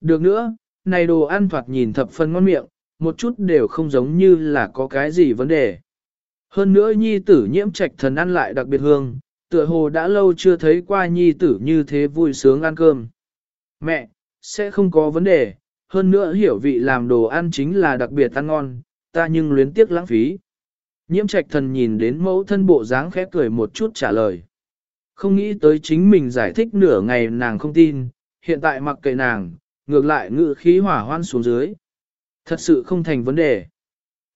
Được nữa, này đồ ăn thoạt nhìn thập phân ngon miệng, một chút đều không giống như là có cái gì vấn đề. Hơn nữa nhi tử nhiễm trạch thần ăn lại đặc biệt hương, tựa hồ đã lâu chưa thấy qua nhi tử như thế vui sướng ăn cơm. Mẹ, sẽ không có vấn đề, hơn nữa hiểu vị làm đồ ăn chính là đặc biệt ăn ngon, ta nhưng luyến tiếc lãng phí. Nhiễm trạch thần nhìn đến mẫu thân bộ dáng khẽ cười một chút trả lời. Không nghĩ tới chính mình giải thích nửa ngày nàng không tin, hiện tại mặc kệ nàng, ngược lại ngự khí hỏa hoan xuống dưới. Thật sự không thành vấn đề.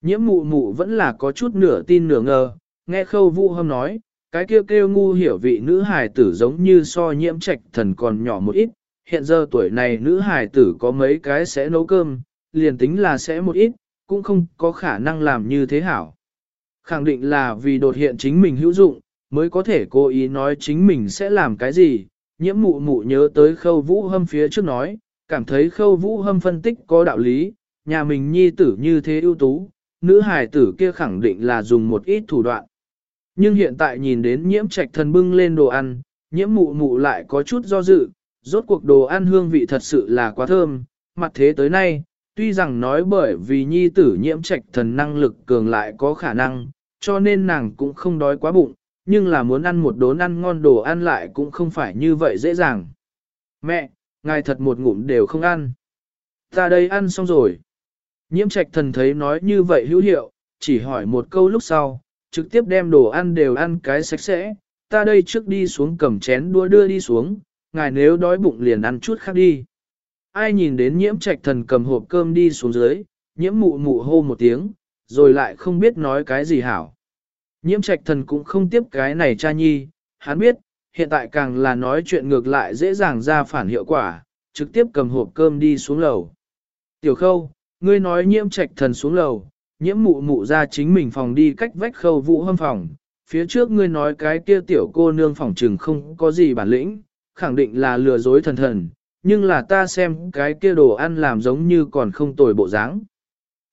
Nhiễm mụ mụ vẫn là có chút nửa tin nửa ngờ, nghe khâu vũ hâm nói, cái kêu kêu ngu hiểu vị nữ hài tử giống như so nhiễm trạch thần còn nhỏ một ít, hiện giờ tuổi này nữ hài tử có mấy cái sẽ nấu cơm, liền tính là sẽ một ít, cũng không có khả năng làm như thế hảo. Khẳng định là vì đột hiện chính mình hữu dụng, mới có thể cố ý nói chính mình sẽ làm cái gì. Nhiễm mụ mụ nhớ tới khâu vũ hâm phía trước nói, cảm thấy khâu vũ hâm phân tích có đạo lý, nhà mình nhi tử như thế ưu tú, nữ hài tử kia khẳng định là dùng một ít thủ đoạn. Nhưng hiện tại nhìn đến nhiễm trạch thần bưng lên đồ ăn, nhiễm mụ mụ lại có chút do dự, rốt cuộc đồ ăn hương vị thật sự là quá thơm, mặt thế tới nay, tuy rằng nói bởi vì nhi tử nhiễm trạch thần năng lực cường lại có khả năng, cho nên nàng cũng không đói quá bụng, nhưng là muốn ăn một đốn ăn ngon đồ ăn lại cũng không phải như vậy dễ dàng. Mẹ, ngài thật một ngụm đều không ăn. Ta đây ăn xong rồi. Nhiễm trạch thần thấy nói như vậy hữu hiệu, chỉ hỏi một câu lúc sau, trực tiếp đem đồ ăn đều ăn cái sạch sẽ. Ta đây trước đi xuống cầm chén đua đưa đi xuống, ngài nếu đói bụng liền ăn chút khác đi. Ai nhìn đến nhiễm trạch thần cầm hộp cơm đi xuống dưới, nhiễm mụ mụ hô một tiếng, rồi lại không biết nói cái gì hảo. Nhiễm trạch thần cũng không tiếp cái này cha nhi, hắn biết, hiện tại càng là nói chuyện ngược lại dễ dàng ra phản hiệu quả, trực tiếp cầm hộp cơm đi xuống lầu. Tiểu khâu, ngươi nói nhiễm trạch thần xuống lầu, nhiễm mụ mụ ra chính mình phòng đi cách vách khâu vũ hâm phòng. Phía trước ngươi nói cái kia tiểu cô nương phòng trừng không có gì bản lĩnh, khẳng định là lừa dối thần thần, nhưng là ta xem cái kia đồ ăn làm giống như còn không tồi bộ dáng.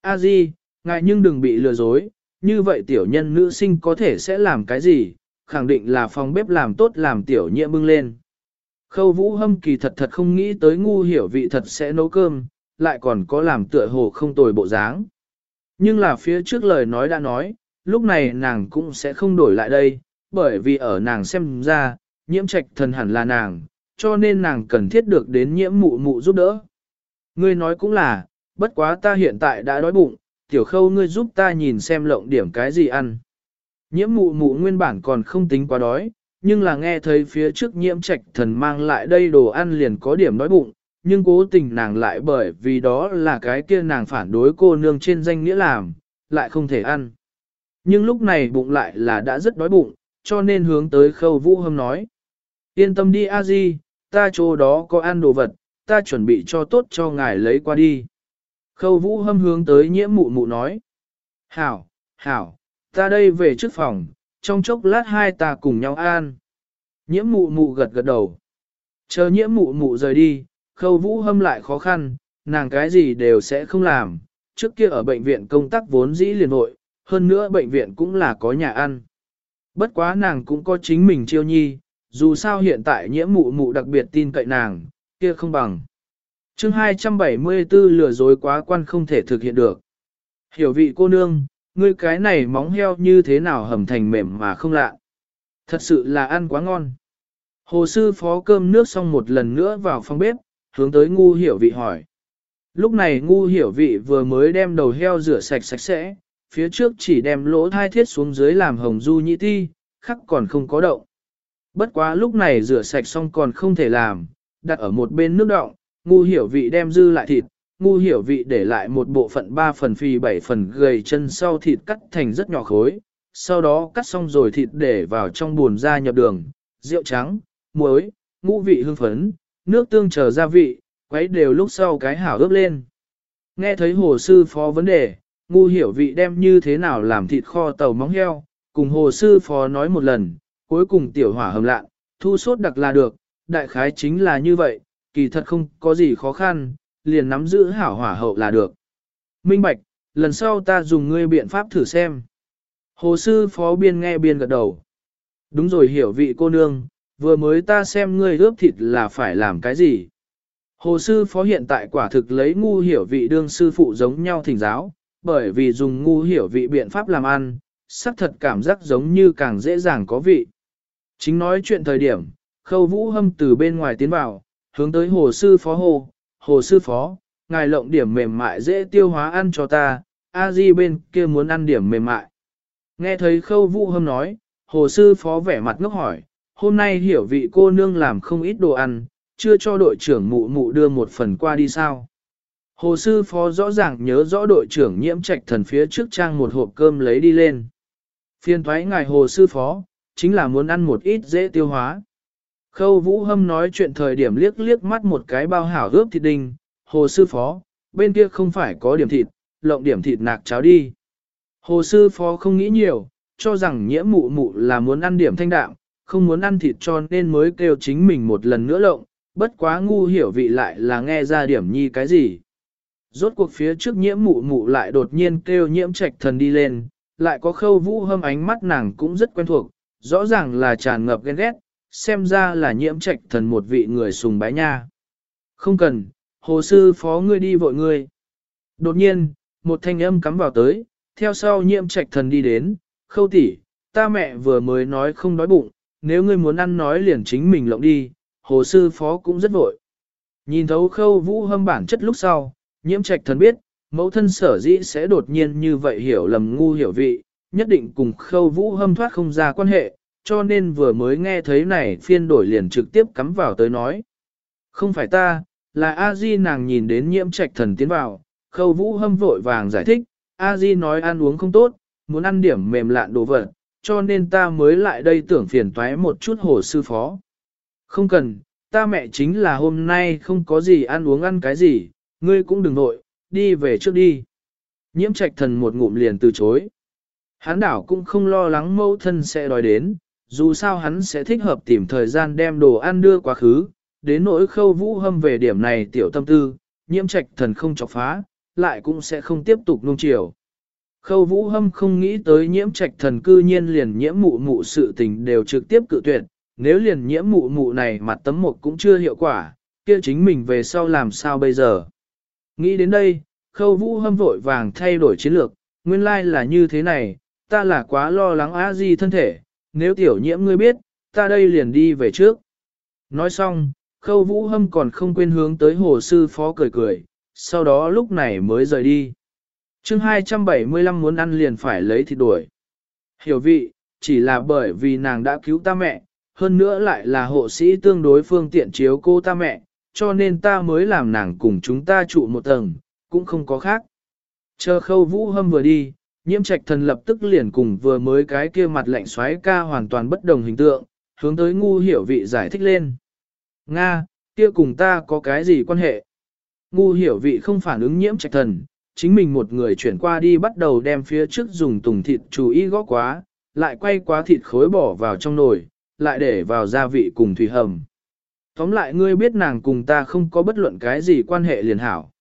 A Di, ngại nhưng đừng bị lừa dối, như vậy tiểu nhân nữ sinh có thể sẽ làm cái gì, khẳng định là phòng bếp làm tốt làm tiểu nhiễm bưng lên. Khâu vũ hâm kỳ thật thật không nghĩ tới ngu hiểu vị thật sẽ nấu cơm, lại còn có làm tựa hồ không tồi bộ dáng. Nhưng là phía trước lời nói đã nói, lúc này nàng cũng sẽ không đổi lại đây, bởi vì ở nàng xem ra, nhiễm trạch thần hẳn là nàng, cho nên nàng cần thiết được đến nhiễm mụ mụ giúp đỡ. Ngươi nói cũng là, bất quá ta hiện tại đã đói bụng, tiểu khâu ngươi giúp ta nhìn xem lộng điểm cái gì ăn. Nhiễm mụ mụ nguyên bản còn không tính quá đói, nhưng là nghe thấy phía trước nhiễm trạch thần mang lại đây đồ ăn liền có điểm đói bụng, nhưng cố tình nàng lại bởi vì đó là cái kia nàng phản đối cô nương trên danh nghĩa làm, lại không thể ăn. Nhưng lúc này bụng lại là đã rất đói bụng, cho nên hướng tới khâu vũ hâm nói. Yên tâm đi a di, ta chỗ đó có ăn đồ vật, ta chuẩn bị cho tốt cho ngài lấy qua đi. Khâu vũ hâm hướng tới nhiễm mụ mụ nói. Hảo, hảo, ta đây về trước phòng, trong chốc lát hai ta cùng nhau an Nhiễm mụ mụ gật gật đầu. Chờ nhiễm mụ mụ rời đi, khâu vũ hâm lại khó khăn, nàng cái gì đều sẽ không làm. Trước kia ở bệnh viện công tác vốn dĩ liền hội, hơn nữa bệnh viện cũng là có nhà ăn. Bất quá nàng cũng có chính mình chiêu nhi, dù sao hiện tại nhiễm mụ mụ đặc biệt tin cậy nàng, kia không bằng. chương 274 lừa dối quá quan không thể thực hiện được. Hiểu vị cô nương, ngươi cái này móng heo như thế nào hầm thành mềm mà không lạ. Thật sự là ăn quá ngon. Hồ sư phó cơm nước xong một lần nữa vào phòng bếp, hướng tới ngu hiểu vị hỏi. Lúc này ngu hiểu vị vừa mới đem đầu heo rửa sạch sạch sẽ, phía trước chỉ đem lỗ thai thiết xuống dưới làm hồng du nhị ti, khắc còn không có động. Bất quá lúc này rửa sạch xong còn không thể làm, đặt ở một bên nước động, ngu hiểu vị đem dư lại thịt, ngu hiểu vị để lại một bộ phận 3 phần phi 7 phần gầy chân sau thịt cắt thành rất nhỏ khối, sau đó cắt xong rồi thịt để vào trong buồn ra nhập đường, rượu trắng, muối, ngũ vị hương phấn, nước tương chờ gia vị, quấy đều lúc sau cái hảo ướp lên. Nghe thấy hồ sư phó vấn đề, ngu hiểu vị đem như thế nào làm thịt kho tàu móng heo, cùng hồ sư phó nói một lần, cuối cùng tiểu hỏa hầm lạ, thu sốt đặc là được, đại khái chính là như vậy, kỳ thật không có gì khó khăn, liền nắm giữ hảo hỏa hậu là được. Minh Bạch, lần sau ta dùng ngươi biện pháp thử xem. Hồ sư phó biên nghe biên gật đầu. Đúng rồi hiểu vị cô nương, vừa mới ta xem ngươi ướp thịt là phải làm cái gì. Hồ sư phó hiện tại quả thực lấy ngu hiểu vị đương sư phụ giống nhau thỉnh giáo, bởi vì dùng ngu hiểu vị biện pháp làm ăn, sắc thật cảm giác giống như càng dễ dàng có vị. Chính nói chuyện thời điểm, khâu vũ hâm từ bên ngoài tiến vào, hướng tới hồ sư phó hồ, hồ sư phó, ngài lộng điểm mềm mại dễ tiêu hóa ăn cho ta, a di bên kia muốn ăn điểm mềm mại. Nghe thấy khâu vũ hâm nói, hồ sư phó vẻ mặt ngốc hỏi, hôm nay hiểu vị cô nương làm không ít đồ ăn, chưa cho đội trưởng mụ mụ đưa một phần qua đi sao. Hồ sư phó rõ ràng nhớ rõ đội trưởng nhiễm trạch thần phía trước trang một hộp cơm lấy đi lên. Phiên thoái ngài hồ sư phó, chính là muốn ăn một ít dễ tiêu hóa. Khâu vũ hâm nói chuyện thời điểm liếc liếc mắt một cái bao hảo ướp thịt đinh, hồ sư phó, bên kia không phải có điểm thịt, lộng điểm thịt nạc cháo đi. Hồ sư phó không nghĩ nhiều, cho rằng nhiễm mụ mụ là muốn ăn điểm thanh đạm, không muốn ăn thịt cho nên mới kêu chính mình một lần nữa lộng, bất quá ngu hiểu vị lại là nghe ra điểm nhi cái gì. Rốt cuộc phía trước nhiễm mụ mụ lại đột nhiên kêu nhiễm trạch thần đi lên, lại có khâu vũ hâm ánh mắt nàng cũng rất quen thuộc, rõ ràng là tràn ngập ghen ghét, xem ra là nhiễm trạch thần một vị người sùng bái nha. Không cần, hồ sư phó ngươi đi vội ngươi. Đột nhiên, một thanh âm cắm vào tới, theo sau nhiễm trạch thần đi đến, khâu tỷ, ta mẹ vừa mới nói không đói bụng, nếu ngươi muốn ăn nói liền chính mình lộng đi, hồ sư phó cũng rất vội. Nhìn thấu khâu vũ hâm bản chất lúc sau, nhiễm trạch thần biết, mẫu thân sở dĩ sẽ đột nhiên như vậy hiểu lầm ngu hiểu vị, nhất định cùng khâu vũ hâm thoát không ra quan hệ, cho nên vừa mới nghe thấy này phiên đổi liền trực tiếp cắm vào tới nói. Không phải ta, là A-di nàng nhìn đến nhiễm trạch thần tiến vào, khâu vũ hâm vội vàng giải thích, A-di nói ăn uống không tốt, muốn ăn điểm mềm lạn đồ vật, cho nên ta mới lại đây tưởng phiền toái một chút hồ sư phó. Không cần, ta mẹ chính là hôm nay không có gì ăn uống ăn cái gì, ngươi cũng đừng nội, đi về trước đi. Nhiễm trạch thần một ngụm liền từ chối. Hán đảo cũng không lo lắng mẫu thân sẽ đòi đến, dù sao hắn sẽ thích hợp tìm thời gian đem đồ ăn đưa quá khứ, đến nỗi khâu vũ hâm về điểm này tiểu tâm tư, nhiễm trạch thần không chọc phá, lại cũng sẽ không tiếp tục nung chiều. Khâu vũ hâm không nghĩ tới nhiễm trạch thần cư nhiên liền nhiễm mụ mụ sự tình đều trực tiếp cự tuyệt, nếu liền nhiễm mụ mụ này mặt tấm một cũng chưa hiệu quả, kia chính mình về sau làm sao bây giờ. Nghĩ đến đây, khâu vũ hâm vội vàng thay đổi chiến lược, nguyên lai like là như thế này, ta là quá lo lắng á di thân thể, nếu tiểu nhiễm ngươi biết, ta đây liền đi về trước. Nói xong, khâu vũ hâm còn không quên hướng tới hồ sư phó cười cười, sau đó lúc này mới rời đi. chương 275 muốn ăn liền phải lấy thịt đuổi. Hiểu vị, chỉ là bởi vì nàng đã cứu ta mẹ, hơn nữa lại là hộ sĩ tương đối phương tiện chiếu cô ta mẹ, cho nên ta mới làm nàng cùng chúng ta trụ một tầng, cũng không có khác. Chờ khâu vũ hâm vừa đi, nhiễm trạch thần lập tức liền cùng vừa mới cái kia mặt lạnh xoáy ca hoàn toàn bất đồng hình tượng, hướng tới ngu hiểu vị giải thích lên. Nga, kia cùng ta có cái gì quan hệ? Ngu hiểu vị không phản ứng nhiễm trạch thần, chính mình một người chuyển qua đi bắt đầu đem phía trước dùng tùng thịt chú ý gõ quá, lại quay quá thịt khối bỏ vào trong nồi, lại để vào gia vị cùng thủy hầm. Tóm lại ngươi biết nàng cùng ta không có bất luận cái gì quan hệ liền hảo.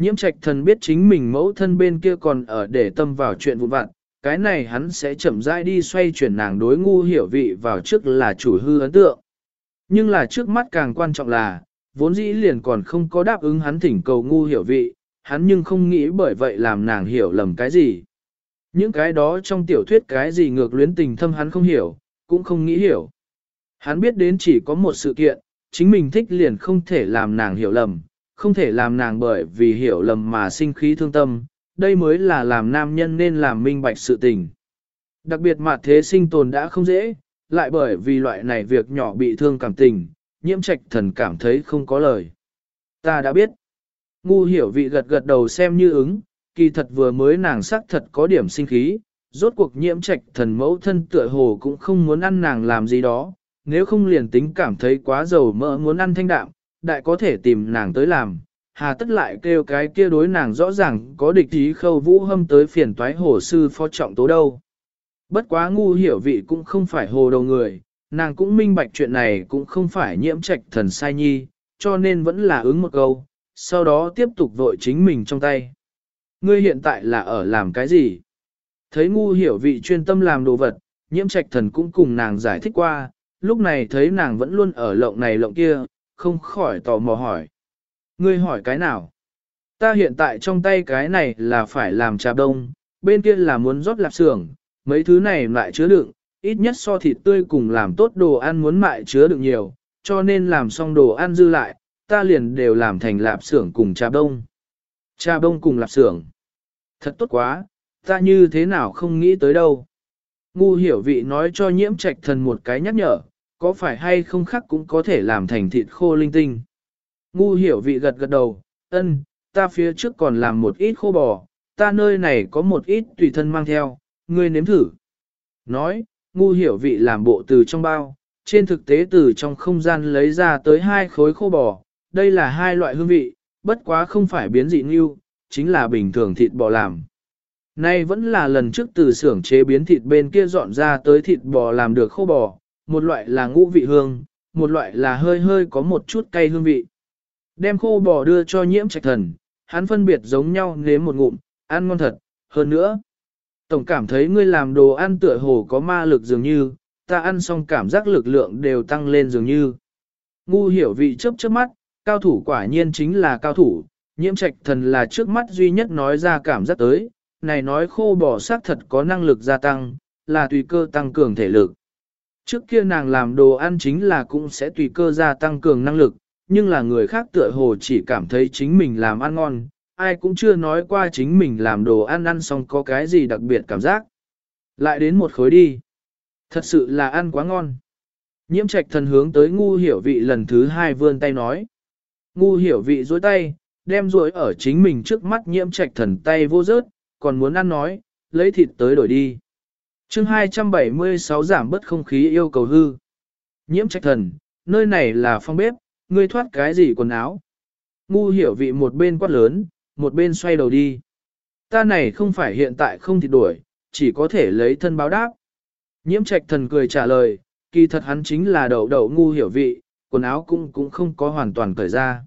Nhiễm trạch thần biết chính mình mẫu thân bên kia còn ở để tâm vào chuyện vụn vặt, cái này hắn sẽ chậm rãi đi xoay chuyển nàng đối ngu hiểu vị vào trước là chủ hư ấn tượng. Nhưng là trước mắt càng quan trọng là, vốn dĩ liền còn không có đáp ứng hắn thỉnh cầu ngu hiểu vị, hắn nhưng không nghĩ bởi vậy làm nàng hiểu lầm cái gì. Những cái đó trong tiểu thuyết cái gì ngược luyến tình thâm hắn không hiểu, cũng không nghĩ hiểu. Hắn biết đến chỉ có một sự kiện, chính mình thích liền không thể làm nàng hiểu lầm, không thể làm nàng bởi vì hiểu lầm mà sinh khí thương tâm, đây mới là làm nam nhân nên làm minh bạch sự tình. Đặc biệt mà thế sinh tồn đã không dễ, lại bởi vì loại này việc nhỏ bị thương cảm tình, nhiễm trạch thần cảm thấy không có lời. Ta đã biết. Ngu hiểu vị gật gật đầu xem như ứng, kỳ thật vừa mới nàng sắc thật có điểm sinh khí, rốt cuộc nhiễm trạch thần mẫu thân tựa hồ cũng không muốn ăn nàng làm gì đó, nếu không liền tính cảm thấy quá dầu mỡ muốn ăn thanh đạm, đại có thể tìm nàng tới làm, hà tất lại kêu cái kia đối nàng rõ ràng có địch ý khâu vũ hâm tới phiền toái hồ sư phó trọng tố đâu. Bất quá ngu hiểu vị cũng không phải hồ đầu người, nàng cũng minh bạch chuyện này cũng không phải nhiễm trạch thần sai nhi, cho nên vẫn là ứng một câu, sau đó tiếp tục vội chính mình trong tay. Ngươi hiện tại là ở làm cái gì? Thấy ngu hiểu vị chuyên tâm làm đồ vật, nhiễm trạch thần cũng cùng nàng giải thích qua, lúc này thấy nàng vẫn luôn ở lộng này lộng kia, không khỏi tò mò hỏi. Ngươi hỏi cái nào? Ta hiện tại trong tay cái này là phải làm trà đông, bên kia là muốn rót lạp xưởng, mấy thứ này lại chứa đựng, ít nhất so thịt tươi cùng làm tốt đồ ăn muốn mại chứa đựng nhiều, cho nên làm xong đồ ăn dư lại, ta liền đều làm thành lạp xưởng cùng trà đông. Trà đông cùng lạp xưởng. Thật tốt quá, ta như thế nào không nghĩ tới đâu. Ngu hiểu vị nói cho nhiễm trạch thần một cái nhắc nhở, có phải hay không khác cũng có thể làm thành thịt khô linh tinh. Ngu hiểu vị gật gật đầu, ân, ta phía trước còn làm một ít khô bò, ta nơi này có một ít tùy thân mang theo, ngươi nếm thử. Nói, ngu hiểu vị làm bộ từ trong bao, trên thực tế từ trong không gian lấy ra tới hai khối khô bò, đây là hai loại hương vị, bất quá không phải biến dị như, chính là bình thường thịt bò làm. Nay vẫn là lần trước từ xưởng chế biến thịt bên kia dọn ra tới thịt bò làm được khô bò, một loại là ngũ vị hương, một loại là hơi hơi có một chút cay hương vị. Đem khô bò đưa cho nhiễm trạch thần, hắn phân biệt giống nhau nếm một ngụm, ăn ngon thật, hơn nữa. Tổng cảm thấy ngươi làm đồ ăn tựa hồ có ma lực dường như, ta ăn xong cảm giác lực lượng đều tăng lên dường như. Ngu hiểu vị chớp chớp mắt, cao thủ quả nhiên chính là cao thủ, nhiễm trạch thần là trước mắt duy nhất nói ra cảm giác tới, này nói khô bò xác thật có năng lực gia tăng, là tùy cơ tăng cường thể lực. Trước kia nàng làm đồ ăn chính là cũng sẽ tùy cơ gia tăng cường năng lực, nhưng là người khác tựa hồ chỉ cảm thấy chính mình làm ăn ngon, ai cũng chưa nói qua chính mình làm đồ ăn ăn xong có cái gì đặc biệt cảm giác. Lại đến một khối đi. Thật sự là ăn quá ngon. Nhiễm trạch thần hướng tới ngu hiểu vị lần thứ hai vươn tay nói. Ngu hiểu vị dối tay, đem ruồi ở chính mình trước mắt nhiễm trạch thần tay vô rớt, còn muốn ăn nói, lấy thịt tới đổi đi chương 276 giảm bất không khí yêu cầu hư. Nhiễm trạch thần, nơi này là phòng bếp, ngươi thoát cái gì quần áo. Ngu hiểu vị một bên quát lớn, một bên xoay đầu đi. Ta này không phải hiện tại không thịt đuổi, chỉ có thể lấy thân báo đáp. Nhiễm trạch thần cười trả lời, kỳ thật hắn chính là đậu đậu ngu hiểu vị, quần áo cũng cũng không có hoàn toàn cởi ra.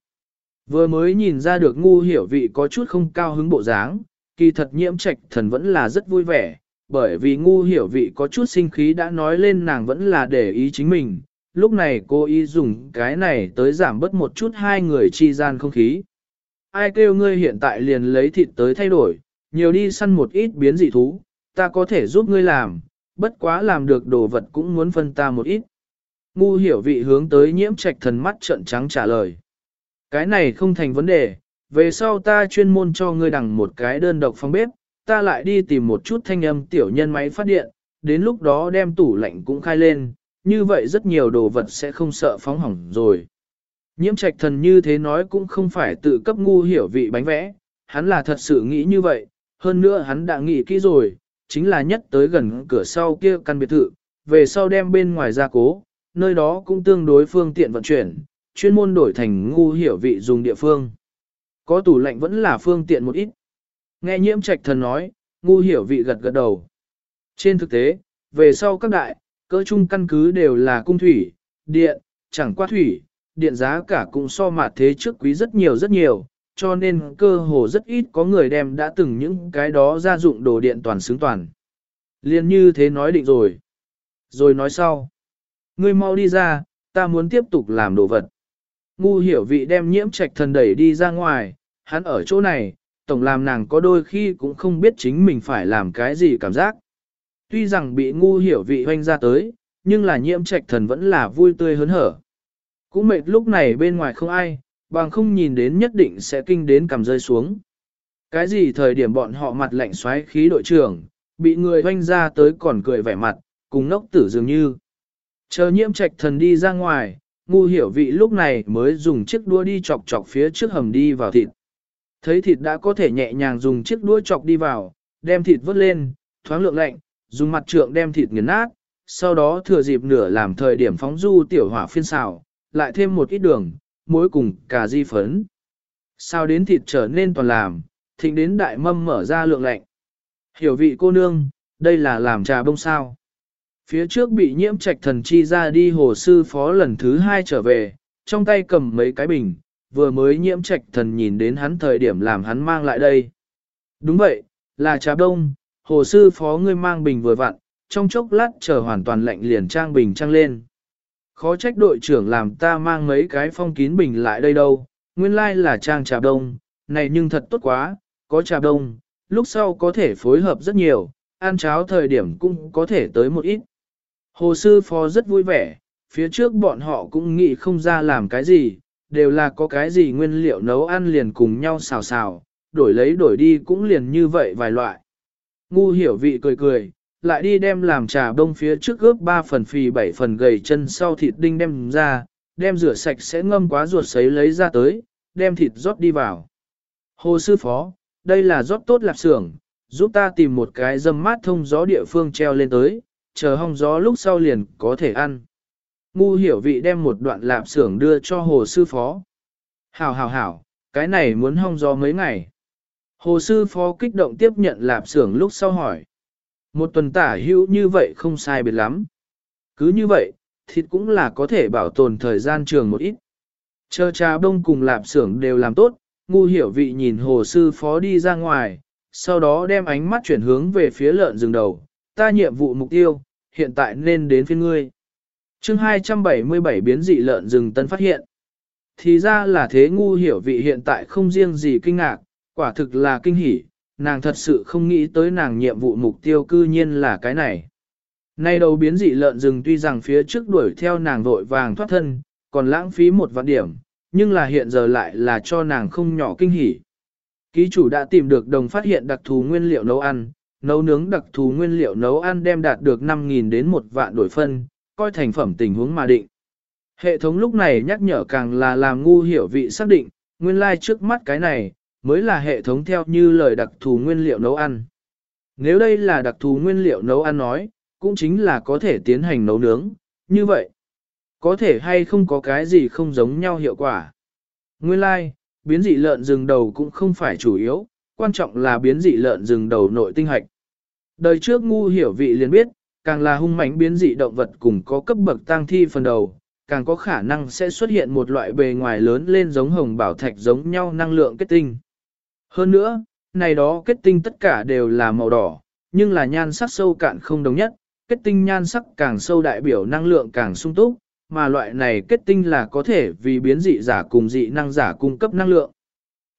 Vừa mới nhìn ra được ngu hiểu vị có chút không cao hứng bộ dáng, kỳ thật nhiễm trạch thần vẫn là rất vui vẻ, bởi vì ngu hiểu vị có chút sinh khí đã nói lên nàng vẫn là để ý chính mình, lúc này cô ý dùng cái này tới giảm bớt một chút hai người chi gian không khí. Ai kêu ngươi hiện tại liền lấy thịt tới thay đổi, nhiều đi săn một ít biến dị thú, ta có thể giúp ngươi làm, bất quá làm được đồ vật cũng muốn phân ta một ít. Ngu hiểu vị hướng tới nhiễm trạch thần mắt trợn trắng trả lời. Cái này không thành vấn đề, về sau ta chuyên môn cho ngươi đằng một cái đơn độc phòng bếp, ta lại đi tìm một chút thanh âm tiểu nhân máy phát điện, đến lúc đó đem tủ lạnh cũng khai lên, như vậy rất nhiều đồ vật sẽ không sợ phóng hỏng rồi. Nhiễm trạch thần như thế nói cũng không phải tự cấp ngu hiểu vị bánh vẽ, hắn là thật sự nghĩ như vậy, hơn nữa hắn đã nghĩ kỹ rồi, chính là nhất tới gần cửa sau kia căn biệt thự, về sau đem bên ngoài ra cố, nơi đó cũng tương đối phương tiện vận chuyển, chuyên môn đổi thành ngu hiểu vị dùng địa phương. Có tủ lạnh vẫn là phương tiện một ít. Nghe nhiễm trạch thần nói, ngu hiểu vị gật gật đầu. Trên thực tế, về sau các đại, cỡ chung căn cứ đều là cung thủy, điện, chẳng qua thủy, điện giá cả cũng so mặt thế trước quý rất nhiều rất nhiều, cho nên cơ hồ rất ít có người đem đã từng những cái đó ra dụng đồ điện toàn xứng toàn. Liên như thế nói định rồi. Rồi nói sau. Ngươi mau đi ra, ta muốn tiếp tục làm đồ vật. Ngu hiểu vị đem nhiễm trạch thần đẩy đi ra ngoài, hắn ở chỗ này, tổng làm nàng có đôi khi cũng không biết chính mình phải làm cái gì cảm giác. Tuy rằng bị ngu hiểu vị hoanh ra tới, nhưng là nhiễm trạch thần vẫn là vui tươi hớn hở. Cũng mệt lúc này bên ngoài không ai, bằng không nhìn đến nhất định sẽ kinh đến cầm rơi xuống. Cái gì thời điểm bọn họ mặt lạnh xoáy khí đội trưởng, bị người hoanh ra tới còn cười vẻ mặt, cùng ngốc tử dường như. Chờ nhiễm trạch thần đi ra ngoài, ngu hiểu vị lúc này mới dùng chiếc đua đi chọc chọc phía trước hầm đi vào thịt. Thấy thịt đã có thể nhẹ nhàng dùng chiếc đũa chọc đi vào, đem thịt vớt lên, thoáng lượng lạnh, dùng mặt trượng đem thịt nghiền nát, sau đó thừa dịp nửa làm thời điểm phóng du tiểu hỏa phiên xào, lại thêm một ít đường, muối cùng cà di phấn. Sao đến thịt trở nên toàn làm, thịnh đến đại mâm mở ra lượng lạnh. Hiểu vị cô nương, đây là làm trà bông sao. Phía trước bị nhiễm trạch thần chi ra đi hồ sư phó lần thứ hai trở về, trong tay cầm mấy cái bình, vừa mới nhiễm trạch thần nhìn đến hắn thời điểm làm hắn mang lại đây. Đúng vậy, là trà đông, hồ sư phó ngươi mang bình vừa vặn, trong chốc lát chờ hoàn toàn lạnh liền trang bình trang lên. Khó trách đội trưởng làm ta mang mấy cái phong kín bình lại đây đâu, nguyên lai là trang trà đông, này nhưng thật tốt quá, có trà đông, lúc sau có thể phối hợp rất nhiều, ăn cháo thời điểm cũng có thể tới một ít. Hồ sư phó rất vui vẻ, phía trước bọn họ cũng nghĩ không ra làm cái gì, đều là có cái gì nguyên liệu nấu ăn liền cùng nhau xào xào, đổi lấy đổi đi cũng liền như vậy vài loại. Ngu hiểu vị cười cười, lại đi đem làm trà đông phía trước ướp 3 phần phì 7 phần gầy chân sau thịt đinh đem ra, đem rửa sạch sẽ ngâm quá ruột sấy lấy ra tới, đem thịt rót đi vào. Hồ sư phó, đây là rót tốt lạp xưởng, giúp ta tìm một cái dâm mát thông gió địa phương treo lên tới, chờ hong gió lúc sau liền có thể ăn. Ngu hiểu vị đem một đoạn lạp xưởng đưa cho hồ sư phó. Hảo hảo hảo, cái này muốn hong gió mấy ngày. Hồ sư phó kích động tiếp nhận lạp xưởng lúc sau hỏi. Một tuần tả hữu như vậy không sai biệt lắm. Cứ như vậy, thịt cũng là có thể bảo tồn thời gian trường một ít. Chờ trà đông cùng lạp xưởng đều làm tốt, ngu hiểu vị nhìn hồ sư phó đi ra ngoài, sau đó đem ánh mắt chuyển hướng về phía lợn rừng đầu, ta nhiệm vụ mục tiêu, hiện tại nên đến phía ngươi chương 277 biến dị lợn rừng tân phát hiện. Thì ra là thế ngu hiểu vị hiện tại không riêng gì kinh ngạc, quả thực là kinh hỉ, nàng thật sự không nghĩ tới nàng nhiệm vụ mục tiêu cư nhiên là cái này. Nay đầu biến dị lợn rừng tuy rằng phía trước đuổi theo nàng vội vàng thoát thân, còn lãng phí một vạn điểm, nhưng là hiện giờ lại là cho nàng không nhỏ kinh hỉ. Ký chủ đã tìm được đồng phát hiện đặc thù nguyên liệu nấu ăn, nấu nướng đặc thù nguyên liệu nấu ăn đem đạt được 5.000 đến 1 vạn đổi phân, coi thành phẩm tình huống mà định. Hệ thống lúc này nhắc nhở càng là làm ngu hiểu vị xác định, nguyên lai like trước mắt cái này, mới là hệ thống theo như lời đặc thù nguyên liệu nấu ăn. Nếu đây là đặc thù nguyên liệu nấu ăn nói, cũng chính là có thể tiến hành nấu nướng, như vậy. Có thể hay không có cái gì không giống nhau hiệu quả. Nguyên lai, like, biến dị lợn rừng đầu cũng không phải chủ yếu, quan trọng là biến dị lợn rừng đầu nội tinh hạch. Đời trước ngu hiểu vị liền biết, càng là hung mãnh biến dị động vật cùng có cấp bậc tăng thi phần đầu, càng có khả năng sẽ xuất hiện một loại bề ngoài lớn lên giống hồng bảo thạch giống nhau năng lượng kết tinh. Hơn nữa, này đó kết tinh tất cả đều là màu đỏ, nhưng là nhan sắc sâu cạn không đồng nhất, kết tinh nhan sắc càng sâu đại biểu năng lượng càng sung túc, mà loại này kết tinh là có thể vì biến dị giả cùng dị năng giả cung cấp năng lượng.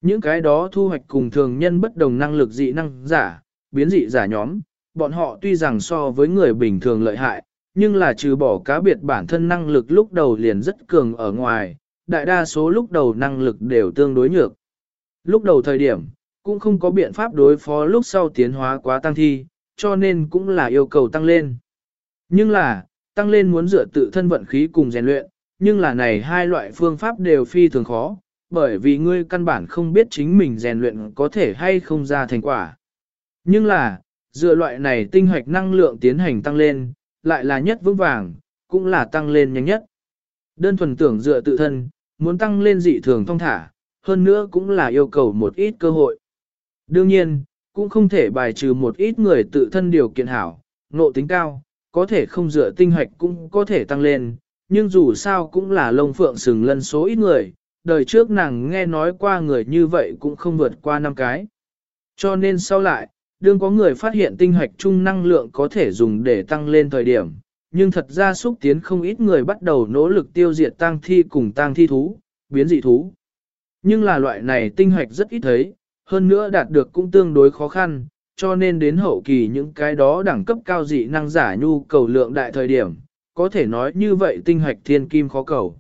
Những cái đó thu hoạch cùng thường nhân bất đồng năng lực dị năng giả, biến dị giả nhóm, bọn họ tuy rằng so với người bình thường lợi hại, nhưng là trừ bỏ cá biệt bản thân năng lực lúc đầu liền rất cường ở ngoài, đại đa số lúc đầu năng lực đều tương đối nhược. Lúc đầu thời điểm, cũng không có biện pháp đối phó lúc sau tiến hóa quá tăng thi, cho nên cũng là yêu cầu tăng lên. Nhưng là, tăng lên muốn dựa tự thân vận khí cùng rèn luyện, nhưng là này hai loại phương pháp đều phi thường khó, bởi vì ngươi căn bản không biết chính mình rèn luyện có thể hay không ra thành quả. Nhưng là, dựa loại này tinh hoạch năng lượng tiến hành tăng lên, lại là nhất vững vàng, cũng là tăng lên nhanh nhất. Đơn thuần tưởng dựa tự thân, muốn tăng lên dị thường thông thả, hơn nữa cũng là yêu cầu một ít cơ hội. Đương nhiên, cũng không thể bài trừ một ít người tự thân điều kiện hảo, nộ tính cao, có thể không dựa tinh hoạch cũng có thể tăng lên, nhưng dù sao cũng là lông phượng sừng lân số ít người, đời trước nàng nghe nói qua người như vậy cũng không vượt qua năm cái. Cho nên sau lại, đương có người phát hiện tinh hoạch chung năng lượng có thể dùng để tăng lên thời điểm, nhưng thật ra xúc tiến không ít người bắt đầu nỗ lực tiêu diệt tăng thi cùng tăng thi thú, biến dị thú. Nhưng là loại này tinh hoạch rất ít thấy, hơn nữa đạt được cũng tương đối khó khăn, cho nên đến hậu kỳ những cái đó đẳng cấp cao dị năng giả nhu cầu lượng đại thời điểm, có thể nói như vậy tinh hoạch thiên kim khó cầu.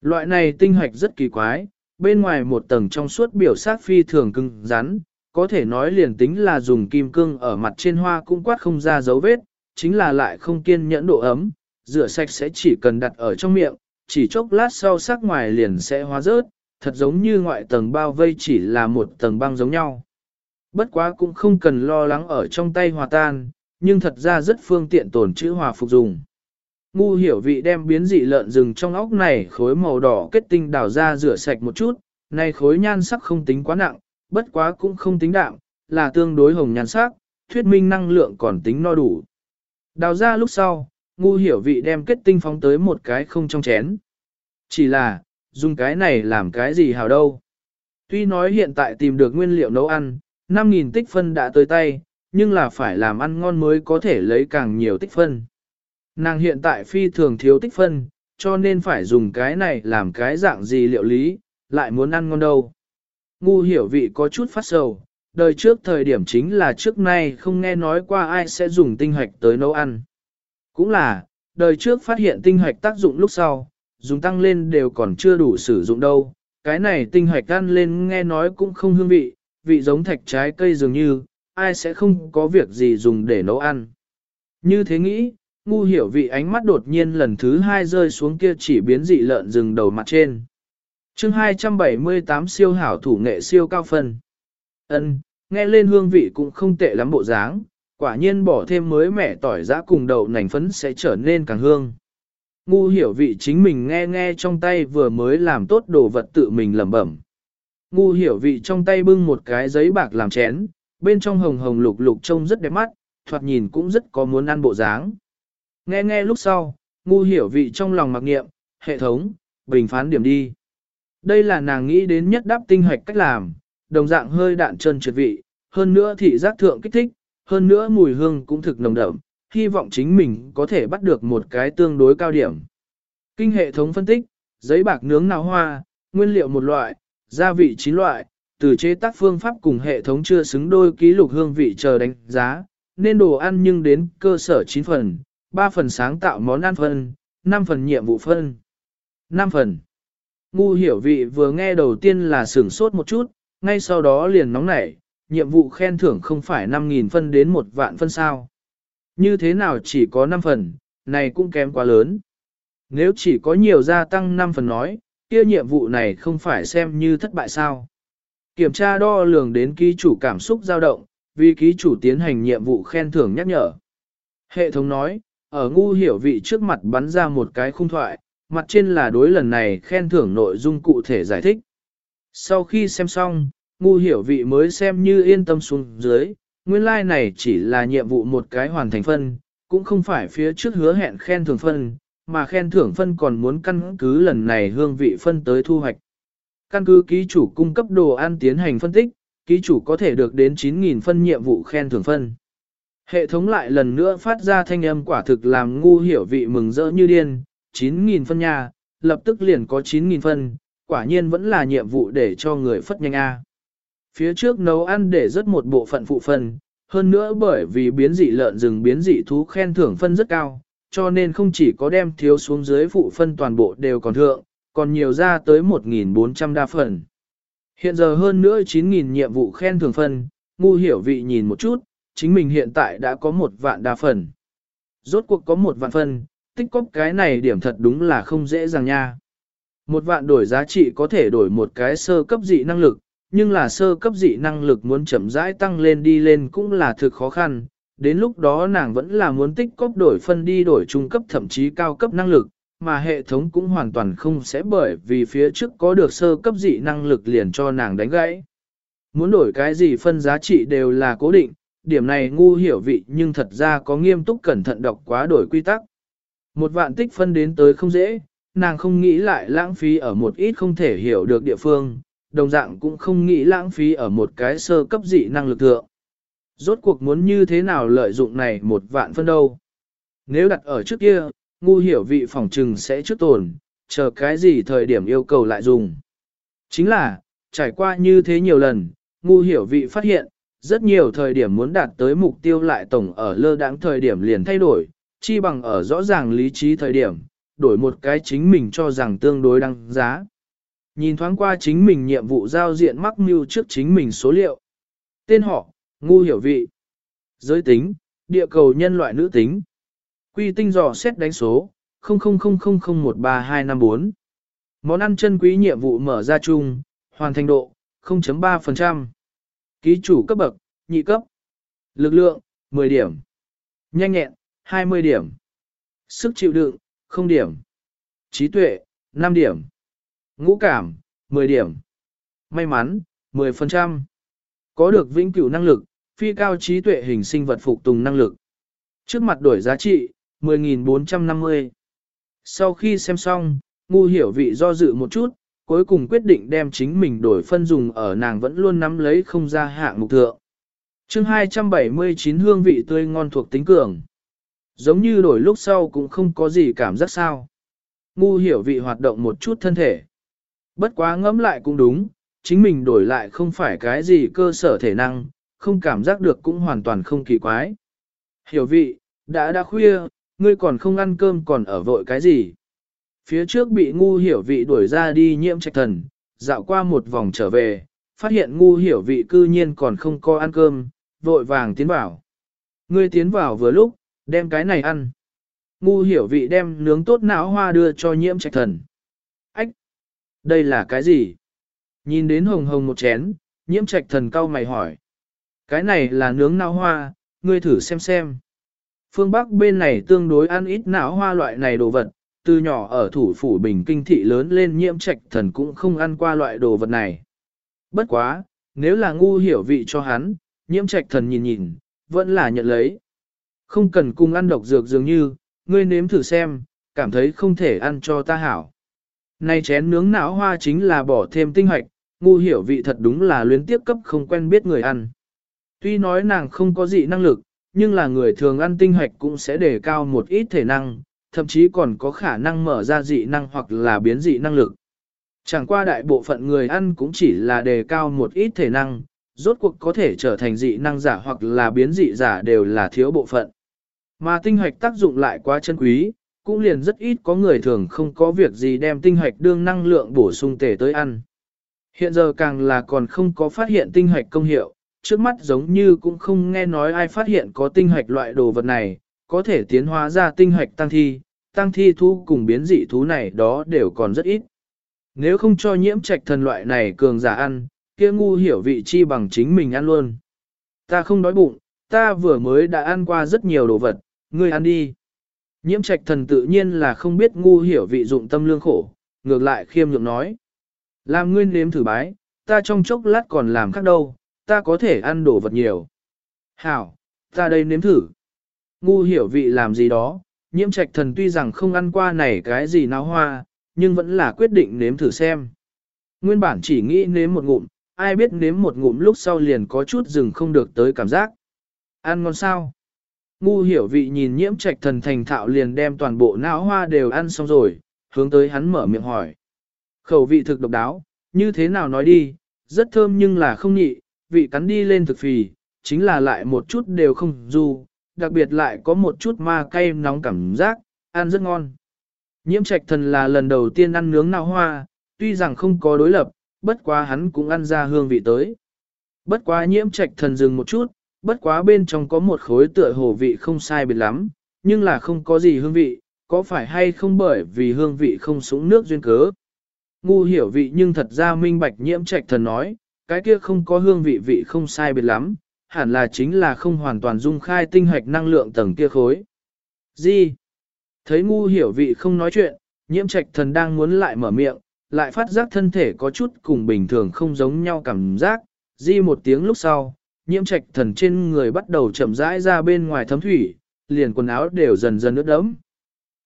Loại này tinh hoạch rất kỳ quái, bên ngoài một tầng trong suốt biểu sát phi thường cứng rắn, có thể nói liền tính là dùng kim cương ở mặt trên hoa cũng quát không ra dấu vết, chính là lại không kiên nhẫn độ ấm, rửa sạch sẽ chỉ cần đặt ở trong miệng, chỉ chốc lát sau sắc ngoài liền sẽ hóa rớt, thật giống như ngoại tầng bao vây chỉ là một tầng băng giống nhau. Bất quá cũng không cần lo lắng ở trong tay hòa tan, nhưng thật ra rất phương tiện tổn chữ hòa phục dùng. Ngu hiểu vị đem biến dị lợn rừng trong óc này khối màu đỏ kết tinh đào ra rửa sạch một chút, này khối nhan sắc không tính quá nặng, bất quá cũng không tính đạm, là tương đối hồng nhan sắc, thuyết minh năng lượng còn tính no đủ. Đào ra lúc sau, ngu hiểu vị đem kết tinh phóng tới một cái không trong chén. Chỉ là, dùng cái này làm cái gì hào đâu. Tuy nói hiện tại tìm được nguyên liệu nấu ăn, 5.000 tích phân đã tới tay, nhưng là phải làm ăn ngon mới có thể lấy càng nhiều tích phân. Nàng hiện tại phi thường thiếu tích phân, cho nên phải dùng cái này làm cái dạng gì liệu lý, lại muốn ăn ngon đâu. Ngu hiểu vị có chút phát sầu, đời trước thời điểm chính là trước nay không nghe nói qua ai sẽ dùng tinh hoạch tới nấu ăn. Cũng là, đời trước phát hiện tinh hoạch tác dụng lúc sau, dùng tăng lên đều còn chưa đủ sử dụng đâu. Cái này tinh hoạch ăn lên nghe nói cũng không hương vị, vị giống thạch trái cây dường như, ai sẽ không có việc gì dùng để nấu ăn. Như thế nghĩ, ngu hiểu vị ánh mắt đột nhiên lần thứ hai rơi xuống kia chỉ biến dị lợn rừng đầu mặt trên chương 278 siêu hảo thủ nghệ siêu cao phân. ân nghe lên hương vị cũng không tệ lắm bộ dáng, quả nhiên bỏ thêm mới mẻ tỏi giã cùng đậu nành phấn sẽ trở nên càng hương. Ngu hiểu vị chính mình nghe nghe trong tay vừa mới làm tốt đồ vật tự mình lẩm bẩm. Ngu hiểu vị trong tay bưng một cái giấy bạc làm chén, bên trong hồng hồng lục lục trông rất đẹp mắt, thoạt nhìn cũng rất có muốn ăn bộ dáng. Nghe nghe lúc sau, ngu hiểu vị trong lòng mặc nghiệm, hệ thống, bình phán điểm đi. Đây là nàng nghĩ đến nhất đáp tinh hoạch cách làm, đồng dạng hơi đạn chân trượt vị, hơn nữa thị giác thượng kích thích, hơn nữa mùi hương cũng thực nồng đậm, hy vọng chính mình có thể bắt được một cái tương đối cao điểm. Kinh hệ thống phân tích, giấy bạc nướng nào hoa, nguyên liệu một loại, gia vị chín loại, từ chế tác phương pháp cùng hệ thống chưa xứng đôi ký lục hương vị chờ đánh giá, nên đồ ăn nhưng đến cơ sở 9 phần, 3 phần sáng tạo món ăn phân, 5 phần nhiệm vụ phân. 5 phần. Ngu hiểu vị vừa nghe đầu tiên là sửng sốt một chút, ngay sau đó liền nóng nảy, nhiệm vụ khen thưởng không phải 5.000 phân đến một vạn phân sao. Như thế nào chỉ có 5 phần, này cũng kém quá lớn. Nếu chỉ có nhiều gia tăng 5 phần nói, kia nhiệm vụ này không phải xem như thất bại sao. Kiểm tra đo lường đến ký chủ cảm xúc dao động, vì ký chủ tiến hành nhiệm vụ khen thưởng nhắc nhở. Hệ thống nói, ở ngu hiểu vị trước mặt bắn ra một cái khung thoại, mặt trên là đối lần này khen thưởng nội dung cụ thể giải thích. Sau khi xem xong, ngu hiểu vị mới xem như yên tâm xuống dưới, nguyên lai like này chỉ là nhiệm vụ một cái hoàn thành phân, cũng không phải phía trước hứa hẹn khen thưởng phân, mà khen thưởng phân còn muốn căn cứ lần này hương vị phân tới thu hoạch. Căn cứ ký chủ cung cấp đồ ăn tiến hành phân tích, ký chủ có thể được đến 9.000 phân nhiệm vụ khen thưởng phân. Hệ thống lại lần nữa phát ra thanh âm quả thực làm ngu hiểu vị mừng rỡ như điên, 9.000 phân nha, lập tức liền có 9.000 phân, quả nhiên vẫn là nhiệm vụ để cho người phất nhanh A. Phía trước nấu ăn để rất một bộ phận phụ phân, hơn nữa bởi vì biến dị lợn rừng biến dị thú khen thưởng phân rất cao, cho nên không chỉ có đem thiếu xuống dưới phụ phân toàn bộ đều còn thượng, còn nhiều ra tới 1.400 đa phần. Hiện giờ hơn nữa 9.000 nhiệm vụ khen thưởng phân, ngu hiểu vị nhìn một chút, chính mình hiện tại đã có một vạn đa phần. Rốt cuộc có một vạn phân, tích cóp cái này điểm thật đúng là không dễ dàng nha. Một vạn đổi giá trị có thể đổi một cái sơ cấp dị năng lực, nhưng là sơ cấp dị năng lực muốn chậm rãi tăng lên đi lên cũng là thực khó khăn. Đến lúc đó nàng vẫn là muốn tích cóp đổi phân đi đổi trung cấp thậm chí cao cấp năng lực, mà hệ thống cũng hoàn toàn không sẽ bởi vì phía trước có được sơ cấp dị năng lực liền cho nàng đánh gãy. Muốn đổi cái gì phân giá trị đều là cố định, điểm này ngu hiểu vị nhưng thật ra có nghiêm túc cẩn thận đọc quá đổi quy tắc. Một vạn tích phân đến tới không dễ, nàng không nghĩ lại lãng phí ở một ít không thể hiểu được địa phương, đồng dạng cũng không nghĩ lãng phí ở một cái sơ cấp dị năng lực thượng. Rốt cuộc muốn như thế nào lợi dụng này một vạn phân đâu. Nếu đặt ở trước kia, ngu hiểu vị phòng trừng sẽ trước tồn, chờ cái gì thời điểm yêu cầu lại dùng. Chính là, trải qua như thế nhiều lần, ngu hiểu vị phát hiện, rất nhiều thời điểm muốn đạt tới mục tiêu lại tổng ở lơ đãng thời điểm liền thay đổi, chi bằng ở rõ ràng lý trí thời điểm, đổi một cái chính mình cho rằng tương đối đăng giá. Nhìn thoáng qua chính mình nhiệm vụ giao diện mắc mưu trước chính mình số liệu. Tên họ, ngu hiểu vị. Giới tính, địa cầu nhân loại nữ tính. Quy tinh dò xét đánh số, 0000013254. Món ăn chân quý nhiệm vụ mở ra chung, hoàn thành độ, 0.3%. Ký chủ cấp bậc, nhị cấp. Lực lượng, 10 điểm. Nhanh nhẹn, 20 điểm. Sức chịu đựng, 0 điểm. Trí tuệ, 5 điểm. Ngũ cảm, 10 điểm. May mắn, 10%. Có được vĩnh cửu năng lực, phi cao trí tuệ hình sinh vật phục tùng năng lực. Trước mặt đổi giá trị, 10.450. Sau khi xem xong, ngu hiểu vị do dự một chút, cuối cùng quyết định đem chính mình đổi phân dùng ở nàng vẫn luôn nắm lấy không ra hạng mục thượng. chương 279 hương vị tươi ngon thuộc tính cường. Giống như đổi lúc sau cũng không có gì cảm giác sao. Ngu hiểu vị hoạt động một chút thân thể. Bất quá ngẫm lại cũng đúng, chính mình đổi lại không phải cái gì cơ sở thể năng, không cảm giác được cũng hoàn toàn không kỳ quái. Hiểu vị, đã đã khuya, ngươi còn không ăn cơm còn ở vội cái gì. Phía trước bị ngu hiểu vị đuổi ra đi nhiễm trạch thần, dạo qua một vòng trở về, phát hiện ngu hiểu vị cư nhiên còn không có ăn cơm, vội vàng tiến vào. Ngươi tiến vào vừa lúc, đem cái này ăn. Ngu hiểu vị đem nướng tốt não hoa đưa cho nhiễm trạch thần. Ách! Đây là cái gì? Nhìn đến hồng hồng một chén, nhiễm trạch thần cau mày hỏi. Cái này là nướng não hoa, ngươi thử xem xem. Phương Bắc bên này tương đối ăn ít não hoa loại này đồ vật, từ nhỏ ở thủ phủ bình kinh thị lớn lên nhiễm trạch thần cũng không ăn qua loại đồ vật này. Bất quá, nếu là ngu hiểu vị cho hắn, nhiễm trạch thần nhìn nhìn, vẫn là nhận lấy. Không cần cùng ăn độc dược dường như, ngươi nếm thử xem, cảm thấy không thể ăn cho ta hảo. nay chén nướng não hoa chính là bỏ thêm tinh hoạch, ngu hiểu vị thật đúng là luyến tiếp cấp không quen biết người ăn. Tuy nói nàng không có dị năng lực, nhưng là người thường ăn tinh hoạch cũng sẽ đề cao một ít thể năng, thậm chí còn có khả năng mở ra dị năng hoặc là biến dị năng lực. Chẳng qua đại bộ phận người ăn cũng chỉ là đề cao một ít thể năng, rốt cuộc có thể trở thành dị năng giả hoặc là biến dị giả đều là thiếu bộ phận. Mà tinh hoạch tác dụng lại quá chân quý, cũng liền rất ít có người thường không có việc gì đem tinh hoạch đương năng lượng bổ sung tể tới ăn. Hiện giờ càng là còn không có phát hiện tinh hoạch công hiệu, trước mắt giống như cũng không nghe nói ai phát hiện có tinh hoạch loại đồ vật này, có thể tiến hóa ra tinh hoạch tăng thi, tăng thi thú cùng biến dị thú này đó đều còn rất ít. Nếu không cho nhiễm trạch thần loại này cường giả ăn, kia ngu hiểu vị chi bằng chính mình ăn luôn. Ta không đói bụng, ta vừa mới đã ăn qua rất nhiều đồ vật, ngươi ăn đi. Nhiễm trạch thần tự nhiên là không biết ngu hiểu vị dụng tâm lương khổ, ngược lại khiêm nhượng nói. Làm ngươi nếm thử bái, ta trong chốc lát còn làm khác đâu, ta có thể ăn đồ vật nhiều. Hảo, ta đây nếm thử. Ngu hiểu vị làm gì đó, nhiễm trạch thần tuy rằng không ăn qua này cái gì náo hoa, nhưng vẫn là quyết định nếm thử xem. Nguyên bản chỉ nghĩ nếm một ngụm, ai biết nếm một ngụm lúc sau liền có chút dừng không được tới cảm giác. Ăn ngon sao? Ngu hiểu vị nhìn nhiễm trạch thần thành thạo liền đem toàn bộ não hoa đều ăn xong rồi, hướng tới hắn mở miệng hỏi. Khẩu vị thực độc đáo, như thế nào nói đi, rất thơm nhưng là không nhị, vị cắn đi lên thực phì, chính là lại một chút đều không du, đặc biệt lại có một chút ma cay nóng cảm giác, ăn rất ngon. Nhiễm trạch thần là lần đầu tiên ăn nướng nào hoa, tuy rằng không có đối lập, bất quá hắn cũng ăn ra hương vị tới. Bất quá nhiễm trạch thần dừng một chút, bất quá bên trong có một khối tựa hồ vị không sai biệt lắm, nhưng là không có gì hương vị, có phải hay không bởi vì hương vị không súng nước duyên cớ. Ngu hiểu vị nhưng thật ra minh bạch nhiễm trạch thần nói, cái kia không có hương vị vị không sai biệt lắm, hẳn là chính là không hoàn toàn dung khai tinh hoạch năng lượng tầng kia khối. Gì? Thấy ngu hiểu vị không nói chuyện, nhiễm trạch thần đang muốn lại mở miệng, lại phát giác thân thể có chút cùng bình thường không giống nhau cảm giác, di một tiếng lúc sau, nhiễm trạch thần trên người bắt đầu chậm rãi ra bên ngoài thấm thủy, liền quần áo đều dần dần ướt đẫm.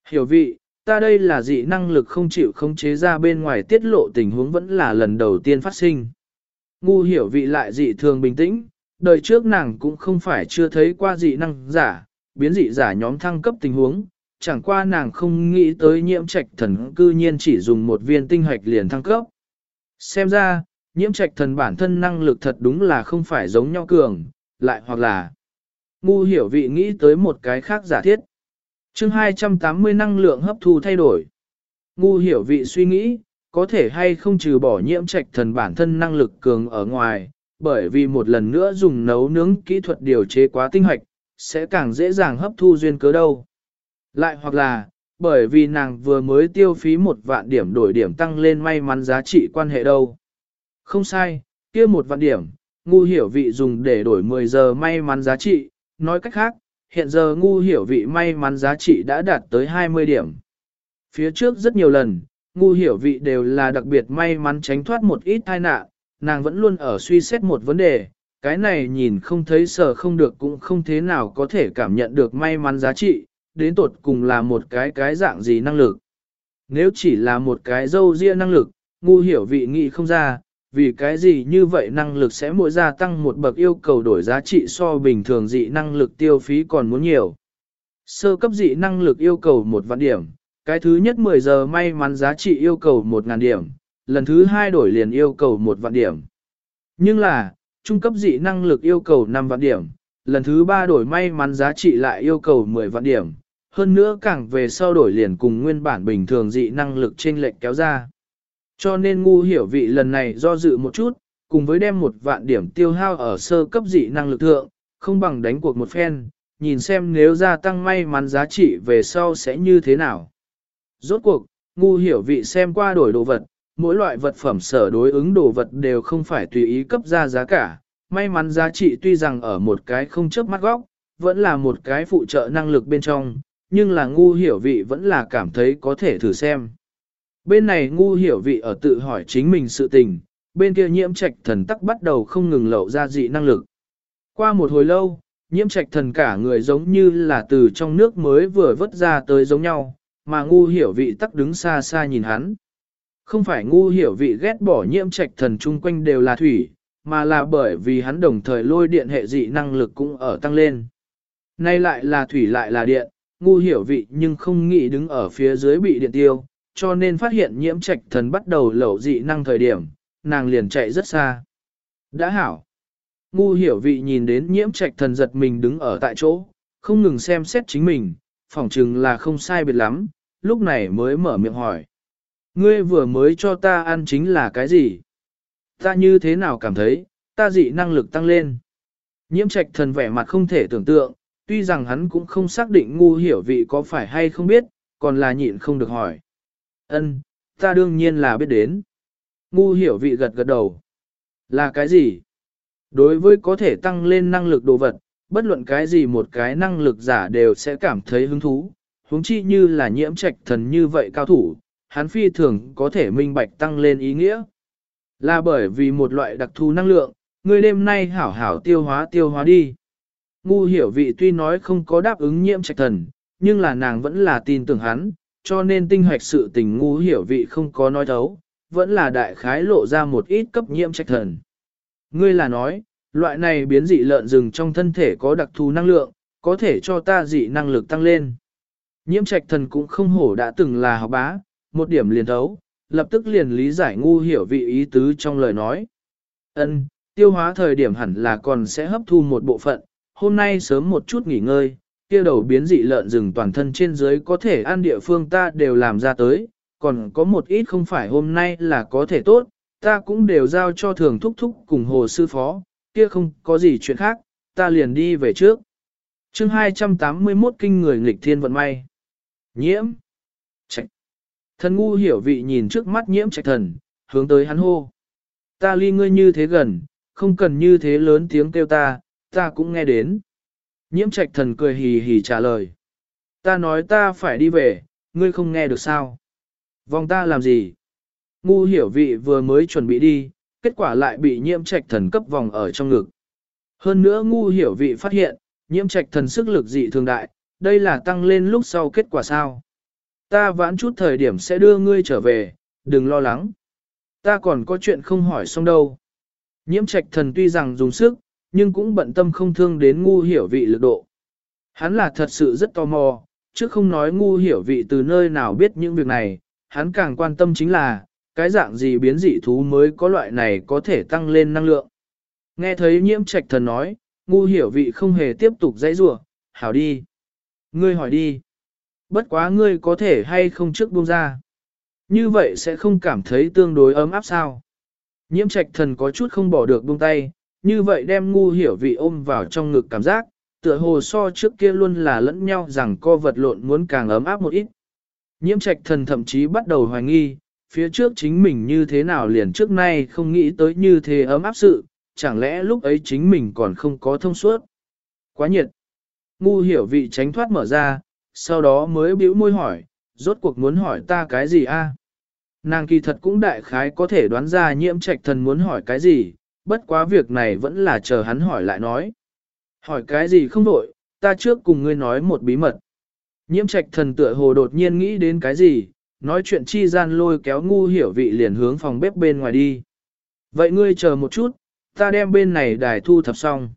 Hiểu vị, ta đây là dị năng lực không chịu không chế ra bên ngoài tiết lộ tình huống vẫn là lần đầu tiên phát sinh. Ngu hiểu vị lại dị thường bình tĩnh, đời trước nàng cũng không phải chưa thấy qua dị năng giả, biến dị giả nhóm thăng cấp tình huống, chẳng qua nàng không nghĩ tới nhiễm trạch thần cư nhiên chỉ dùng một viên tinh hoạch liền thăng cấp. Xem ra, nhiễm trạch thần bản thân năng lực thật đúng là không phải giống nhau cường, lại hoặc là ngu hiểu vị nghĩ tới một cái khác giả thiết. chương 280 năng lượng hấp thu thay đổi. Ngu hiểu vị suy nghĩ, có thể hay không trừ bỏ nhiễm trạch thần bản thân năng lực cường ở ngoài, bởi vì một lần nữa dùng nấu nướng kỹ thuật điều chế quá tinh hoạch, sẽ càng dễ dàng hấp thu duyên cớ đâu. Lại hoặc là, bởi vì nàng vừa mới tiêu phí một vạn điểm đổi điểm tăng lên may mắn giá trị quan hệ đâu. Không sai, kia một vạn điểm, ngu hiểu vị dùng để đổi 10 giờ may mắn giá trị, nói cách khác, hiện giờ ngu hiểu vị may mắn giá trị đã đạt tới 20 điểm. Phía trước rất nhiều lần, ngu hiểu vị đều là đặc biệt may mắn tránh thoát một ít tai nạn, nàng vẫn luôn ở suy xét một vấn đề, cái này nhìn không thấy sở không được cũng không thế nào có thể cảm nhận được may mắn giá trị, đến tột cùng là một cái cái dạng gì năng lực. Nếu chỉ là một cái dâu ria năng lực, ngu hiểu vị nghĩ không ra, vì cái gì như vậy năng lực sẽ mỗi gia tăng một bậc yêu cầu đổi giá trị so bình thường dị năng lực tiêu phí còn muốn nhiều. Sơ cấp dị năng lực yêu cầu một vạn điểm, cái thứ nhất 10 giờ may mắn giá trị yêu cầu 1.000 điểm, lần thứ hai đổi liền yêu cầu một vạn điểm. Nhưng là, trung cấp dị năng lực yêu cầu 5 vạn điểm, lần thứ ba đổi may mắn giá trị lại yêu cầu 10 vạn điểm, hơn nữa càng về sau đổi liền cùng nguyên bản bình thường dị năng lực trên lệnh kéo ra. Cho nên ngu hiểu vị lần này do dự một chút, cùng với đem một vạn điểm tiêu hao ở sơ cấp dị năng lực thượng, không bằng đánh cuộc một phen, nhìn xem nếu gia tăng may mắn giá trị về sau sẽ như thế nào. Rốt cuộc, ngu hiểu vị xem qua đổi đồ vật, mỗi loại vật phẩm sở đối ứng đồ vật đều không phải tùy ý cấp ra giá cả. May mắn giá trị tuy rằng ở một cái không chấp mắt góc, vẫn là một cái phụ trợ năng lực bên trong, nhưng là ngu hiểu vị vẫn là cảm thấy có thể thử xem. Bên này ngu hiểu vị ở tự hỏi chính mình sự tình, bên kia nhiễm trạch thần tắc bắt đầu không ngừng lậu ra dị năng lực. Qua một hồi lâu, nhiễm trạch thần cả người giống như là từ trong nước mới vừa vớt ra tới giống nhau, mà ngu hiểu vị tắc đứng xa xa nhìn hắn. Không phải ngu hiểu vị ghét bỏ nhiễm trạch thần chung quanh đều là thủy, mà là bởi vì hắn đồng thời lôi điện hệ dị năng lực cũng ở tăng lên. Nay lại là thủy lại là điện, ngu hiểu vị nhưng không nghĩ đứng ở phía dưới bị điện tiêu, cho nên phát hiện nhiễm trạch thần bắt đầu lẩu dị năng thời điểm, nàng liền chạy rất xa. Đã hảo. Ngu hiểu vị nhìn đến nhiễm trạch thần giật mình đứng ở tại chỗ, không ngừng xem xét chính mình, phỏng chừng là không sai biệt lắm, lúc này mới mở miệng hỏi. Ngươi vừa mới cho ta ăn chính là cái gì? Ta như thế nào cảm thấy, ta dị năng lực tăng lên. Nhiễm trạch thần vẻ mặt không thể tưởng tượng, tuy rằng hắn cũng không xác định ngu hiểu vị có phải hay không biết, còn là nhịn không được hỏi. Ân, ta đương nhiên là biết đến. Ngu hiểu vị gật gật đầu. Là cái gì? Đối với có thể tăng lên năng lực đồ vật, bất luận cái gì một cái năng lực giả đều sẽ cảm thấy hứng thú, huống chi như là nhiễm trạch thần như vậy cao thủ, hắn phi thường có thể minh bạch tăng lên ý nghĩa. Là bởi vì một loại đặc thù năng lượng, người đêm nay hảo hảo tiêu hóa tiêu hóa đi. Ngu hiểu vị tuy nói không có đáp ứng nhiễm trạch thần, nhưng là nàng vẫn là tin tưởng hắn, cho nên tinh hoạch sự tình ngu hiểu vị không có nói thấu, vẫn là đại khái lộ ra một ít cấp nhiễm trạch thần. Ngươi là nói, loại này biến dị lợn rừng trong thân thể có đặc thù năng lượng, có thể cho ta dị năng lực tăng lên. Nhiễm trạch thần cũng không hổ đã từng là học bá, một điểm liền thấu, lập tức liền lý giải ngu hiểu vị ý tứ trong lời nói. Ân, tiêu hóa thời điểm hẳn là còn sẽ hấp thu một bộ phận, hôm nay sớm một chút nghỉ ngơi, kia đầu biến dị lợn rừng toàn thân trên dưới có thể ăn địa phương ta đều làm ra tới, còn có một ít không phải hôm nay là có thể tốt, ta cũng đều giao cho thường thúc thúc cùng hồ sư phó, kia không có gì chuyện khác, ta liền đi về trước. chương 281 kinh người nghịch thiên vận may. Nhiễm. Trạch. Thần ngu hiểu vị nhìn trước mắt nhiễm trạch thần, hướng tới hắn hô. Ta ly ngươi như thế gần, không cần như thế lớn tiếng kêu ta, ta cũng nghe đến. Nhiễm trạch thần cười hì hì trả lời. Ta nói ta phải đi về, ngươi không nghe được sao? Vòng ta làm gì? Ngu hiểu vị vừa mới chuẩn bị đi, kết quả lại bị nhiễm trạch thần cấp vòng ở trong ngực. Hơn nữa ngu hiểu vị phát hiện, nhiễm trạch thần sức lực dị thường đại, đây là tăng lên lúc sau kết quả sao. Ta vãn chút thời điểm sẽ đưa ngươi trở về, đừng lo lắng. Ta còn có chuyện không hỏi xong đâu. Nhiễm trạch thần tuy rằng dùng sức, nhưng cũng bận tâm không thương đến ngu hiểu vị lực độ. Hắn là thật sự rất tò mò, chứ không nói ngu hiểu vị từ nơi nào biết những việc này, hắn càng quan tâm chính là, cái dạng gì biến dị thú mới có loại này có thể tăng lên năng lượng. Nghe thấy nhiễm trạch thần nói, ngu hiểu vị không hề tiếp tục dãy rủa hảo đi. Ngươi hỏi đi. Bất quá ngươi có thể hay không trước buông ra. Như vậy sẽ không cảm thấy tương đối ấm áp sao. Nhiễm trạch thần có chút không bỏ được buông tay, như vậy đem ngu hiểu vị ôm vào trong ngực cảm giác, tựa hồ so trước kia luôn là lẫn nhau rằng co vật lộn muốn càng ấm áp một ít. Nhiễm trạch thần thậm chí bắt đầu hoài nghi, phía trước chính mình như thế nào liền trước nay không nghĩ tới như thế ấm áp sự, chẳng lẽ lúc ấy chính mình còn không có thông suốt. Quá nhiệt. Ngu hiểu vị tránh thoát mở ra, sau đó mới bĩu môi hỏi, rốt cuộc muốn hỏi ta cái gì a? Nàng kỳ thật cũng đại khái có thể đoán ra nhiễm trạch thần muốn hỏi cái gì, bất quá việc này vẫn là chờ hắn hỏi lại nói. Hỏi cái gì không đổi, ta trước cùng ngươi nói một bí mật. Nhiễm trạch thần tựa hồ đột nhiên nghĩ đến cái gì, nói chuyện chi gian lôi kéo ngu hiểu vị liền hướng phòng bếp bên ngoài đi. Vậy ngươi chờ một chút, ta đem bên này đài thu thập xong.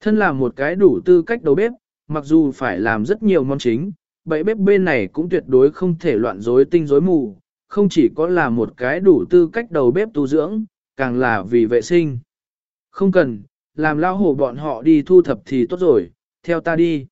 Thân là một cái đủ tư cách đầu bếp, mặc dù phải làm rất nhiều món chính, bậy bếp bên này cũng tuyệt đối không thể loạn rối tinh rối mù, không chỉ có là một cái đủ tư cách đầu bếp tu dưỡng, càng là vì vệ sinh. Không cần, làm lao hổ bọn họ đi thu thập thì tốt rồi, theo ta đi.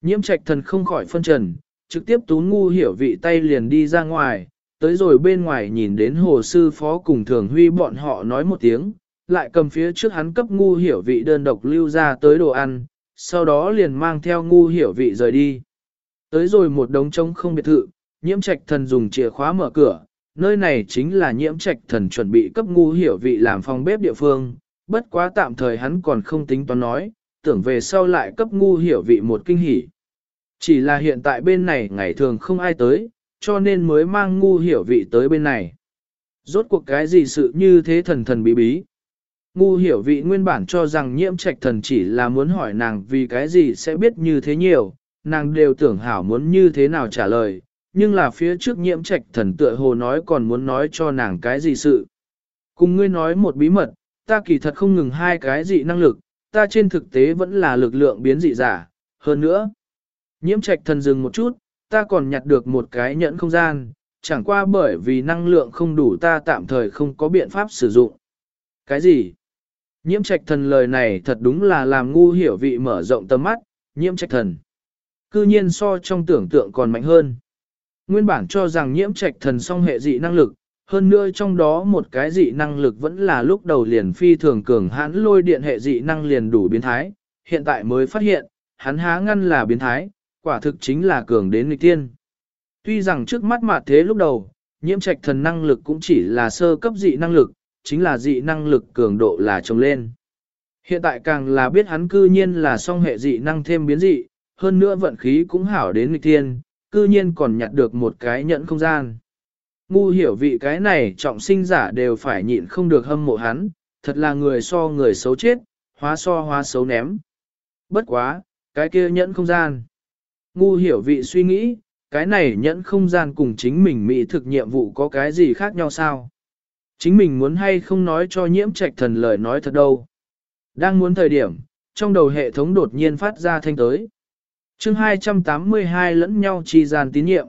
Nhiễm trạch thần không khỏi phân trần, trực tiếp tú ngu hiểu vị tay liền đi ra ngoài, tới rồi bên ngoài nhìn đến hồ sư phó cùng thường huy bọn họ nói một tiếng, lại cầm phía trước hắn cấp ngu hiểu vị đơn độc lưu ra tới đồ ăn, sau đó liền mang theo ngu hiểu vị rời đi. Tới rồi một đống trống không biệt thự, nhiễm trạch thần dùng chìa khóa mở cửa, nơi này chính là nhiễm trạch thần chuẩn bị cấp ngu hiểu vị làm phòng bếp địa phương, bất quá tạm thời hắn còn không tính toán nói, tưởng về sau lại cấp ngu hiểu vị một kinh hỉ. Chỉ là hiện tại bên này ngày thường không ai tới, cho nên mới mang ngu hiểu vị tới bên này. Rốt cuộc cái gì sự như thế thần thần bí bí. Ngu hiểu vị nguyên bản cho rằng nhiễm trạch thần chỉ là muốn hỏi nàng vì cái gì sẽ biết như thế nhiều, nàng đều tưởng hảo muốn như thế nào trả lời, nhưng là phía trước nhiễm trạch thần tựa hồ nói còn muốn nói cho nàng cái gì sự. Cùng ngươi nói một bí mật, ta kỳ thật không ngừng hai cái dị năng lực, ta trên thực tế vẫn là lực lượng biến dị giả, hơn nữa. Nhiễm trạch thần dừng một chút, ta còn nhặt được một cái nhẫn không gian, chẳng qua bởi vì năng lượng không đủ ta tạm thời không có biện pháp sử dụng. Cái gì? Nhiễm trạch thần lời này thật đúng là làm ngu hiểu vị mở rộng tầm mắt, nhiễm trạch thần. Cư nhiên so trong tưởng tượng còn mạnh hơn. Nguyên bản cho rằng nhiễm trạch thần song hệ dị năng lực, hơn nữa trong đó một cái dị năng lực vẫn là lúc đầu liền phi thường cường hãn lôi điện hệ dị năng liền đủ biến thái, hiện tại mới phát hiện, hắn há ngăn là biến thái, quả thực chính là cường đến nghịch tiên. Tuy rằng trước mắt mà thế lúc đầu, nhiễm trạch thần năng lực cũng chỉ là sơ cấp dị năng lực, chính là dị năng lực cường độ là trồng lên. Hiện tại càng là biết hắn cư nhiên là song hệ dị năng thêm biến dị, hơn nữa vận khí cũng hảo đến nghịch tiên, cư nhiên còn nhặt được một cái nhẫn không gian. Ngu hiểu vị cái này trọng sinh giả đều phải nhịn không được hâm mộ hắn, thật là người so người xấu chết, hóa so hóa xấu ném. Bất quá, cái kia nhẫn không gian. Ngu hiểu vị suy nghĩ, cái này nhẫn không gian cùng chính mình mỹ thực nhiệm vụ có cái gì khác nhau sao? Chính mình muốn hay không nói cho nhiễm trạch thần lời nói thật đâu. Đang muốn thời điểm, trong đầu hệ thống đột nhiên phát ra thanh tới chương 282 lẫn nhau chi gian tín nhiệm.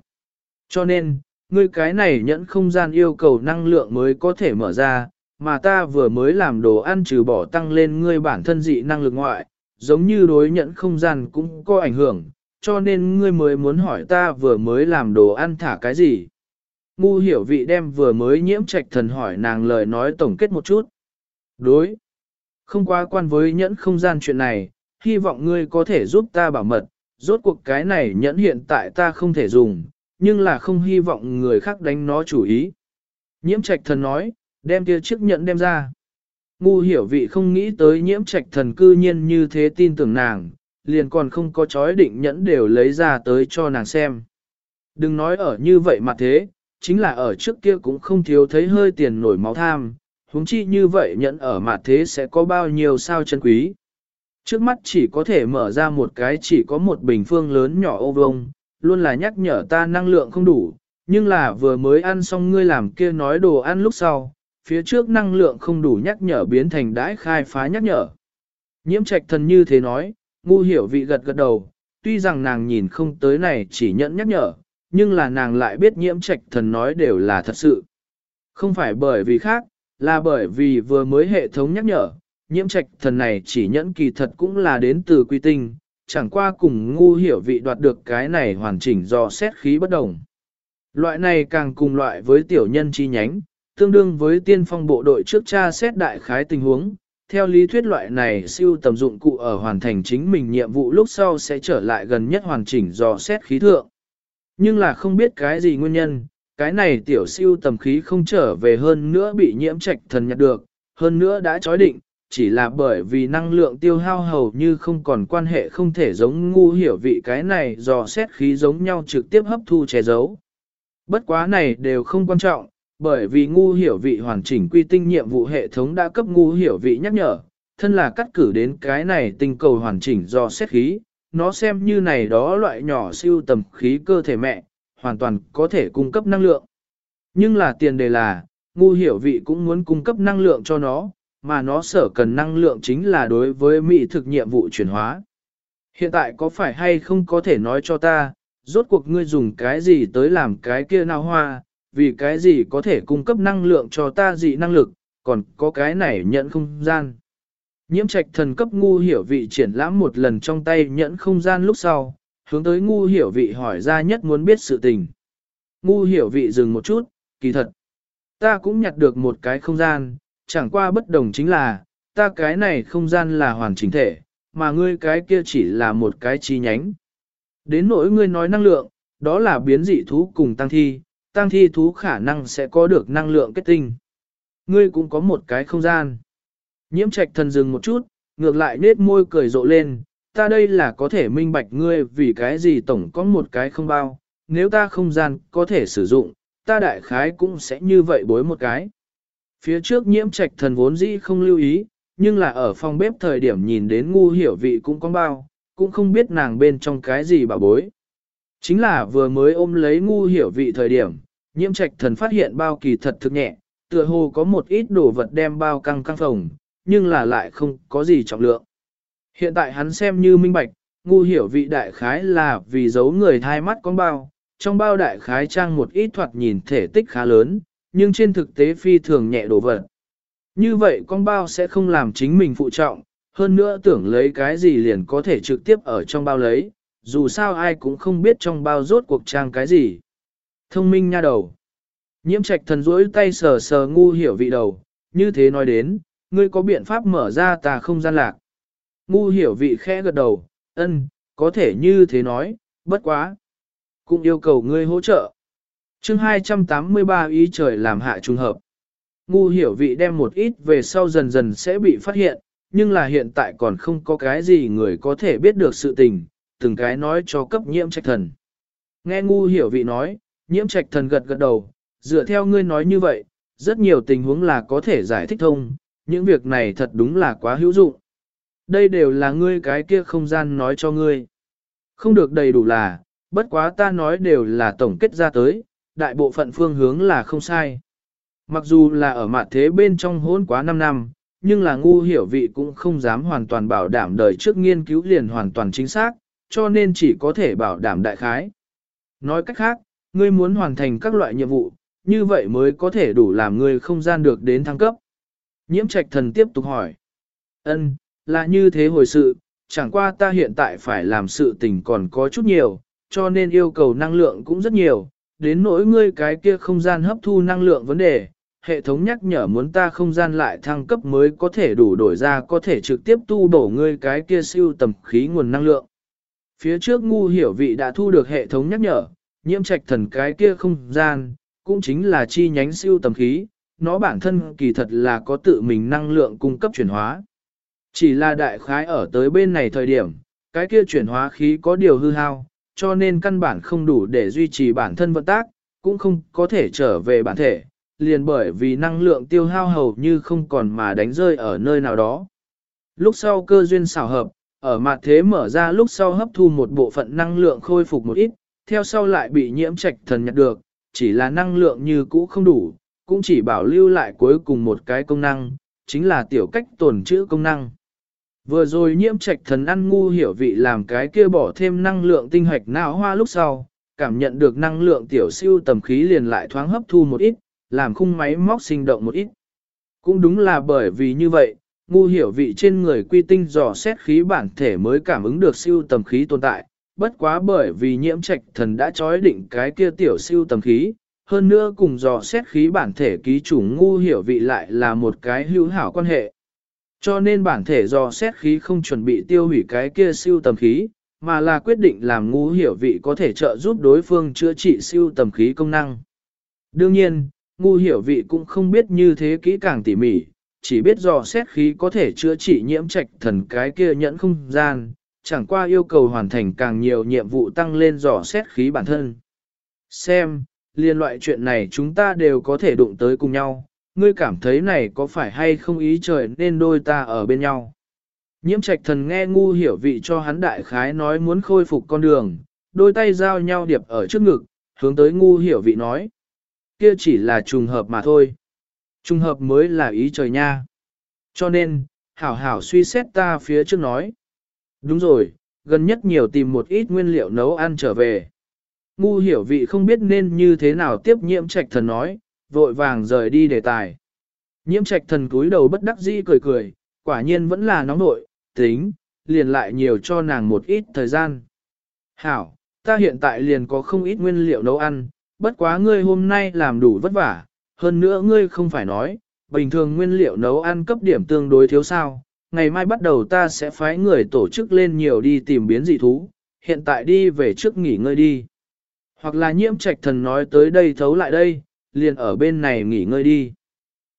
Cho nên, ngươi cái này nhẫn không gian yêu cầu năng lượng mới có thể mở ra, mà ta vừa mới làm đồ ăn trừ bỏ tăng lên ngươi bản thân dị năng lực ngoại, giống như đối nhẫn không gian cũng có ảnh hưởng, cho nên ngươi mới muốn hỏi ta vừa mới làm đồ ăn thả cái gì. Ngu hiểu vị đem vừa mới nhiễm trạch thần hỏi nàng lời nói tổng kết một chút. Đối. Không quá quan với nhẫn không gian chuyện này, hy vọng ngươi có thể giúp ta bảo mật, rốt cuộc cái này nhẫn hiện tại ta không thể dùng, nhưng là không hy vọng người khác đánh nó chủ ý. Nhiễm trạch thần nói, đem kia chiếc nhẫn đem ra. Ngu hiểu vị không nghĩ tới nhiễm trạch thần cư nhiên như thế tin tưởng nàng, liền còn không có chói định nhẫn đều lấy ra tới cho nàng xem. Đừng nói ở như vậy mà thế, chính là ở trước kia cũng không thiếu thấy hơi tiền nổi máu tham, huống chi như vậy nhẫn ở mặt thế sẽ có bao nhiêu sao chân quý. Trước mắt chỉ có thể mở ra một cái chỉ có một bình phương lớn nhỏ ô vông, luôn là nhắc nhở ta năng lượng không đủ, nhưng là vừa mới ăn xong ngươi làm kia nói đồ ăn lúc sau, phía trước năng lượng không đủ nhắc nhở biến thành đãi khai phá nhắc nhở. Nhiễm trạch thần như thế nói, ngu hiểu vị gật gật đầu, tuy rằng nàng nhìn không tới này chỉ nhận nhắc nhở, nhưng là nàng lại biết nhiễm trạch thần nói đều là thật sự. Không phải bởi vì khác, là bởi vì vừa mới hệ thống nhắc nhở, nhiễm trạch thần này chỉ nhẫn kỳ thật cũng là đến từ quy tinh, chẳng qua cùng ngu hiểu vị đoạt được cái này hoàn chỉnh do xét khí bất đồng. Loại này càng cùng loại với tiểu nhân chi nhánh, tương đương với tiên phong bộ đội trước cha xét đại khái tình huống. Theo lý thuyết loại này siêu tầm dụng cụ ở hoàn thành chính mình nhiệm vụ lúc sau sẽ trở lại gần nhất hoàn chỉnh do xét khí thượng. Nhưng là không biết cái gì nguyên nhân, cái này tiểu siêu tầm khí không trở về hơn nữa bị nhiễm trạch thần nhặt được, hơn nữa đã chói định, chỉ là bởi vì năng lượng tiêu hao hầu như không còn quan hệ không thể giống ngu hiểu vị cái này do xét khí giống nhau trực tiếp hấp thu che giấu. Bất quá này đều không quan trọng, bởi vì ngu hiểu vị hoàn chỉnh quy tinh nhiệm vụ hệ thống đã cấp ngu hiểu vị nhắc nhở, thân là cắt cử đến cái này tinh cầu hoàn chỉnh do xét khí, nó xem như này đó loại nhỏ siêu tầm khí cơ thể mẹ, hoàn toàn có thể cung cấp năng lượng. Nhưng là tiền đề là, ngu hiểu vị cũng muốn cung cấp năng lượng cho nó, mà nó sở cần năng lượng chính là đối với mỹ thực nhiệm vụ chuyển hóa. Hiện tại có phải hay không có thể nói cho ta, rốt cuộc ngươi dùng cái gì tới làm cái kia nào hoa, vì cái gì có thể cung cấp năng lượng cho ta dị năng lực, còn có cái này nhận không gian. Nhiễm trạch thần cấp ngu hiểu vị triển lãm một lần trong tay nhẫn không gian lúc sau, hướng tới ngu hiểu vị hỏi ra nhất muốn biết sự tình. Ngu hiểu vị dừng một chút, kỳ thật. Ta cũng nhặt được một cái không gian, chẳng qua bất đồng chính là, ta cái này không gian là hoàn chỉnh thể, mà ngươi cái kia chỉ là một cái chi nhánh. Đến nỗi ngươi nói năng lượng, đó là biến dị thú cùng tăng thi, tăng thi thú khả năng sẽ có được năng lượng kết tinh. Ngươi cũng có một cái không gian. Nhiễm trạch thần dừng một chút, ngược lại nết môi cười rộ lên, ta đây là có thể minh bạch ngươi vì cái gì tổng có một cái không bao, nếu ta không gian có thể sử dụng, ta đại khái cũng sẽ như vậy bối một cái. Phía trước nhiễm trạch thần vốn dĩ không lưu ý, nhưng là ở phòng bếp thời điểm nhìn đến ngu hiểu vị cũng có bao, cũng không biết nàng bên trong cái gì bà bối. Chính là vừa mới ôm lấy ngu hiểu vị thời điểm, nhiễm trạch thần phát hiện bao kỳ thật thực nhẹ, tựa hồ có một ít đồ vật đem bao căng căng phồng, nhưng là lại không có gì trọng lượng. Hiện tại hắn xem như minh bạch, ngu hiểu vị đại khái là vì giấu người thai mắt con bao, trong bao đại khái trang một ít thoạt nhìn thể tích khá lớn, nhưng trên thực tế phi thường nhẹ đồ vật. Như vậy con bao sẽ không làm chính mình phụ trọng, hơn nữa tưởng lấy cái gì liền có thể trực tiếp ở trong bao lấy, dù sao ai cũng không biết trong bao rốt cuộc trang cái gì. Thông minh nha đầu. Nhiễm trạch thần rỗi tay sờ sờ ngu hiểu vị đầu, như thế nói đến, ngươi có biện pháp mở ra tà không gian lạc. Ngu hiểu vị khẽ gật đầu, ân, có thể như thế nói, bất quá. Cũng yêu cầu ngươi hỗ trợ chương 283 ý trời làm hạ trùng hợp. Ngu hiểu vị đem một ít về sau dần dần sẽ bị phát hiện, nhưng là hiện tại còn không có cái gì người có thể biết được sự tình, từng cái nói cho cấp nhiễm trạch thần. Nghe ngu hiểu vị nói, nhiễm trạch thần gật gật đầu, dựa theo ngươi nói như vậy, rất nhiều tình huống là có thể giải thích thông, những việc này thật đúng là quá hữu dụng. Đây đều là ngươi cái kia không gian nói cho ngươi. Không được đầy đủ là, bất quá ta nói đều là tổng kết ra tới, đại bộ phận phương hướng là không sai. Mặc dù là ở mặt thế bên trong hôn quá 5 năm, nhưng là ngu hiểu vị cũng không dám hoàn toàn bảo đảm đời trước nghiên cứu liền hoàn toàn chính xác, cho nên chỉ có thể bảo đảm đại khái. Nói cách khác, ngươi muốn hoàn thành các loại nhiệm vụ, như vậy mới có thể đủ làm ngươi không gian được đến thăng cấp. Nhiễm trạch thần tiếp tục hỏi. ân là như thế hồi sự, chẳng qua ta hiện tại phải làm sự tình còn có chút nhiều, cho nên yêu cầu năng lượng cũng rất nhiều, đến nỗi ngươi cái kia không gian hấp thu năng lượng vấn đề, hệ thống nhắc nhở muốn ta không gian lại thăng cấp mới có thể đủ đổi ra có thể trực tiếp tu bổ ngươi cái kia siêu tầm khí nguồn năng lượng. Phía trước ngu hiểu vị đã thu được hệ thống nhắc nhở, nhiễm trạch thần cái kia không gian, cũng chính là chi nhánh siêu tầm khí, nó bản thân kỳ thật là có tự mình năng lượng cung cấp chuyển hóa. Chỉ là đại khái ở tới bên này thời điểm, cái kia chuyển hóa khí có điều hư hao, cho nên căn bản không đủ để duy trì bản thân vận tác, cũng không có thể trở về bản thể, liền bởi vì năng lượng tiêu hao hầu như không còn mà đánh rơi ở nơi nào đó. Lúc sau cơ duyên xảo hợp, ở mặt thế mở ra lúc sau hấp thu một bộ phận năng lượng khôi phục một ít, theo sau lại bị nhiễm trạch thần nhặt được, chỉ là năng lượng như cũ không đủ, cũng chỉ bảo lưu lại cuối cùng một cái công năng, chính là tiểu cách tồn trữ công năng. Vừa rồi nhiễm trạch thần ăn ngu hiểu vị làm cái kia bỏ thêm năng lượng tinh hoạch não hoa lúc sau, cảm nhận được năng lượng tiểu siêu tầm khí liền lại thoáng hấp thu một ít, làm khung máy móc sinh động một ít. Cũng đúng là bởi vì như vậy, ngu hiểu vị trên người quy tinh dò xét khí bản thể mới cảm ứng được siêu tầm khí tồn tại, bất quá bởi vì nhiễm trạch thần đã trói định cái kia tiểu siêu tầm khí, hơn nữa cùng dò xét khí bản thể ký chủ ngu hiểu vị lại là một cái hữu hảo quan hệ. Cho nên bản thể do xét khí không chuẩn bị tiêu hủy cái kia siêu tầm khí, mà là quyết định làm ngu hiểu vị có thể trợ giúp đối phương chữa trị siêu tầm khí công năng. Đương nhiên, ngu hiểu vị cũng không biết như thế kỹ càng tỉ mỉ, chỉ biết dò xét khí có thể chữa trị nhiễm trạch thần cái kia nhẫn không gian, chẳng qua yêu cầu hoàn thành càng nhiều nhiệm vụ tăng lên dò xét khí bản thân. Xem, liên loại chuyện này chúng ta đều có thể đụng tới cùng nhau, ngươi cảm thấy này có phải hay không ý trời nên đôi ta ở bên nhau. Nhiễm trạch thần nghe ngu hiểu vị cho hắn đại khái nói muốn khôi phục con đường, đôi tay giao nhau điệp ở trước ngực, hướng tới ngu hiểu vị nói. Kia chỉ là trùng hợp mà thôi. Trùng hợp mới là ý trời nha. Cho nên, hảo hảo suy xét ta phía trước nói. Đúng rồi, gần nhất nhiều tìm một ít nguyên liệu nấu ăn trở về. Ngu hiểu vị không biết nên như thế nào tiếp nhiễm trạch thần nói, vội vàng rời đi đề tài. Nhiễm trạch thần cúi đầu bất đắc dĩ cười cười, quả nhiên vẫn là nóng nội, tính, liền lại nhiều cho nàng một ít thời gian. Hảo, ta hiện tại liền có không ít nguyên liệu nấu ăn, bất quá ngươi hôm nay làm đủ vất vả, hơn nữa ngươi không phải nói, bình thường nguyên liệu nấu ăn cấp điểm tương đối thiếu sao, ngày mai bắt đầu ta sẽ phái người tổ chức lên nhiều đi tìm biến dị thú, hiện tại đi về trước nghỉ ngơi đi. Hoặc là nhiễm trạch thần nói tới đây thấu lại đây, liền ở bên này nghỉ ngơi đi.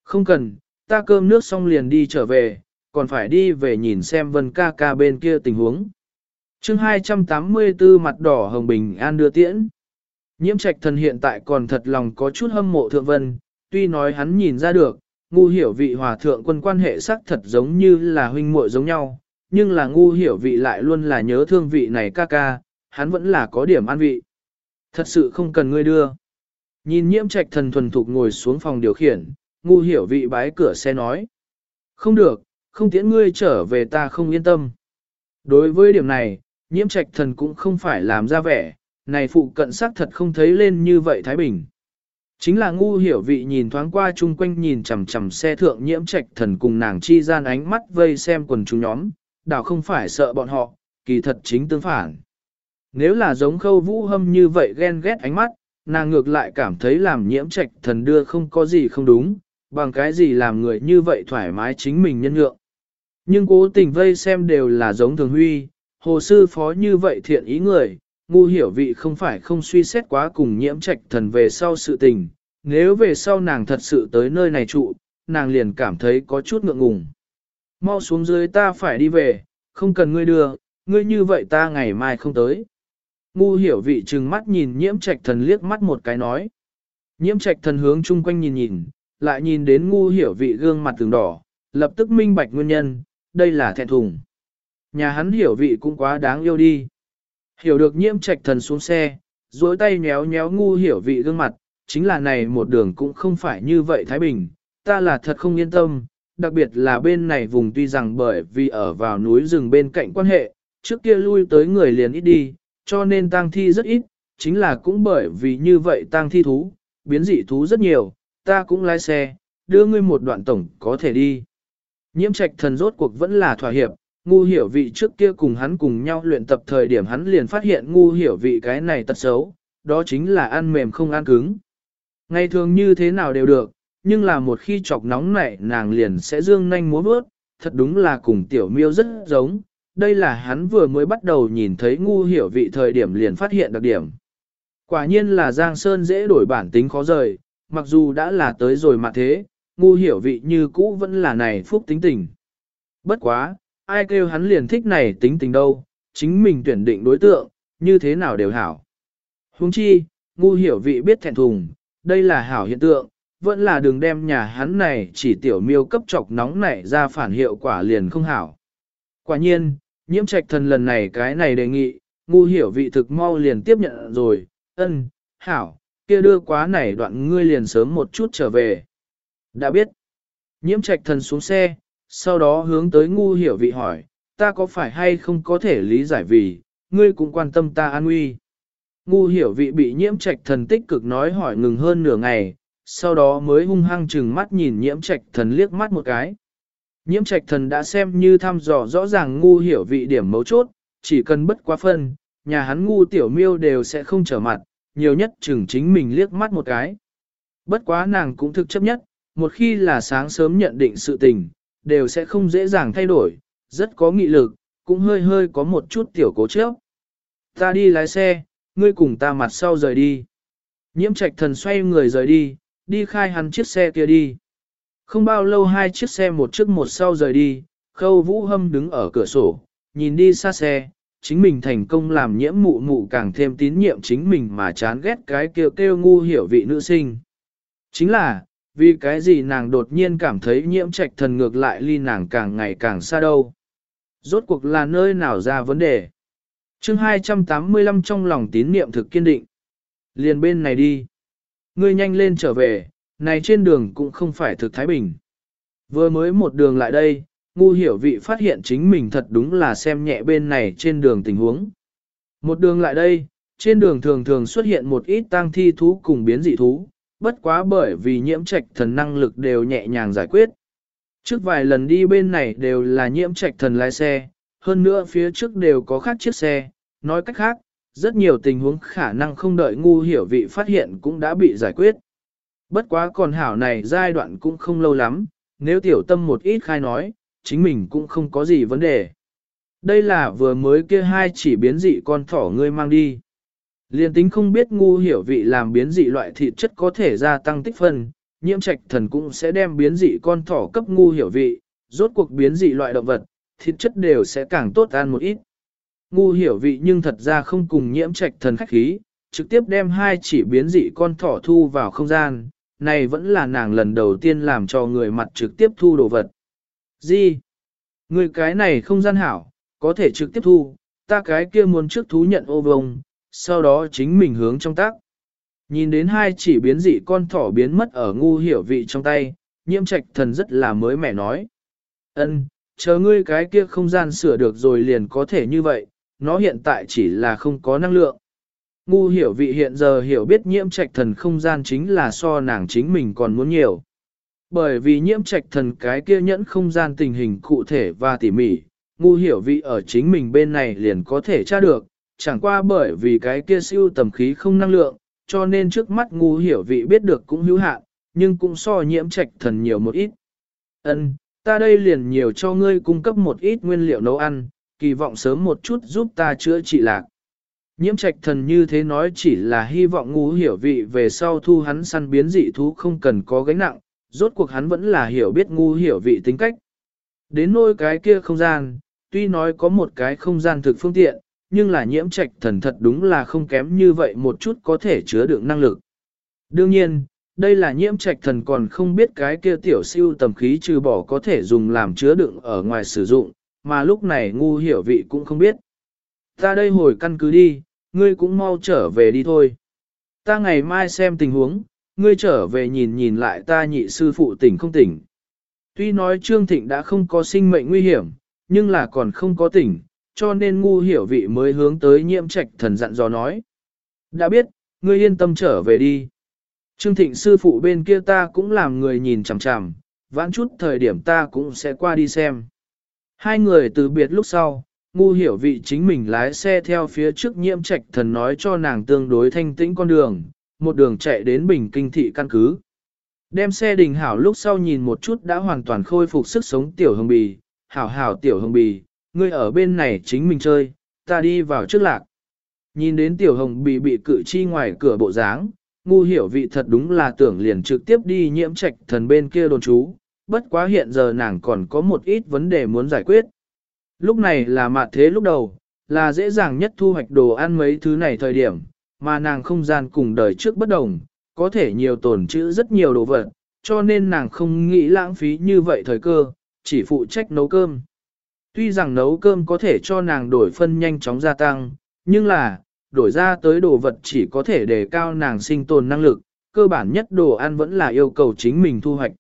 Không cần, ta cơm nước xong liền đi trở về, còn phải đi về nhìn xem vân ca ca bên kia tình huống. chương 284 mặt đỏ hồng bình an đưa tiễn. Nhiễm trạch thần hiện tại còn thật lòng có chút hâm mộ thượng vân, tuy nói hắn nhìn ra được, ngu hiểu vị hòa thượng quân quan hệ sắc thật giống như là huynh muội giống nhau, nhưng là ngu hiểu vị lại luôn là nhớ thương vị này ca ca, hắn vẫn là có điểm an vị. Thật sự không cần ngươi đưa. Nhìn nhiễm trạch thần thuần thục ngồi xuống phòng điều khiển, ngu hiểu vị bái cửa xe nói. Không được, không tiễn ngươi trở về ta không yên tâm. Đối với điểm này, nhiễm trạch thần cũng không phải làm ra vẻ, này phụ cận sắc thật không thấy lên như vậy Thái Bình. Chính là ngu hiểu vị nhìn thoáng qua chung quanh nhìn chằm chằm xe thượng nhiễm trạch thần cùng nàng chi gian ánh mắt vây xem quần chúng nhóm, đảo không phải sợ bọn họ, kỳ thật chính tương phản. Nếu là giống khâu vũ hâm như vậy ghen ghét ánh mắt, nàng ngược lại cảm thấy làm nhiễm trạch thần đưa không có gì không đúng, bằng cái gì làm người như vậy thoải mái chính mình nhân nhượng. Nhưng cố tình vây xem đều là giống thường huy, hồ sư phó như vậy thiện ý người, ngu hiểu vị không phải không suy xét quá cùng nhiễm trạch thần về sau sự tình, nếu về sau nàng thật sự tới nơi này trụ, nàng liền cảm thấy có chút ngượng ngùng. Mau xuống dưới ta phải đi về, không cần ngươi đưa, ngươi như vậy ta ngày mai không tới. Ngu hiểu vị trừng mắt nhìn nhiễm trạch thần liếc mắt một cái nói. Nhiễm trạch thần hướng chung quanh nhìn nhìn, lại nhìn đến ngu hiểu vị gương mặt từng đỏ, lập tức minh bạch nguyên nhân, đây là thẹn thùng. Nhà hắn hiểu vị cũng quá đáng yêu đi. Hiểu được nhiễm trạch thần xuống xe, duỗi tay nhéo nhéo ngu hiểu vị gương mặt, chính là này một đường cũng không phải như vậy Thái Bình, ta là thật không yên tâm, đặc biệt là bên này vùng tuy rằng bởi vì ở vào núi rừng bên cạnh quan hệ, trước kia lui tới người liền ít đi, cho nên tang thi rất ít, chính là cũng bởi vì như vậy tang thi thú, biến dị thú rất nhiều, ta cũng lái xe, đưa ngươi một đoạn tổng có thể đi. Nhiễm trạch thần rốt cuộc vẫn là thỏa hiệp, ngu hiểu vị trước kia cùng hắn cùng nhau luyện tập thời điểm hắn liền phát hiện ngu hiểu vị cái này tật xấu, đó chính là ăn mềm không ăn cứng. Ngày thường như thế nào đều được, nhưng là một khi chọc nóng nảy nàng liền sẽ dương nhanh múa bước, thật đúng là cùng tiểu miêu rất giống. Đây là hắn vừa mới bắt đầu nhìn thấy ngu hiểu vị thời điểm liền phát hiện đặc điểm. Quả nhiên là Giang Sơn dễ đổi bản tính khó rời, mặc dù đã là tới rồi mà thế, ngu hiểu vị như cũ vẫn là này phúc tính tình. Bất quá, ai kêu hắn liền thích này tính tình đâu, chính mình tuyển định đối tượng, như thế nào đều hảo. Huống chi, ngu hiểu vị biết thẹn thùng, đây là hảo hiện tượng, vẫn là đường đem nhà hắn này chỉ tiểu miêu cấp chọc nóng nảy ra phản hiệu quả liền không hảo. Quả nhiên, nhiễm trạch thần lần này cái này đề nghị, ngu hiểu vị thực mau liền tiếp nhận rồi, ân, hảo, kia đưa quá này đoạn ngươi liền sớm một chút trở về. Đã biết, nhiễm trạch thần xuống xe, sau đó hướng tới ngu hiểu vị hỏi, ta có phải hay không có thể lý giải vì, ngươi cũng quan tâm ta an nguy. Ngu hiểu vị bị nhiễm trạch thần tích cực nói hỏi ngừng hơn nửa ngày, sau đó mới hung hăng chừng mắt nhìn nhiễm trạch thần liếc mắt một cái. Nhiễm trạch thần đã xem như thăm dò rõ ràng ngu hiểu vị điểm mấu chốt, chỉ cần bất quá phân, nhà hắn ngu tiểu miêu đều sẽ không trở mặt, nhiều nhất chừng chính mình liếc mắt một cái. Bất quá nàng cũng thực chấp nhất, một khi là sáng sớm nhận định sự tình, đều sẽ không dễ dàng thay đổi, rất có nghị lực, cũng hơi hơi có một chút tiểu cố chấp. Ta đi lái xe, ngươi cùng ta mặt sau rời đi. Nhiễm trạch thần xoay người rời đi, đi khai hắn chiếc xe kia đi. Không bao lâu hai chiếc xe một trước một sau rời đi, khâu vũ hâm đứng ở cửa sổ, nhìn đi xa xe, chính mình thành công làm nhiễm mụ mụ càng thêm tín nhiệm chính mình mà chán ghét cái kêu kêu ngu hiểu vị nữ sinh. Chính là, vì cái gì nàng đột nhiên cảm thấy nhiễm trạch thần ngược lại ly nàng càng ngày càng xa đâu. Rốt cuộc là nơi nào ra vấn đề. chương 285 trong lòng tín niệm thực kiên định. Liền bên này đi. Ngươi nhanh lên trở về, này trên đường cũng không phải thực Thái Bình. Vừa mới một đường lại đây, ngu hiểu vị phát hiện chính mình thật đúng là xem nhẹ bên này trên đường tình huống. Một đường lại đây, Trên đường thường thường xuất hiện một ít tang thi thú cùng biến dị thú, bất quá bởi vì nhiễm trạch thần năng lực đều nhẹ nhàng giải quyết. Trước vài lần đi bên này đều là nhiễm trạch thần lái xe, hơn nữa phía trước đều có khác chiếc xe, nói cách khác, rất nhiều tình huống khả năng không đợi ngu hiểu vị phát hiện cũng đã bị giải quyết. Bất quá còn hảo này giai đoạn cũng không lâu lắm, nếu tiểu tâm một ít khai nói, chính mình cũng không có gì vấn đề. Đây là vừa mới kia hai chỉ biến dị con thỏ ngươi mang đi. Liên tính không biết ngu hiểu vị làm biến dị loại thịt chất có thể gia tăng tích phân, nhiễm trạch thần cũng sẽ đem biến dị con thỏ cấp ngu hiểu vị, rốt cuộc biến dị loại động vật, thịt chất đều sẽ càng tốt ăn một ít. Ngu hiểu vị nhưng thật ra không cùng nhiễm trạch thần khách khí, trực tiếp đem hai chỉ biến dị con thỏ thu vào không gian, này vẫn là nàng lần đầu tiên làm cho người mặt trực tiếp thu đồ vật. Gì? Người cái này không gian hảo, có thể trực tiếp thu, ta cái kia muốn trước thú nhận ô vông, sau đó chính mình hướng trong tác. Nhìn đến hai chỉ biến dị con thỏ biến mất ở ngu hiểu vị trong tay, nhiễm trạch thần rất là mới mẻ nói. ân chờ ngươi cái kia không gian sửa được rồi liền có thể như vậy, nó hiện tại chỉ là không có năng lượng. Ngu hiểu vị hiện giờ hiểu biết nhiễm trạch thần không gian chính là so nàng chính mình còn muốn nhiều. Bởi vì nhiễm trạch thần cái kia nhẫn không gian tình hình cụ thể và tỉ mỉ, ngu hiểu vị ở chính mình bên này liền có thể tra được, chẳng qua bởi vì cái kia siêu tầm khí không năng lượng, cho nên trước mắt ngu hiểu vị biết được cũng hữu hạn, nhưng cũng so nhiễm trạch thần nhiều một ít. Ân, ta đây liền nhiều cho ngươi cung cấp một ít nguyên liệu nấu ăn, kỳ vọng sớm một chút giúp ta chữa trị lạc. Nhiễm trạch thần như thế nói chỉ là hy vọng ngu hiểu vị về sau thu hắn săn biến dị thú không cần có gánh nặng, rốt cuộc hắn vẫn là hiểu biết ngu hiểu vị tính cách. Đến nôi cái kia không gian, tuy nói có một cái không gian thực phương tiện, nhưng là nhiễm trạch thần thật đúng là không kém như vậy một chút có thể chứa đựng năng lực. Đương nhiên, đây là nhiễm trạch thần còn không biết cái kia tiểu siêu tầm khí trừ bỏ có thể dùng làm chứa đựng ở ngoài sử dụng, mà lúc này ngu hiểu vị cũng không biết. Ta đây hồi căn cứ đi, ngươi cũng mau trở về đi thôi. Ta ngày mai xem tình huống, ngươi trở về nhìn nhìn lại ta nhị sư phụ tỉnh không tỉnh. Tuy nói Trương Thịnh đã không có sinh mệnh nguy hiểm, nhưng là còn không có tỉnh, cho nên ngu hiểu vị mới hướng tới nhiễm trạch thần dặn dò nói. Đã biết, ngươi yên tâm trở về đi. Trương Thịnh sư phụ bên kia ta cũng làm người nhìn chằm chằm, vãn chút thời điểm ta cũng sẽ qua đi xem. Hai người từ biệt lúc sau, ngu hiểu vị chính mình lái xe theo phía trước nhiễm trạch thần nói cho nàng tương đối thanh tĩnh con đường, một đường chạy đến bình kinh thị căn cứ. Đem xe đình hảo lúc sau nhìn một chút đã hoàn toàn khôi phục sức sống tiểu hồng bì, hảo hảo tiểu hồng bì, ngươi ở bên này chính mình chơi, ta đi vào trước lạc. Nhìn đến tiểu hồng bì bị cự chi ngoài cửa bộ dáng, ngu hiểu vị thật đúng là tưởng liền trực tiếp đi nhiễm trạch thần bên kia đồn trú, bất quá hiện giờ nàng còn có một ít vấn đề muốn giải quyết. Lúc này là mạt thế lúc đầu, là dễ dàng nhất thu hoạch đồ ăn mấy thứ này thời điểm, mà nàng không gian cùng đời trước bất đồng, có thể nhiều tồn trữ rất nhiều đồ vật, cho nên nàng không nghĩ lãng phí như vậy thời cơ, chỉ phụ trách nấu cơm. Tuy rằng nấu cơm có thể cho nàng đổi phân nhanh chóng gia tăng, nhưng là, đổi ra tới đồ vật chỉ có thể đề cao nàng sinh tồn năng lực, cơ bản nhất đồ ăn vẫn là yêu cầu chính mình thu hoạch.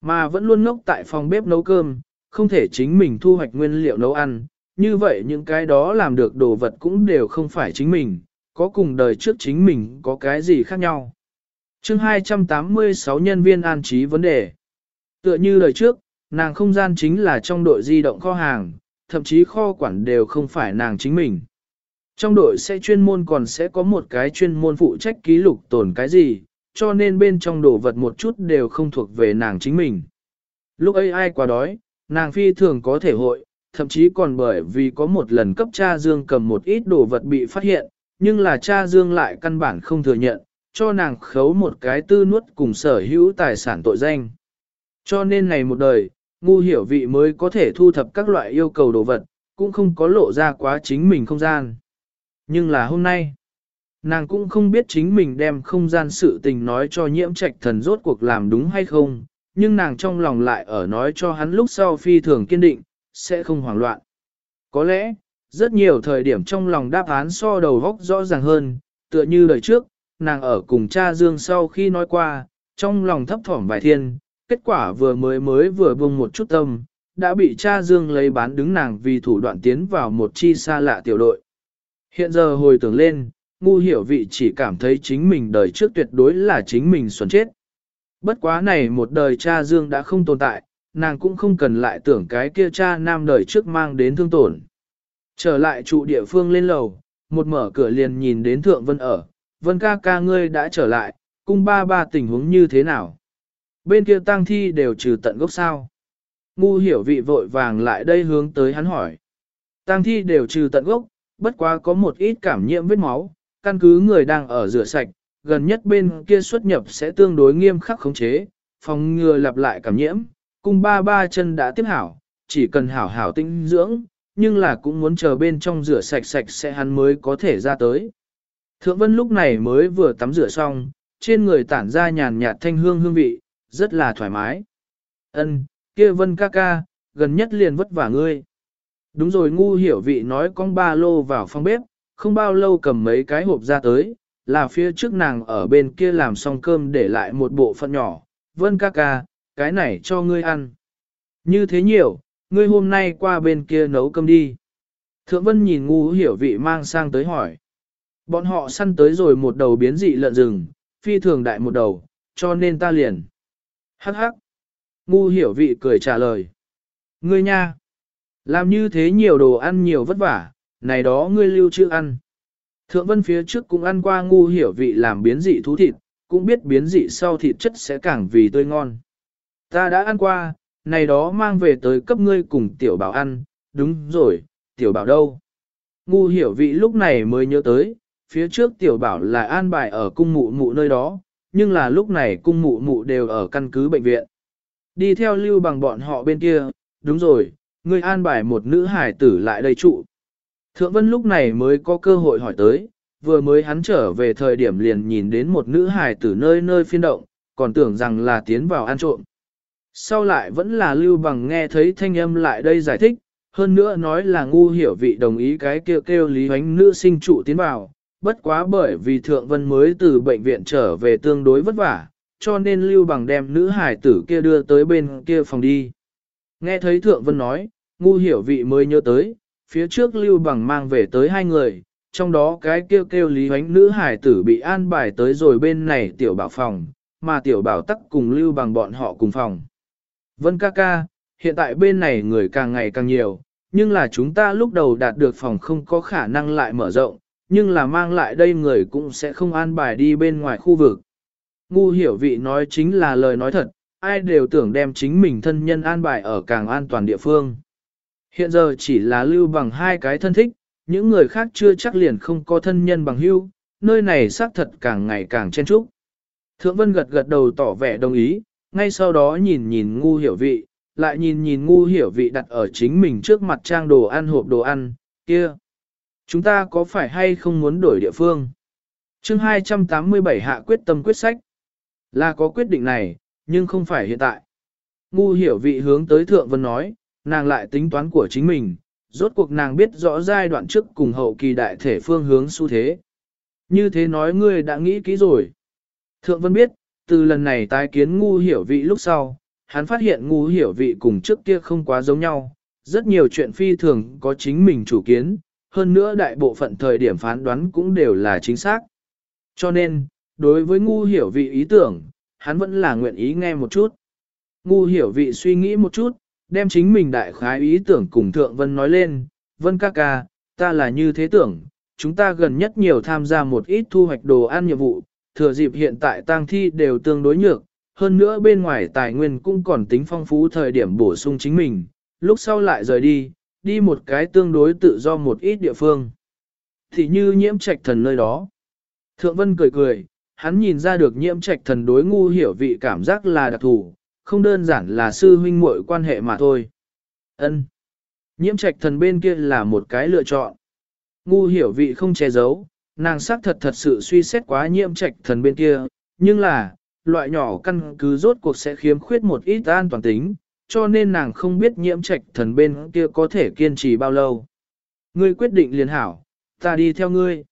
Mà vẫn luôn ngốc tại phòng bếp nấu cơm, không thể chính mình thu hoạch nguyên liệu nấu ăn, như vậy những cái đó làm được đồ vật cũng đều không phải chính mình, có cùng đời trước chính mình có cái gì khác nhau. chương 286 nhân viên an trí vấn đề. Tựa như đời trước, nàng không gian chính là trong đội di động kho hàng, thậm chí kho quản đều không phải nàng chính mình. Trong đội sẽ chuyên môn còn sẽ có một cái chuyên môn phụ trách ký lục tồn cái gì, cho nên bên trong đồ vật một chút đều không thuộc về nàng chính mình. Lúc ấy ai quá đói, nàng phi thường có thể hội, thậm chí còn bởi vì có một lần cấp cha Dương cầm một ít đồ vật bị phát hiện, nhưng là cha Dương lại căn bản không thừa nhận, cho nàng khấu một cái tư nuốt cùng sở hữu tài sản tội danh. Cho nên này một đời, ngu hiểu vị mới có thể thu thập các loại yêu cầu đồ vật, cũng không có lộ ra quá chính mình không gian. Nhưng là hôm nay, nàng cũng không biết chính mình đem không gian sự tình nói cho nhiễm trạch thần rốt cuộc làm đúng hay không, nhưng nàng trong lòng lại ở nói cho hắn lúc sau phi thường kiên định, sẽ không hoảng loạn. Có lẽ, rất nhiều thời điểm trong lòng đáp án so đầu góc rõ ràng hơn, tựa như đời trước, nàng ở cùng cha Dương sau khi nói qua, trong lòng thấp thỏm vài thiên, kết quả vừa mới mới vừa bùng một chút tâm, đã bị cha Dương lấy bán đứng nàng vì thủ đoạn tiến vào một chi xa lạ tiểu đội. Hiện giờ hồi tưởng lên, ngu hiểu vị chỉ cảm thấy chính mình đời trước tuyệt đối là chính mình xuẩn chết. Bất quá này một đời cha Dương đã không tồn tại, nàng cũng không cần lại tưởng cái kia cha nam đời trước mang đến thương tổn. Trở lại trụ địa phương lên lầu, một mở cửa liền nhìn đến Thượng Vân ở, Vân ca ca ngươi đã trở lại, cung ba ba tình huống như thế nào? Bên kia tang thi đều trừ tận gốc sao? Ngu hiểu vị vội vàng lại đây hướng tới hắn hỏi. Tang thi đều trừ tận gốc, bất quá có một ít cảm nhiễm vết máu, căn cứ người đang ở rửa sạch, gần nhất bên kia xuất nhập sẽ tương đối nghiêm khắc khống chế, phòng ngừa lặp lại cảm nhiễm, cung ba ba chân đã tiếp hảo, chỉ cần hảo hảo tinh dưỡng, nhưng là cũng muốn chờ bên trong rửa sạch sạch sẽ hắn mới có thể ra tới. Thượng Vân lúc này mới vừa tắm rửa xong, trên người tản ra nhàn nhạt thanh hương hương vị, rất là thoải mái. Ân, kia Vân ca ca, gần nhất liền vất vả ngươi. Đúng rồi ngu hiểu vị nói con ba lô vào phòng bếp, không bao lâu cầm mấy cái hộp ra tới, là phía trước nàng ở bên kia làm xong cơm để lại một bộ phận nhỏ. Vân ca ca, cái này cho ngươi ăn. Như thế nhiều, ngươi hôm nay qua bên kia nấu cơm đi. Thượng Vân nhìn ngu hiểu vị mang sang tới hỏi. Bọn họ săn tới rồi một đầu biến dị lợn rừng, phi thường đại một đầu, cho nên ta liền. Hắc hắc. Ngu hiểu vị cười trả lời. Ngươi nha. Làm như thế nhiều đồ ăn nhiều vất vả, này đó ngươi lưu trữ ăn. Thượng Vân phía trước cũng ăn qua ngu hiểu vị làm biến dị thú thịt, cũng biết biến dị sau thịt chất sẽ càng vì tươi ngon. Ta đã ăn qua, này đó mang về tới cấp ngươi cùng tiểu bảo ăn, đúng rồi, tiểu bảo đâu? Ngu hiểu vị lúc này mới nhớ tới, phía trước tiểu bảo là an bài ở cung mụ mụ nơi đó, nhưng là lúc này cung mụ mụ đều ở căn cứ bệnh viện. Đi theo lưu bằng bọn họ bên kia, đúng rồi, ngươi an bài một nữ hải tử lại đây trụ. Thượng Vân lúc này mới có cơ hội hỏi tới, vừa mới hắn trở về thời điểm liền nhìn đến một nữ hài tử nơi nơi phiên động, còn tưởng rằng là tiến vào ăn trộm. Sau lại vẫn là lưu bằng nghe thấy thanh âm lại đây giải thích, hơn nữa nói là ngu hiểu vị đồng ý cái kêu kêu lý hoánh nữ sinh trụ tiến vào, bất quá bởi vì thượng vân mới từ bệnh viện trở về tương đối vất vả, cho nên lưu bằng đem nữ hải tử kia đưa tới bên kia phòng đi. Nghe thấy thượng vân nói, ngu hiểu vị mới nhớ tới, phía trước lưu bằng mang về tới hai người, trong đó cái kêu kêu lý hoánh nữ hải tử bị an bài tới rồi bên này tiểu bảo phòng, mà tiểu bảo tắc cùng lưu bằng bọn họ cùng phòng. Vân ca ca, hiện tại bên này người càng ngày càng nhiều, nhưng là chúng ta lúc đầu đạt được phòng không có khả năng lại mở rộng, nhưng là mang lại đây người cũng sẽ không an bài đi bên ngoài khu vực. Ngu hiểu vị nói chính là lời nói thật, ai đều tưởng đem chính mình thân nhân an bài ở càng an toàn địa phương. Hiện giờ chỉ là lưu bằng hai cái thân thích, những người khác chưa chắc liền không có thân nhân bằng hưu, nơi này xác thật càng ngày càng chen trúc. Thượng Vân gật gật đầu tỏ vẻ đồng ý, ngay sau đó nhìn nhìn ngu hiểu vị, lại nhìn nhìn ngu hiểu vị đặt ở chính mình trước mặt trang đồ ăn hộp đồ ăn, kia. Chúng ta có phải hay không muốn đổi địa phương? chương 287 hạ quyết tâm quyết sách. Là có quyết định này, nhưng không phải hiện tại. Ngu hiểu vị hướng tới Thượng Vân nói, nàng lại tính toán của chính mình, rốt cuộc nàng biết rõ giai đoạn trước cùng hậu kỳ đại thể phương hướng xu thế. Như thế nói ngươi đã nghĩ kỹ rồi. Thượng Vân biết, từ lần này tái kiến ngu hiểu vị lúc sau, hắn phát hiện ngu hiểu vị cùng trước kia không quá giống nhau, rất nhiều chuyện phi thường có chính mình chủ kiến, hơn nữa đại bộ phận thời điểm phán đoán cũng đều là chính xác. Cho nên, đối với ngu hiểu vị ý tưởng, hắn vẫn là nguyện ý nghe một chút. Ngu hiểu vị suy nghĩ một chút, đem chính mình đại khái ý tưởng cùng Thượng Vân nói lên, Vân ca ca, ta là như thế tưởng, chúng ta gần nhất nhiều tham gia một ít thu hoạch đồ ăn nhiệm vụ, thừa dịp hiện tại tang thi đều tương đối nhược, hơn nữa bên ngoài tài nguyên cũng còn tính phong phú thời điểm bổ sung chính mình, lúc sau lại rời đi, đi một cái tương đối tự do một ít địa phương. Thì như nhiễm trạch thần nơi đó. Thượng Vân cười cười, hắn nhìn ra được nhiễm trạch thần đối ngu hiểu vị cảm giác là đặc thù, không đơn giản là sư huynh muội quan hệ mà thôi. Ân. Nhiễm trạch thần bên kia là một cái lựa chọn. Ngu hiểu vị không che giấu, nàng xác thật thật sự suy xét quá nhiễm trạch thần bên kia, nhưng là, loại nhỏ căn cứ rốt cuộc sẽ khiếm khuyết một ít an toàn tính, cho nên nàng không biết nhiễm trạch thần bên kia có thể kiên trì bao lâu. Ngươi quyết định liền hảo, ta đi theo ngươi.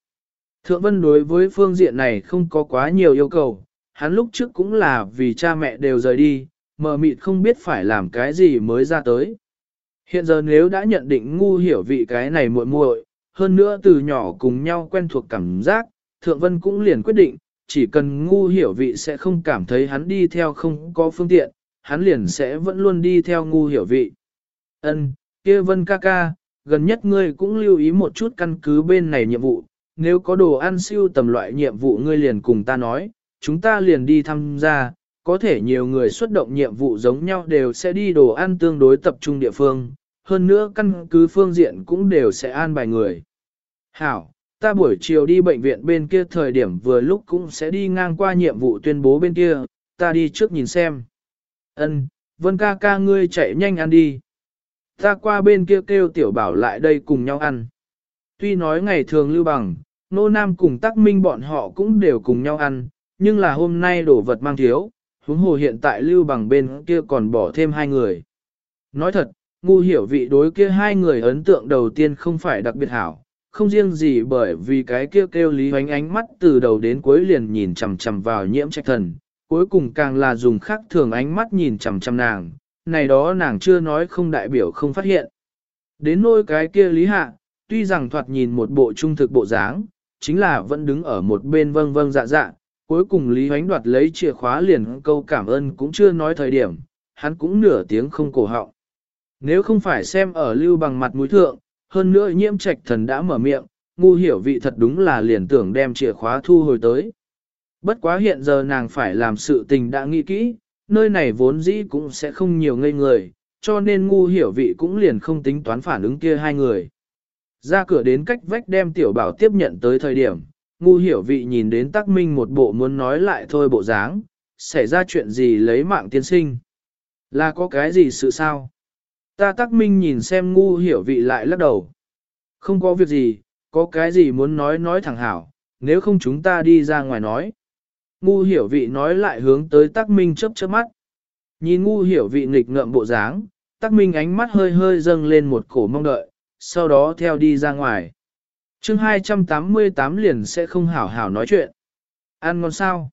Thượng Vân đối với phương diện này không có quá nhiều yêu cầu, hắn lúc trước cũng là vì cha mẹ đều rời đi, mờ mịt không biết phải làm cái gì mới ra tới. Hiện giờ nếu đã nhận định ngu hiểu vị cái này muội muội, hơn nữa từ nhỏ cùng nhau quen thuộc cảm giác, Thượng Vân cũng liền quyết định, chỉ cần ngu hiểu vị sẽ không cảm thấy hắn đi theo không có phương tiện, hắn liền sẽ vẫn luôn đi theo ngu hiểu vị. Ân, kia Vân ca ca, gần nhất ngươi cũng lưu ý một chút căn cứ bên này nhiệm vụ, nếu có đồ ăn siêu tầm loại nhiệm vụ ngươi liền cùng ta nói, chúng ta liền đi tham gia, có thể nhiều người xuất động nhiệm vụ giống nhau đều sẽ đi đồ ăn tương đối tập trung địa phương, hơn nữa căn cứ phương diện cũng đều sẽ an bài người. Hảo, ta buổi chiều đi bệnh viện bên kia thời điểm vừa lúc cũng sẽ đi ngang qua nhiệm vụ tuyên bố bên kia, ta đi trước nhìn xem. Ân, Vân ca ca ngươi chạy nhanh ăn đi. Ta qua bên kia kêu tiểu bảo lại đây cùng nhau ăn. Tuy nói ngày thường lưu bằng, nô nam cùng tắc minh bọn họ cũng đều cùng nhau ăn, nhưng là hôm nay đổ vật mang thiếu, huống hồ hiện tại lưu bằng bên kia còn bỏ thêm hai người. Nói thật, ngu hiểu vị đối kia hai người ấn tượng đầu tiên không phải đặc biệt hảo, không riêng gì bởi vì cái kia kêu, lý hoánh ánh mắt từ đầu đến cuối liền nhìn chằm chằm vào nhiễm trạch thần, cuối cùng càng là dùng khác thường ánh mắt nhìn chằm chằm nàng, này đó nàng chưa nói không đại biểu không phát hiện. Đến nôi cái kia lý hạ, tuy rằng thoạt nhìn một bộ trung thực bộ dáng, chính là vẫn đứng ở một bên vâng vâng dạ dạ, cuối cùng Lý Hoánh đoạt lấy chìa khóa liền câu cảm ơn cũng chưa nói thời điểm, hắn cũng nửa tiếng không cổ họng. Nếu không phải xem ở lưu bằng mặt mũi thượng, hơn nữa nhiễm trạch thần đã mở miệng, ngu hiểu vị thật đúng là liền tưởng đem chìa khóa thu hồi tới. Bất quá hiện giờ nàng phải làm sự tình đã nghĩ kỹ, nơi này vốn dĩ cũng sẽ không nhiều ngây người, cho nên ngu hiểu vị cũng liền không tính toán phản ứng kia hai người. Ra cửa đến cách vách đem tiểu bảo tiếp nhận tới thời điểm, ngu hiểu vị nhìn đến tắc minh một bộ muốn nói lại thôi bộ dáng, xảy ra chuyện gì lấy mạng tiên sinh. Là có cái gì sự sao? Ta tắc minh nhìn xem ngu hiểu vị lại lắc đầu. Không có việc gì, có cái gì muốn nói nói thẳng hảo, nếu không chúng ta đi ra ngoài nói. Ngu hiểu vị nói lại hướng tới tắc minh chớp chớp mắt. Nhìn ngu hiểu vị nghịch ngợm bộ dáng, tắc minh ánh mắt hơi hơi dâng lên một cổ mong đợi, sau đó theo đi ra ngoài chương 288 liền sẽ không hảo hảo nói chuyện. Ăn ngon sao?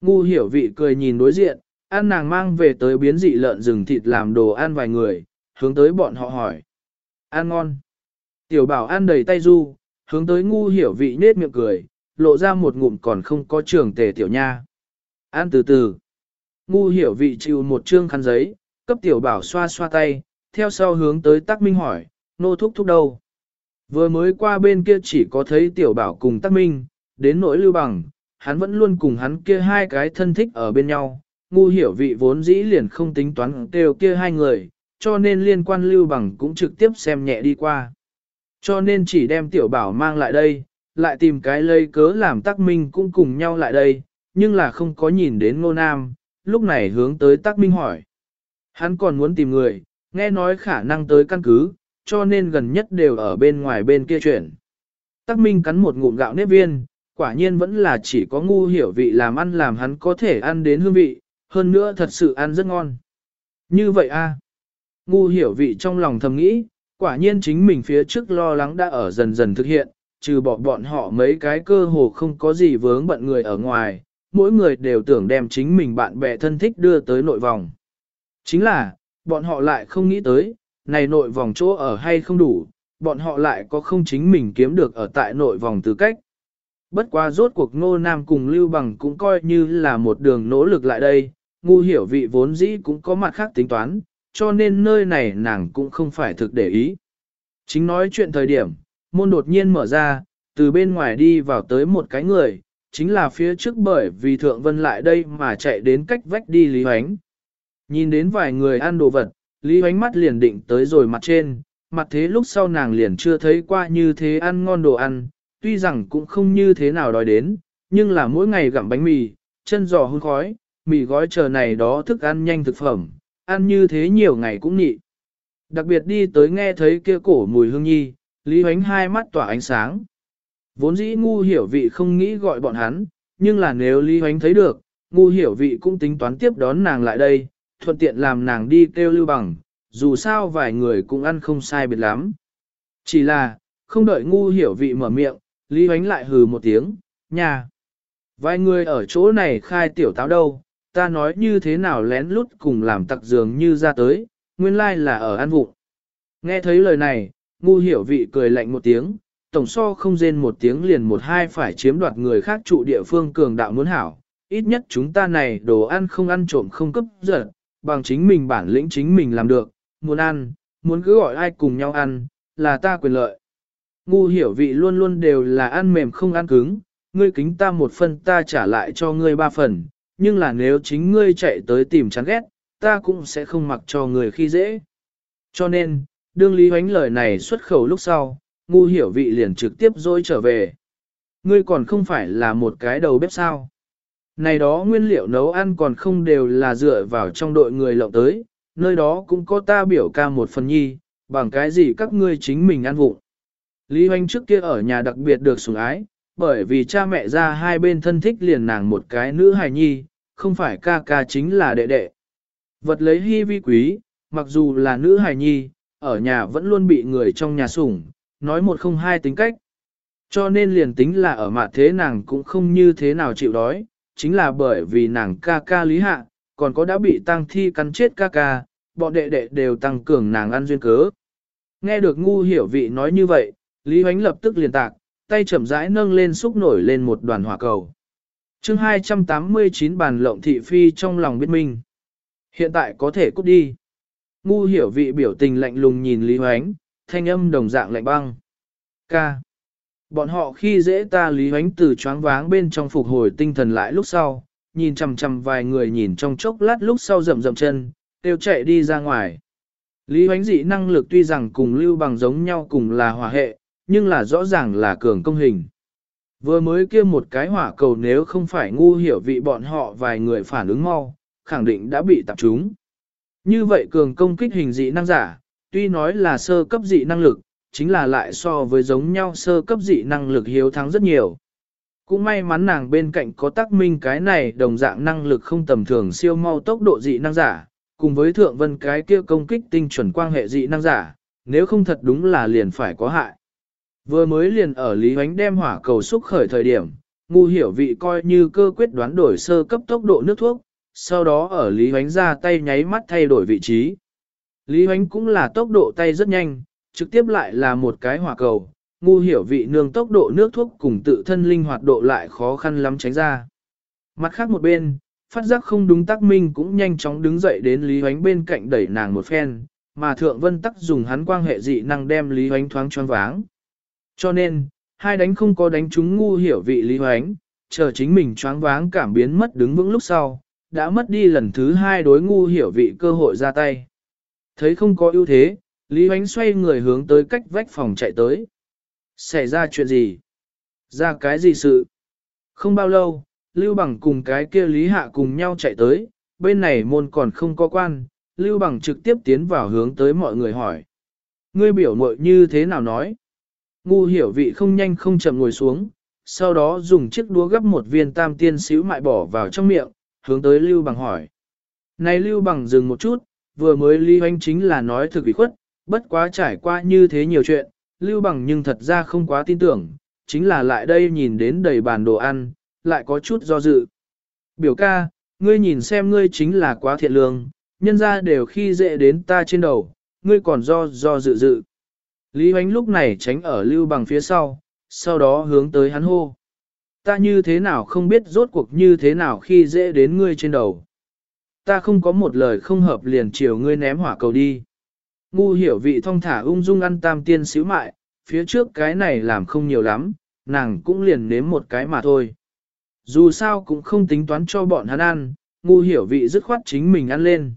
Ngu hiểu vị cười nhìn đối diện, ăn nàng mang về tới biến dị lợn rừng thịt làm đồ ăn vài người, hướng tới bọn họ hỏi. Ăn ngon. Tiểu bảo ăn đầy tay du, hướng tới ngu hiểu vị nết miệng cười, lộ ra một ngụm còn không có trường tề tiểu nha. Ăn từ từ. Ngu hiểu vị chịu một trương khăn giấy, cấp tiểu bảo xoa xoa tay, theo sau hướng tới tắc minh hỏi, nô thúc thúc đâu. Vừa mới qua bên kia chỉ có thấy tiểu bảo cùng tắc minh, đến nỗi lưu bằng, hắn vẫn luôn cùng hắn kia hai cái thân thích ở bên nhau. Ngu hiểu vị vốn dĩ liền không tính toán đều kia hai người, cho nên liên quan lưu bằng cũng trực tiếp xem nhẹ đi qua. Cho nên chỉ đem tiểu bảo mang lại đây, lại tìm cái lây cớ làm tắc minh cũng cùng nhau lại đây, nhưng là không có nhìn đến ngô nam, lúc này hướng tới tắc minh hỏi. Hắn còn muốn tìm người, nghe nói khả năng tới căn cứ, cho nên gần nhất đều ở bên ngoài bên kia chuyển. Tắc Minh cắn một ngụm gạo nếp viên, quả nhiên vẫn là chỉ có ngu hiểu vị làm ăn làm hắn có thể ăn đến hương vị, hơn nữa thật sự ăn rất ngon. Như vậy a Ngu hiểu vị trong lòng thầm nghĩ, quả nhiên chính mình phía trước lo lắng đã ở dần dần thực hiện, trừ bỏ bọn họ mấy cái cơ hồ không có gì vướng bận người ở ngoài, mỗi người đều tưởng đem chính mình bạn bè thân thích đưa tới nội vòng. Chính là, bọn họ lại không nghĩ tới, này nội vòng chỗ ở hay không đủ, bọn họ lại có không chính mình kiếm được ở tại nội vòng tư cách. Bất quá rốt cuộc ngô nam cùng lưu bằng cũng coi như là một đường nỗ lực lại đây, ngu hiểu vị vốn dĩ cũng có mặt khác tính toán, cho nên nơi này nàng cũng không phải thực để ý. Chính nói chuyện thời điểm, môn đột nhiên mở ra, từ bên ngoài đi vào tới một cái người, chính là phía trước bởi vì thượng vân lại đây mà chạy đến cách vách đi Lý Hoánh. Nhìn đến vài người ăn đồ vật, Lý Hoánh mắt liền định tới rồi mặt trên, mặt thế lúc sau nàng liền chưa thấy qua như thế ăn ngon đồ ăn, tuy rằng cũng không như thế nào đòi đến, nhưng là mỗi ngày gặm bánh mì, chân giò hôn khói, mì gói chờ này đó thức ăn nhanh thực phẩm, ăn như thế nhiều ngày cũng nhị. Đặc biệt đi tới nghe thấy kia cổ mùi hương nhi, Lý Hoánh hai mắt tỏa ánh sáng. Vốn dĩ ngu hiểu vị không nghĩ gọi bọn hắn, nhưng là nếu Lý Hoánh thấy được, ngu hiểu vị cũng tính toán tiếp đón nàng lại đây, thuận tiện làm nàng đi kêu lưu bằng, dù sao vài người cũng ăn không sai biệt lắm. Chỉ là, không đợi ngu hiểu vị mở miệng, Lý Huánh lại hừ một tiếng, nhà. Vài người ở chỗ này khai tiểu táo đâu, ta nói như thế nào lén lút cùng làm tặc dường như ra tới, nguyên lai là ở ăn vụng. Nghe thấy lời này, ngu hiểu vị cười lạnh một tiếng, tổng so không rên một tiếng liền một hai phải chiếm đoạt người khác trụ địa phương cường đạo muốn hảo, ít nhất chúng ta này đồ ăn không ăn trộm không cấp giật, bằng chính mình bản lĩnh chính mình làm được, muốn ăn, muốn cứ gọi ai cùng nhau ăn, là ta quyền lợi. Ngu hiểu vị luôn luôn đều là ăn mềm không ăn cứng, ngươi kính ta một phần ta trả lại cho ngươi ba phần, nhưng là nếu chính ngươi chạy tới tìm chán ghét, ta cũng sẽ không mặc cho người khi dễ. Cho nên, đương Lý Hoánh lời này xuất khẩu lúc sau, ngu hiểu vị liền trực tiếp dối trở về. Ngươi còn không phải là một cái đầu bếp sao. Này đó nguyên liệu nấu ăn còn không đều là dựa vào trong đội người lộng tới, nơi đó cũng có ta biểu ca một phần nhi, bằng cái gì các ngươi chính mình ăn vụng. Lý Hoành trước kia ở nhà đặc biệt được sủng ái, bởi vì cha mẹ ra hai bên thân thích liền nàng một cái nữ hài nhi, không phải ca ca chính là đệ đệ. Vật lấy hy vi quý, mặc dù là nữ hài nhi, ở nhà vẫn luôn bị người trong nhà sủng, nói một không hai tính cách. Cho nên liền tính là ở mặt thế nàng cũng không như thế nào chịu đói, chính là bởi vì nàng ca ca lý hạ, còn có đã bị tăng thi cắn chết ca ca, bọn đệ đệ đều tăng cường nàng ăn duyên cớ. Nghe được ngu hiểu vị nói như vậy, Lý Huánh lập tức liền tạc, tay chậm rãi nâng lên xúc nổi lên một đoàn hỏa cầu. chương 289 bàn lộng thị phi trong lòng biết minh. Hiện tại có thể cút đi. Ngu hiểu vị biểu tình lạnh lùng nhìn Lý Huánh, thanh âm đồng dạng lạnh băng. Ca. Bọn họ khi dễ ta Lý Huánh từ choáng váng bên trong phục hồi tinh thần lại lúc sau, nhìn chằm chằm vài người nhìn trong chốc lát lúc sau rậm rậm chân, đều chạy đi ra ngoài. Lý Huánh dị năng lực tuy rằng cùng lưu bằng giống nhau cùng là hòa hệ, nhưng là rõ ràng là cường công hình. Vừa mới kia một cái hỏa cầu nếu không phải ngu hiểu vị bọn họ vài người phản ứng mau, khẳng định đã bị tập trúng. Như vậy cường công kích hình dị năng giả, tuy nói là sơ cấp dị năng lực, chính là lại so với giống nhau sơ cấp dị năng lực hiếu thắng rất nhiều. Cũng may mắn nàng bên cạnh có tác minh cái này đồng dạng năng lực không tầm thường siêu mau tốc độ dị năng giả, cùng với thượng vân cái kia công kích tinh chuẩn quan hệ dị năng giả, nếu không thật đúng là liền phải có hại. Vừa mới liền ở Lý Huánh đem hỏa cầu xúc khởi thời điểm, ngu hiểu vị coi như cơ quyết đoán đổi sơ cấp tốc độ nước thuốc, sau đó ở Lý Huánh ra tay nháy mắt thay đổi vị trí. Lý Huánh cũng là tốc độ tay rất nhanh, trực tiếp lại là một cái hỏa cầu, ngu hiểu vị nương tốc độ nước thuốc cùng tự thân linh hoạt độ lại khó khăn lắm tránh ra. Mặt khác một bên, phát giác không đúng tác minh cũng nhanh chóng đứng dậy đến Lý Huánh bên cạnh đẩy nàng một phen, mà Thượng Vân tắc dùng hắn quan hệ dị năng đem Lý Huánh thoáng choáng váng. Cho nên, hai đánh không có đánh trúng ngu hiểu vị Lý Huánh, chờ chính mình choáng váng cảm biến mất đứng vững lúc sau, đã mất đi lần thứ hai đối ngu hiểu vị cơ hội ra tay. Thấy không có ưu thế, Lý Huánh xoay người hướng tới cách vách phòng chạy tới. Xảy ra chuyện gì? Ra cái gì sự? Không bao lâu, Lưu Bằng cùng cái kia Lý Hạ cùng nhau chạy tới, bên này môn còn không có quan, Lưu Bằng trực tiếp tiến vào hướng tới mọi người hỏi. Ngươi biểu mội như thế nào nói? Ngu hiểu vị không nhanh không chậm ngồi xuống, sau đó dùng chiếc đũa gấp một viên tam tiên xíu mại bỏ vào trong miệng, hướng tới Lưu Bằng hỏi. Này Lưu Bằng dừng một chút, vừa mới Lý Hoanh chính là nói thực ý khuất, bất quá trải qua như thế nhiều chuyện, Lưu Bằng nhưng thật ra không quá tin tưởng, chính là lại đây nhìn đến đầy bàn đồ ăn, lại có chút do dự. Biểu ca, ngươi nhìn xem ngươi chính là quá thiện lương, nhân ra đều khi dễ đến ta trên đầu, ngươi còn do do dự dự. Lý Hoánh lúc này tránh ở Lưu Bằng phía sau, sau đó hướng tới hắn hô. Ta như thế nào không biết rốt cuộc như thế nào khi dễ đến ngươi trên đầu. Ta không có một lời không hợp liền chiều ngươi ném hỏa cầu đi. Ngu hiểu vị thong thả ung dung ăn tam tiên xíu mại, phía trước cái này làm không nhiều lắm, nàng cũng liền nếm một cái mà thôi. Dù sao cũng không tính toán cho bọn hắn ăn, ngu hiểu vị dứt khoát chính mình ăn lên.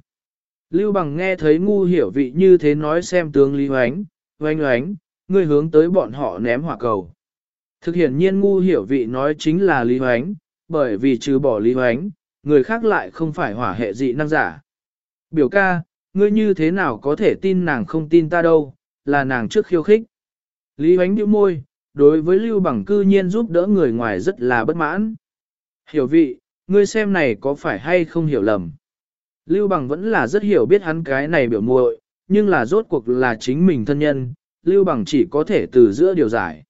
Lưu bằng nghe thấy ngu hiểu vị như thế nói xem tướng Lý Hoánh, hoánh hoánh, ngươi hướng tới bọn họ ném hỏa cầu. Thực hiện nhiên ngu hiểu vị nói chính là Lý Hoánh, bởi vì trừ bỏ Lý Hoánh, người khác lại không phải hỏa hệ dị năng giả. Biểu ca, ngươi như thế nào có thể tin nàng không tin ta đâu, là nàng trước khiêu khích. Lý Hoánh điệu môi, đối với Lưu Bằng cư nhiên giúp đỡ người ngoài rất là bất mãn. Hiểu vị, ngươi xem này có phải hay không hiểu lầm. Lưu Bằng vẫn là rất hiểu biết hắn cái này biểu muội, nhưng là rốt cuộc là chính mình thân nhân, Lưu Bằng chỉ có thể từ giữa điều giải.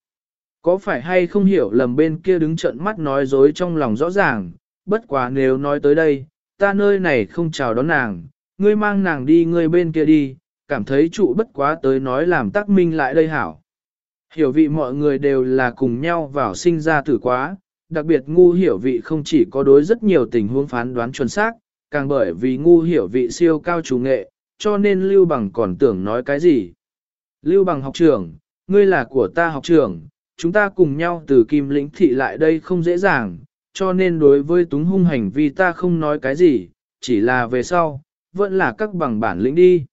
Có phải hay không hiểu lầm bên kia đứng trợn mắt nói dối trong lòng rõ ràng, bất quá nếu nói tới đây, ta nơi này không chào đón nàng, ngươi mang nàng đi ngươi bên kia đi, cảm thấy trụ bất quá tới nói làm tác minh lại đây hảo. Hiểu vị mọi người đều là cùng nhau vào sinh ra tử quá, đặc biệt ngu hiểu vị không chỉ có đối rất nhiều tình huống phán đoán chuẩn xác, càng bởi vì ngu hiểu vị siêu cao chủ nghệ, cho nên Lưu Bằng còn tưởng nói cái gì. Lưu Bằng học trưởng, ngươi là của ta học trưởng, chúng ta cùng nhau từ kim lĩnh thị lại đây không dễ dàng, cho nên đối với túng hung hành vi ta không nói cái gì, chỉ là về sau, vẫn là các bằng bản lĩnh đi.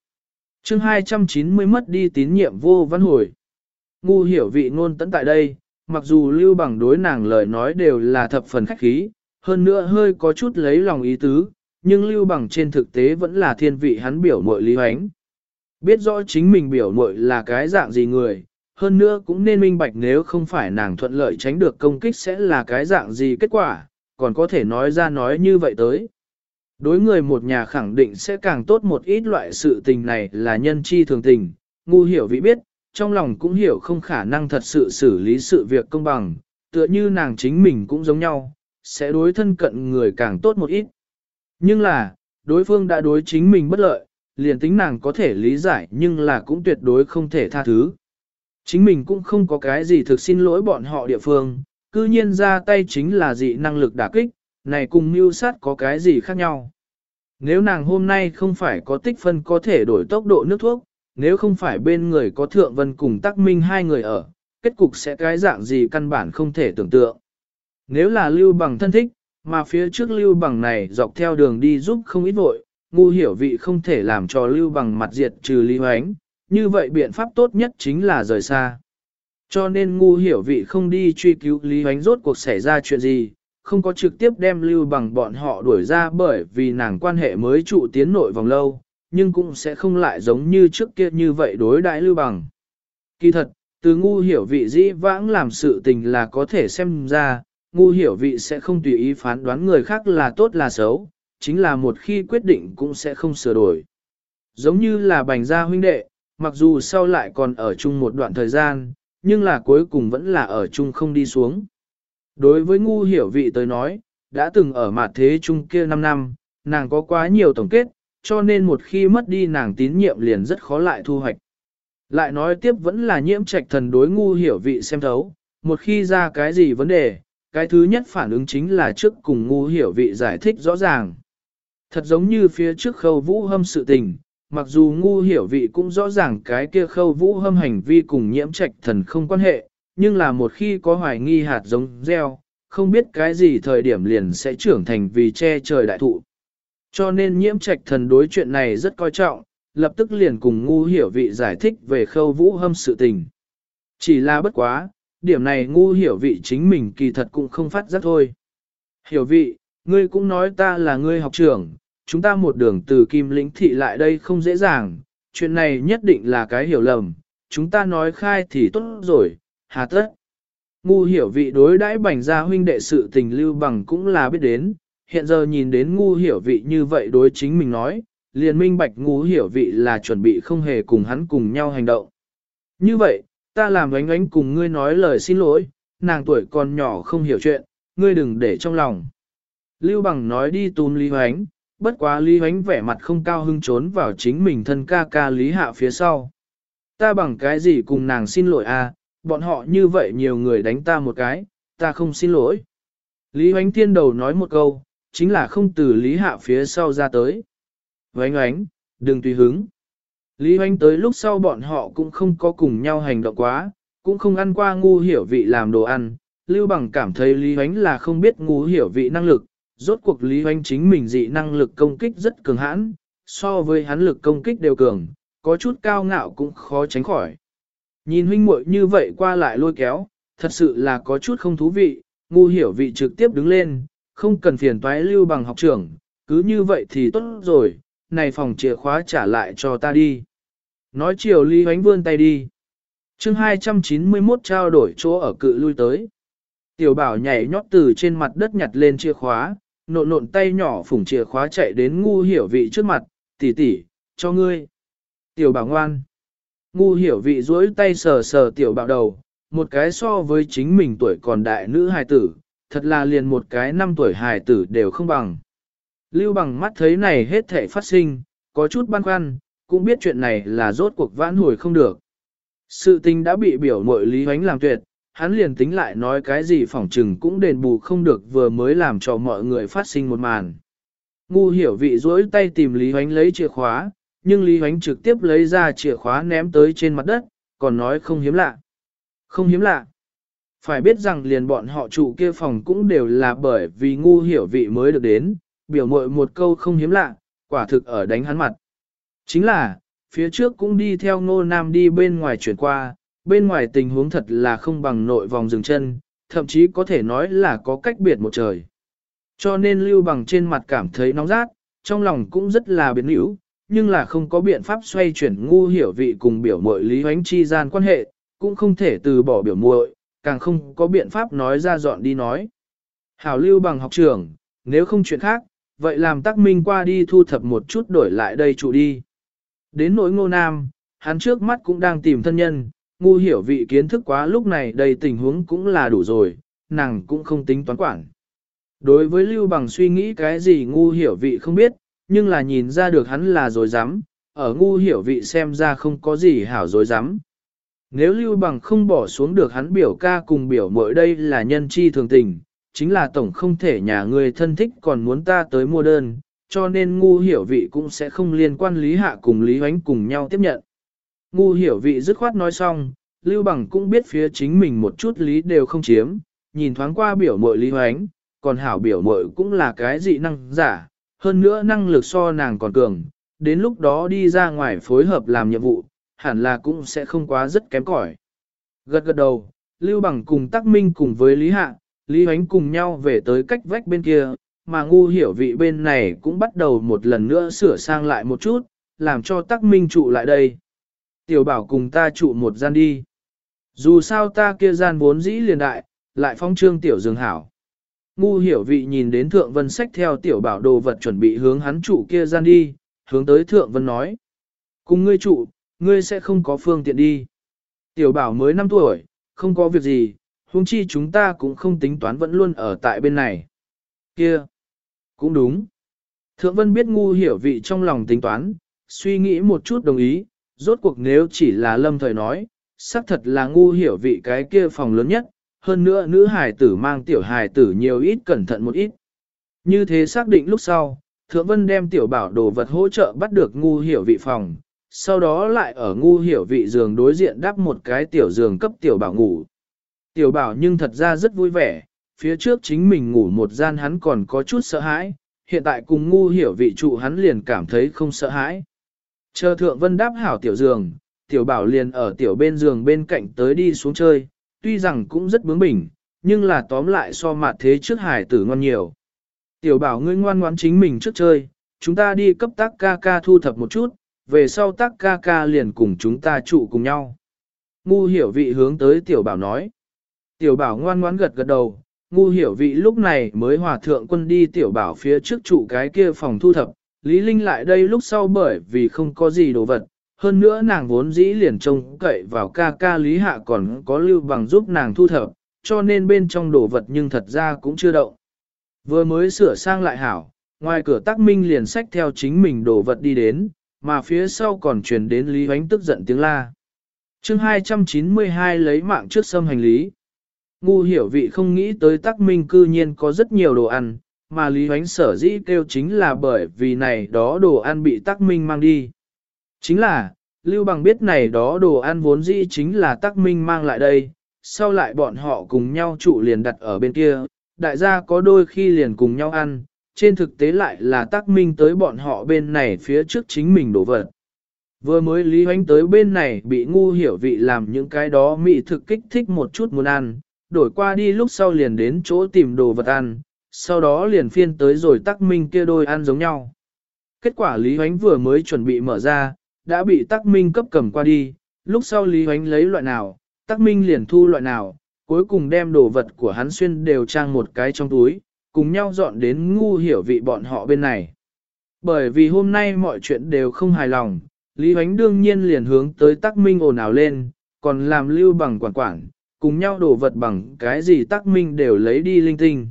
chương 290 mất đi tín nhiệm vô văn hồi. Ngu hiểu vị ngôn tấn tại đây, mặc dù lưu bằng đối nàng lời nói đều là thập phần khách khí, hơn nữa hơi có chút lấy lòng ý tứ, nhưng lưu bằng trên thực tế vẫn là thiên vị hắn biểu mội lý hoánh. Biết rõ chính mình biểu mội là cái dạng gì người, hơn nữa cũng nên minh bạch nếu không phải nàng thuận lợi tránh được công kích sẽ là cái dạng gì kết quả, còn có thể nói ra nói như vậy tới. Đối người một nhà khẳng định sẽ càng tốt một ít loại sự tình này là nhân chi thường tình, ngu hiểu vị biết, trong lòng cũng hiểu không khả năng thật sự xử lý sự việc công bằng, tựa như nàng chính mình cũng giống nhau, sẽ đối thân cận người càng tốt một ít. Nhưng là, đối phương đã đối chính mình bất lợi, liền tính nàng có thể lý giải nhưng là cũng tuyệt đối không thể tha thứ. Chính mình cũng không có cái gì thực xin lỗi bọn họ địa phương, cư nhiên ra tay chính là dị năng lực đả kích, này cùng mưu sát có cái gì khác nhau. Nếu nàng hôm nay không phải có tích phân có thể đổi tốc độ nước thuốc, nếu không phải bên người có thượng vân cùng tắc minh hai người ở, kết cục sẽ cái dạng gì căn bản không thể tưởng tượng. Nếu là lưu bằng thân thích, mà phía trước lưu bằng này dọc theo đường đi giúp không ít vội, ngu hiểu vị không thể làm cho lưu bằng mặt diệt trừ lý hoánh, như vậy biện pháp tốt nhất chính là rời xa. Cho nên ngu hiểu vị không đi truy cứu lý hoánh rốt cuộc xảy ra chuyện gì, không có trực tiếp đem lưu bằng bọn họ đuổi ra bởi vì nàng quan hệ mới trụ tiến nội vòng lâu, nhưng cũng sẽ không lại giống như trước kia như vậy đối đại lưu bằng. Kỳ thật, từ ngu hiểu vị dĩ vãng làm sự tình là có thể xem ra, ngu hiểu vị sẽ không tùy ý phán đoán người khác là tốt là xấu, chính là một khi quyết định cũng sẽ không sửa đổi. Giống như là bành gia huynh đệ, mặc dù sau lại còn ở chung một đoạn thời gian, nhưng là cuối cùng vẫn là ở chung không đi xuống. Đối với ngu hiểu vị tới nói, đã từng ở mặt thế chung kia 5 năm, nàng có quá nhiều tổng kết, cho nên một khi mất đi nàng tín nhiệm liền rất khó lại thu hoạch. Lại nói tiếp vẫn là nhiễm trạch thần đối ngu hiểu vị xem thấu, một khi ra cái gì vấn đề, cái thứ nhất phản ứng chính là trước cùng ngu hiểu vị giải thích rõ ràng. Thật giống như phía trước khâu vũ hâm sự tình, mặc dù ngu hiểu vị cũng rõ ràng cái kia khâu vũ hâm hành vi cùng nhiễm trạch thần không quan hệ, nhưng là một khi có hoài nghi hạt giống gieo, không biết cái gì thời điểm liền sẽ trưởng thành vì che trời đại thụ. Cho nên nhiễm trạch thần đối chuyện này rất coi trọng, lập tức liền cùng ngu hiểu vị giải thích về khâu vũ hâm sự tình. Chỉ là bất quá, điểm này ngu hiểu vị chính mình kỳ thật cũng không phát giác thôi. Hiểu vị, ngươi cũng nói ta là ngươi học trưởng, chúng ta một đường từ kim lĩnh thị lại đây không dễ dàng, chuyện này nhất định là cái hiểu lầm, chúng ta nói khai thì tốt rồi, hà tất. Ngu hiểu vị đối đãi bành gia huynh đệ sự tình lưu bằng cũng là biết đến, hiện giờ nhìn đến ngu hiểu vị như vậy đối chính mình nói, liền minh bạch ngu hiểu vị là chuẩn bị không hề cùng hắn cùng nhau hành động. Như vậy, ta làm ánh ánh cùng ngươi nói lời xin lỗi, nàng tuổi còn nhỏ không hiểu chuyện, ngươi đừng để trong lòng. Lưu bằng nói đi túm Lý Hoánh, bất quá Lý Hoánh vẻ mặt không cao hưng trốn vào chính mình thân ca ca Lý Hạ phía sau. Ta bằng cái gì cùng nàng xin lỗi à, bọn họ như vậy nhiều người đánh ta một cái, ta không xin lỗi. Lý Hoánh thiên đầu nói một câu, chính là không từ Lý Hạ phía sau ra tới. Vánh ánh, đừng tùy hứng. Lý Hoánh tới lúc sau bọn họ cũng không có cùng nhau hành động quá, cũng không ăn qua ngu hiểu vị làm đồ ăn. Lưu Bằng cảm thấy Lý Hoánh là không biết ngu hiểu vị năng lực, rốt cuộc Lý Hoánh chính mình dị năng lực công kích rất cường hãn, so với hắn lực công kích đều cường, có chút cao ngạo cũng khó tránh khỏi. Nhìn huynh muội như vậy qua lại lôi kéo, thật sự là có chút không thú vị, ngu hiểu vị trực tiếp đứng lên, không cần phiền toái lưu bằng học trưởng, cứ như vậy thì tốt rồi, này phòng chìa khóa trả lại cho ta đi. Nói chiều ly Hoánh vươn tay đi. chương 291 trao đổi chỗ ở cự lui tới. Tiểu bảo nhảy nhót từ trên mặt đất nhặt lên chìa khóa, nộn nộn tay nhỏ phủng chìa khóa chạy đến ngu hiểu vị trước mặt, tỷ tỷ, cho ngươi. Tiểu bảo ngoan. Ngu hiểu vị duỗi tay sờ sờ tiểu bạo đầu, một cái so với chính mình tuổi còn đại nữ hài tử, thật là liền một cái năm tuổi hài tử đều không bằng. Lưu bằng mắt thấy này hết thể phát sinh, có chút băn khoăn, cũng biết chuyện này là rốt cuộc vãn hồi không được. Sự tình đã bị biểu mội Lý hoánh làm tuyệt, hắn liền tính lại nói cái gì phỏng trừng cũng đền bù không được vừa mới làm cho mọi người phát sinh một màn. Ngu hiểu vị duỗi tay tìm Lý hoánh lấy chìa khóa, nhưng Lý Hoánh trực tiếp lấy ra chìa khóa ném tới trên mặt đất, còn nói không hiếm lạ. Không hiếm lạ. Phải biết rằng liền bọn họ chủ kia phòng cũng đều là bởi vì ngu hiểu vị mới được đến, biểu mội một câu không hiếm lạ, quả thực ở đánh hắn mặt. Chính là, phía trước cũng đi theo ngô nam đi bên ngoài chuyển qua, bên ngoài tình huống thật là không bằng nội vòng dừng chân, thậm chí có thể nói là có cách biệt một trời. Cho nên lưu bằng trên mặt cảm thấy nóng rát, trong lòng cũng rất là biến hữu, nhưng là không có biện pháp xoay chuyển ngu hiểu vị cùng biểu muội lý hoánh chi gian quan hệ, cũng không thể từ bỏ biểu muội, càng không có biện pháp nói ra dọn đi nói. Hảo lưu bằng học trưởng, nếu không chuyện khác, vậy làm tắc minh qua đi thu thập một chút đổi lại đây trụ đi. Đến nỗi ngô nam, hắn trước mắt cũng đang tìm thân nhân, ngu hiểu vị kiến thức quá lúc này đầy tình huống cũng là đủ rồi, nàng cũng không tính toán quản. Đối với lưu bằng suy nghĩ cái gì ngu hiểu vị không biết, nhưng là nhìn ra được hắn là dối rắm ở ngu hiểu vị xem ra không có gì hảo dối rắm Nếu lưu bằng không bỏ xuống được hắn biểu ca cùng biểu mỗi đây là nhân chi thường tình, chính là tổng không thể nhà người thân thích còn muốn ta tới mua đơn, cho nên ngu hiểu vị cũng sẽ không liên quan lý hạ cùng lý hoánh cùng nhau tiếp nhận. Ngu hiểu vị dứt khoát nói xong, lưu bằng cũng biết phía chính mình một chút lý đều không chiếm, nhìn thoáng qua biểu mội lý hoánh, còn hảo biểu mội cũng là cái dị năng giả, hơn nữa năng lực so nàng còn cường, đến lúc đó đi ra ngoài phối hợp làm nhiệm vụ, hẳn là cũng sẽ không quá rất kém cỏi. Gật gật đầu, Lưu Bằng cùng Tắc Minh cùng với Lý Hạ, Lý Hoánh cùng nhau về tới cách vách bên kia, mà ngu hiểu vị bên này cũng bắt đầu một lần nữa sửa sang lại một chút, làm cho Tắc Minh trụ lại đây. Tiểu bảo cùng ta trụ một gian đi. Dù sao ta kia gian vốn dĩ liền đại, lại phong trương tiểu dường hảo. Ngu hiểu vị nhìn đến thượng vân sách theo tiểu bảo đồ vật chuẩn bị hướng hắn trụ kia gian đi, hướng tới thượng vân nói. Cùng ngươi trụ, ngươi sẽ không có phương tiện đi. Tiểu bảo mới 5 tuổi, không có việc gì, huống chi chúng ta cũng không tính toán vẫn luôn ở tại bên này. Kia, cũng đúng. Thượng vân biết ngu hiểu vị trong lòng tính toán, suy nghĩ một chút đồng ý, rốt cuộc nếu chỉ là lâm thời nói, xác thật là ngu hiểu vị cái kia phòng lớn nhất, hơn nữa nữ hài tử mang tiểu hài tử nhiều ít cẩn thận một ít. Như thế xác định lúc sau, Thượng Vân đem tiểu bảo đồ vật hỗ trợ bắt được ngu hiểu vị phòng, sau đó lại ở ngu hiểu vị giường đối diện đắp một cái tiểu giường cấp tiểu bảo ngủ. Tiểu bảo nhưng thật ra rất vui vẻ, phía trước chính mình ngủ một gian hắn còn có chút sợ hãi, hiện tại cùng ngu hiểu vị trụ hắn liền cảm thấy không sợ hãi. Chờ Thượng Vân đáp hảo tiểu giường, tiểu bảo liền ở tiểu bên giường bên cạnh tới đi xuống chơi, tuy rằng cũng rất bướng bỉnh, nhưng là tóm lại so mặt thế trước hải tử ngon nhiều. Tiểu bảo ngươi ngoan ngoãn chính mình trước chơi, chúng ta đi cấp tác ca ca thu thập một chút, về sau tác ca ca liền cùng chúng ta trụ cùng nhau. Ngu hiểu vị hướng tới tiểu bảo nói. Tiểu bảo ngoan ngoãn gật gật đầu, ngu hiểu vị lúc này mới hòa thượng quân đi tiểu bảo phía trước trụ cái kia phòng thu thập. Lý Linh lại đây lúc sau bởi vì không có gì đồ vật, hơn nữa nàng vốn dĩ liền trông cậy vào ca ca lý hạ còn có lưu bằng giúp nàng thu thập, cho nên bên trong đồ vật nhưng thật ra cũng chưa động. Vừa mới sửa sang lại hảo, ngoài cửa tắc minh liền xách theo chính mình đồ vật đi đến, mà phía sau còn truyền đến Lý Huánh tức giận tiếng la. chương 292 lấy mạng trước xâm hành lý. Ngu hiểu vị không nghĩ tới tắc minh cư nhiên có rất nhiều đồ ăn, mà Lý Huánh sở dĩ kêu chính là bởi vì này đó đồ ăn bị tắc minh mang đi. Chính là, Lưu Bằng biết này đó đồ ăn vốn dĩ chính là tắc minh mang lại đây, sau lại bọn họ cùng nhau trụ liền đặt ở bên kia, đại gia có đôi khi liền cùng nhau ăn, trên thực tế lại là tắc minh tới bọn họ bên này phía trước chính mình đổ vật. Vừa mới Lý Hoánh tới bên này bị ngu hiểu vị làm những cái đó mị thực kích thích một chút muốn ăn, đổi qua đi lúc sau liền đến chỗ tìm đồ vật ăn, sau đó liền phiên tới rồi tắc minh kia đôi ăn giống nhau. Kết quả Lý Hoánh vừa mới chuẩn bị mở ra, đã bị tắc minh cấp cầm qua đi, lúc sau Lý Hoánh lấy loại nào, tắc minh liền thu loại nào, cuối cùng đem đồ vật của hắn xuyên đều trang một cái trong túi, cùng nhau dọn đến ngu hiểu vị bọn họ bên này. Bởi vì hôm nay mọi chuyện đều không hài lòng, Lý Hoánh đương nhiên liền hướng tới tắc minh ồn ào lên, còn làm lưu bằng quản quản, cùng nhau đồ vật bằng cái gì tắc minh đều lấy đi linh tinh.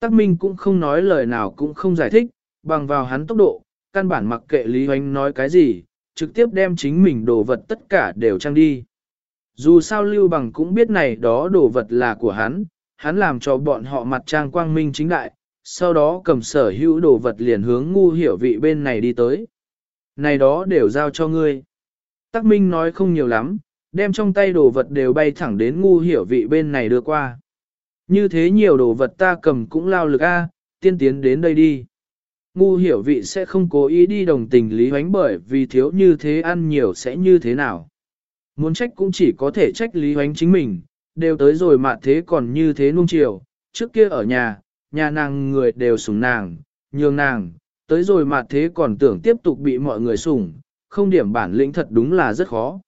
Tắc minh cũng không nói lời nào cũng không giải thích, bằng vào hắn tốc độ, căn bản mặc kệ Lý Hoánh nói cái gì, trực tiếp đem chính mình đồ vật tất cả đều trang đi. Dù sao Lưu Bằng cũng biết này đó đồ vật là của hắn, hắn làm cho bọn họ mặt trang quang minh chính đại, sau đó cầm sở hữu đồ vật liền hướng ngu hiểu vị bên này đi tới. Này đó đều giao cho ngươi. Tắc Minh nói không nhiều lắm, đem trong tay đồ vật đều bay thẳng đến ngu hiểu vị bên này đưa qua. Như thế nhiều đồ vật ta cầm cũng lao lực a, tiên tiến đến đây đi. Ngu hiểu vị sẽ không cố ý đi đồng tình Lý Huánh bởi vì thiếu như thế ăn nhiều sẽ như thế nào. Muốn trách cũng chỉ có thể trách Lý Huánh chính mình, đều tới rồi mà thế còn như thế nuông chiều, trước kia ở nhà, nhà nàng người đều sủng nàng, nhường nàng, tới rồi mà thế còn tưởng tiếp tục bị mọi người sủng, không điểm bản lĩnh thật đúng là rất khó.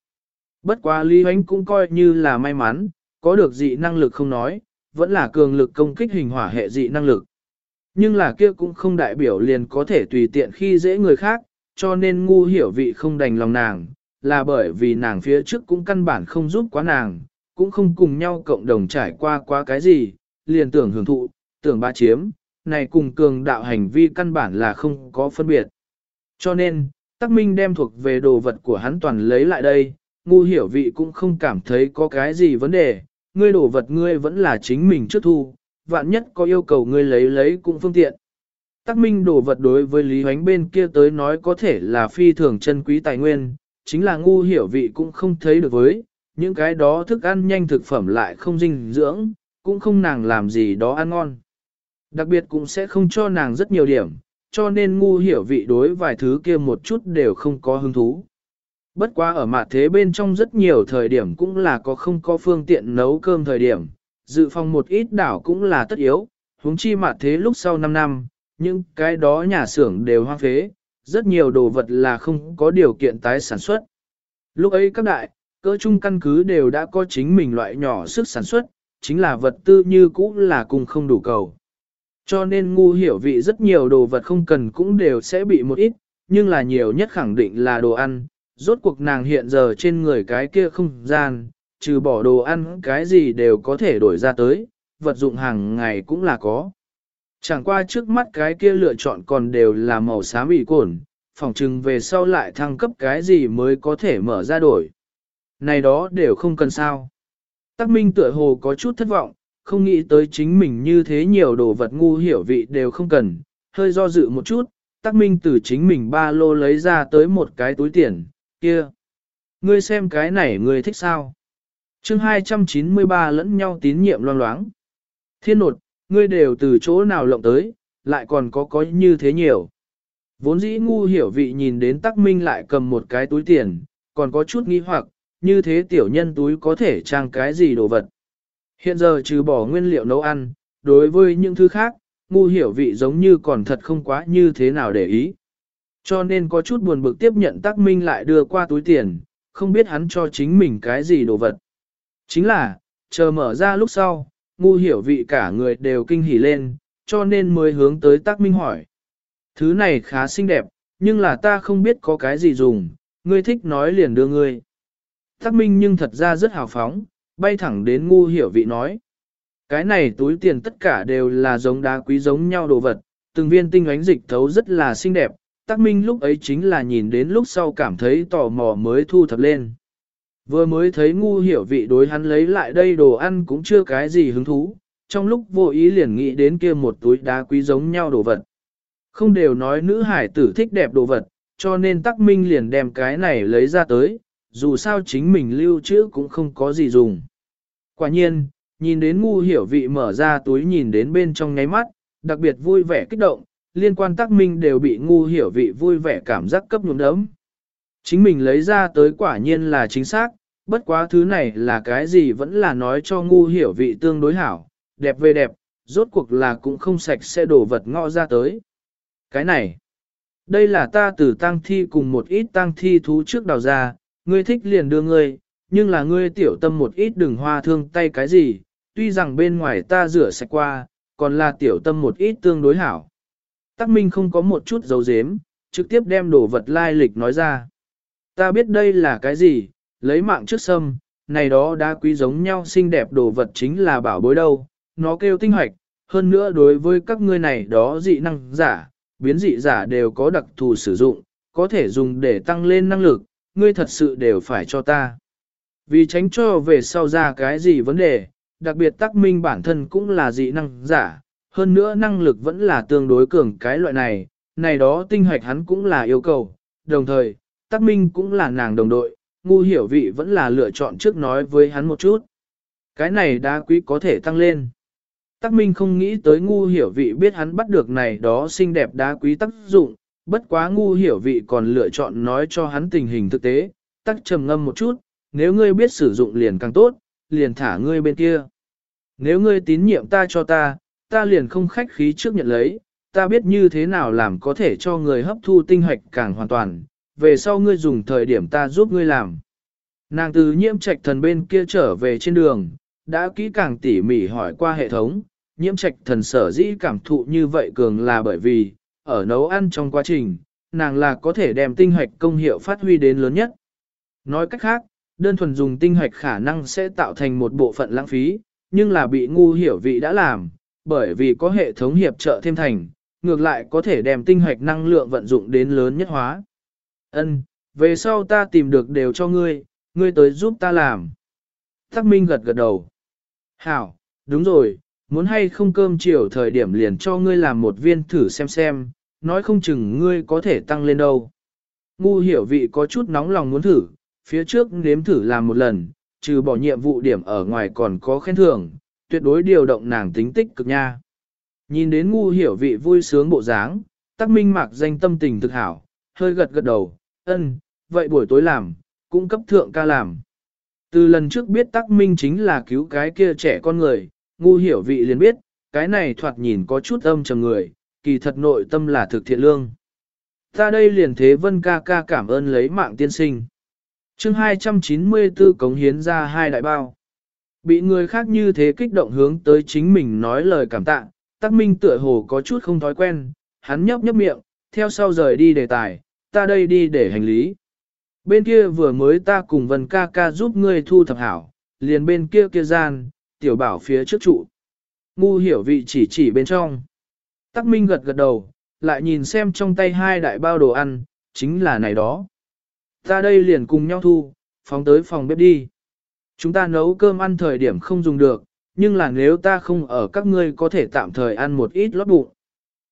Bất quá Lý Huánh cũng coi như là may mắn, có được dị năng lực không nói, vẫn là cường lực công kích hình hỏa hệ dị năng lực. Nhưng là kia cũng không đại biểu liền có thể tùy tiện khi dễ người khác, cho nên ngu hiểu vị không đành lòng nàng, là bởi vì nàng phía trước cũng căn bản không giúp quá nàng, cũng không cùng nhau cộng đồng trải qua quá cái gì, liền tưởng hưởng thụ, tưởng ba chiếm, này cùng cường đạo hành vi căn bản là không có phân biệt. Cho nên, Tắc Minh đem thuộc về đồ vật của hắn toàn lấy lại đây, ngu hiểu vị cũng không cảm thấy có cái gì vấn đề, ngươi đồ vật ngươi vẫn là chính mình trước thu, vạn nhất có yêu cầu ngươi lấy lấy cũng phương tiện. Tắc Minh đồ vật đối với Lý Hoánh bên kia tới nói có thể là phi thường chân quý tài nguyên, chính là ngu hiểu vị cũng không thấy được với, những cái đó thức ăn nhanh thực phẩm lại không dinh dưỡng, cũng không nàng làm gì đó ăn ngon. Đặc biệt cũng sẽ không cho nàng rất nhiều điểm, cho nên ngu hiểu vị đối vài thứ kia một chút đều không có hứng thú. Bất quá ở mặt thế bên trong rất nhiều thời điểm cũng là có không có phương tiện nấu cơm thời điểm, dự phòng một ít đảo cũng là tất yếu, huống chi mặt thế lúc sau 5 năm, những cái đó nhà xưởng đều hoang phế, rất nhiều đồ vật là không có điều kiện tái sản xuất. Lúc ấy các đại, cỡ chung căn cứ đều đã có chính mình loại nhỏ sức sản xuất, chính là vật tư như cũ là cùng không đủ cầu. Cho nên ngu hiểu vị rất nhiều đồ vật không cần cũng đều sẽ bị một ít, nhưng là nhiều nhất khẳng định là đồ ăn, rốt cuộc nàng hiện giờ trên người cái kia không gian, trừ bỏ đồ ăn cái gì đều có thể đổi ra tới, vật dụng hàng ngày cũng là có. Chẳng qua trước mắt cái kia lựa chọn còn đều là màu xám bị cồn, phòng trừng về sau lại thăng cấp cái gì mới có thể mở ra đổi. Này đó đều không cần sao. Tắc Minh tựa hồ có chút thất vọng, không nghĩ tới chính mình như thế nhiều đồ vật ngu hiểu vị đều không cần, hơi do dự một chút, Tắc Minh từ chính mình ba lô lấy ra tới một cái túi tiền, kia. Ngươi xem cái này ngươi thích sao? Chương 293 lẫn nhau tín nhiệm loang loáng. Thiên nột, ngươi đều từ chỗ nào lộng tới, lại còn có có như thế nhiều. Vốn dĩ ngu hiểu vị nhìn đến tắc minh lại cầm một cái túi tiền, còn có chút nghi hoặc, như thế tiểu nhân túi có thể trang cái gì đồ vật. Hiện giờ trừ bỏ nguyên liệu nấu ăn, đối với những thứ khác, ngu hiểu vị giống như còn thật không quá như thế nào để ý. Cho nên có chút buồn bực tiếp nhận tắc minh lại đưa qua túi tiền, không biết hắn cho chính mình cái gì đồ vật. Chính là, chờ mở ra lúc sau, ngu hiểu vị cả người đều kinh hỉ lên, cho nên mới hướng tới tắc minh hỏi. Thứ này khá xinh đẹp, nhưng là ta không biết có cái gì dùng, ngươi thích nói liền đưa ngươi. Tắc minh nhưng thật ra rất hào phóng, bay thẳng đến ngu hiểu vị nói. Cái này túi tiền tất cả đều là giống đá quý giống nhau đồ vật, từng viên tinh ánh dịch thấu rất là xinh đẹp, Tắc Minh lúc ấy chính là nhìn đến lúc sau cảm thấy tò mò mới thu thập lên. Vừa mới thấy ngu hiểu vị đối hắn lấy lại đây đồ ăn cũng chưa cái gì hứng thú, trong lúc vô ý liền nghĩ đến kia một túi đá quý giống nhau đồ vật. Không đều nói nữ hải tử thích đẹp đồ vật, cho nên Tắc Minh liền đem cái này lấy ra tới, dù sao chính mình lưu trữ cũng không có gì dùng. Quả nhiên, nhìn đến ngu hiểu vị mở ra túi nhìn đến bên trong nháy mắt, đặc biệt vui vẻ kích động, liên quan tắc minh đều bị ngu hiểu vị vui vẻ cảm giác cấp nhuộm đấm. Chính mình lấy ra tới quả nhiên là chính xác, bất quá thứ này là cái gì vẫn là nói cho ngu hiểu vị tương đối hảo, đẹp về đẹp, rốt cuộc là cũng không sạch sẽ đổ vật ngõ ra tới. Cái này, đây là ta từ tang thi cùng một ít tang thi thú trước đào ra, ngươi thích liền đưa ngươi, nhưng là ngươi tiểu tâm một ít đừng hoa thương tay cái gì, tuy rằng bên ngoài ta rửa sạch qua, còn là tiểu tâm một ít tương đối hảo. Tắc Minh không có một chút dấu dếm, trực tiếp đem đồ vật lai lịch nói ra. Ta biết đây là cái gì, lấy mạng trước sâm, này đó đã quý giống nhau xinh đẹp đồ vật chính là bảo bối đâu, nó kêu tinh hoạch, hơn nữa đối với các ngươi này đó dị năng giả, biến dị giả đều có đặc thù sử dụng, có thể dùng để tăng lên năng lực, ngươi thật sự đều phải cho ta. Vì tránh cho về sau ra cái gì vấn đề, đặc biệt tắc minh bản thân cũng là dị năng giả, hơn nữa năng lực vẫn là tương đối cường cái loại này, này đó tinh hoạch hắn cũng là yêu cầu, đồng thời, tắc minh cũng là nàng đồng đội, ngu hiểu vị vẫn là lựa chọn trước nói với hắn một chút. Cái này đá quý có thể tăng lên. Tắc Minh không nghĩ tới ngu hiểu vị biết hắn bắt được này đó xinh đẹp đá quý tác dụng, bất quá ngu hiểu vị còn lựa chọn nói cho hắn tình hình thực tế, tắc trầm ngâm một chút, nếu ngươi biết sử dụng liền càng tốt, liền thả ngươi bên kia. Nếu ngươi tín nhiệm ta cho ta, ta liền không khách khí trước nhận lấy, ta biết như thế nào làm có thể cho người hấp thu tinh hoạch càng hoàn toàn, về sau ngươi dùng thời điểm ta giúp ngươi làm. Nàng từ nhiễm trạch thần bên kia trở về trên đường, đã kỹ càng tỉ mỉ hỏi qua hệ thống, nhiễm trạch thần sở dĩ cảm thụ như vậy cường là bởi vì, ở nấu ăn trong quá trình, nàng là có thể đem tinh hoạch công hiệu phát huy đến lớn nhất. Nói cách khác, đơn thuần dùng tinh hoạch khả năng sẽ tạo thành một bộ phận lãng phí, nhưng là bị ngu hiểu vị đã làm, bởi vì có hệ thống hiệp trợ thêm thành, ngược lại có thể đem tinh hoạch năng lượng vận dụng đến lớn nhất hóa. Ân, về sau ta tìm được đều cho ngươi, ngươi tới giúp ta làm. Tắc Minh gật gật đầu. Hảo, đúng rồi, muốn hay không cơm chiều thời điểm liền cho ngươi làm một viên thử xem xem, nói không chừng ngươi có thể tăng lên đâu. Ngu hiểu vị có chút nóng lòng muốn thử, phía trước nếm thử làm một lần, trừ bỏ nhiệm vụ điểm ở ngoài còn có khen thưởng, tuyệt đối điều động nàng tính tích cực nha. Nhìn đến ngu hiểu vị vui sướng bộ dáng, tắc minh mạc danh tâm tình thực hảo, hơi gật gật đầu, ân, vậy buổi tối làm, cũng cấp thượng ca làm. Từ lần trước biết tắc minh chính là cứu cái kia trẻ con người, ngu hiểu vị liền biết, cái này thoạt nhìn có chút âm trầm người, kỳ thật nội tâm là thực thiện lương. Ta đây liền thế vân ca ca cảm ơn lấy mạng tiên sinh. chương 294 cống hiến ra hai đại bao. Bị người khác như thế kích động hướng tới chính mình nói lời cảm tạ, tắc minh tựa hồ có chút không thói quen, hắn nhấp nhấp miệng, theo sau rời đi đề tài, ta đây đi để hành lý. Bên kia vừa mới ta cùng vân ca ca giúp ngươi thu thập hảo, liền bên kia kia gian, tiểu bảo phía trước trụ. Ngu hiểu vị chỉ chỉ bên trong. Tắc Minh gật gật đầu, lại nhìn xem trong tay hai đại bao đồ ăn, chính là này đó. Ta đây liền cùng nhau thu, phóng tới phòng bếp đi. Chúng ta nấu cơm ăn thời điểm không dùng được, nhưng là nếu ta không ở các ngươi có thể tạm thời ăn một ít lót bụng.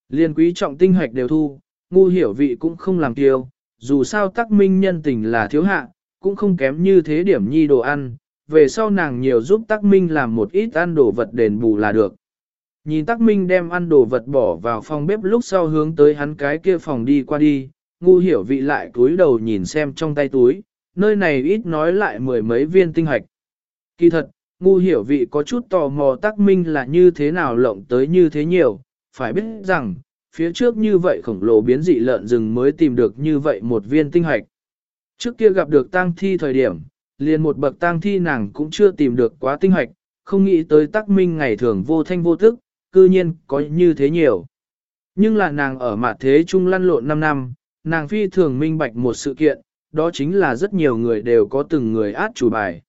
Liên quý trọng tinh hoạch đều thu, ngu hiểu vị cũng không làm tiêu, dù sao tắc minh nhân tình là thiếu hạ, cũng không kém như thế điểm nhi đồ ăn, về sau nàng nhiều giúp tắc minh làm một ít ăn đồ vật đền bù là được. Nhìn tắc minh đem ăn đồ vật bỏ vào phòng bếp lúc sau hướng tới hắn cái kia phòng đi qua đi, ngu hiểu vị lại cúi đầu nhìn xem trong tay túi, nơi này ít nói lại mười mấy viên tinh hạch. Kỳ thật, ngu hiểu vị có chút tò mò tắc minh là như thế nào lộng tới như thế nhiều, phải biết rằng, phía trước như vậy khổng lồ biến dị lợn rừng mới tìm được như vậy một viên tinh hạch. Trước kia gặp được tang thi thời điểm, liền một bậc tang thi nàng cũng chưa tìm được quá tinh hạch, không nghĩ tới tắc minh ngày thường vô thanh vô thức, cư nhiên có như thế nhiều. Nhưng là nàng ở mạ thế trung lăn lộn 5 năm, nàng phi thường minh bạch một sự kiện, đó chính là rất nhiều người đều có từng người át chủ bài.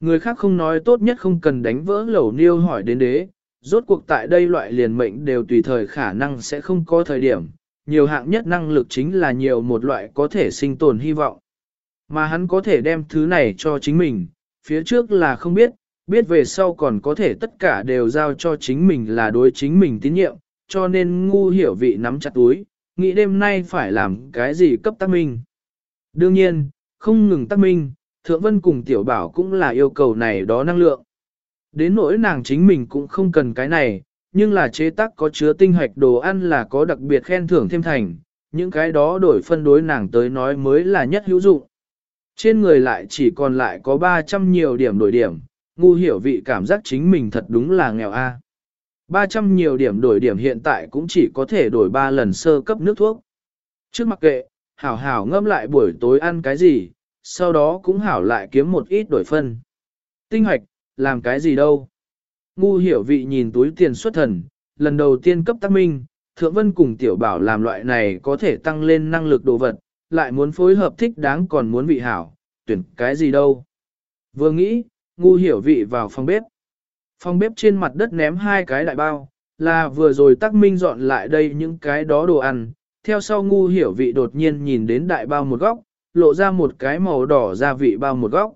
Người khác không nói tốt nhất không cần đánh vỡ lẩu niêu hỏi đến đế, rốt cuộc tại đây loại liền mệnh đều tùy thời khả năng sẽ không có thời điểm, nhiều hạng nhất năng lực chính là nhiều một loại có thể sinh tồn hy vọng. Mà hắn có thể đem thứ này cho chính mình, phía trước là không biết, biết về sau còn có thể tất cả đều giao cho chính mình là đối chính mình tín nhiệm, cho nên ngu hiểu vị nắm chặt túi, nghĩ đêm nay phải làm cái gì cấp tác minh. Đương nhiên, không ngừng tác minh, Thượng Vân cùng Tiểu Bảo cũng là yêu cầu này đó năng lượng. Đến nỗi nàng chính mình cũng không cần cái này, nhưng là chế tác có chứa tinh hoạch đồ ăn là có đặc biệt khen thưởng thêm thành, những cái đó đổi phân đối nàng tới nói mới là nhất hữu dụng. Trên người lại chỉ còn lại có 300 nhiều điểm đổi điểm, ngu hiểu vị cảm giác chính mình thật đúng là nghèo a. À. 300 nhiều điểm đổi điểm hiện tại cũng chỉ có thể đổi 3 lần sơ cấp nước thuốc. Trước mặc kệ, hảo hảo ngâm lại buổi tối ăn cái gì, sau đó cũng hảo lại kiếm một ít đổi phân. Tinh hoạch, làm cái gì đâu? Ngu hiểu vị nhìn túi tiền xuất thần, lần đầu tiên cấp tác minh, Thượng Vân cùng Tiểu Bảo làm loại này có thể tăng lên năng lực đồ vật, lại muốn phối hợp thích đáng còn muốn vị hảo, tuyển cái gì đâu. Vừa nghĩ, ngu hiểu vị vào phòng bếp. Phòng bếp trên mặt đất ném hai cái đại bao, là vừa rồi tác minh dọn lại đây những cái đó đồ ăn. Theo sau ngu hiểu vị đột nhiên nhìn đến đại bao một góc, lộ ra một cái màu đỏ gia vị bao một góc.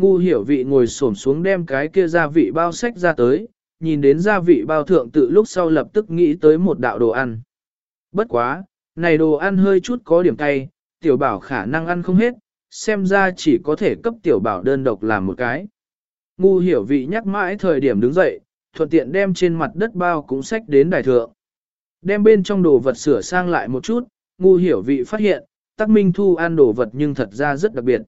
Ngu hiểu vị ngồi xổm xuống đem cái kia gia vị bao sách ra tới, nhìn đến gia vị bao thượng tự lúc sau lập tức nghĩ tới một đạo đồ ăn. Bất quá, này đồ ăn hơi chút có điểm cay, tiểu bảo khả năng ăn không hết, xem ra chỉ có thể cấp tiểu bảo đơn độc làm một cái. Ngu hiểu vị nhắc mãi thời điểm đứng dậy, thuận tiện đem trên mặt đất bao cũng sách đến đài thượng. Đem bên trong đồ vật sửa sang lại một chút, ngu hiểu vị phát hiện, tắc minh thu ăn đồ vật nhưng thật ra rất đặc biệt.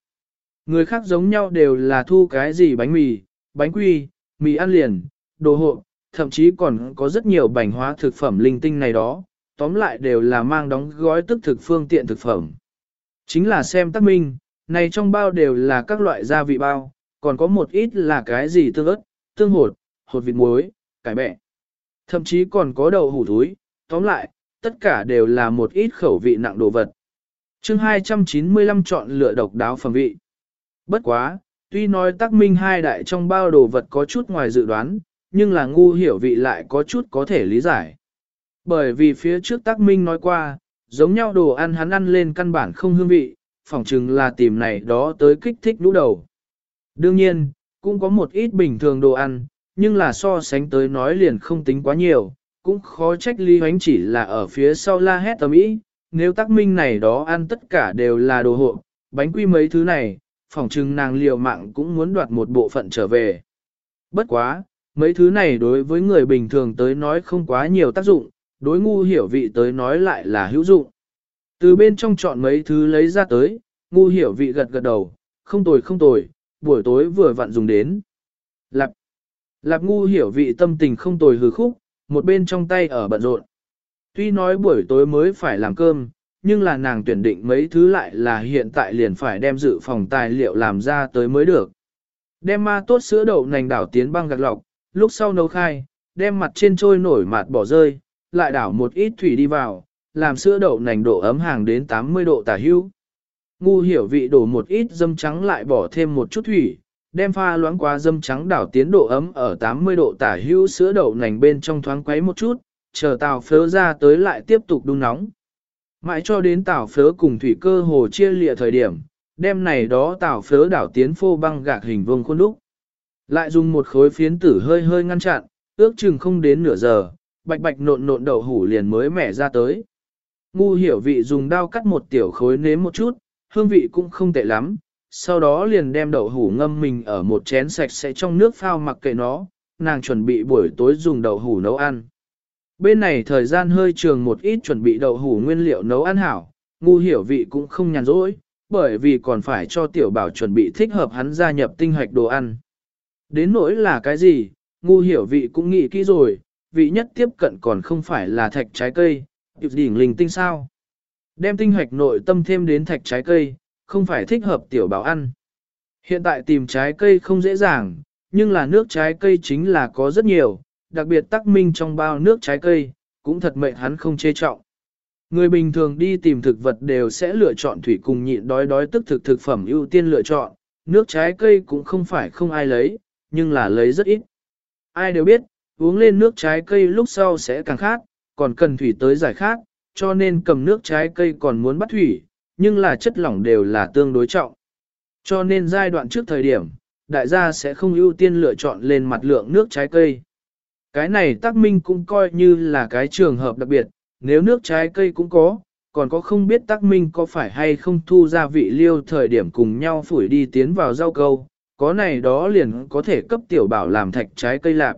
Người khác giống nhau đều là thu cái gì bánh mì, bánh quy, mì ăn liền, đồ hộp, thậm chí còn có rất nhiều bánh hóa thực phẩm linh tinh này đó, tóm lại đều là mang đóng gói tức thực phương tiện thực phẩm. Chính là xem tắc minh, này trong bao đều là các loại gia vị bao, còn có một ít là cái gì tương ớt, tương hột, hột vịt muối, cải bẹ. Thậm chí còn có đậu hủ thúi, tóm lại, tất cả đều là một ít khẩu vị nặng đồ vật. chương 295 chọn lựa độc đáo phẩm vị. Bất quá, tuy nói tác minh hai đại trong bao đồ vật có chút ngoài dự đoán, nhưng là ngu hiểu vị lại có chút có thể lý giải. Bởi vì phía trước tác minh nói qua, giống nhau đồ ăn hắn ăn lên căn bản không hương vị, phỏng chừng là tìm này đó tới kích thích lũ đầu. Đương nhiên, cũng có một ít bình thường đồ ăn, nhưng là so sánh tới nói liền không tính quá nhiều, cũng khó trách Lý Hoánh chỉ là ở phía sau la hét tầm ý, nếu tác minh này đó ăn tất cả đều là đồ hộ, bánh quy mấy thứ này, phỏng chừng nàng liều mạng cũng muốn đoạt một bộ phận trở về. Bất quá, mấy thứ này đối với người bình thường tới nói không quá nhiều tác dụng, đối ngu hiểu vị tới nói lại là hữu dụng. Từ bên trong chọn mấy thứ lấy ra tới, ngu hiểu vị gật gật đầu, không tồi không tồi, buổi tối vừa vặn dùng đến. Lạp, lạp ngu hiểu vị tâm tình không tồi hừ khúc, một bên trong tay ở bận rộn. Tuy nói buổi tối mới phải làm cơm, nhưng là nàng tuyển định mấy thứ lại là hiện tại liền phải đem dự phòng tài liệu làm ra tới mới được. Đem ma tốt sữa đậu nành đảo tiến băng gạc lọc, lúc sau nấu khai, đem mặt trên trôi nổi mạt bỏ rơi, lại đảo một ít thủy đi vào, làm sữa đậu nành độ ấm hàng đến 80 độ tả hữu. Ngu hiểu vị đổ một ít dâm trắng lại bỏ thêm một chút thủy, đem pha loãng qua dâm trắng đảo tiến độ ấm ở 80 độ tả hữu sữa đậu nành bên trong thoáng quấy một chút, chờ tàu phớ ra tới lại tiếp tục đun nóng. Mãi cho đến tảo phớ cùng thủy cơ hồ chia lịa thời điểm, đêm này đó tảo phớ đảo tiến phô băng gạc hình vương khuôn đúc. Lại dùng một khối phiến tử hơi hơi ngăn chặn, ước chừng không đến nửa giờ, bạch bạch nộn nộn đậu hủ liền mới mẻ ra tới. Ngu hiểu vị dùng dao cắt một tiểu khối nếm một chút, hương vị cũng không tệ lắm, sau đó liền đem đậu hủ ngâm mình ở một chén sạch sẽ trong nước phao mặc kệ nó, nàng chuẩn bị buổi tối dùng đậu hủ nấu ăn. Bên này thời gian hơi trường một ít chuẩn bị đậu hủ nguyên liệu nấu ăn hảo, ngu hiểu vị cũng không nhàn rỗi, bởi vì còn phải cho tiểu bảo chuẩn bị thích hợp hắn gia nhập tinh hoạch đồ ăn. Đến nỗi là cái gì, ngu hiểu vị cũng nghĩ kỹ rồi, vị nhất tiếp cận còn không phải là thạch trái cây, điệp đỉnh linh tinh sao. Đem tinh hoạch nội tâm thêm đến thạch trái cây, không phải thích hợp tiểu bảo ăn. Hiện tại tìm trái cây không dễ dàng, nhưng là nước trái cây chính là có rất nhiều, đặc biệt tắc minh trong bao nước trái cây, cũng thật mệnh hắn không chê trọng. Người bình thường đi tìm thực vật đều sẽ lựa chọn thủy cùng nhịn đói đói tức thực thực phẩm ưu tiên lựa chọn, nước trái cây cũng không phải không ai lấy, nhưng là lấy rất ít. Ai đều biết, uống lên nước trái cây lúc sau sẽ càng khát, còn cần thủy tới giải khát, cho nên cầm nước trái cây còn muốn bắt thủy, nhưng là chất lỏng đều là tương đối trọng. Cho nên giai đoạn trước thời điểm, đại gia sẽ không ưu tiên lựa chọn lên mặt lượng nước trái cây. Cái này tác minh cũng coi như là cái trường hợp đặc biệt, nếu nước trái cây cũng có, còn có không biết tác minh có phải hay không thu gia vị liêu thời điểm cùng nhau phủi đi tiến vào rau câu, có này đó liền có thể cấp tiểu bảo làm thạch trái cây lạp.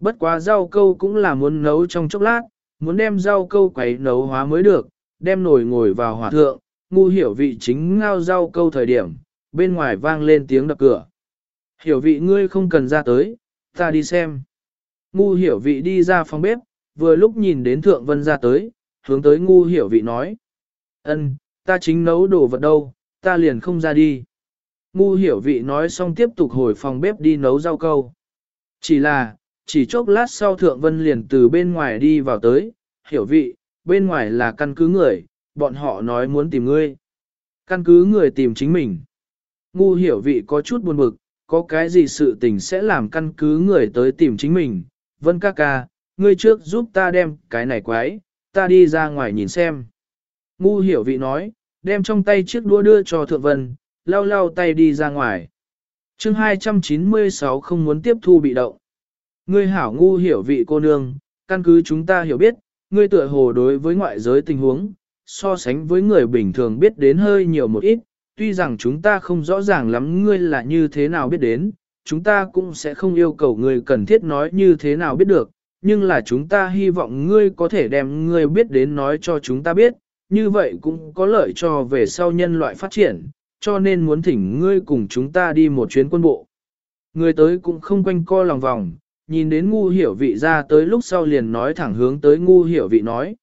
Bất quá rau câu cũng là muốn nấu trong chốc lát, muốn đem rau câu quấy nấu hóa mới được, đem nồi ngồi vào hỏa thượng, ngu hiểu vị chính ngao rau câu thời điểm, bên ngoài vang lên tiếng đập cửa. Hiểu vị ngươi không cần ra tới, ta đi xem. Ngu hiểu vị đi ra phòng bếp, vừa lúc nhìn đến thượng vân ra tới, hướng tới ngu hiểu vị nói. ân, ta chính nấu đồ vật đâu, ta liền không ra đi. Ngu hiểu vị nói xong tiếp tục hồi phòng bếp đi nấu rau câu. Chỉ là, chỉ chốc lát sau thượng vân liền từ bên ngoài đi vào tới, hiểu vị, bên ngoài là căn cứ người, bọn họ nói muốn tìm ngươi. Căn cứ người tìm chính mình. Ngu hiểu vị có chút buồn bực, có cái gì sự tình sẽ làm căn cứ người tới tìm chính mình, Vân ca ca, ngươi trước giúp ta đem cái này quái, ta đi ra ngoài nhìn xem. Ngu hiểu vị nói, đem trong tay chiếc đũa đưa cho thượng vân, lau lau tay đi ra ngoài. chương 296 không muốn tiếp thu bị động. Ngươi hảo ngu hiểu vị cô nương, căn cứ chúng ta hiểu biết, ngươi tựa hồ đối với ngoại giới tình huống, so sánh với người bình thường biết đến hơi nhiều một ít, tuy rằng chúng ta không rõ ràng lắm ngươi là như thế nào biết đến, chúng ta cũng sẽ không yêu cầu ngươi cần thiết nói như thế nào biết được, nhưng là chúng ta hy vọng ngươi có thể đem ngươi biết đến nói cho chúng ta biết, như vậy cũng có lợi cho về sau nhân loại phát triển, cho nên muốn thỉnh ngươi cùng chúng ta đi một chuyến quân bộ. Người tới cũng không quanh co lòng vòng, nhìn đến ngu hiểu vị ra tới lúc sau liền nói thẳng hướng tới ngu hiểu vị nói.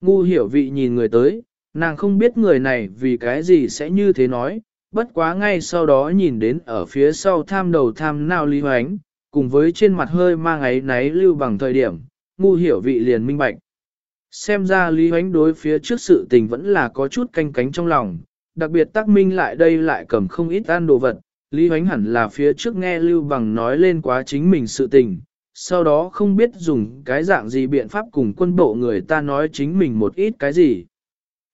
Ngu hiểu vị nhìn người tới, nàng không biết người này vì cái gì sẽ như thế nói, bất quá ngay sau đó nhìn đến ở phía sau tham đầu tham nào lý hoánh, cùng với trên mặt hơi mang ấy náy lưu bằng thời điểm, ngu hiểu vị liền minh bạch. Xem ra lý hoánh đối phía trước sự tình vẫn là có chút canh cánh trong lòng, đặc biệt tác minh lại đây lại cầm không ít ăn đồ vật, Lý Hoánh hẳn là phía trước nghe Lưu Bằng nói lên quá chính mình sự tình, sau đó không biết dùng cái dạng gì biện pháp cùng quân bộ người ta nói chính mình một ít cái gì.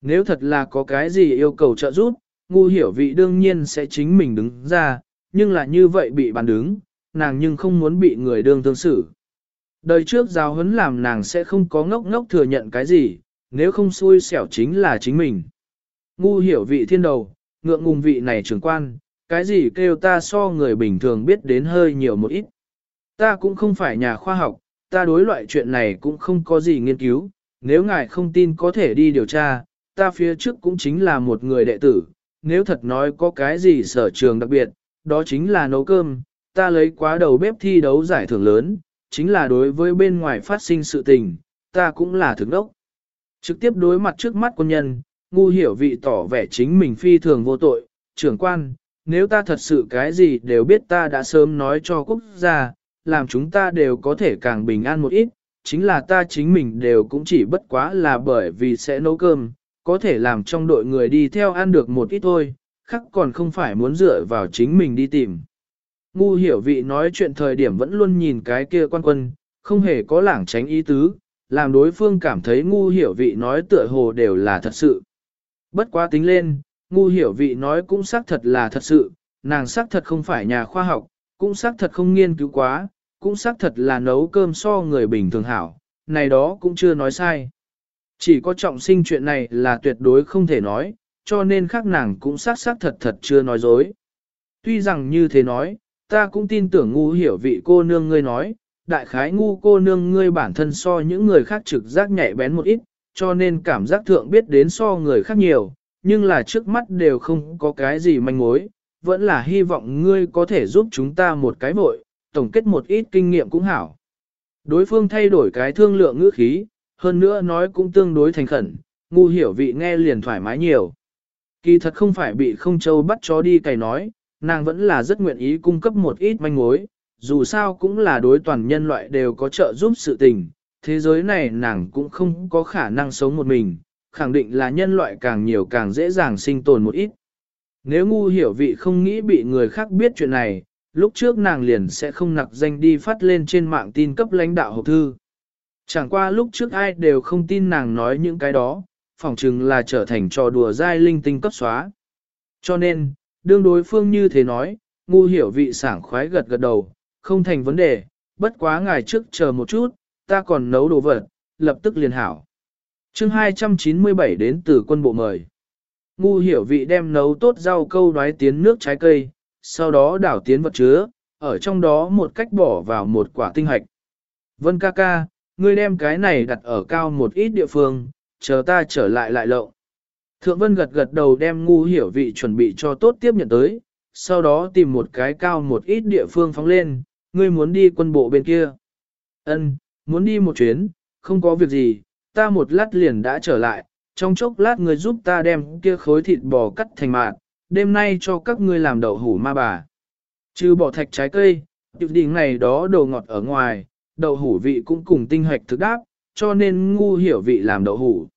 Nếu thật là có cái gì yêu cầu trợ giúp, ngu hiểu vị đương nhiên sẽ chính mình đứng ra, nhưng là như vậy bị bàn đứng, nàng nhưng không muốn bị người đương tương xử. Đời trước giáo huấn làm nàng sẽ không có ngốc ngốc thừa nhận cái gì, nếu không xui xẻo chính là chính mình. Ngu hiểu vị thiên đầu, ngượng ngùng vị này trưởng quan, cái gì kêu ta so người bình thường biết đến hơi nhiều một ít. Ta cũng không phải nhà khoa học, ta đối loại chuyện này cũng không có gì nghiên cứu, nếu ngài không tin có thể đi điều tra, ta phía trước cũng chính là một người đệ tử, nếu thật nói có cái gì sở trường đặc biệt, đó chính là nấu cơm, ta lấy quá đầu bếp thi đấu giải thưởng lớn, chính là đối với bên ngoài phát sinh sự tình, ta cũng là thực đốc. Trực tiếp đối mặt trước mắt quân nhân, ngu hiểu vị tỏ vẻ chính mình phi thường vô tội, trưởng quan, nếu ta thật sự cái gì đều biết ta đã sớm nói cho quốc gia, làm chúng ta đều có thể càng bình an một ít, chính là ta chính mình đều cũng chỉ bất quá là bởi vì sẽ nấu cơm, có thể làm trong đội người đi theo ăn được một ít thôi, khắc còn không phải muốn dựa vào chính mình đi tìm. Ngu hiểu vị nói chuyện thời điểm vẫn luôn nhìn cái kia quan quân, không hề có lảng tránh ý tứ, làm đối phương cảm thấy ngu hiểu vị nói tựa hồ đều là thật sự. Bất quá tính lên, ngu hiểu vị nói cũng xác thật là thật sự, nàng xác thật không phải nhà khoa học, cũng xác thật không nghiên cứu quá, cũng xác thật là nấu cơm so người bình thường hảo, này đó cũng chưa nói sai. Chỉ có trọng sinh chuyện này là tuyệt đối không thể nói, cho nên khác nàng cũng xác xác thật thật chưa nói dối. Tuy rằng như thế nói, ta cũng tin tưởng ngu hiểu vị cô nương ngươi nói, đại khái ngu cô nương ngươi bản thân so những người khác trực giác nhạy bén một ít, cho nên cảm giác thượng biết đến so người khác nhiều, nhưng là trước mắt đều không có cái gì manh mối, vẫn là hy vọng ngươi có thể giúp chúng ta một cái vội, tổng kết một ít kinh nghiệm cũng hảo. Đối phương thay đổi cái thương lượng ngữ khí, hơn nữa nói cũng tương đối thành khẩn, ngu hiểu vị nghe liền thoải mái nhiều. Kỳ thật không phải bị không châu bắt chó đi cày nói, nàng vẫn là rất nguyện ý cung cấp một ít manh mối, dù sao cũng là đối toàn nhân loại đều có trợ giúp sự tình, thế giới này nàng cũng không có khả năng sống một mình, khẳng định là nhân loại càng nhiều càng dễ dàng sinh tồn một ít. Nếu ngu hiểu vị không nghĩ bị người khác biết chuyện này, lúc trước nàng liền sẽ không nặc danh đi phát lên trên mạng tin cấp lãnh đạo hộp thư. Chẳng qua lúc trước ai đều không tin nàng nói những cái đó, phỏng chừng là trở thành trò đùa dai linh tinh cấp xóa. Cho nên, đương đối phương như thế nói, ngu hiểu vị sảng khoái gật gật đầu, không thành vấn đề, bất quá ngày trước chờ một chút, ta còn nấu đồ vật, lập tức liền hảo. chương 297 đến từ quân bộ mời. Ngu hiểu vị đem nấu tốt rau câu đoái tiến nước trái cây, sau đó đảo tiến vật chứa, ở trong đó một cách bỏ vào một quả tinh hạch. Vân ca ca, ngươi đem cái này đặt ở cao một ít địa phương, chờ ta trở lại lại lậu. Thượng Vân gật gật đầu đem ngu hiểu vị chuẩn bị cho tốt tiếp nhận tới, sau đó tìm một cái cao một ít địa phương phóng lên, ngươi muốn đi quân bộ bên kia. Ân, muốn đi một chuyến, không có việc gì, ta một lát liền đã trở lại, trong chốc lát ngươi giúp ta đem kia khối thịt bò cắt thành mạt, đêm nay cho các ngươi làm đậu hủ ma bà. Trừ bỏ thạch trái cây, tiểu đỉnh này đó đồ ngọt ở ngoài, đậu hủ vị cũng cùng tinh hoạch thực đáp, cho nên ngu hiểu vị làm đậu hủ.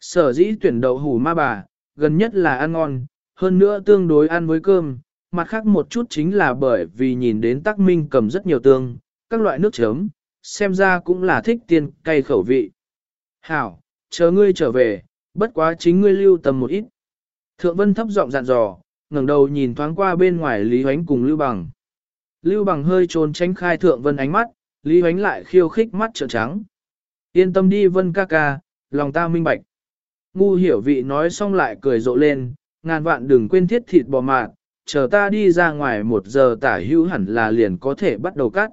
Sở dĩ tuyển đậu hủ ma bà, gần nhất là ăn ngon, hơn nữa tương đối ăn với cơm, mặt khác một chút chính là bởi vì nhìn đến tắc minh cầm rất nhiều tương, các loại nước chấm, xem ra cũng là thích tiên cay khẩu vị. Hảo, chờ ngươi trở về, bất quá chính ngươi lưu tầm một ít. Thượng Vân thấp giọng dặn dò, ngẩng đầu nhìn thoáng qua bên ngoài Lý Huánh cùng Lưu Bằng. Lưu Bằng hơi trốn tránh khai thượng vân ánh mắt, Lý Huánh lại khiêu khích mắt trợn trắng. Yên tâm đi vân ca ca, lòng ta minh bạch. Ngu hiểu vị nói xong lại cười rộ lên, ngàn vạn đừng quên thiết thịt bò mạt, chờ ta đi ra ngoài một giờ tả hữu hẳn là liền có thể bắt đầu cắt.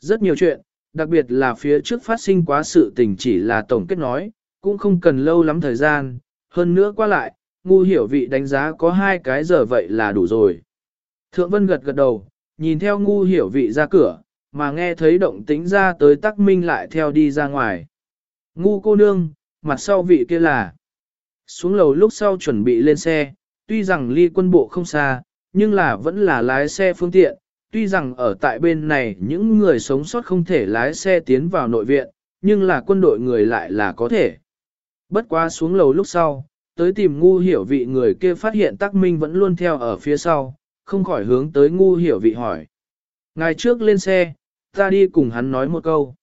Rất nhiều chuyện, đặc biệt là phía trước phát sinh quá sự tình chỉ là tổng kết nói, cũng không cần lâu lắm thời gian, hơn nữa qua lại, ngu hiểu vị đánh giá có hai cái giờ vậy là đủ rồi. Thượng Vân gật gật đầu, nhìn theo ngu hiểu vị ra cửa, mà nghe thấy động tĩnh ra tới tắc minh lại theo đi ra ngoài. Ngu cô nương, mặt sau vị kia là. Xuống lầu lúc sau chuẩn bị lên xe, tuy rằng ly quân bộ không xa, nhưng là vẫn là lái xe phương tiện. Tuy rằng ở tại bên này những người sống sót không thể lái xe tiến vào nội viện, nhưng là quân đội người lại là có thể. Bất quá xuống lầu lúc sau, tới tìm ngu hiểu vị người kia phát hiện tắc minh vẫn luôn theo ở phía sau, không khỏi hướng tới ngu hiểu vị hỏi. Ngài trước lên xe, ta đi cùng hắn nói một câu.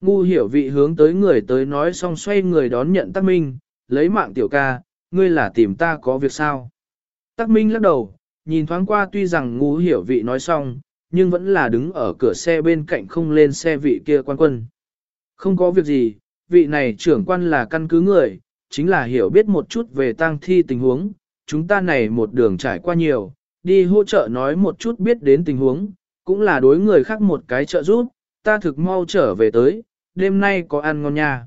Ngu hiểu vị hướng tới người tới nói xong xoay người đón nhận tắc minh, lấy mạng tiểu ca, ngươi là tìm ta có việc sao. Tắc minh lắc đầu, nhìn thoáng qua tuy rằng ngu hiểu vị nói xong, nhưng vẫn là đứng ở cửa xe bên cạnh không lên xe vị kia quan quân. Không có việc gì, vị này trưởng quan là căn cứ người, chính là hiểu biết một chút về tang thi tình huống, chúng ta này một đường trải qua nhiều, đi hỗ trợ nói một chút biết đến tình huống, cũng là đối người khác một cái trợ giúp, ta thực mau trở về tới, đêm nay có ăn ngon nha.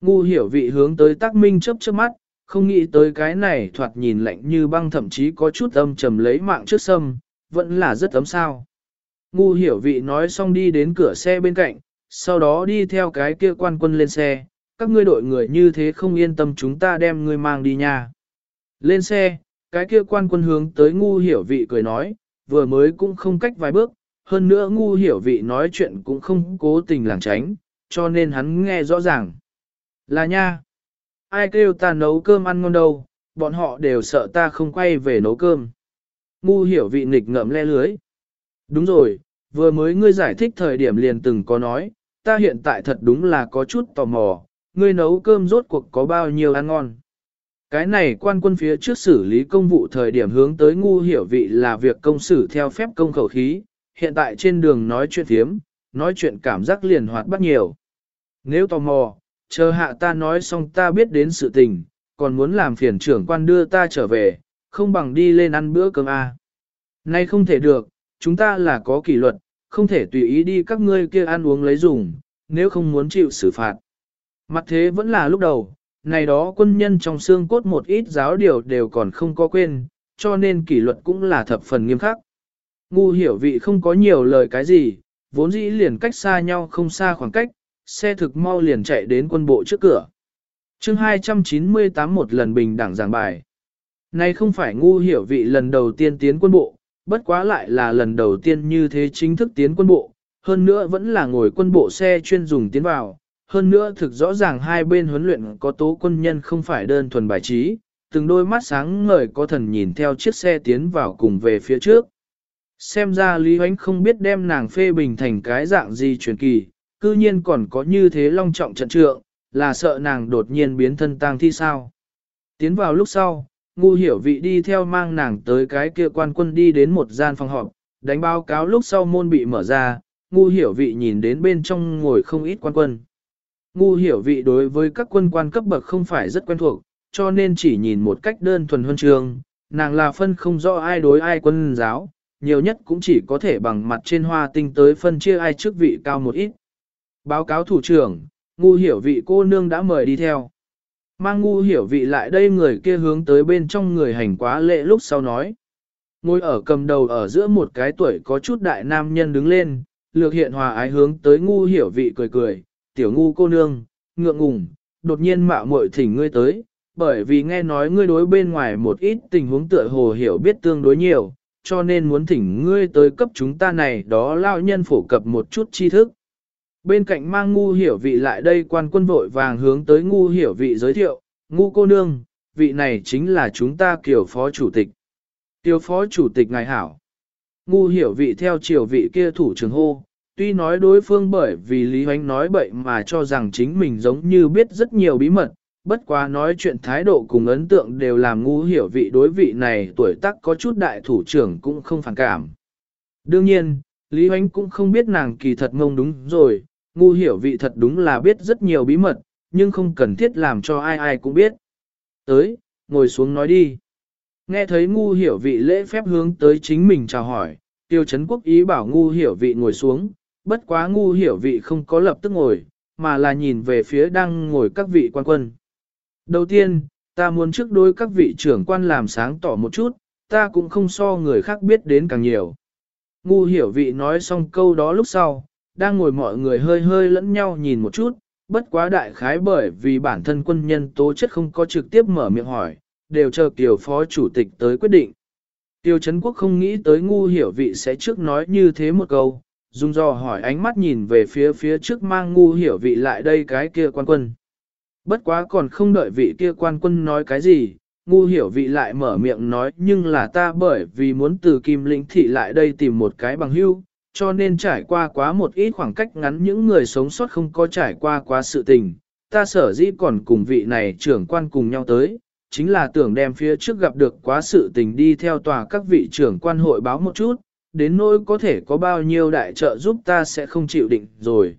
Ngu hiểu vị hướng tới tác minh chớp chớp mắt, không nghĩ tới cái này thoạt nhìn lạnh như băng thậm chí có chút âm trầm lấy mạng trước sâm, vẫn là rất ấm sao. Ngu hiểu vị nói xong đi đến cửa xe bên cạnh, sau đó đi theo cái kia quan quân lên xe, các ngươi đội người như thế không yên tâm chúng ta đem ngươi mang đi nha. Lên xe, cái kia quan quân hướng tới ngu hiểu vị cười nói, vừa mới cũng không cách vài bước, hơn nữa ngu hiểu vị nói chuyện cũng không cố tình làng tránh, cho nên hắn nghe rõ ràng. Là nha, ai kêu ta nấu cơm ăn ngon đâu, bọn họ đều sợ ta không quay về nấu cơm. Ngu hiểu vị nghịch ngậm le lưới. Đúng rồi, vừa mới ngươi giải thích thời điểm liền từng có nói, ta hiện tại thật đúng là có chút tò mò, ngươi nấu cơm rốt cuộc có bao nhiêu ăn ngon. Cái này quan quân phía trước xử lý công vụ thời điểm hướng tới ngu hiểu vị là việc công xử theo phép công khẩu khí, hiện tại trên đường nói chuyện thiếm, nói chuyện cảm giác liền hoạt bắt nhiều. Nếu tò mò, chờ hạ ta nói xong ta biết đến sự tình, còn muốn làm phiền trưởng quan đưa ta trở về, không bằng đi lên ăn bữa cơm A. Nay không thể được, chúng ta là có kỷ luật, không thể tùy ý đi các ngươi kia ăn uống lấy dùng, nếu không muốn chịu xử phạt. Mặt thế vẫn là lúc đầu, này đó quân nhân trong xương cốt một ít giáo điều đều còn không có quên, cho nên kỷ luật cũng là thập phần nghiêm khắc. Ngu hiểu vị không có nhiều lời cái gì, vốn dĩ liền cách xa nhau không xa khoảng cách, xe thực mau liền chạy đến quân bộ trước cửa. chương 298 một lần bình đẳng giảng bài. Này không phải ngu hiểu vị lần đầu tiên tiến quân bộ, bất quá lại là lần đầu tiên như thế chính thức tiến quân bộ, hơn nữa vẫn là ngồi quân bộ xe chuyên dùng tiến vào, hơn nữa thực rõ ràng hai bên huấn luyện có tố quân nhân không phải đơn thuần bài trí, từng đôi mắt sáng ngời có thần nhìn theo chiếc xe tiến vào cùng về phía trước. Xem ra Lý Huánh không biết đem nàng phê bình thành cái dạng gì truyền kỳ, cư nhiên còn có như thế long trọng trận trượng, là sợ nàng đột nhiên biến thân tang thi sao. Tiến vào lúc sau, ngu hiểu vị đi theo mang nàng tới cái kia quan quân đi đến một gian phòng họp, đánh báo cáo lúc sau môn bị mở ra, ngu hiểu vị nhìn đến bên trong ngồi không ít quan quân. Ngu hiểu vị đối với các quân quan cấp bậc không phải rất quen thuộc, cho nên chỉ nhìn một cách đơn thuần huân trường, nàng là phân không rõ ai đối ai quân giáo, nhiều nhất cũng chỉ có thể bằng mặt trên hoa tinh tới phân chia ai chức vị cao một ít. Báo cáo thủ trưởng, ngu hiểu vị cô nương đã mời đi theo. Mang ngu hiểu vị lại đây người kia hướng tới bên trong người hành quá lệ lúc sau nói. Ngồi ở cầm đầu ở giữa một cái tuổi có chút đại nam nhân đứng lên, lược hiện hòa ái hướng tới ngu hiểu vị cười cười, tiểu ngu cô nương, ngượng ngùng, đột nhiên mạo muội thỉnh ngươi tới, bởi vì nghe nói ngươi đối bên ngoài một ít tình huống tựa hồ hiểu biết tương đối nhiều, cho nên muốn thỉnh ngươi tới cấp chúng ta này đó lao nhân phổ cập một chút tri thức. Bên cạnh mang ngu hiểu vị lại đây quan quân vội vàng hướng tới ngu hiểu vị giới thiệu, ngu cô nương, vị này chính là chúng ta kiểu phó chủ tịch. Tiểu phó chủ tịch ngài hảo. Ngu hiểu vị theo chiều vị kia thủ trưởng hô, tuy nói đối phương bởi vì Lý Hoánh nói bậy mà cho rằng chính mình giống như biết rất nhiều bí mật, bất quá nói chuyện thái độ cùng ấn tượng đều làm ngu hiểu vị đối vị này tuổi tác có chút đại thủ trưởng cũng không phản cảm. Đương nhiên, Lý Hoánh cũng không biết nàng kỳ thật ngông đúng rồi, ngu hiểu vị thật đúng là biết rất nhiều bí mật, nhưng không cần thiết làm cho ai ai cũng biết. Tới, ngồi xuống nói đi. Nghe thấy ngu hiểu vị lễ phép hướng tới chính mình chào hỏi, tiêu chấn quốc ý bảo ngu hiểu vị ngồi xuống, bất quá ngu hiểu vị không có lập tức ngồi, mà là nhìn về phía đang ngồi các vị quan quân. Đầu tiên, ta muốn trước đối các vị trưởng quan làm sáng tỏ một chút, ta cũng không so người khác biết đến càng nhiều. Ngu hiểu vị nói xong câu đó lúc sau, đang ngồi mọi người hơi hơi lẫn nhau nhìn một chút, bất quá đại khái bởi vì bản thân quân nhân tố chất không có trực tiếp mở miệng hỏi, đều chờ Tiểu Phó Chủ tịch tới quyết định. Tiêu Trấn Quốc không nghĩ tới ngu hiểu vị sẽ trước nói như thế một câu, dùng do hỏi ánh mắt nhìn về phía phía trước mang ngu hiểu vị lại đây cái kia quan quân. Bất quá còn không đợi vị kia quan quân nói cái gì, ngu hiểu vị lại mở miệng nói nhưng là ta bởi vì muốn từ kim lĩnh thị lại đây tìm một cái bằng hưu, cho nên trải qua quá một ít khoảng cách ngắn những người sống sót không có trải qua quá sự tình. Ta sở dĩ còn cùng vị này trưởng quan cùng nhau tới, chính là tưởng đem phía trước gặp được quá sự tình đi theo tòa các vị trưởng quan hội báo một chút, đến nỗi có thể có bao nhiêu đại trợ giúp ta sẽ không chịu định rồi.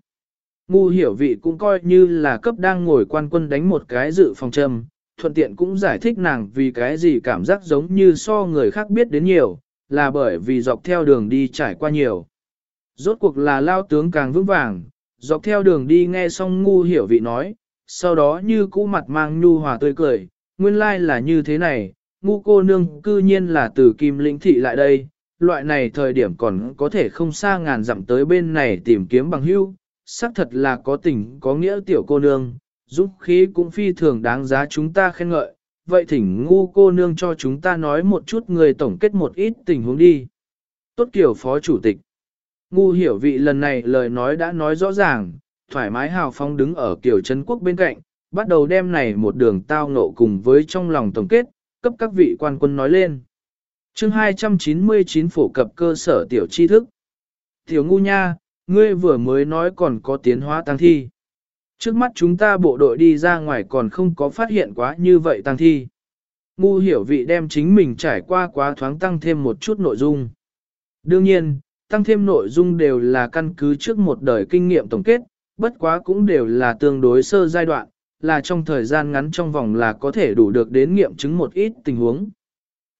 Ngu hiểu vị cũng coi như là cấp đang ngồi quan quân đánh một cái dự phòng châm, thuận tiện cũng giải thích nàng vì cái gì cảm giác giống như so người khác biết đến nhiều, là bởi vì dọc theo đường đi trải qua nhiều. Rốt cuộc là lao tướng càng vững vàng, dọc theo đường đi nghe xong ngu hiểu vị nói, sau đó như cũ mặt mang nhu hòa tươi cười, nguyên lai like là như thế này, ngu cô nương cư nhiên là từ kim lĩnh thị lại đây, loại này thời điểm còn có thể không xa ngàn dặm tới bên này tìm kiếm bằng hưu, xác thật là có tình có nghĩa tiểu cô nương, giúp khí cũng phi thường đáng giá chúng ta khen ngợi, vậy thỉnh ngu cô nương cho chúng ta nói một chút người tổng kết một ít tình huống đi. Tốt kiểu phó chủ tịch. Ngu hiểu vị lần này lời nói đã nói rõ ràng, thoải mái hào phong đứng ở kiểu Trấn Quốc bên cạnh, bắt đầu đem này một đường tao ngộ cùng với trong lòng tổng kết, cấp các vị quan quân nói lên. chương 299 phổ cập cơ sở tiểu tri thức. Tiểu ngu nha, ngươi vừa mới nói còn có tiến hóa tăng thi. Trước mắt chúng ta bộ đội đi ra ngoài còn không có phát hiện quá như vậy tăng thi. Ngu hiểu vị đem chính mình trải qua quá thoáng tăng thêm một chút nội dung. Đương nhiên, tăng thêm nội dung đều là căn cứ trước một đời kinh nghiệm tổng kết, bất quá cũng đều là tương đối sơ giai đoạn, là trong thời gian ngắn trong vòng là có thể đủ được đến nghiệm chứng một ít tình huống.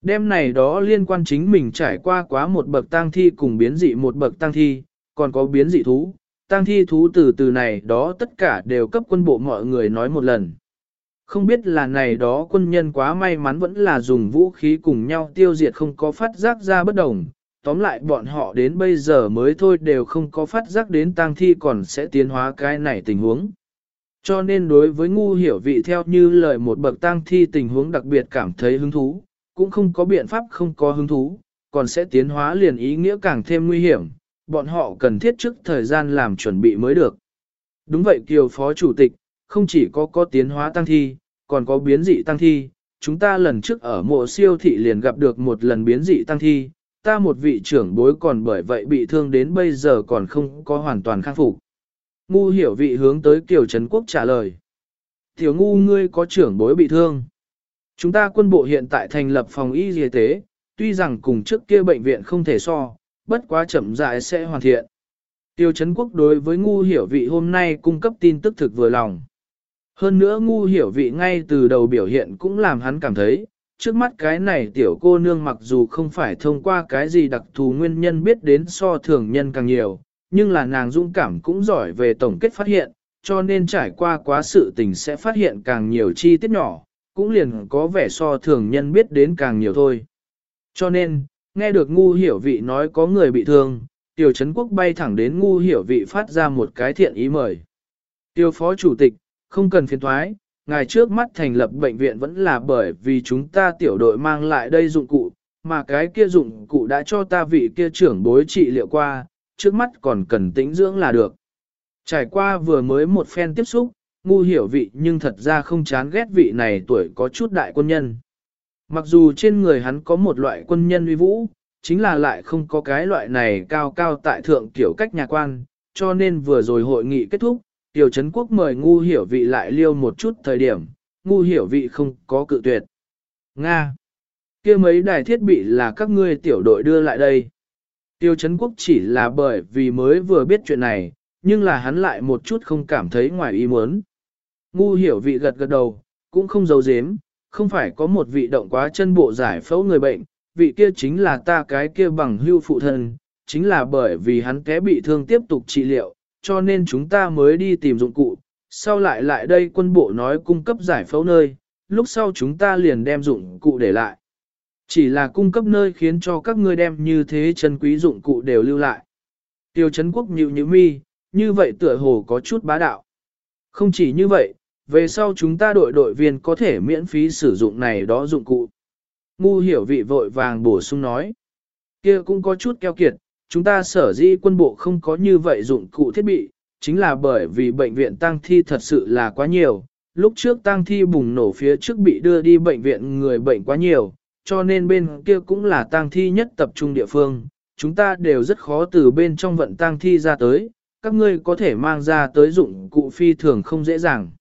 Đêm này đó liên quan chính mình trải qua quá một bậc tang thi cùng biến dị một bậc tang thi, còn có biến dị thú, tang thi thú từ từ này đó tất cả đều cấp quân bộ mọi người nói một lần. Không biết là này đó quân nhân quá may mắn vẫn là dùng vũ khí cùng nhau tiêu diệt không có phát giác ra bất đồng, tóm lại bọn họ đến bây giờ mới thôi đều không có phát giác đến tang thi còn sẽ tiến hóa cái này tình huống. Cho nên đối với ngu hiểu vị theo như lời một bậc tang thi tình huống đặc biệt cảm thấy hứng thú, cũng không có biện pháp không có hứng thú, còn sẽ tiến hóa liền ý nghĩa càng thêm nguy hiểm, bọn họ cần thiết trước thời gian làm chuẩn bị mới được. Đúng vậy Kiều Phó Chủ tịch, không chỉ có có tiến hóa tăng thi, còn có biến dị tăng thi, chúng ta lần trước ở mộ siêu thị liền gặp được một lần biến dị tăng thi, ta một vị trưởng bối còn bởi vậy bị thương đến bây giờ còn không có hoàn toàn khắc phục. Ngu hiểu vị hướng tới Kiều Trấn Quốc trả lời. Tiểu ngu ngươi có trưởng bối bị thương. Chúng ta quân bộ hiện tại thành lập phòng y y tế, tuy rằng cùng trước kia bệnh viện không thể so, bất quá chậm rãi sẽ hoàn thiện. Tiêu Trấn Quốc đối với ngu hiểu vị hôm nay cung cấp tin tức thực vừa lòng. Hơn nữa ngu hiểu vị ngay từ đầu biểu hiện cũng làm hắn cảm thấy, trước mắt cái này tiểu cô nương mặc dù không phải thông qua cái gì đặc thù nguyên nhân biết đến so thường nhân càng nhiều, nhưng là nàng dũng cảm cũng giỏi về tổng kết phát hiện, cho nên trải qua quá sự tình sẽ phát hiện càng nhiều chi tiết nhỏ, cũng liền có vẻ so thường nhân biết đến càng nhiều thôi. Cho nên, nghe được ngu hiểu vị nói có người bị thương, tiểu Trấn Quốc bay thẳng đến ngu hiểu vị phát ra một cái thiện ý mời. Tiêu phó chủ tịch, không cần phiền thoái, ngài trước mắt thành lập bệnh viện vẫn là bởi vì chúng ta tiểu đội mang lại đây dụng cụ, mà cái kia dụng cụ đã cho ta vị kia trưởng bối trị liệu qua, trước mắt còn cần tĩnh dưỡng là được. Trải qua vừa mới một phen tiếp xúc, ngu hiểu vị nhưng thật ra không chán ghét vị này tuổi có chút đại quân nhân. Mặc dù trên người hắn có một loại quân nhân uy vũ, chính là lại không có cái loại này cao cao tại thượng kiểu cách nhà quan, cho nên vừa rồi hội nghị kết thúc, Tiểu Trấn Quốc mời ngu hiểu vị lại liêu một chút thời điểm, ngu hiểu vị không có cự tuyệt. Nga! kia mấy đài thiết bị là các ngươi tiểu đội đưa lại đây. Tiêu Trấn Quốc chỉ là bởi vì mới vừa biết chuyện này, nhưng là hắn lại một chút không cảm thấy ngoài ý muốn. Ngu hiểu vị gật gật đầu, cũng không giấu giếm, không phải có một vị động quá chân bộ giải phẫu người bệnh, vị kia chính là ta cái kia bằng hưu phụ thân, chính là bởi vì hắn té bị thương tiếp tục trị liệu, cho nên chúng ta mới đi tìm dụng cụ, sau lại lại đây quân bộ nói cung cấp giải phẫu nơi, lúc sau chúng ta liền đem dụng cụ để lại. Chỉ là cung cấp nơi khiến cho các ngươi đem như thế chân quý dụng cụ đều lưu lại. Tiêu Trấn Quốc nhịu như mi, như vậy tựa hồ có chút bá đạo. Không chỉ như vậy, về sau chúng ta đội đội viên có thể miễn phí sử dụng này đó dụng cụ. Ngu hiểu vị vội vàng bổ sung nói. kia cũng có chút keo kiệt, chúng ta sở dĩ quân bộ không có như vậy dụng cụ thiết bị, chính là bởi vì bệnh viện tăng thi thật sự là quá nhiều. Lúc trước tăng thi bùng nổ phía trước bị đưa đi bệnh viện người bệnh quá nhiều, cho nên bên kia cũng là tăng thi nhất tập trung địa phương. Chúng ta đều rất khó từ bên trong vận tăng thi ra tới, các ngươi có thể mang ra tới dụng cụ phi thường không dễ dàng.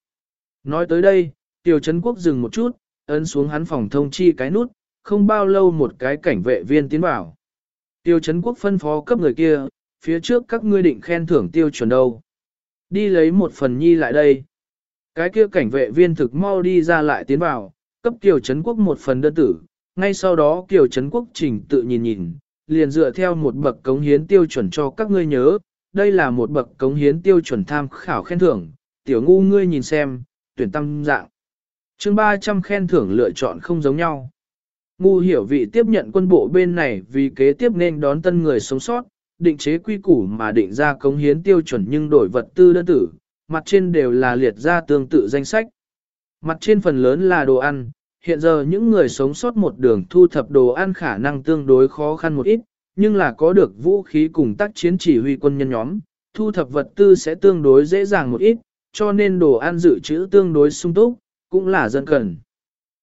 Nói tới đây, Tiểu Trấn Quốc dừng một chút, ấn xuống hắn phòng thông chi cái nút, không bao lâu một cái cảnh vệ viên tiến vào. Tiêu Trấn Quốc phân phó cấp người kia, phía trước các ngươi định khen thưởng tiêu chuẩn đâu. Đi lấy một phần nhi lại đây. Cái kia cảnh vệ viên thực mau đi ra lại tiến vào, cấp Kiều Trấn Quốc một phần đơn tử. Ngay sau đó Kiều Trấn Quốc trình tự nhìn nhìn, liền dựa theo một bậc cống hiến tiêu chuẩn cho các ngươi nhớ. Đây là một bậc cống hiến tiêu chuẩn tham khảo khen thưởng, tiểu ngu ngươi nhìn xem, tuyển tâm dạng. chương 300 khen thưởng lựa chọn không giống nhau. Ngu hiểu vị tiếp nhận quân bộ bên này vì kế tiếp nên đón tân người sống sót, định chế quy củ mà định ra cống hiến tiêu chuẩn nhưng đổi vật tư đơn tử, mặt trên đều là liệt ra tương tự danh sách. Mặt trên phần lớn là đồ ăn, hiện giờ những người sống sót một đường thu thập đồ ăn khả năng tương đối khó khăn một ít, nhưng là có được vũ khí cùng tác chiến chỉ huy quân nhân nhóm, thu thập vật tư sẽ tương đối dễ dàng một ít, cho nên đồ ăn dự trữ tương đối sung túc, cũng là dân cần.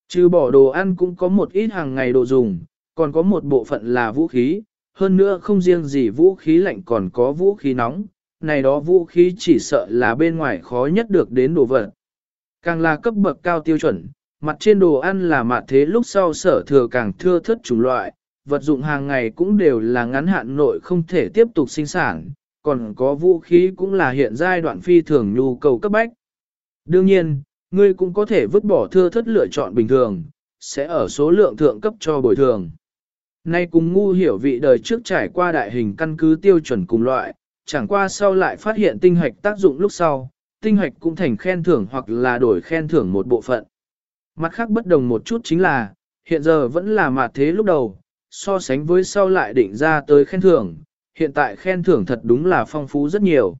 Trừ bỏ đồ ăn cũng có một ít hàng ngày đồ dùng, còn có một bộ phận là vũ khí, hơn nữa không riêng gì vũ khí lạnh còn có vũ khí nóng, này đó vũ khí chỉ sợ là bên ngoài khó nhất được đến đồ vật. Càng là cấp bậc cao tiêu chuẩn, mặt trên đồ ăn là mặt thế lúc sau sở thừa càng thưa thất chủng loại, vật dụng hàng ngày cũng đều là ngắn hạn nội không thể tiếp tục sinh sản, còn có vũ khí cũng là hiện giai đoạn phi thường nhu cầu cấp bách. Đương nhiên, ngươi cũng có thể vứt bỏ thưa thất lựa chọn bình thường, sẽ ở số lượng thượng cấp cho bồi thường. Nay cùng ngu hiểu vị đời trước trải qua đại hình căn cứ tiêu chuẩn cùng loại, chẳng qua sau lại phát hiện tinh hạch tác dụng lúc sau, tinh hạch cũng thành khen thưởng hoặc là đổi khen thưởng một bộ phận. Mặt khác bất đồng một chút chính là, hiện giờ vẫn là mặt thế lúc đầu, so sánh với sau lại định ra tới khen thưởng, hiện tại khen thưởng thật đúng là phong phú rất nhiều.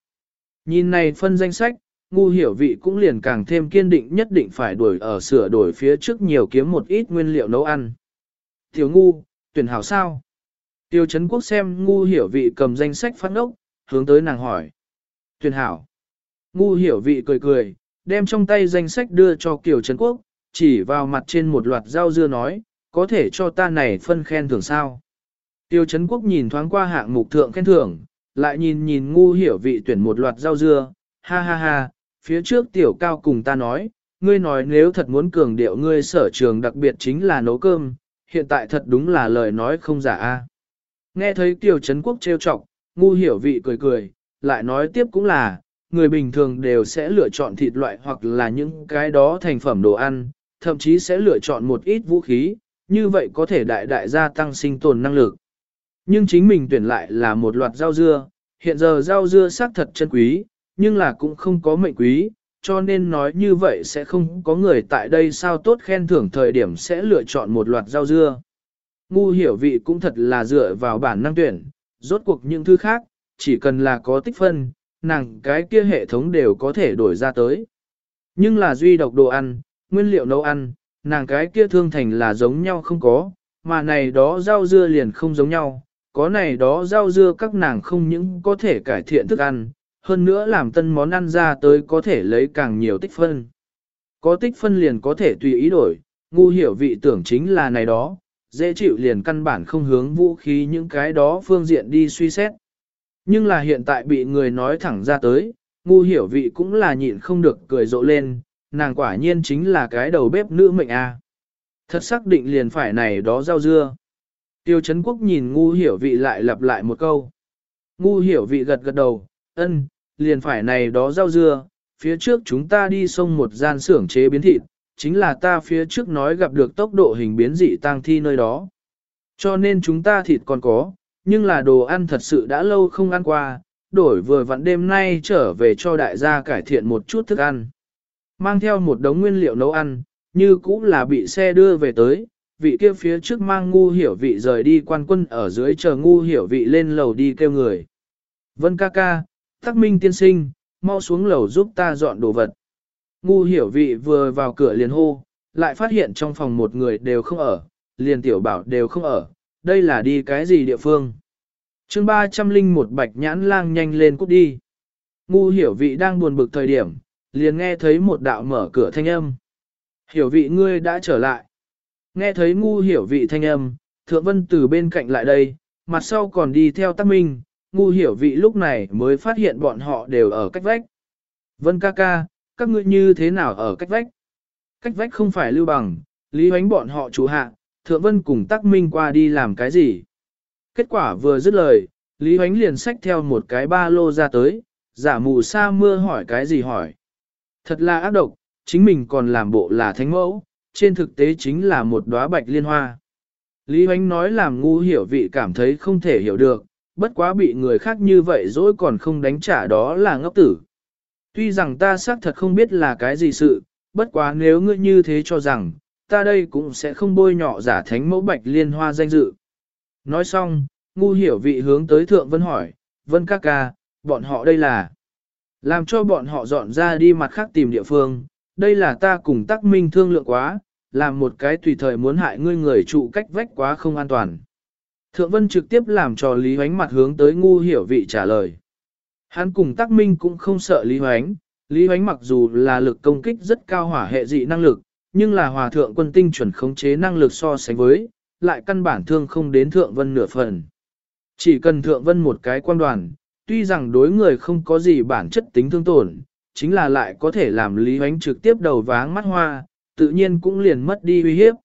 Nhìn này phân danh sách, ngu hiểu vị cũng liền càng thêm kiên định nhất định phải đuổi ở sửa đổi phía trước nhiều kiếm một ít nguyên liệu nấu ăn. Tiểu ngu, tuyển hảo sao? Tiêu Trấn Quốc xem ngu hiểu vị cầm danh sách phát ốc, hướng tới nàng hỏi. Tuyển hảo. Ngu hiểu vị cười cười, đem trong tay danh sách đưa cho Kiều Trấn Quốc, chỉ vào mặt trên một loạt rau dưa nói, có thể cho ta này phân khen thưởng sao. Tiêu Trấn Quốc nhìn thoáng qua hạng mục thượng khen thưởng, lại nhìn nhìn ngu hiểu vị tuyển một loạt rau dưa, ha ha ha, phía trước tiểu cao cùng ta nói, ngươi nói nếu thật muốn cường điệu ngươi sở trường đặc biệt chính là nấu cơm, hiện tại thật đúng là lời nói không giả a. Nghe thấy Tiêu Trấn Quốc trêu chọc, ngu hiểu vị cười cười, lại nói tiếp cũng là, người bình thường đều sẽ lựa chọn thịt loại hoặc là những cái đó thành phẩm đồ ăn, thậm chí sẽ lựa chọn một ít vũ khí, như vậy có thể đại đại gia tăng sinh tồn năng lực. Nhưng chính mình tuyển lại là một loạt rau dưa, hiện giờ rau dưa xác thật chân quý, nhưng là cũng không có mệnh quý, cho nên nói như vậy sẽ không có người tại đây sao tốt khen thưởng thời điểm sẽ lựa chọn một loạt rau dưa. Ngu hiểu vị cũng thật là dựa vào bản năng tuyển, rốt cuộc những thứ khác, chỉ cần là có tích phân, nàng cái kia hệ thống đều có thể đổi ra tới. Nhưng là duy độc đồ ăn, nguyên liệu nấu ăn, nàng cái kia thương thành là giống nhau không có, mà này đó rau dưa liền không giống nhau, có này đó rau dưa các nàng không những có thể cải thiện thức ăn, hơn nữa làm tân món ăn ra tới có thể lấy càng nhiều tích phân. Có tích phân liền có thể tùy ý đổi, ngu hiểu vị tưởng chính là này đó, dễ chịu liền căn bản không hướng vũ khí những cái đó phương diện đi suy xét. Nhưng là hiện tại bị người nói thẳng ra tới, ngu hiểu vị cũng là nhịn không được cười rộ lên, nàng quả nhiên chính là cái đầu bếp nữ mệnh a. Thật xác định liền phải này đó rau dưa. Tiêu Trấn Quốc nhìn ngu hiểu vị lại lặp lại một câu. Ngu hiểu vị gật gật đầu, ân, liền phải này đó rau dưa, phía trước chúng ta đi sông một gian xưởng chế biến thịt, chính là ta phía trước nói gặp được tốc độ hình biến dị tăng thi nơi đó. Cho nên chúng ta thịt còn có, nhưng là đồ ăn thật sự đã lâu không ăn qua, đổi vừa vặn đêm nay trở về cho đại gia cải thiện một chút thức ăn. Mang theo một đống nguyên liệu nấu ăn, như cũng là bị xe đưa về tới, vị kia phía trước mang ngu hiểu vị rời đi quan quân ở dưới chờ ngu hiểu vị lên lầu đi kêu người. Vân ca ca, tắc minh tiên sinh, mau xuống lầu giúp ta dọn đồ vật. Ngu hiểu vị vừa vào cửa liền hô, lại phát hiện trong phòng một người đều không ở, liền tiểu bảo đều không ở, đây là đi cái gì địa phương. chương 301 bạch nhãn lang nhanh lên cút đi. Ngu hiểu vị đang buồn bực thời điểm, liền nghe thấy một đạo mở cửa thanh âm. Hiểu vị ngươi đã trở lại. Nghe thấy ngu hiểu vị thanh âm, thượng vân từ bên cạnh lại đây, mặt sau còn đi theo Tắc minh, ngu hiểu vị lúc này mới phát hiện bọn họ đều ở cách vách. Vân ca ca, các ngươi như thế nào ở cách vách? Cách vách không phải lưu bằng, lý hoánh bọn họ chủ hạ, thượng vân cùng Tắc minh qua đi làm cái gì? Kết quả vừa dứt lời, lý hoánh liền xách theo một cái ba lô ra tới, giả mù sa mưa hỏi cái gì hỏi. Thật là ác độc, chính mình còn làm bộ là thánh mẫu, trên thực tế chính là một đóa bạch liên hoa. Lý Hoánh nói làm ngu hiểu vị cảm thấy không thể hiểu được, bất quá bị người khác như vậy dỗi còn không đánh trả đó là ngốc tử. Tuy rằng ta xác thật không biết là cái gì sự, bất quá nếu ngươi như thế cho rằng, ta đây cũng sẽ không bôi nhọ giả thánh mẫu bạch liên hoa danh dự. Nói xong, ngu hiểu vị hướng tới thượng vân hỏi, vân ca ca, bọn họ đây là, làm cho bọn họ dọn ra đi mặt khác tìm địa phương, đây là ta cùng tắc minh thương lượng quá, làm một cái tùy thời muốn hại ngươi người trụ cách vách quá không an toàn. Thượng Vân trực tiếp làm cho Lý Hoánh mặt hướng tới ngu hiểu vị trả lời. Hắn cùng Tắc minh cũng không sợ Lý Hoánh, Lý Hoánh mặc dù là lực công kích rất cao hỏa hệ dị năng lực, nhưng là hòa thượng quân tinh chuẩn khống chế năng lực so sánh với, lại căn bản thương không đến Thượng Vân nửa phần. Chỉ cần Thượng Vân một cái quan đoàn, tuy rằng đối người không có gì bản chất tính thương tổn, chính là lại có thể làm Lý Hoánh trực tiếp đầu váng mắt hoa, tự nhiên cũng liền mất đi uy hiếp.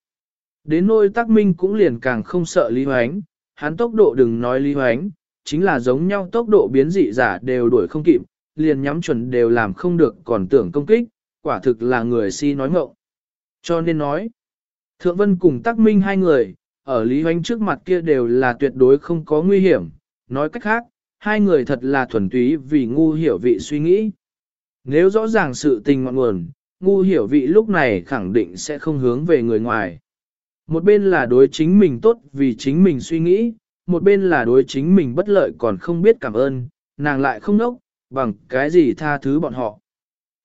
Đến nôi tắc minh cũng liền càng không sợ Lý Hoánh, hắn tốc độ đừng nói Lý Hoánh, chính là giống nhau tốc độ biến dị giả đều đuổi không kịp, liền nhắm chuẩn đều làm không được còn tưởng công kích, quả thực là người si nói ngộng. Cho nên nói, Thượng Vân cùng tắc minh hai người, ở Lý Hoánh trước mặt kia đều là tuyệt đối không có nguy hiểm, nói cách khác, hai người thật là thuần túy vì ngu hiểu vị suy nghĩ. Nếu rõ ràng sự tình ngọn nguồn, ngu hiểu vị lúc này khẳng định sẽ không hướng về người ngoài. Một bên là đối chính mình tốt vì chính mình suy nghĩ, một bên là đối chính mình bất lợi còn không biết cảm ơn, nàng lại không nốc, bằng cái gì tha thứ bọn họ.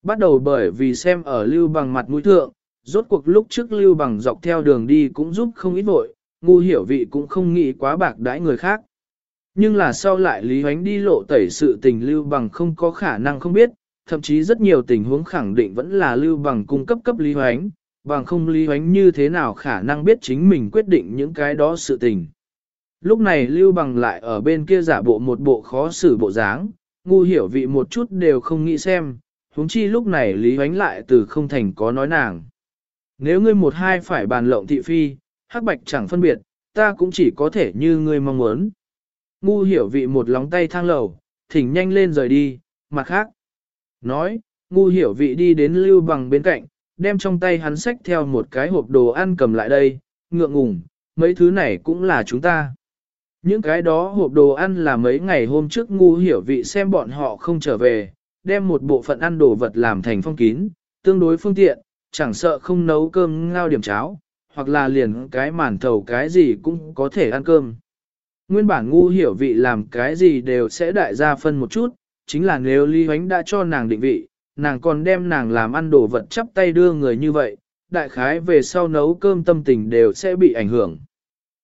Bắt đầu bởi vì xem ở lưu bằng mặt mũi thượng, rốt cuộc lúc trước lưu bằng dọc theo đường đi cũng giúp không ít vội, ngu hiểu vị cũng không nghĩ quá bạc đãi người khác. Nhưng là sau lại Lý Huánh đi lộ tẩy sự tình lưu bằng không có khả năng không biết, thậm chí rất nhiều tình huống khẳng định vẫn là lưu bằng cung cấp cấp Lý Hoánh, bằng không Lý Hoánh như thế nào khả năng biết chính mình quyết định những cái đó sự tình. Lúc này lưu bằng lại ở bên kia giả bộ một bộ khó xử bộ dáng, ngu hiểu vị một chút đều không nghĩ xem, huống chi lúc này Lý Hoánh lại từ không thành có nói nàng. Nếu ngươi một hai phải bàn lộng thị phi, hắc bạch chẳng phân biệt, ta cũng chỉ có thể như ngươi mong muốn. Ngu hiểu vị một lóng tay thang lầu, thỉnh nhanh lên rời đi, mặt khác. Nói, ngu hiểu vị đi đến lưu bằng bên cạnh, đem trong tay hắn xách theo một cái hộp đồ ăn cầm lại đây, ngượng ngùng, mấy thứ này cũng là chúng ta. Những cái đó hộp đồ ăn là mấy ngày hôm trước ngu hiểu vị xem bọn họ không trở về, đem một bộ phận ăn đồ vật làm thành phong kín, tương đối phương tiện, chẳng sợ không nấu cơm ngao điểm cháo, hoặc là liền cái màn thầu cái gì cũng có thể ăn cơm. Nguyên bản ngu hiểu vị làm cái gì đều sẽ đại gia phân một chút, chính là nếu Lý Huánh đã cho nàng định vị, nàng còn đem nàng làm ăn đồ vật chắp tay đưa người như vậy, đại khái về sau nấu cơm tâm tình đều sẽ bị ảnh hưởng.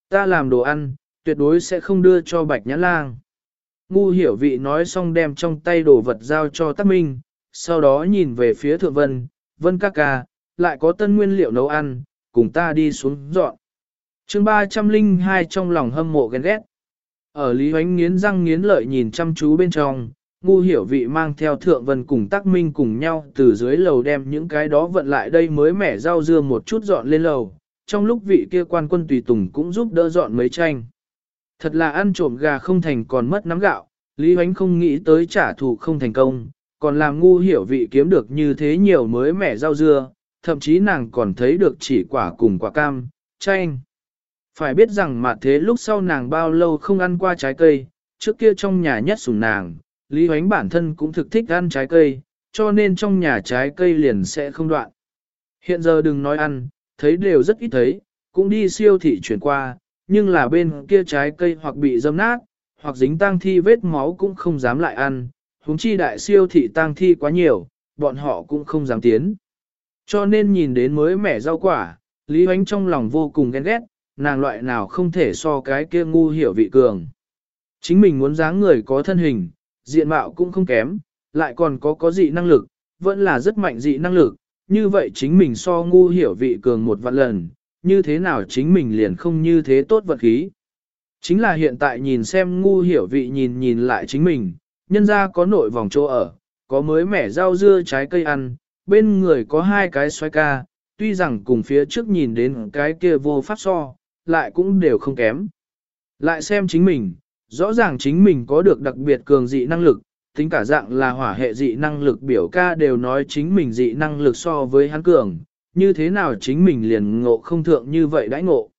Ta làm đồ ăn, tuyệt đối sẽ không đưa cho bạch nhãn lang. Ngu hiểu vị nói xong đem trong tay đồ vật giao cho Tắc Minh, sau đó nhìn về phía thượng vân, vân ca ca, lại có tân nguyên liệu nấu ăn, cùng ta đi xuống dọn. chương 302 trong lòng hâm mộ ghen ghét. Ở Lý Huánh nghiến răng nghiến lợi nhìn chăm chú bên trong, ngu hiểu vị mang theo thượng vân cùng tác minh cùng nhau từ dưới lầu đem những cái đó vận lại đây mới mẻ rau dưa một chút dọn lên lầu, trong lúc vị kia quan quân tùy tùng cũng giúp đỡ dọn mấy tranh. Thật là ăn trộm gà không thành còn mất nắm gạo, Lý Huánh không nghĩ tới trả thù không thành công, còn làm ngu hiểu vị kiếm được như thế nhiều mới mẻ rau dưa, thậm chí nàng còn thấy được chỉ quả cùng quả cam, chanh. Phải biết rằng mà thế lúc sau nàng bao lâu không ăn qua trái cây, trước kia trong nhà nhất sủng nàng, Lý Huánh bản thân cũng thực thích ăn trái cây, cho nên trong nhà trái cây liền sẽ không đoạn. Hiện giờ đừng nói ăn, thấy đều rất ít thấy, cũng đi siêu thị chuyển qua, nhưng là bên kia trái cây hoặc bị dâm nát, hoặc dính tang thi vết máu cũng không dám lại ăn, huống chi đại siêu thị tang thi quá nhiều, bọn họ cũng không dám tiến. Cho nên nhìn đến mới mẻ rau quả, Lý Huánh trong lòng vô cùng ghen ghét, nàng loại nào không thể so cái kia ngu hiểu vị cường. Chính mình muốn dáng người có thân hình, diện mạo cũng không kém, lại còn có có dị năng lực, vẫn là rất mạnh dị năng lực, như vậy chính mình so ngu hiểu vị cường một vạn lần, như thế nào chính mình liền không như thế tốt vật khí. Chính là hiện tại nhìn xem ngu hiểu vị nhìn nhìn lại chính mình, nhân ra có nội vòng chỗ ở, có mới mẻ rau dưa trái cây ăn, bên người có hai cái xoay ca, tuy rằng cùng phía trước nhìn đến cái kia vô pháp so, lại cũng đều không kém. Lại xem chính mình, rõ ràng chính mình có được đặc biệt cường dị năng lực, tính cả dạng là hỏa hệ dị năng lực biểu ca đều nói chính mình dị năng lực so với hắn cường, như thế nào chính mình liền ngộ không thượng như vậy đãi ngộ.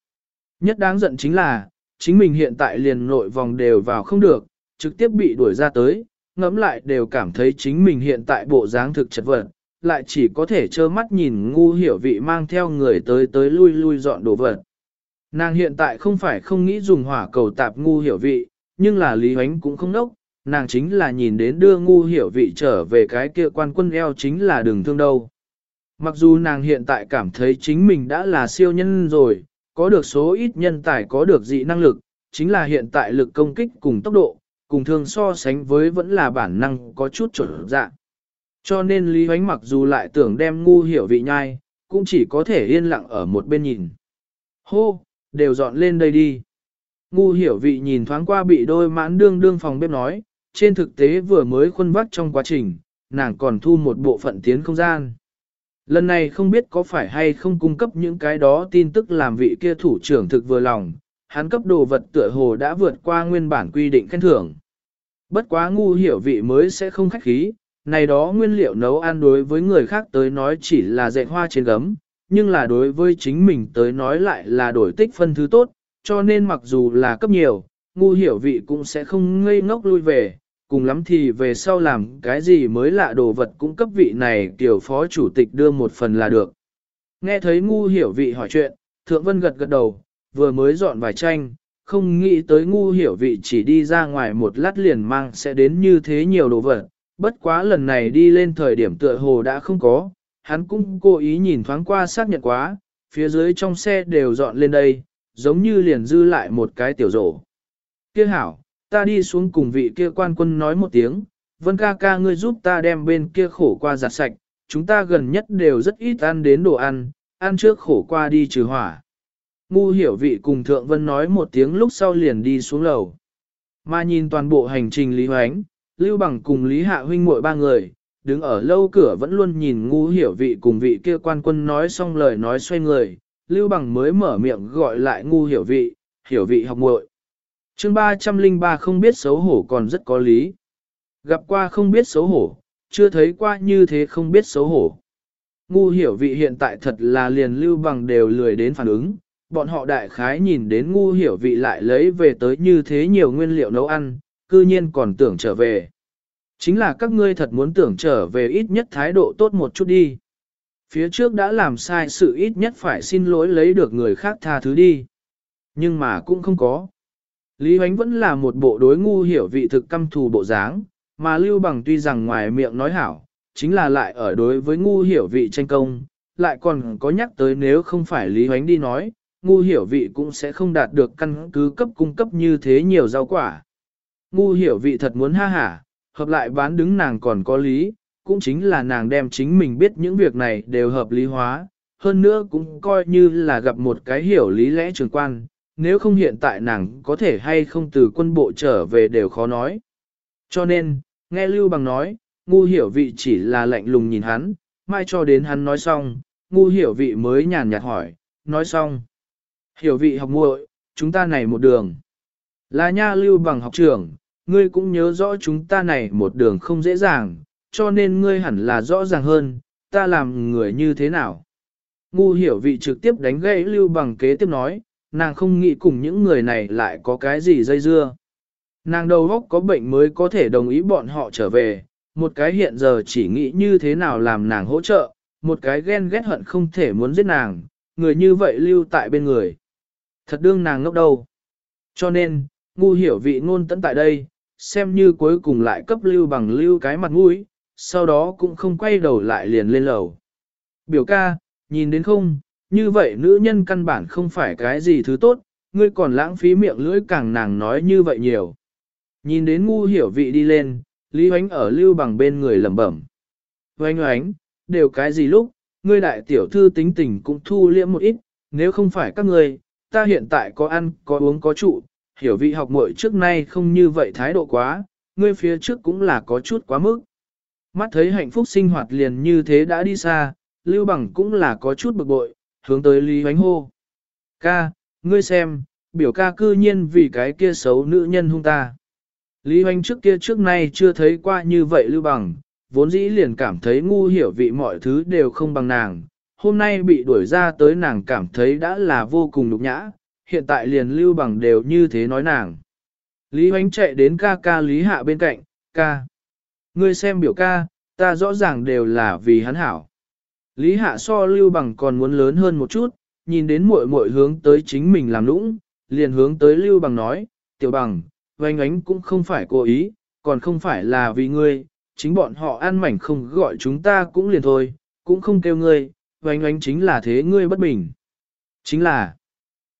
Nhất đáng giận chính là, chính mình hiện tại liền nội vòng đều vào không được, trực tiếp bị đuổi ra tới, ngẫm lại đều cảm thấy chính mình hiện tại bộ dáng thực chật vật, lại chỉ có thể trơ mắt nhìn ngu hiểu vị mang theo người tới tới lui lui dọn đồ vật. Nàng hiện tại không phải không nghĩ dùng hỏa cầu tạp ngu hiểu vị, nhưng là Lý Huánh cũng không nốc, nàng chính là nhìn đến đưa ngu hiểu vị trở về cái kia quan quân eo chính là đường thương đâu. Mặc dù nàng hiện tại cảm thấy chính mình đã là siêu nhân rồi, có được số ít nhân tài có được dị năng lực, chính là hiện tại lực công kích cùng tốc độ, cùng thương so sánh với vẫn là bản năng có chút chuẩn dạng. Cho nên Lý Huánh mặc dù lại tưởng đem ngu hiểu vị nhai, cũng chỉ có thể yên lặng ở một bên nhìn. Hô, đều dọn lên đây đi. Ngu hiểu vị nhìn thoáng qua bị đôi mãn đương đương phòng bếp nói, trên thực tế vừa mới khuân vắt trong quá trình, nàng còn thu một bộ phận tiến không gian. Lần này không biết có phải hay không cung cấp những cái đó tin tức làm vị kia thủ trưởng thực vừa lòng, hắn cấp đồ vật tựa hồ đã vượt qua nguyên bản quy định khen thưởng. Bất quá ngu hiểu vị mới sẽ không khách khí, này đó nguyên liệu nấu ăn đối với người khác tới nói chỉ là dạy hoa trên gấm, nhưng là đối với chính mình tới nói lại là đổi tích phân thứ tốt, cho nên mặc dù là cấp nhiều, ngu hiểu vị cũng sẽ không ngây ngốc lui về, cùng lắm thì về sau làm cái gì mới lạ đồ vật cũng cấp vị này tiểu phó chủ tịch đưa một phần là được. Nghe thấy ngu hiểu vị hỏi chuyện, thượng vân gật gật đầu, vừa mới dọn vài tranh, không nghĩ tới ngu hiểu vị chỉ đi ra ngoài một lát liền mang sẽ đến như thế nhiều đồ vật, bất quá lần này đi lên thời điểm tựa hồ đã không có, hắn cũng cố ý nhìn thoáng qua xác nhận quá, phía dưới trong xe đều dọn lên đây, giống như liền dư lại một cái tiểu rổ. Kia hảo, ta đi xuống cùng vị kia quan quân nói một tiếng, vân ca ca ngươi giúp ta đem bên kia khổ qua giặt sạch, chúng ta gần nhất đều rất ít ăn đến đồ ăn, ăn trước khổ qua đi trừ hỏa. Ngu hiểu vị cùng thượng vân nói một tiếng lúc sau liền đi xuống lầu. Mà nhìn toàn bộ hành trình Lý Hoánh, Lưu Bằng cùng Lý Hạ huynh muội ba người, đứng ở lâu cửa vẫn luôn nhìn ngu hiểu vị cùng vị kia quan quân nói xong lời nói xoay người, Lưu Bằng mới mở miệng gọi lại ngu hiểu vị, hiểu vị học muội. Chương 303 không biết xấu hổ còn rất có lý. Gặp qua không biết xấu hổ, chưa thấy qua như thế không biết xấu hổ. Ngu hiểu vị hiện tại thật là liền Lưu Bằng đều lười đến phản ứng, bọn họ đại khái nhìn đến ngu hiểu vị lại lấy về tới như thế nhiều nguyên liệu nấu ăn, cư nhiên còn tưởng trở về. Chính là các ngươi thật muốn tưởng trở về ít nhất thái độ tốt một chút đi. Phía trước đã làm sai sự ít nhất phải xin lỗi lấy được người khác tha thứ đi. Nhưng mà cũng không có. Lý Huánh vẫn là một bộ đối ngu hiểu vị thực căm thù bộ dáng, mà Lưu Bằng tuy rằng ngoài miệng nói hảo, chính là lại ở đối với ngu hiểu vị tranh công, lại còn có nhắc tới nếu không phải Lý Huánh đi nói, ngu hiểu vị cũng sẽ không đạt được căn cứ cấp cung cấp như thế nhiều rau quả. Ngu hiểu vị thật muốn ha hả, hợp lại bán đứng nàng còn có lý, cũng chính là nàng đem chính mình biết những việc này đều hợp lý hóa, hơn nữa cũng coi như là gặp một cái hiểu lý lẽ trường quan, nếu không hiện tại nàng có thể hay không từ quân bộ trở về đều khó nói. Cho nên, Nghe Lưu Bằng nói, ngu hiểu vị chỉ là lạnh lùng nhìn hắn, mai cho đến hắn nói xong, ngu hiểu vị mới nhàn nhạt hỏi, nói xong. Hiểu vị học muội, chúng ta này một đường. Là nha Lưu Bằng học trưởng, ngươi cũng nhớ rõ chúng ta này một đường không dễ dàng, cho nên ngươi hẳn là rõ ràng hơn, ta làm người như thế nào. Ngu hiểu vị trực tiếp đánh gãy Lưu Bằng kế tiếp nói, nàng không nghĩ cùng những người này lại có cái gì dây dưa. Nàng đầu góc có bệnh mới có thể đồng ý bọn họ trở về, một cái hiện giờ chỉ nghĩ như thế nào làm nàng hỗ trợ, một cái ghen ghét hận không thể muốn giết nàng, người như vậy lưu tại bên người. Thật đương nàng ngốc đâu. Cho nên, ngu hiểu vị ngôn tận tại đây, xem như cuối cùng lại cấp lưu bằng lưu cái mặt mũi, sau đó cũng không quay đầu lại liền lên lầu. Biểu ca, nhìn đến không, như vậy nữ nhân căn bản không phải cái gì thứ tốt, ngươi còn lãng phí miệng lưỡi càng nàng nói như vậy nhiều. Nhìn đến ngu hiểu vị đi lên, Lý Hoánh ở lưu bằng bên người lẩm bẩm. Hoánh hoánh, đều cái gì lúc, ngươi đại tiểu thư tính tình cũng thu liễm một ít, nếu không phải các ngươi, ta hiện tại có ăn, có uống có trụ, hiểu vị học muội trước nay không như vậy thái độ quá, ngươi phía trước cũng là có chút quá mức. Mắt thấy hạnh phúc sinh hoạt liền như thế đã đi xa, Lưu Bằng cũng là có chút bực bội, hướng tới Lý Hoánh hô. Ca, ngươi xem, biểu ca cư nhiên vì cái kia xấu nữ nhân hung ta. Lý Hoánh trước kia trước nay chưa thấy qua như vậy Lưu Bằng, vốn dĩ liền cảm thấy ngu hiểu vị mọi thứ đều không bằng nàng. Hôm nay bị đuổi ra tới nàng cảm thấy đã là vô cùng nhục nhã, hiện tại liền Lưu Bằng đều như thế nói nàng. Lý Hoánh chạy đến ca ca Lý Hạ bên cạnh, ca. Ngươi xem biểu ca, ta rõ ràng đều là vì hắn hảo. Lý Hạ so Lưu Bằng còn muốn lớn hơn một chút, nhìn đến muội muội hướng tới chính mình làm lũng, liền hướng tới Lưu Bằng nói, tiểu bằng, oanh ánh cũng không phải cố ý, còn không phải là vì ngươi, chính bọn họ ăn mảnh không gọi chúng ta cũng liền thôi, cũng không kêu ngươi, oanh ánh chính là thế ngươi bất bình. Chính là,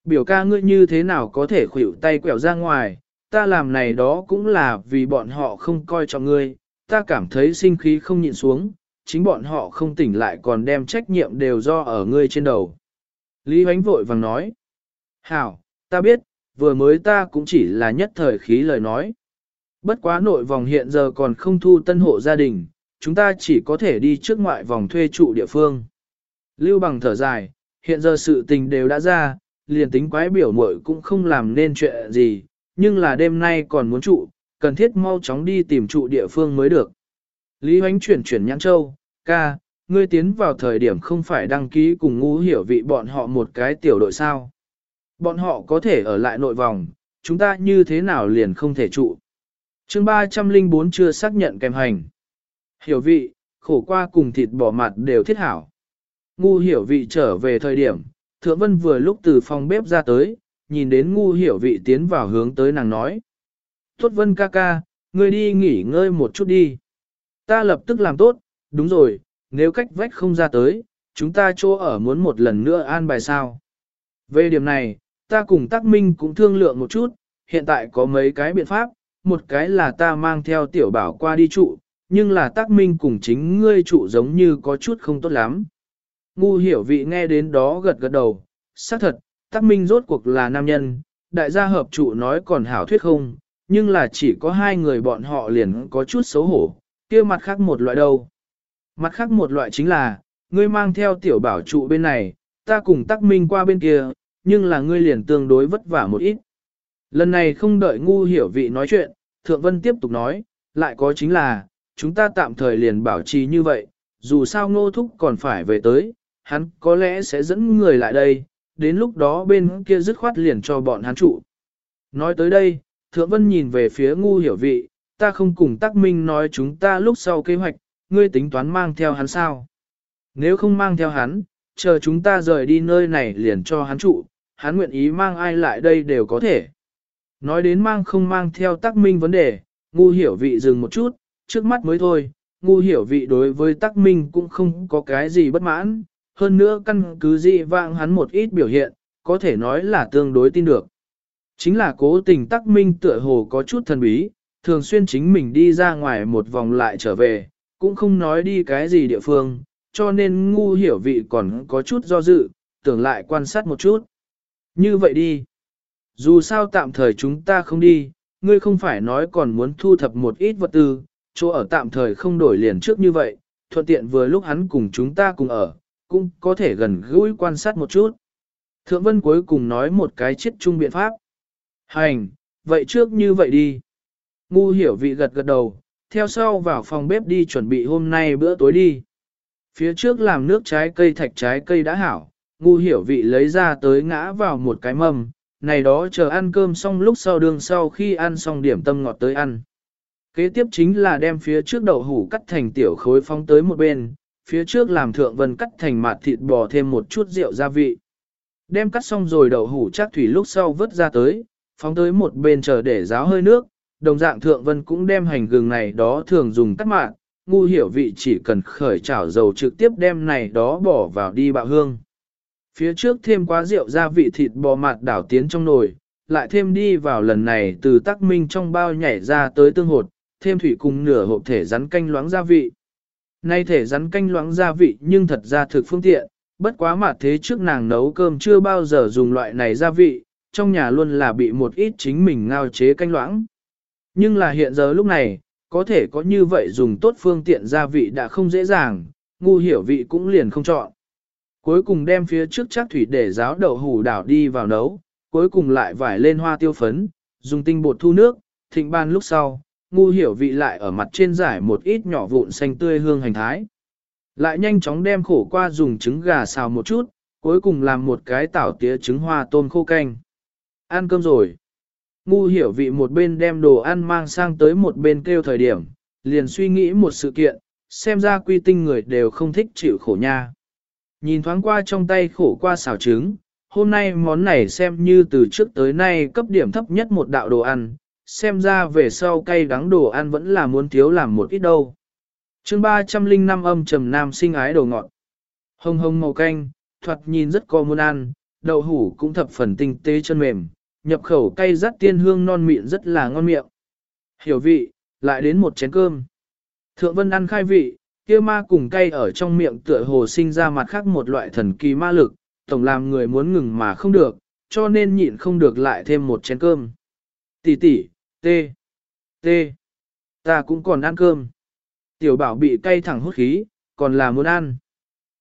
biểu ca ngươi như thế nào có thể khuỷu tay quẹo ra ngoài, ta làm này đó cũng là vì bọn họ không coi trọng ngươi, ta cảm thấy sinh khí không nhịn xuống, chính bọn họ không tỉnh lại còn đem trách nhiệm đều do ở ngươi trên đầu. Lý Huánh vội vàng nói, Hảo, ta biết, vừa mới ta cũng chỉ là nhất thời khí lời nói. Bất quá nội vòng hiện giờ còn không thu tân hộ gia đình, chúng ta chỉ có thể đi trước ngoại vòng thuê trụ địa phương. Lưu bằng thở dài, hiện giờ sự tình đều đã ra, liền tính quái biểu muội cũng không làm nên chuyện gì, nhưng là đêm nay còn muốn trụ, cần thiết mau chóng đi tìm trụ địa phương mới được. Lý Hoánh chuyển chuyển nhãn châu, ca, ngươi tiến vào thời điểm không phải đăng ký cùng ngu hiểu vị bọn họ một cái tiểu đội sao. Bọn họ có thể ở lại nội vòng, chúng ta như thế nào liền không thể trụ. chương 304 chưa xác nhận kèm hành. Hiểu vị, khổ qua cùng thịt bỏ mặt đều thiết hảo. Ngu hiểu vị trở về thời điểm, thượng vân vừa lúc từ phòng bếp ra tới, nhìn đến ngu hiểu vị tiến vào hướng tới nàng nói. Tốt vân ca ca, ngươi đi nghỉ ngơi một chút đi. Ta lập tức làm tốt, đúng rồi, nếu cách vách không ra tới, chúng ta chỗ ở muốn một lần nữa an bài sao. Về điểm này, ta cùng tác minh cũng thương lượng một chút, hiện tại có mấy cái biện pháp, một cái là ta mang theo tiểu bảo qua đi trụ, nhưng là tác minh cùng chính ngươi trụ giống như có chút không tốt lắm. Ngu hiểu vị nghe đến đó gật gật đầu, xác thật, tác minh rốt cuộc là nam nhân, đại gia hợp trụ nói còn hảo thuyết không, nhưng là chỉ có hai người bọn họ liền có chút xấu hổ, kia mặt khác một loại đâu. Mặt khác một loại chính là, ngươi mang theo tiểu bảo trụ bên này, ta cùng tắc minh qua bên kia, nhưng là ngươi liền tương đối vất vả một ít. Lần này không đợi ngu hiểu vị nói chuyện, Thượng Vân tiếp tục nói, lại có chính là, chúng ta tạm thời liền bảo trì như vậy, dù sao ngô thúc còn phải về tới, hắn có lẽ sẽ dẫn người lại đây, đến lúc đó bên kia dứt khoát liền cho bọn hắn trụ. Nói tới đây, Thượng Vân nhìn về phía ngu hiểu vị, ta không cùng Tắc Minh nói chúng ta lúc sau kế hoạch, ngươi tính toán mang theo hắn sao? Nếu không mang theo hắn, chờ chúng ta rời đi nơi này liền cho hắn trụ, hắn nguyện ý mang ai lại đây đều có thể. Nói đến mang không mang theo Tắc Minh vấn đề, ngu hiểu vị dừng một chút, trước mắt mới thôi, ngu hiểu vị đối với Tắc Minh cũng không có cái gì bất mãn, hơn nữa căn cứ dị vãng hắn một ít biểu hiện, có thể nói là tương đối tin được. Chính là cố tình Tắc Minh tựa hồ có chút thần bí, thường xuyên chính mình đi ra ngoài một vòng lại trở về, cũng không nói đi cái gì địa phương, cho nên ngu hiểu vị còn có chút do dự, tưởng lại quan sát một chút. Như vậy đi. Dù sao tạm thời chúng ta không đi, ngươi không phải nói còn muốn thu thập một ít vật tư, chỗ ở tạm thời không đổi liền trước như vậy, thuận tiện vừa lúc hắn cùng chúng ta cùng ở, cũng có thể gần gũi quan sát một chút. Thượng Vân cuối cùng nói một cái chết chung biện pháp. Hành, vậy trước như vậy đi. Ngu hiểu vị gật gật đầu, theo sau vào phòng bếp đi chuẩn bị hôm nay bữa tối đi. Phía trước làm nước trái cây thạch trái cây đã hảo, ngu hiểu vị lấy ra tới ngã vào một cái mâm, này đó chờ ăn cơm xong lúc sau đường sau khi ăn xong điểm tâm ngọt tới ăn. Kế tiếp chính là đem phía trước đậu hủ cắt thành tiểu khối phong tới một bên, phía trước làm thượng vân cắt thành mạt thịt bò thêm một chút rượu gia vị. Đem cắt xong rồi đậu hủ chắc thủy lúc sau vớt ra tới, phóng tới một bên chờ để ráo hơi nước, đồng dạng thượng vân cũng đem hành gừng này đó thường dùng cắt mạng, ngu hiểu vị chỉ cần khởi chảo dầu trực tiếp đem này đó bỏ vào đi bạo hương. Phía trước thêm quá rượu gia vị thịt bò mạt đảo tiến trong nồi, lại thêm đi vào lần này từ tắc minh trong bao nhảy ra tới tương hột, thêm thủy cùng nửa hộp thể rắn canh loãng gia vị. Nay thể rắn canh loãng gia vị nhưng thật ra thực phương tiện, bất quá mà thế trước nàng nấu cơm chưa bao giờ dùng loại này gia vị, trong nhà luôn là bị một ít chính mình ngao chế canh loãng. Nhưng là hiện giờ lúc này, có thể có như vậy dùng tốt phương tiện gia vị đã không dễ dàng, ngu hiểu vị cũng liền không chọn. Cuối cùng đem phía trước chắc thủy để ráo đậu hủ đảo đi vào nấu, cuối cùng lại vải lên hoa tiêu phấn, dùng tinh bột thu nước, thịnh ban lúc sau, ngu hiểu vị lại ở mặt trên giải một ít nhỏ vụn xanh tươi hương hành thái. Lại nhanh chóng đem khổ qua dùng trứng gà xào một chút, cuối cùng làm một cái tảo tía trứng hoa tôm khô canh. Ăn cơm rồi. Ngu hiểu vị một bên đem đồ ăn mang sang tới một bên kêu thời điểm, liền suy nghĩ một sự kiện, xem ra quy tinh người đều không thích chịu khổ nha. Nhìn thoáng qua trong tay khổ qua xào trứng, hôm nay món này xem như từ trước tới nay cấp điểm thấp nhất một đạo đồ ăn, xem ra về sau cay đắng đồ ăn vẫn là muốn thiếu làm một ít đâu. chương 305 âm trầm nam sinh ái đồ ngọt. Hồng hồng màu canh, thoạt nhìn rất có muốn ăn, đậu hủ cũng thập phần tinh tế chân mềm, nhập khẩu cay rắt tiên hương non mịn rất là ngon miệng. Hiểu vị, lại đến một chén cơm. Thượng vân ăn khai vị, kia ma cùng cay ở trong miệng tựa hồ sinh ra mặt khác một loại thần kỳ ma lực, tổng làm người muốn ngừng mà không được, cho nên nhịn không được lại thêm một chén cơm. Tỷ tỷ, tê, tê, ta cũng còn ăn cơm. Tiểu bảo bị cay thẳng hút khí, còn là muốn ăn.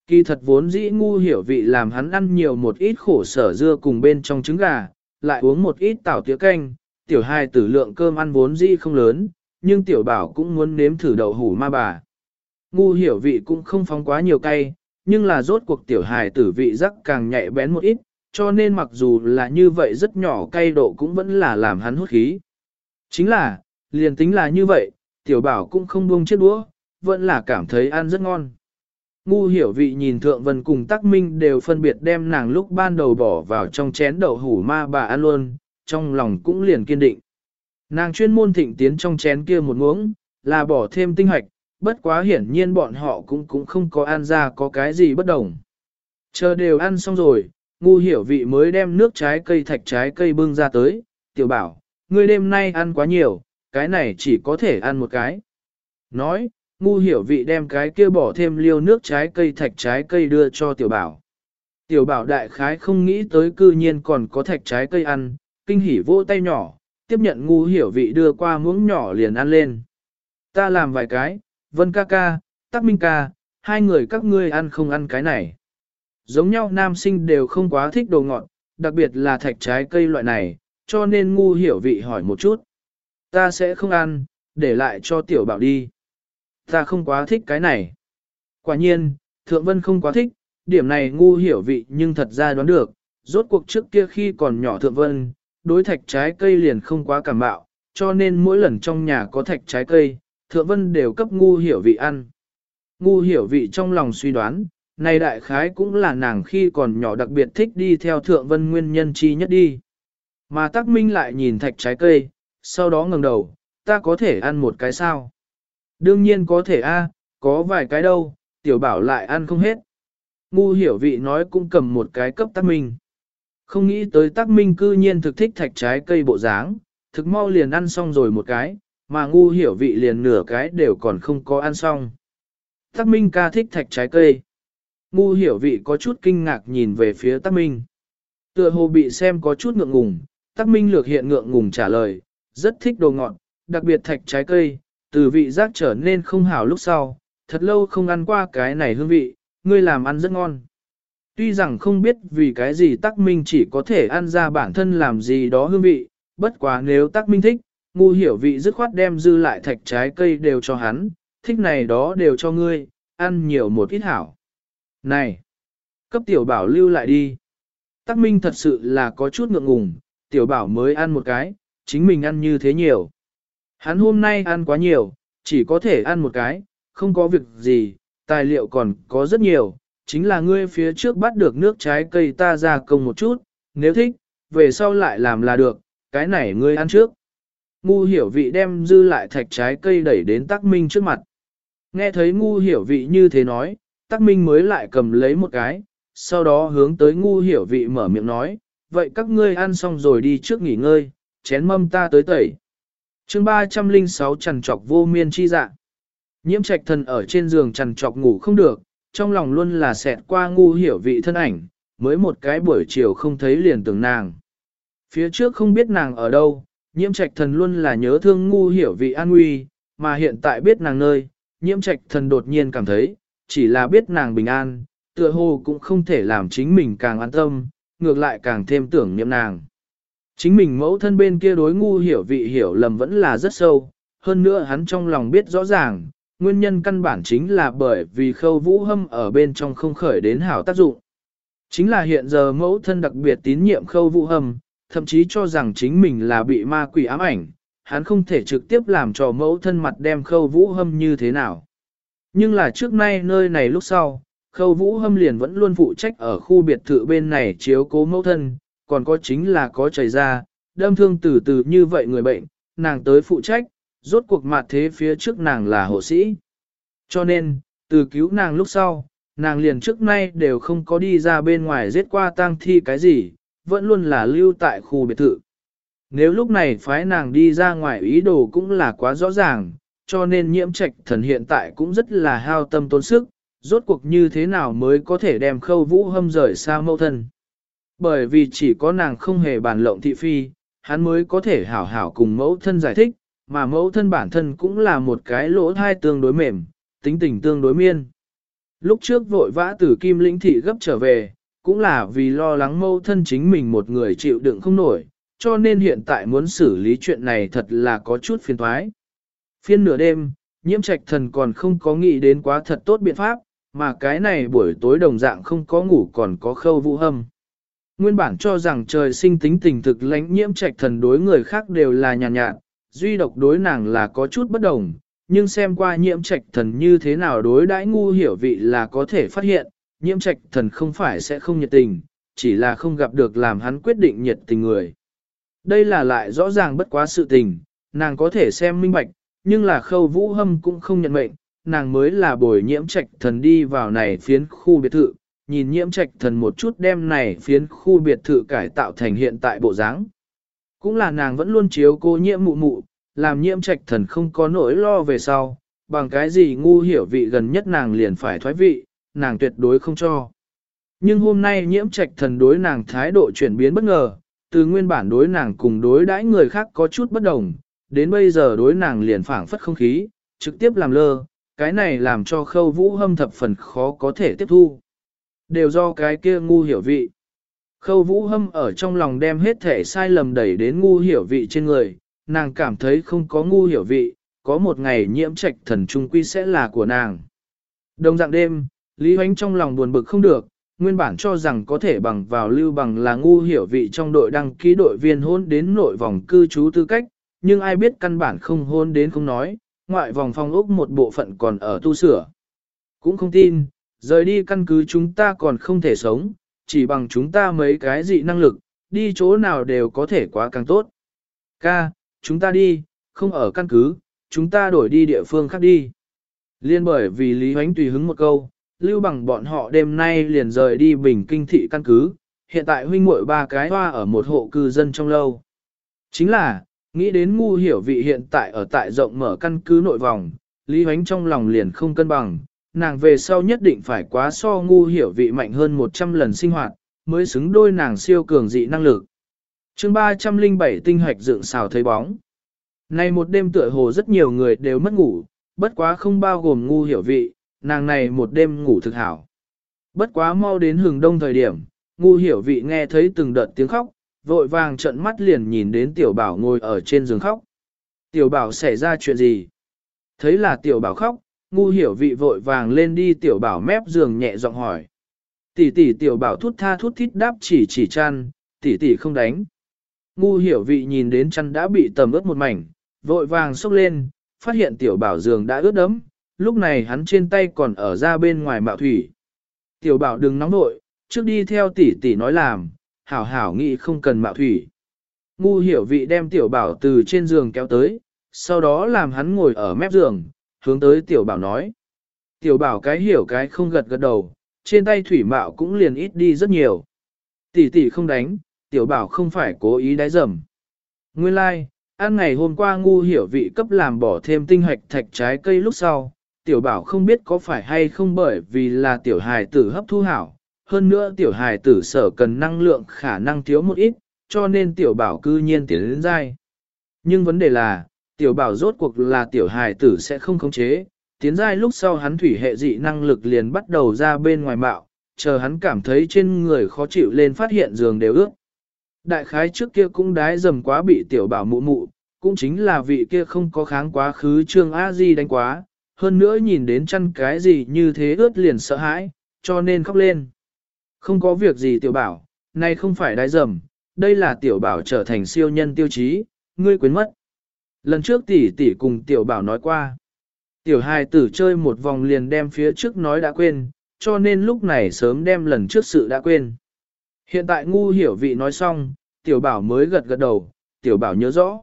Kỳ thật vốn dĩ ngu hiểu vị làm hắn ăn nhiều một ít khổ sở dưa cùng bên trong trứng gà, lại uống một ít tảo tía canh, tiểu hai tử lượng cơm ăn vốn dĩ không lớn, nhưng tiểu bảo cũng muốn nếm thử đậu hủ ma bà. Ngu hiểu vị cũng không phóng quá nhiều cay, nhưng là rốt cuộc tiểu hài tử vị rắc càng nhạy bén một ít, cho nên mặc dù là như vậy rất nhỏ cay độ cũng vẫn là làm hắn hút khí. Chính là, liền tính là như vậy, tiểu bảo cũng không buông chiếc đũa, vẫn là cảm thấy ăn rất ngon. Ngu hiểu vị nhìn thượng vân cùng tắc minh đều phân biệt đem nàng lúc ban đầu bỏ vào trong chén đậu hủ ma bà ăn luôn, trong lòng cũng liền kiên định. Nàng chuyên môn thịnh tiến trong chén kia một muỗng, là bỏ thêm tinh hoạch, bất quá hiển nhiên bọn họ cũng cũng không có ăn ra có cái gì bất đồng. Chờ đều ăn xong rồi, ngu hiểu vị mới đem nước trái cây thạch trái cây bưng ra tới, tiểu bảo, ngươi đêm nay ăn quá nhiều, cái này chỉ có thể ăn một cái. Nói, ngu hiểu vị đem cái kia bỏ thêm liêu nước trái cây thạch trái cây đưa cho tiểu bảo. Tiểu bảo đại khái không nghĩ tới cư nhiên còn có thạch trái cây ăn, kinh hỉ vỗ tay nhỏ, tiếp nhận ngu hiểu vị đưa qua muỗng nhỏ liền ăn lên. Ta làm vài cái, vân ca ca, tắc minh ca, hai người các ngươi ăn không ăn cái này. Giống nhau nam sinh đều không quá thích đồ ngọt, đặc biệt là thạch trái cây loại này, cho nên ngu hiểu vị hỏi một chút. Ta sẽ không ăn, để lại cho tiểu bảo đi. Ta không quá thích cái này. Quả nhiên, Thượng Vân không quá thích, điểm này ngu hiểu vị nhưng thật ra đoán được, rốt cuộc trước kia khi còn nhỏ Thượng Vân, đối thạch trái cây liền không quá cảm bạo, cho nên mỗi lần trong nhà có thạch trái cây, Thượng Vân đều cấp ngu hiểu vị ăn. Ngu hiểu vị trong lòng suy đoán, này đại khái cũng là nàng khi còn nhỏ đặc biệt thích đi theo Thượng Vân nguyên nhân chi nhất đi. Mà Tắc Minh lại nhìn thạch trái cây, sau đó ngẩng đầu, ta có thể ăn một cái sao? Đương nhiên có thể a, có vài cái đâu, tiểu bảo lại ăn không hết. Ngu hiểu vị nói cũng cầm một cái cấp Tắc Minh. Không nghĩ tới Tắc Minh cư nhiên thực thích thạch trái cây bộ dáng, thực mau liền ăn xong rồi một cái, mà ngu hiểu vị liền nửa cái đều còn không có ăn xong. Tắc Minh ca thích thạch trái cây. Ngu hiểu vị có chút kinh ngạc nhìn về phía Tắc Minh. Tựa hồ bị xem có chút ngượng ngùng, Tắc Minh lược hiện ngượng ngùng trả lời, rất thích đồ ngọt, đặc biệt thạch trái cây, từ vị giác trở nên không hảo lúc sau, thật lâu không ăn qua cái này hương vị, ngươi làm ăn rất ngon. Tuy rằng không biết vì cái gì tắc minh chỉ có thể ăn ra bản thân làm gì đó hương vị, bất quá nếu tắc minh thích, ngu hiểu vị dứt khoát đem dư lại thạch trái cây đều cho hắn, thích này đó đều cho ngươi, ăn nhiều một ít hảo. Này, cấp tiểu bảo lưu lại đi. Tắc minh thật sự là có chút ngượng ngùng, tiểu bảo mới ăn một cái, chính mình ăn như thế nhiều. Hắn hôm nay ăn quá nhiều, chỉ có thể ăn một cái, không có việc gì, tài liệu còn có rất nhiều, chính là ngươi phía trước bắt được nước trái cây ta ra công một chút, nếu thích, về sau lại làm là được, cái này ngươi ăn trước. Ngu hiểu vị đem dư lại thạch trái cây đẩy đến tắc minh trước mặt. Nghe thấy ngu hiểu vị như thế nói, tắc minh mới lại cầm lấy một cái, sau đó hướng tới ngu hiểu vị mở miệng nói, vậy các ngươi ăn xong rồi đi trước nghỉ ngơi, chén mâm ta tới tẩy chương 306 trằn trọc vô miên chi dạ. Nhiễm trạch thần ở trên giường trằn trọc ngủ không được, trong lòng luôn là xẹt qua ngu hiểu vị thân ảnh, mới một cái buổi chiều không thấy liền tưởng nàng. Phía trước không biết nàng ở đâu, nhiễm trạch thần luôn là nhớ thương ngu hiểu vị an nguy, mà hiện tại biết nàng nơi, nhiễm trạch thần đột nhiên cảm thấy, chỉ là biết nàng bình an, tựa hồ cũng không thể làm chính mình càng an tâm, ngược lại càng thêm tưởng niệm nàng. Chính mình mẫu thân bên kia đối ngu hiểu vị hiểu lầm vẫn là rất sâu, hơn nữa hắn trong lòng biết rõ ràng, nguyên nhân căn bản chính là bởi vì khâu vũ hâm ở bên trong không khởi đến hảo tác dụng. Chính là hiện giờ mẫu thân đặc biệt tín nhiệm khâu vũ hâm, thậm chí cho rằng chính mình là bị ma quỷ ám ảnh, hắn không thể trực tiếp làm cho mẫu thân mặt đem khâu vũ hâm như thế nào. Nhưng là trước nay nơi này lúc sau, khâu vũ hâm liền vẫn luôn phụ trách ở khu biệt thự bên này chiếu cố mẫu thân, còn có chính là có chảy ra, đâm thương từ từ như vậy người bệnh, nàng tới phụ trách, rốt cuộc mặt thế phía trước nàng là hộ sĩ. Cho nên, từ cứu nàng lúc sau, nàng liền trước nay đều không có đi ra bên ngoài giết qua tang thi cái gì, vẫn luôn là lưu tại khu biệt thự. Nếu lúc này phái nàng đi ra ngoài ý đồ cũng là quá rõ ràng, cho nên nhiễm trạch thần hiện tại cũng rất là hao tâm tốn sức, rốt cuộc như thế nào mới có thể đem khâu vũ hâm rời xa mâu thân. Bởi vì chỉ có nàng không hề bàn lộng thị phi, hắn mới có thể hảo hảo cùng mẫu thân giải thích, mà mẫu thân bản thân cũng là một cái lỗ thai tương đối mềm, tính tình tương đối miên. Lúc trước vội vã từ kim lĩnh thị gấp trở về, cũng là vì lo lắng mẫu thân chính mình một người chịu đựng không nổi, cho nên hiện tại muốn xử lý chuyện này thật là có chút phiền thoái. Phiên nửa đêm, nhiễm trạch thần còn không có nghĩ đến quá thật tốt biện pháp, mà cái này buổi tối đồng dạng không có ngủ còn có khâu vũ hâm. Nguyên bản cho rằng trời sinh tính tình thực lãnh nhiễm trạch thần đối người khác đều là nhàn nhạt, nhạt, duy độc đối nàng là có chút bất đồng, nhưng xem qua nhiễm trạch thần như thế nào đối đãi ngu hiểu vị là có thể phát hiện, nhiễm trạch thần không phải sẽ không nhiệt tình, chỉ là không gặp được làm hắn quyết định nhiệt tình người. Đây là lại rõ ràng bất quá sự tình, nàng có thể xem minh bạch, nhưng là khâu vũ hâm cũng không nhận mệnh, nàng mới là bồi nhiễm trạch thần đi vào này phiến khu biệt thự, nhìn nhiễm trạch thần một chút đem này phiến khu biệt thự cải tạo thành hiện tại bộ dáng. Cũng là nàng vẫn luôn chiếu cô nhiễm mụ mụ, làm nhiễm trạch thần không có nỗi lo về sau, bằng cái gì ngu hiểu vị gần nhất nàng liền phải thoái vị, nàng tuyệt đối không cho. Nhưng hôm nay nhiễm trạch thần đối nàng thái độ chuyển biến bất ngờ, từ nguyên bản đối nàng cùng đối đãi người khác có chút bất đồng, đến bây giờ đối nàng liền phảng phất không khí, trực tiếp làm lơ, cái này làm cho khâu vũ hâm thập phần khó có thể tiếp thu. Đều do cái kia ngu hiểu vị. Khâu vũ hâm ở trong lòng đem hết thể sai lầm đẩy đến ngu hiểu vị trên người, nàng cảm thấy không có ngu hiểu vị, có một ngày nhiễm trạch thần trung quy sẽ là của nàng. Đồng dạng đêm, Lý Hoánh trong lòng buồn bực không được, nguyên bản cho rằng có thể bằng vào lưu bằng là ngu hiểu vị trong đội đăng ký đội viên hôn đến nội vòng cư trú tư cách, nhưng ai biết căn bản không hôn đến không nói, ngoại vòng phong ốc một bộ phận còn ở tu sửa. Cũng không tin, rời đi căn cứ chúng ta còn không thể sống, chỉ bằng chúng ta mấy cái dị năng lực, đi chỗ nào đều có thể quá càng tốt. Ca, chúng ta đi, không ở căn cứ, chúng ta đổi đi địa phương khác đi. Liên bởi vì Lý Hoánh tùy hứng một câu, lưu bằng bọn họ đêm nay liền rời đi bình kinh thị căn cứ, hiện tại huynh muội ba cái hoa ở một hộ cư dân trong lâu. Chính là, nghĩ đến ngu hiểu vị hiện tại ở tại rộng mở căn cứ nội vòng, Lý Hoánh trong lòng liền không cân bằng, nàng về sau nhất định phải quá so ngu hiểu vị mạnh hơn 100 lần sinh hoạt, mới xứng đôi nàng siêu cường dị năng lực. chương 307 tinh hoạch dựng xào thấy bóng. Này một đêm tựa hồ rất nhiều người đều mất ngủ, bất quá không bao gồm ngu hiểu vị, nàng này một đêm ngủ thực hảo. Bất quá mau đến hừng đông thời điểm, ngu hiểu vị nghe thấy từng đợt tiếng khóc, vội vàng trận mắt liền nhìn đến tiểu bảo ngồi ở trên giường khóc. Tiểu bảo xảy ra chuyện gì? Thấy là tiểu bảo khóc, ngu hiểu vị vội vàng lên đi tiểu bảo mép giường nhẹ giọng hỏi. Tỷ tỷ tiểu bảo thút tha thút thít đáp chỉ chỉ chăn, tỷ tỷ không đánh. Ngu hiểu vị nhìn đến chăn đã bị tầm ướt một mảnh, vội vàng xốc lên, phát hiện tiểu bảo giường đã ướt đẫm, lúc này hắn trên tay còn ở ra bên ngoài mạo thủy. Tiểu bảo đừng nóng nội, trước đi theo tỷ tỷ nói làm, hảo hảo nghĩ không cần mạo thủy. Ngu hiểu vị đem tiểu bảo từ trên giường kéo tới, sau đó làm hắn ngồi ở mép giường, hướng tới tiểu bảo nói. Tiểu bảo cái hiểu cái không gật gật đầu, trên tay thủy mạo cũng liền ít đi rất nhiều. Tỷ tỷ không đánh, tiểu bảo không phải cố ý đáy dầm. Nguyên lai, like, ăn ngày hôm qua ngu hiểu vị cấp làm bỏ thêm tinh hạch thạch trái cây lúc sau, tiểu bảo không biết có phải hay không bởi vì là tiểu hài tử hấp thu hảo, hơn nữa tiểu hài tử sở cần năng lượng khả năng thiếu một ít, cho nên tiểu bảo cư nhiên tiến đến dai. Nhưng vấn đề là, tiểu bảo rốt cuộc là tiểu hài tử sẽ không khống chế, tiến giai lúc sau hắn thủy hệ dị năng lực liền bắt đầu ra bên ngoài mạo, chờ hắn cảm thấy trên người khó chịu lên phát hiện giường đều ướt. Đại khái trước kia cũng đái dầm quá bị tiểu bảo mụ mụ, cũng chính là vị kia không có kháng quá khứ trương a di đánh quá, hơn nữa nhìn đến chăn cái gì như thế ướt liền sợ hãi, cho nên khóc lên. Không có việc gì tiểu bảo, này không phải đái dầm, đây là tiểu bảo trở thành siêu nhân tiêu chí, ngươi quên mất. Lần trước tỷ tỷ cùng tiểu bảo nói qua. Tiểu hài tử chơi một vòng liền đem phía trước nói đã quên, cho nên lúc này sớm đem lần trước sự đã quên. Hiện tại ngu hiểu vị nói xong, tiểu bảo mới gật gật đầu, tiểu bảo nhớ rõ.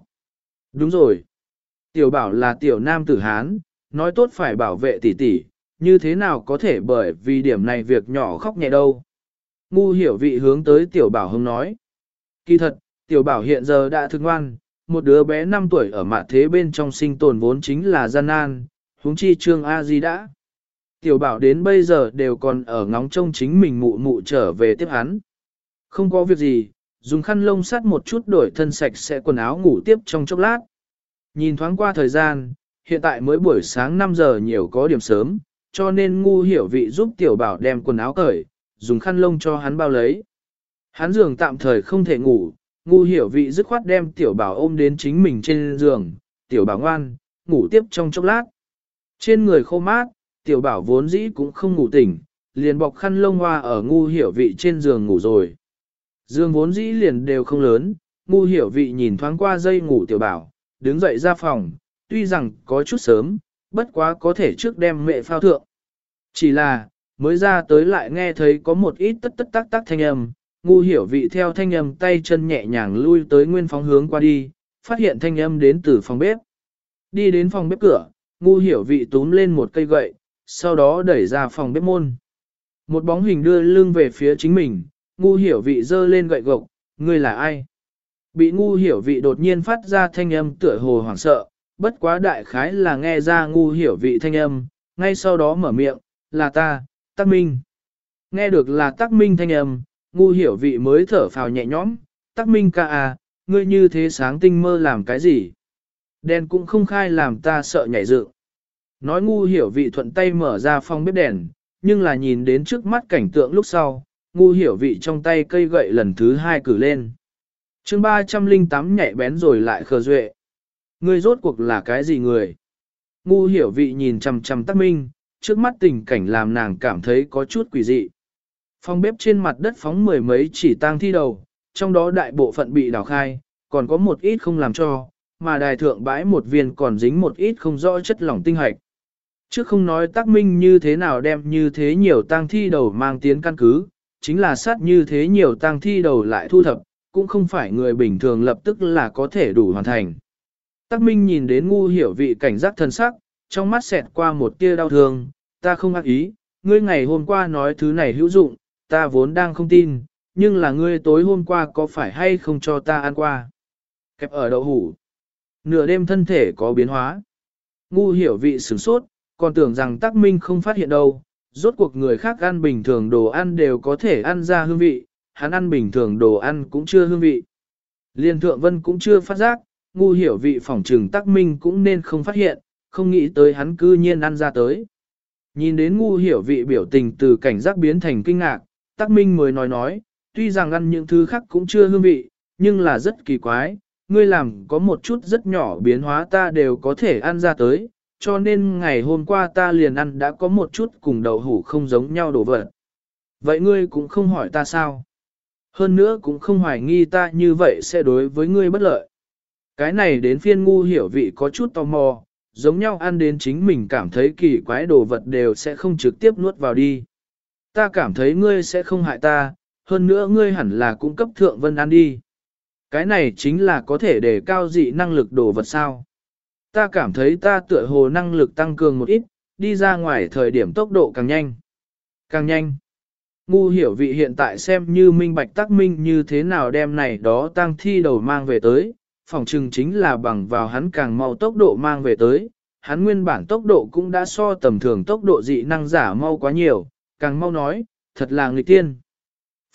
Đúng rồi. Tiểu bảo là tiểu nam tử Hán, nói tốt phải bảo vệ tỷ tỷ, như thế nào có thể bởi vì điểm này việc nhỏ khóc nhẹ đâu. Ngu hiểu vị hướng tới tiểu bảo hứng nói. Kỳ thật, tiểu bảo hiện giờ đã thương ngoan, một đứa bé 5 tuổi ở mạ thế bên trong sinh tồn vốn chính là gian nan, huống chi trương A Di đã. Tiểu bảo đến bây giờ đều còn ở ngóng trông chính mình mụ mụ trở về tiếp hắn. Không có việc gì, dùng khăn lông sát một chút đổi thân sạch sẽ quần áo ngủ tiếp trong chốc lát. Nhìn thoáng qua thời gian, hiện tại mới buổi sáng 5 giờ nhiều có điểm sớm, cho nên ngu hiểu vị giúp tiểu bảo đem quần áo cởi, dùng khăn lông cho hắn bao lấy. Hắn giường tạm thời không thể ngủ, ngu hiểu vị dứt khoát đem tiểu bảo ôm đến chính mình trên giường, tiểu bảo ngoan, ngủ tiếp trong chốc lát. Trên người khô mát, tiểu bảo vốn dĩ cũng không ngủ tỉnh, liền bọc khăn lông hoa ở ngu hiểu vị trên giường ngủ rồi. Dương vốn dĩ liền đều không lớn, ngu hiểu vị nhìn thoáng qua dây ngủ tiểu bảo, đứng dậy ra phòng, tuy rằng có chút sớm, bất quá có thể trước đem mẹ phao thượng. Chỉ là, mới ra tới lại nghe thấy có một ít tất tất tác tác thanh âm, ngu hiểu vị theo thanh âm tay chân nhẹ nhàng lui tới nguyên phóng hướng qua đi, phát hiện thanh âm đến từ phòng bếp. Đi đến phòng bếp cửa, ngu hiểu vị túm lên một cây gậy, sau đó đẩy ra phòng bếp môn. Một bóng hình đưa lưng về phía chính mình, ngu hiểu vị dơ lên gậy gộc, ngươi là ai? Bị ngu hiểu vị đột nhiên phát ra thanh âm tựa hồ hoảng sợ, bất quá đại khái là nghe ra ngu hiểu vị thanh âm, ngay sau đó mở miệng, là ta, Tắc Minh. Nghe được là Tắc Minh thanh âm, ngu hiểu vị mới thở phào nhẹ nhõm, Tắc Minh ca à, ngươi như thế sáng tinh mơ làm cái gì? Đèn cũng không khai làm ta sợ nhảy dựng. Nói ngu hiểu vị thuận tay mở ra phong bếp đèn, nhưng là nhìn đến trước mắt cảnh tượng lúc sau, ngu hiểu vị trong tay cây gậy lần thứ hai cử lên. chương 308 nhạy bén rồi lại khờ duệ. Ngươi rốt cuộc là cái gì người? Ngu hiểu vị nhìn chằm chằm tắc minh, trước mắt tình cảnh làm nàng cảm thấy có chút quỷ dị. Phòng bếp trên mặt đất phóng mười mấy chỉ tang thi đầu, trong đó đại bộ phận bị đào khai, còn có một ít không làm cho, mà đài thượng bãi một viên còn dính một ít không rõ chất lỏng tinh hạch. Trước không nói tác minh như thế nào đem như thế nhiều tang thi đầu mang tiến căn cứ, chính là sát như thế nhiều tang thi đầu lại thu thập, cũng không phải người bình thường lập tức là có thể đủ hoàn thành. Tác minh nhìn đến ngu hiểu vị cảnh giác thân sắc, trong mắt xẹt qua một tia đau thương, ta không ác ý, ngươi ngày hôm qua nói thứ này hữu dụng, ta vốn đang không tin, nhưng là ngươi tối hôm qua có phải hay không cho ta ăn qua. Kẹp ở đậu hủ. Nửa đêm thân thể có biến hóa. Ngu hiểu vị sửng sốt, còn tưởng rằng Tắc minh không phát hiện đâu, rốt cuộc người khác ăn bình thường đồ ăn đều có thể ăn ra hương vị, hắn ăn bình thường đồ ăn cũng chưa hương vị. Liên thượng vân cũng chưa phát giác, ngu hiểu vị phỏng trừng tắc minh cũng nên không phát hiện, không nghĩ tới hắn cư nhiên ăn ra tới. Nhìn đến ngu hiểu vị biểu tình từ cảnh giác biến thành kinh ngạc, tắc minh mới nói nói, tuy rằng ăn những thứ khác cũng chưa hương vị, nhưng là rất kỳ quái, ngươi làm có một chút rất nhỏ biến hóa ta đều có thể ăn ra tới, cho nên ngày hôm qua ta liền ăn đã có một chút cùng đậu hủ không giống nhau đồ vật. Vậy ngươi cũng không hỏi ta sao? Hơn nữa cũng không hoài nghi ta như vậy sẽ đối với ngươi bất lợi. Cái này đến phiên ngu hiểu vị có chút tò mò, giống nhau ăn đến chính mình cảm thấy kỳ quái đồ vật đều sẽ không trực tiếp nuốt vào đi. Ta cảm thấy ngươi sẽ không hại ta, hơn nữa ngươi hẳn là cung cấp thượng vân ăn đi. Cái này chính là có thể để cao dị năng lực đồ vật sao. Ta cảm thấy ta tựa hồ năng lực tăng cường một ít, đi ra ngoài thời điểm tốc độ càng nhanh. Càng nhanh. Ngu hiểu vị hiện tại xem như minh bạch tác minh như thế nào đem này đó tăng thi đầu mang về tới, phòng trừng chính là bằng vào hắn càng mau tốc độ mang về tới, hắn nguyên bản tốc độ cũng đã so tầm thường tốc độ dị năng giả mau quá nhiều, càng mau nói, thật là người tiên.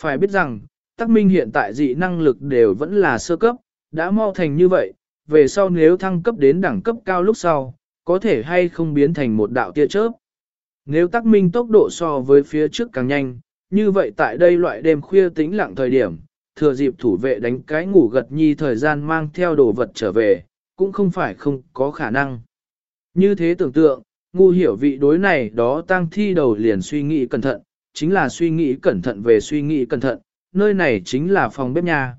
Phải biết rằng, tắc minh hiện tại dị năng lực đều vẫn là sơ cấp, đã mau thành như vậy, về sau nếu thăng cấp đến đẳng cấp cao lúc sau, có thể hay không biến thành một đạo tia chớp. Nếu tắc minh tốc độ so với phía trước càng nhanh, như vậy tại đây loại đêm khuya tĩnh lặng thời điểm, thừa dịp thủ vệ đánh cái ngủ gật nhi thời gian mang theo đồ vật trở về, cũng không phải không có khả năng. Như thế tưởng tượng, ngu hiểu vị đối này đó tăng thi đầu liền suy nghĩ cẩn thận, chính là suy nghĩ cẩn thận về suy nghĩ cẩn thận, nơi này chính là phòng bếp nhà.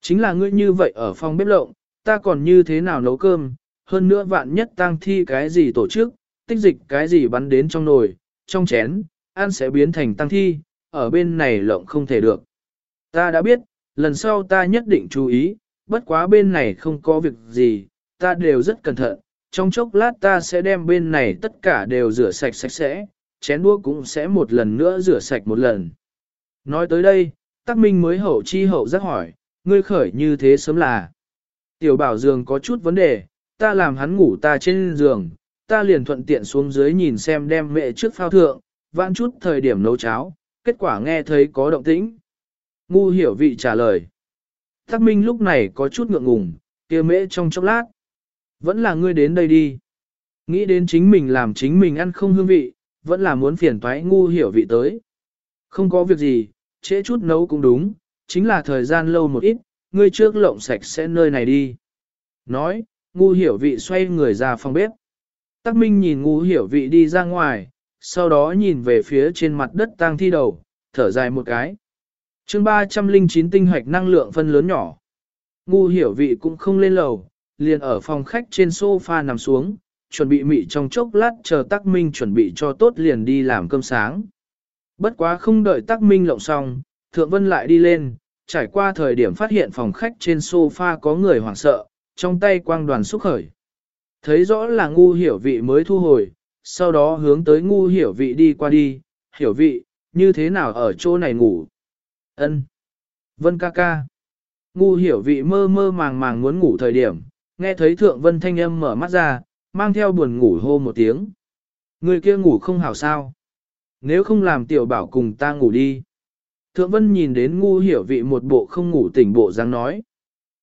Chính là ngươi như vậy ở phòng bếp lộng, ta còn như thế nào nấu cơm, hơn nữa vạn nhất tăng thi cái gì tổ chức, tích dịch cái gì bắn đến trong nồi, trong chén, ăn sẽ biến thành tăng thi, ở bên này lộng không thể được. Ta đã biết, lần sau ta nhất định chú ý, bất quá bên này không có việc gì, ta đều rất cẩn thận, trong chốc lát ta sẽ đem bên này tất cả đều rửa sạch sạch sẽ, chén đũa cũng sẽ một lần nữa rửa sạch một lần. Nói tới đây, Tắc Minh mới hậu chi hậu giác hỏi, ngươi khởi như thế sớm là. Tiểu bảo giường có chút vấn đề, ta làm hắn ngủ ta trên giường, ta liền thuận tiện xuống dưới nhìn xem đem mẹ trước phao thượng, vãn chút thời điểm nấu cháo, kết quả nghe thấy có động tĩnh. Ngu hiểu vị trả lời. Tắc Minh lúc này có chút ngượng ngùng, kia mễ trong chốc lát. Vẫn là ngươi đến đây đi. Nghĩ đến chính mình làm chính mình ăn không hương vị, vẫn là muốn phiền toái ngu hiểu vị tới. Không có việc gì, trễ chút nấu cũng đúng, chính là thời gian lâu một ít, ngươi trước lộng sạch sẽ nơi này đi. Nói, ngu hiểu vị xoay người ra phòng bếp. Tắc Minh nhìn ngu hiểu vị đi ra ngoài, sau đó nhìn về phía trên mặt đất tang thi đầu, thở dài một cái. chương 309 tinh hoạch năng lượng phân lớn nhỏ. Ngu hiểu vị cũng không lên lầu, liền ở phòng khách trên sofa nằm xuống, chuẩn bị mị trong chốc lát chờ Tắc Minh chuẩn bị cho tốt liền đi làm cơm sáng. Bất quá không đợi Tắc Minh lộng xong, Thượng Vân lại đi lên, trải qua thời điểm phát hiện phòng khách trên sofa có người hoảng sợ, trong tay quang đoàn xúc khởi. Thấy rõ là ngu hiểu vị mới thu hồi, sau đó hướng tới ngu hiểu vị đi qua đi, hiểu vị, như thế nào ở chỗ này ngủ? Ân. Vân ca ca. Ngu hiểu vị mơ mơ màng màng muốn ngủ thời điểm, nghe thấy thượng vân thanh âm mở mắt ra, mang theo buồn ngủ hô một tiếng. Người kia ngủ không hảo sao. Nếu không làm tiểu bảo cùng ta ngủ đi. Thượng vân nhìn đến ngu hiểu vị một bộ không ngủ tỉnh bộ dáng nói.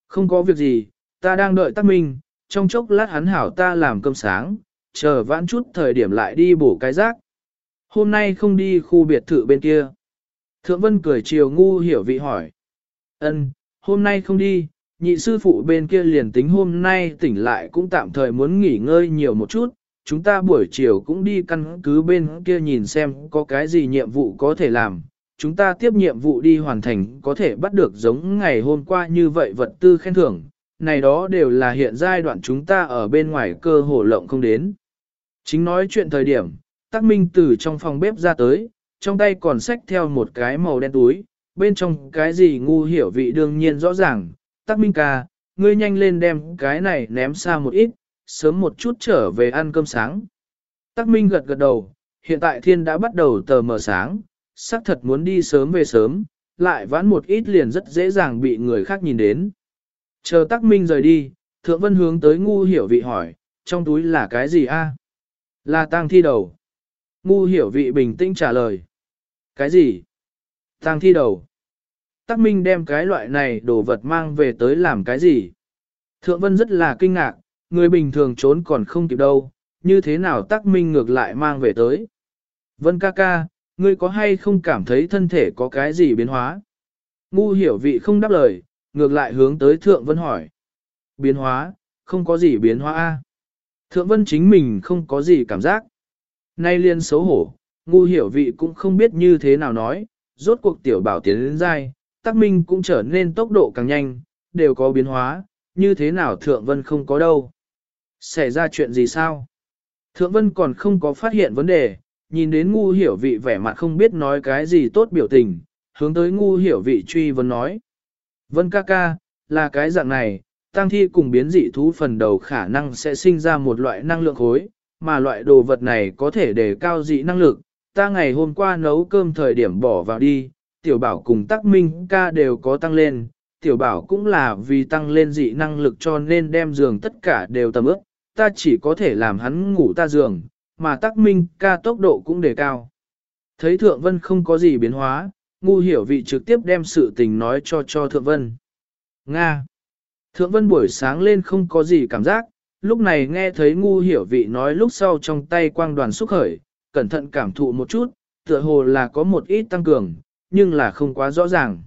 Không có việc gì, ta đang đợi tắc minh, trong chốc lát hắn hảo ta làm cơm sáng, chờ vãn chút thời điểm lại đi bổ cái rác. Hôm nay không đi khu biệt thự bên kia. Thượng Vân cười chiều ngu hiểu vị hỏi. Ân, hôm nay không đi, nhị sư phụ bên kia liền tính hôm nay tỉnh lại cũng tạm thời muốn nghỉ ngơi nhiều một chút. Chúng ta buổi chiều cũng đi căn cứ bên kia nhìn xem có cái gì nhiệm vụ có thể làm. Chúng ta tiếp nhiệm vụ đi hoàn thành có thể bắt được giống ngày hôm qua như vậy vật tư khen thưởng. Này đó đều là hiện giai đoạn chúng ta ở bên ngoài cơ hồ lộng không đến. Chính nói chuyện thời điểm, Tắc Minh từ trong phòng bếp ra tới, trong tay còn xách theo một cái màu đen túi, bên trong cái gì ngu hiểu vị đương nhiên rõ ràng. Tắc Minh ca, ngươi nhanh lên đem cái này ném xa một ít, sớm một chút trở về ăn cơm sáng. Tắc Minh gật gật đầu, hiện tại thiên đã bắt đầu tờ mờ sáng, xác thật muốn đi sớm về sớm, lại vãn một ít liền rất dễ dàng bị người khác nhìn đến. Chờ Tắc Minh rời đi, Thượng Vân hướng tới ngu hiểu vị hỏi, trong túi là cái gì a? Là tang thi đầu. Ngu hiểu vị bình tĩnh trả lời. Cái gì? Tang thi đầu. Tắc Minh đem cái loại này đồ vật mang về tới làm cái gì? Thượng Vân rất là kinh ngạc, người bình thường trốn còn không kịp đâu, như thế nào tắc minh ngược lại mang về tới. Vân ca ca, ngươi có hay không cảm thấy thân thể có cái gì biến hóa? Ngu hiểu vị không đáp lời, ngược lại hướng tới Thượng Vân hỏi. Biến hóa, không có gì biến hóa a. Thượng Vân chính mình không có gì cảm giác. Nay liên xấu hổ, ngu hiểu vị cũng không biết như thế nào nói, rốt cuộc tiểu bảo tiến đến dai, tắc minh cũng trở nên tốc độ càng nhanh, đều có biến hóa, như thế nào Thượng Vân không có đâu. Xảy ra chuyện gì sao? Thượng Vân còn không có phát hiện vấn đề, nhìn đến ngu hiểu vị vẻ mặt không biết nói cái gì tốt biểu tình, hướng tới ngu hiểu vị truy vấn nói. Vân ca ca, là cái dạng này, tăng thi cùng biến dị thú phần đầu khả năng sẽ sinh ra một loại năng lượng khối, mà loại đồ vật này có thể để cao dị năng lực. Ta ngày hôm qua nấu cơm thời điểm bỏ vào đi, tiểu bảo cùng tắc minh ca đều có tăng lên, tiểu bảo cũng là vì tăng lên dị năng lực cho nên đem giường tất cả đều tầm ước. ta chỉ có thể làm hắn ngủ ta giường, mà tắc minh ca tốc độ cũng đề cao. Thấy thượng vân không có gì biến hóa, ngu hiểu vị trực tiếp đem sự tình nói cho cho thượng vân. Nga Thượng vân buổi sáng lên không có gì cảm giác, lúc này nghe thấy ngu hiểu vị nói lúc sau trong tay quang đoàn xúc khởi, cẩn thận cảm thụ một chút, tựa hồ là có một ít tăng cường, nhưng là không quá rõ ràng.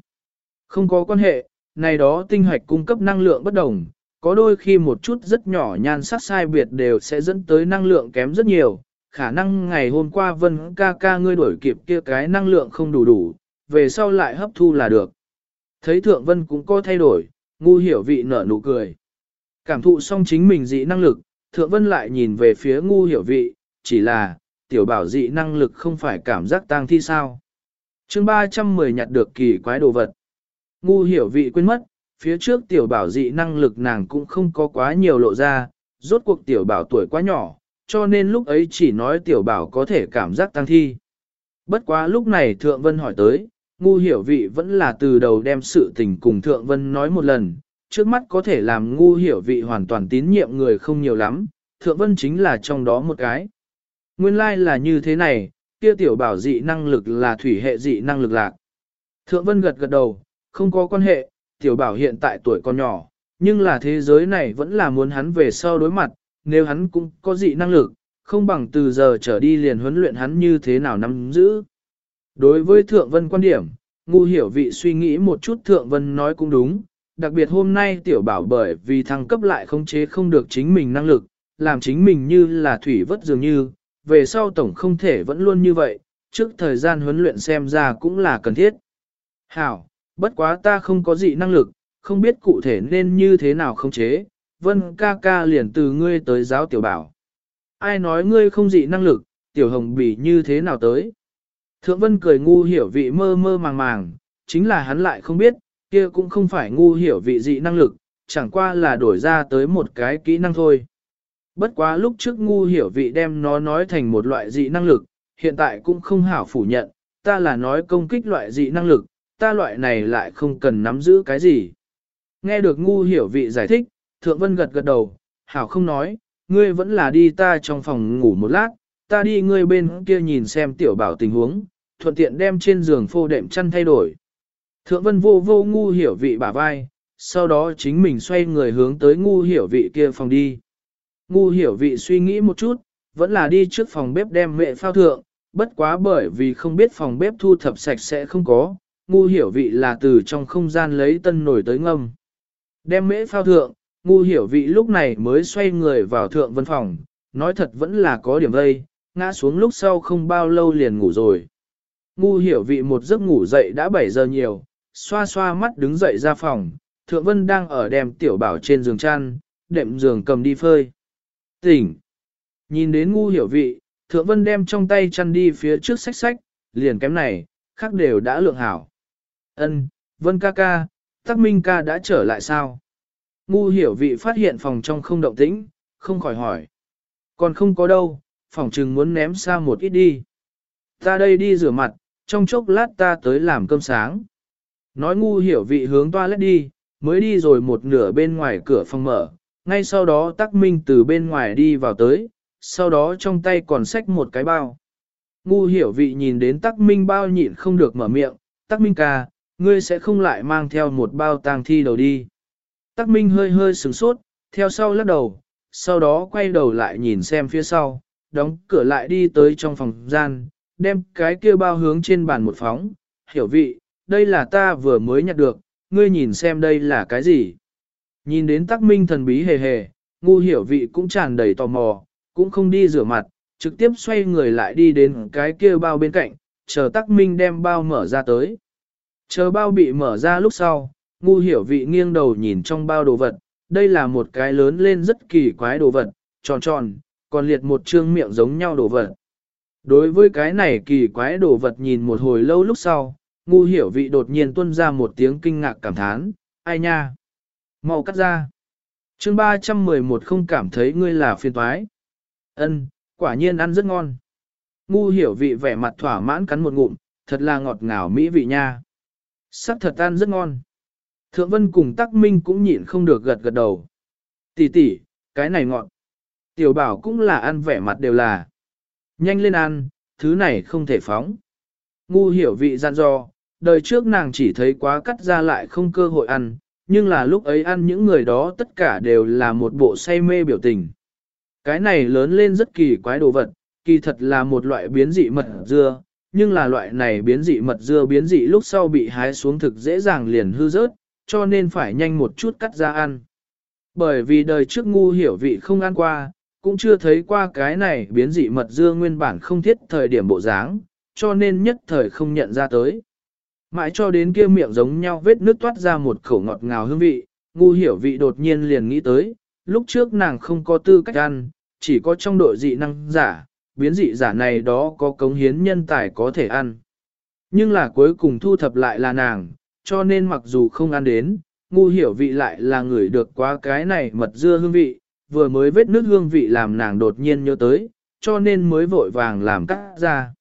Không có quan hệ, này đó tinh hoạch cung cấp năng lượng bất đồng, có đôi khi một chút rất nhỏ nhan sắc sai biệt đều sẽ dẫn tới năng lượng kém rất nhiều, khả năng ngày hôm qua vân ca ca ngươi đổi kịp kia cái năng lượng không đủ đủ, về sau lại hấp thu là được. Thấy thượng vân cũng có thay đổi, ngu hiểu vị nở nụ cười. Cảm thụ xong chính mình dị năng lực, thượng vân lại nhìn về phía ngu hiểu vị, chỉ là, tiểu bảo dị năng lực không phải cảm giác tang thi sao chương 310 nhặt được kỳ quái đồ vật. Ngu hiểu vị quên mất, phía trước tiểu bảo dị năng lực nàng cũng không có quá nhiều lộ ra, rốt cuộc tiểu bảo tuổi quá nhỏ, cho nên lúc ấy chỉ nói tiểu bảo có thể cảm giác tăng thi. Bất quá lúc này Thượng Vân hỏi tới, ngu hiểu vị vẫn là từ đầu đem sự tình cùng Thượng Vân nói một lần, trước mắt có thể làm ngu hiểu vị hoàn toàn tín nhiệm người không nhiều lắm, Thượng Vân chính là trong đó một cái. Nguyên lai like là như thế này, kia tiểu bảo dị năng lực là thủy hệ dị năng lực lạc. Thượng Vân gật gật đầu, không có quan hệ, tiểu bảo hiện tại tuổi còn nhỏ, nhưng là thế giới này vẫn là muốn hắn về sau đối mặt, nếu hắn cũng có dị năng lực, không bằng từ giờ trở đi liền huấn luyện hắn như thế nào nắm giữ. Đối với Thượng Vân quan điểm, ngu hiểu vị suy nghĩ một chút Thượng Vân nói cũng đúng, đặc biệt hôm nay tiểu bảo bởi vì thăng cấp lại không chế không được chính mình năng lực, làm chính mình như là thủy vất dường như, về sau tổng không thể vẫn luôn như vậy, trước thời gian huấn luyện xem ra cũng là cần thiết. Hảo, bất quá ta không có gì năng lực, không biết cụ thể nên như thế nào không chế, vân ca ca liền từ ngươi tới giáo tiểu bảo. Ai nói ngươi không dị năng lực, tiểu hồng bỉ như thế nào tới. Thượng vân cười ngu hiểu vị mơ mơ màng màng, chính là hắn lại không biết, kia cũng không phải ngu hiểu vị dị năng lực, chẳng qua là đổi ra tới một cái kỹ năng thôi. Bất quá lúc trước ngu hiểu vị đem nó nói thành một loại dị năng lực, hiện tại cũng không hảo phủ nhận, ta là nói công kích loại dị năng lực, ta loại này lại không cần nắm giữ cái gì. Nghe được ngu hiểu vị giải thích, thượng vân gật gật đầu, hảo không nói, ngươi vẫn là đi ta trong phòng ngủ một lát, ta đi ngươi bên kia nhìn xem tiểu bảo tình huống, thuận tiện đem trên giường phô đệm chăn thay đổi. Thượng vân vô vô ngu hiểu vị bả vai, sau đó chính mình xoay người hướng tới ngu hiểu vị kia phòng đi. Ngu hiểu vị suy nghĩ một chút, vẫn là đi trước phòng bếp đem mẹ phao thượng, bất quá bởi vì không biết phòng bếp thu thập sạch sẽ không có, ngu hiểu vị là từ trong không gian lấy tân nổi tới ngâm. Đem mễ phao thượng, ngu hiểu vị lúc này mới xoay người vào thượng văn phòng, nói thật vẫn là có điểm vây, ngã xuống lúc sau không bao lâu liền ngủ rồi. Ngu hiểu vị một giấc ngủ dậy đã 7 giờ nhiều, xoa xoa mắt đứng dậy ra phòng, thượng vân đang ở đem tiểu bảo trên giường chăn, đệm giường cầm đi phơi. Tỉnh! Nhìn đến ngu hiểu vị, thượng vân đem trong tay chăn đi phía trước sách sách, liền kém này, khác đều đã lượng hảo. Ân, Vân ca ca, Tắc Minh ca đã trở lại sao? Ngu hiểu vị phát hiện phòng trong không động tĩnh, không khỏi hỏi. Còn không có đâu, phòng trừng muốn ném xa một ít đi. Ta đây đi rửa mặt, trong chốc lát ta tới làm cơm sáng. Nói ngu hiểu vị hướng toilet đi, mới đi rồi một nửa bên ngoài cửa phòng mở, ngay sau đó Tắc Minh từ bên ngoài đi vào tới, sau đó trong tay còn xách một cái bao. Ngu hiểu vị nhìn đến Tắc Minh bao nhịn không được mở miệng, Tắc Minh ca, ngươi sẽ không lại mang theo một bao tang thi đầu đi. Tắc Minh hơi hơi sửng sốt, theo sau lắc đầu, sau đó quay đầu lại nhìn xem phía sau, đóng cửa lại đi tới trong phòng gian, đem cái kia bao hướng trên bàn một phóng, hiểu vị, đây là ta vừa mới nhặt được, ngươi nhìn xem đây là cái gì. Nhìn đến Tắc Minh thần bí hề hề, ngu hiểu vị cũng tràn đầy tò mò, cũng không đi rửa mặt, trực tiếp xoay người lại đi đến cái kia bao bên cạnh, chờ Tắc Minh đem bao mở ra tới. Chờ bao bị mở ra lúc sau, ngu hiểu vị nghiêng đầu nhìn trong bao đồ vật, đây là một cái lớn lên rất kỳ quái đồ vật, tròn tròn, còn liệt một trương miệng giống nhau đồ vật. Đối với cái này kỳ quái đồ vật nhìn một hồi lâu lúc sau, ngu hiểu vị đột nhiên tuân ra một tiếng kinh ngạc cảm thán, ai nha? Mau cắt ra. chương 311 không cảm thấy ngươi là phiền toái. Ân, quả nhiên ăn rất ngon. Ngu hiểu vị vẻ mặt thỏa mãn cắn một ngụm, thật là ngọt ngào mỹ vị nha. Sắc thật ăn rất ngon. Thượng Vân cùng Tắc Minh cũng nhịn không được gật gật đầu. Tỷ tỷ, cái này ngọt. Tiểu bảo cũng là ăn vẻ mặt đều là. Nhanh lên ăn, thứ này không thể phóng. Ngu hiểu vị gian do, đời trước nàng chỉ thấy quá cắt ra lại không cơ hội ăn, nhưng là lúc ấy ăn những người đó tất cả đều là một bộ say mê biểu tình. Cái này lớn lên rất kỳ quái đồ vật, kỳ thật là một loại biến dị mật dưa, nhưng là loại này biến dị mật dưa biến dị lúc sau bị hái xuống thực dễ dàng liền hư rớt, cho nên phải nhanh một chút cắt ra ăn. Bởi vì đời trước ngu hiểu vị không ăn qua, cũng chưa thấy qua cái này biến dị mật dưa nguyên bản không thiết thời điểm bộ dáng, cho nên nhất thời không nhận ra tới. Mãi cho đến kia miệng giống nhau vết nước toát ra một khẩu ngọt ngào hương vị, ngu hiểu vị đột nhiên liền nghĩ tới, lúc trước nàng không có tư cách ăn, chỉ có trong đội dị năng giả, biến dị giả này đó có cống hiến nhân tài có thể ăn. Nhưng là cuối cùng thu thập lại là nàng, cho nên mặc dù không ăn đến, ngu hiểu vị lại là người được quá cái này mật dưa hương vị, vừa mới vết nước hương vị làm nàng đột nhiên nhớ tới, cho nên mới vội vàng làm cắt ra.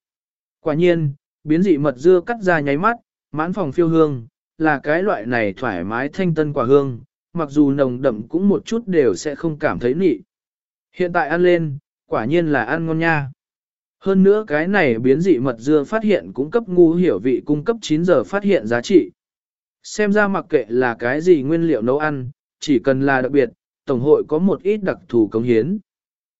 Quả nhiên, biến dị mật dưa cắt ra nháy mắt, mãn phòng phiêu hương, là cái loại này thoải mái thanh tân quả hương, mặc dù nồng đậm cũng một chút đều sẽ không cảm thấy nị. Hiện tại ăn lên, quả nhiên là ăn ngon nha. Hơn nữa cái này biến dị mật dưa phát hiện cũng cấp ngu hiểu vị cung cấp 9 giờ phát hiện giá trị. Xem ra mặc kệ là cái gì nguyên liệu nấu ăn, chỉ cần là đặc biệt, Tổng hội có một ít đặc thù cống hiến.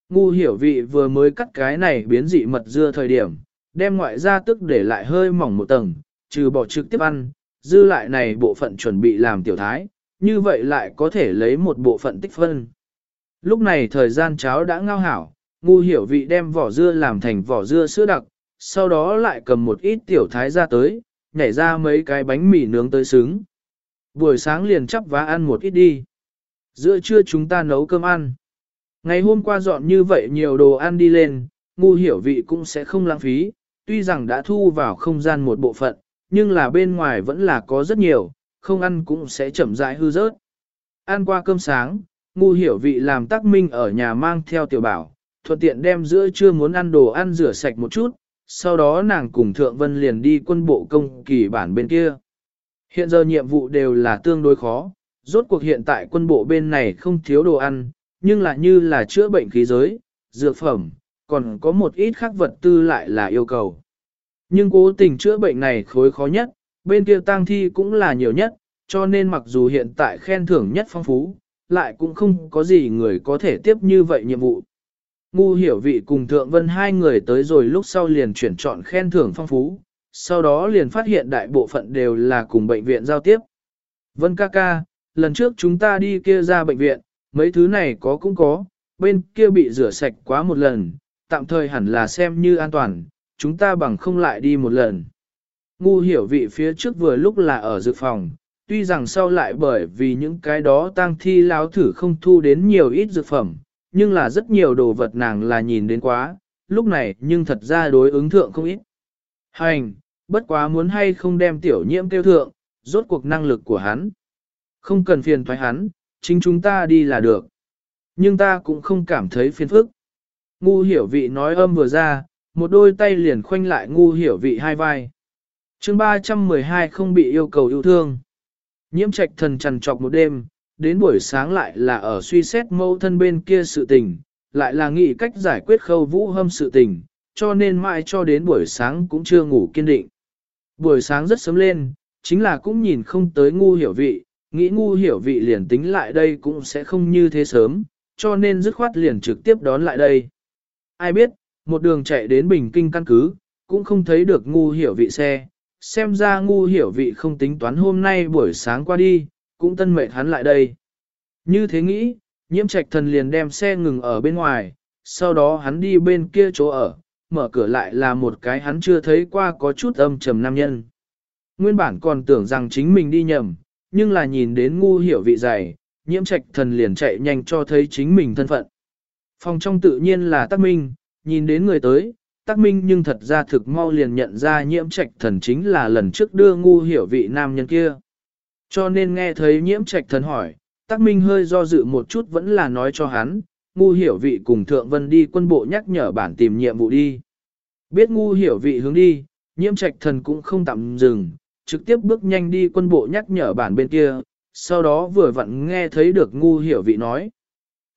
Ngu hiểu vị vừa mới cắt cái này biến dị mật dưa thời điểm, đem ngoại ra tức để lại hơi mỏng một tầng, trừ bỏ trực tiếp ăn, dư lại này bộ phận chuẩn bị làm tiểu thái, như vậy lại có thể lấy một bộ phận tích phân. Lúc này thời gian cháo đã ngao hảo, ngu hiểu vị đem vỏ dưa làm thành vỏ dưa sữa đặc, sau đó lại cầm một ít tiểu thái ra tới, nhảy ra mấy cái bánh mì nướng tới xứng. Buổi sáng liền chắp vá ăn một ít đi. Giữa trưa chúng ta nấu cơm ăn. Ngày hôm qua dọn như vậy nhiều đồ ăn đi lên, ngu hiểu vị cũng sẽ không lãng phí, tuy rằng đã thu vào không gian một bộ phận, nhưng là bên ngoài vẫn là có rất nhiều, không ăn cũng sẽ chậm rãi hư rớt. Ăn qua cơm sáng, ngu hiểu vị làm tác minh ở nhà mang theo tiểu bảo, thuận tiện đem giữa trưa muốn ăn đồ ăn rửa sạch một chút, sau đó nàng cùng Thượng Vân liền đi quân bộ công kỳ bản bên kia. Hiện giờ nhiệm vụ đều là tương đối khó, rốt cuộc hiện tại quân bộ bên này không thiếu đồ ăn, nhưng lại như là chữa bệnh khí giới, dược phẩm, còn có một ít khác vật tư lại là yêu cầu. Nhưng cố tình chữa bệnh này khối khó nhất, bên kia tang thi cũng là nhiều nhất, cho nên mặc dù hiện tại khen thưởng nhất phong phú, lại cũng không có gì người có thể tiếp như vậy nhiệm vụ. Ngu hiểu vị cùng thượng vân hai người tới rồi lúc sau liền chuyển chọn khen thưởng phong phú, sau đó liền phát hiện đại bộ phận đều là cùng bệnh viện giao tiếp. Vân ca ca, lần trước chúng ta đi kia ra bệnh viện, mấy thứ này có cũng có, bên kia bị rửa sạch quá một lần, tạm thời hẳn là xem như an toàn, chúng ta bằng không lại đi một lần. Ngu hiểu vị phía trước vừa lúc là ở dự phòng, tuy rằng sau lại bởi vì những cái đó tang thi láo thử không thu đến nhiều ít dược phẩm, nhưng là rất nhiều đồ vật nàng là nhìn đến quá, lúc này nhưng thật ra đối ứng thượng không ít. Hành, bất quá muốn hay không đem tiểu nhiễm tiêu thượng, rốt cuộc năng lực của hắn. Không cần phiền thoái hắn, chính chúng ta đi là được. Nhưng ta cũng không cảm thấy phiền phức. Ngu hiểu vị nói âm vừa ra, một đôi tay liền khoanh lại ngu hiểu vị hai vai. chương 312 không bị yêu cầu yêu thương. Nhiễm trạch thần trằn trọc một đêm, đến buổi sáng lại là ở suy xét mâu thân bên kia sự tình, lại là nghĩ cách giải quyết khâu vũ hâm sự tình, cho nên mãi cho đến buổi sáng cũng chưa ngủ kiên định. Buổi sáng rất sớm lên, chính là cũng nhìn không tới ngu hiểu vị, nghĩ ngu hiểu vị liền tính lại đây cũng sẽ không như thế sớm, cho nên dứt khoát liền trực tiếp đón lại đây. Ai biết, một đường chạy đến Bình Kinh căn cứ, cũng không thấy được ngu hiểu vị xe, xem ra ngu hiểu vị không tính toán hôm nay buổi sáng qua đi, cũng tân mệt hắn lại đây. Như thế nghĩ, nhiễm trạch thần liền đem xe ngừng ở bên ngoài, sau đó hắn đi bên kia chỗ ở, mở cửa lại là một cái hắn chưa thấy qua có chút âm trầm nam nhân. Nguyên bản còn tưởng rằng chính mình đi nhầm, nhưng là nhìn đến ngu hiểu vị dày, nhiễm trạch thần liền chạy nhanh cho thấy chính mình thân phận. Phòng trong tự nhiên là tắc minh, nhìn đến người tới, tắc minh nhưng thật ra thực mau liền nhận ra nhiễm trạch thần chính là lần trước đưa ngu hiểu vị nam nhân kia. Cho nên nghe thấy nhiễm trạch thần hỏi, tắc minh hơi do dự một chút vẫn là nói cho hắn, ngu hiểu vị cùng thượng vân đi quân bộ nhắc nhở bản tìm nhiệm vụ đi. Biết ngu hiểu vị hướng đi, nhiễm trạch thần cũng không tạm dừng, trực tiếp bước nhanh đi quân bộ nhắc nhở bản bên kia, sau đó vừa vặn nghe thấy được ngu hiểu vị nói.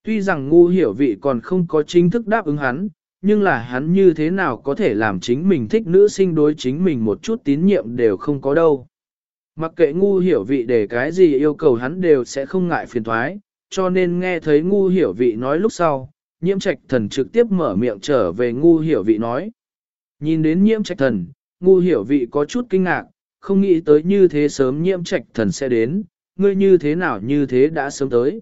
Tuy rằng ngu hiểu vị còn không có chính thức đáp ứng hắn, nhưng là hắn như thế nào có thể làm chính mình thích nữ sinh đối chính mình một chút tín nhiệm đều không có đâu. Mặc kệ ngu hiểu vị để cái gì yêu cầu hắn đều sẽ không ngại phiền thoái, cho nên nghe thấy ngu hiểu vị nói lúc sau, nhiễm trạch thần trực tiếp mở miệng trở về ngu hiểu vị nói. Nhìn đến nhiễm trạch thần, ngu hiểu vị có chút kinh ngạc, không nghĩ tới như thế sớm nhiễm trạch thần sẽ đến, ngươi như thế nào như thế đã sớm tới.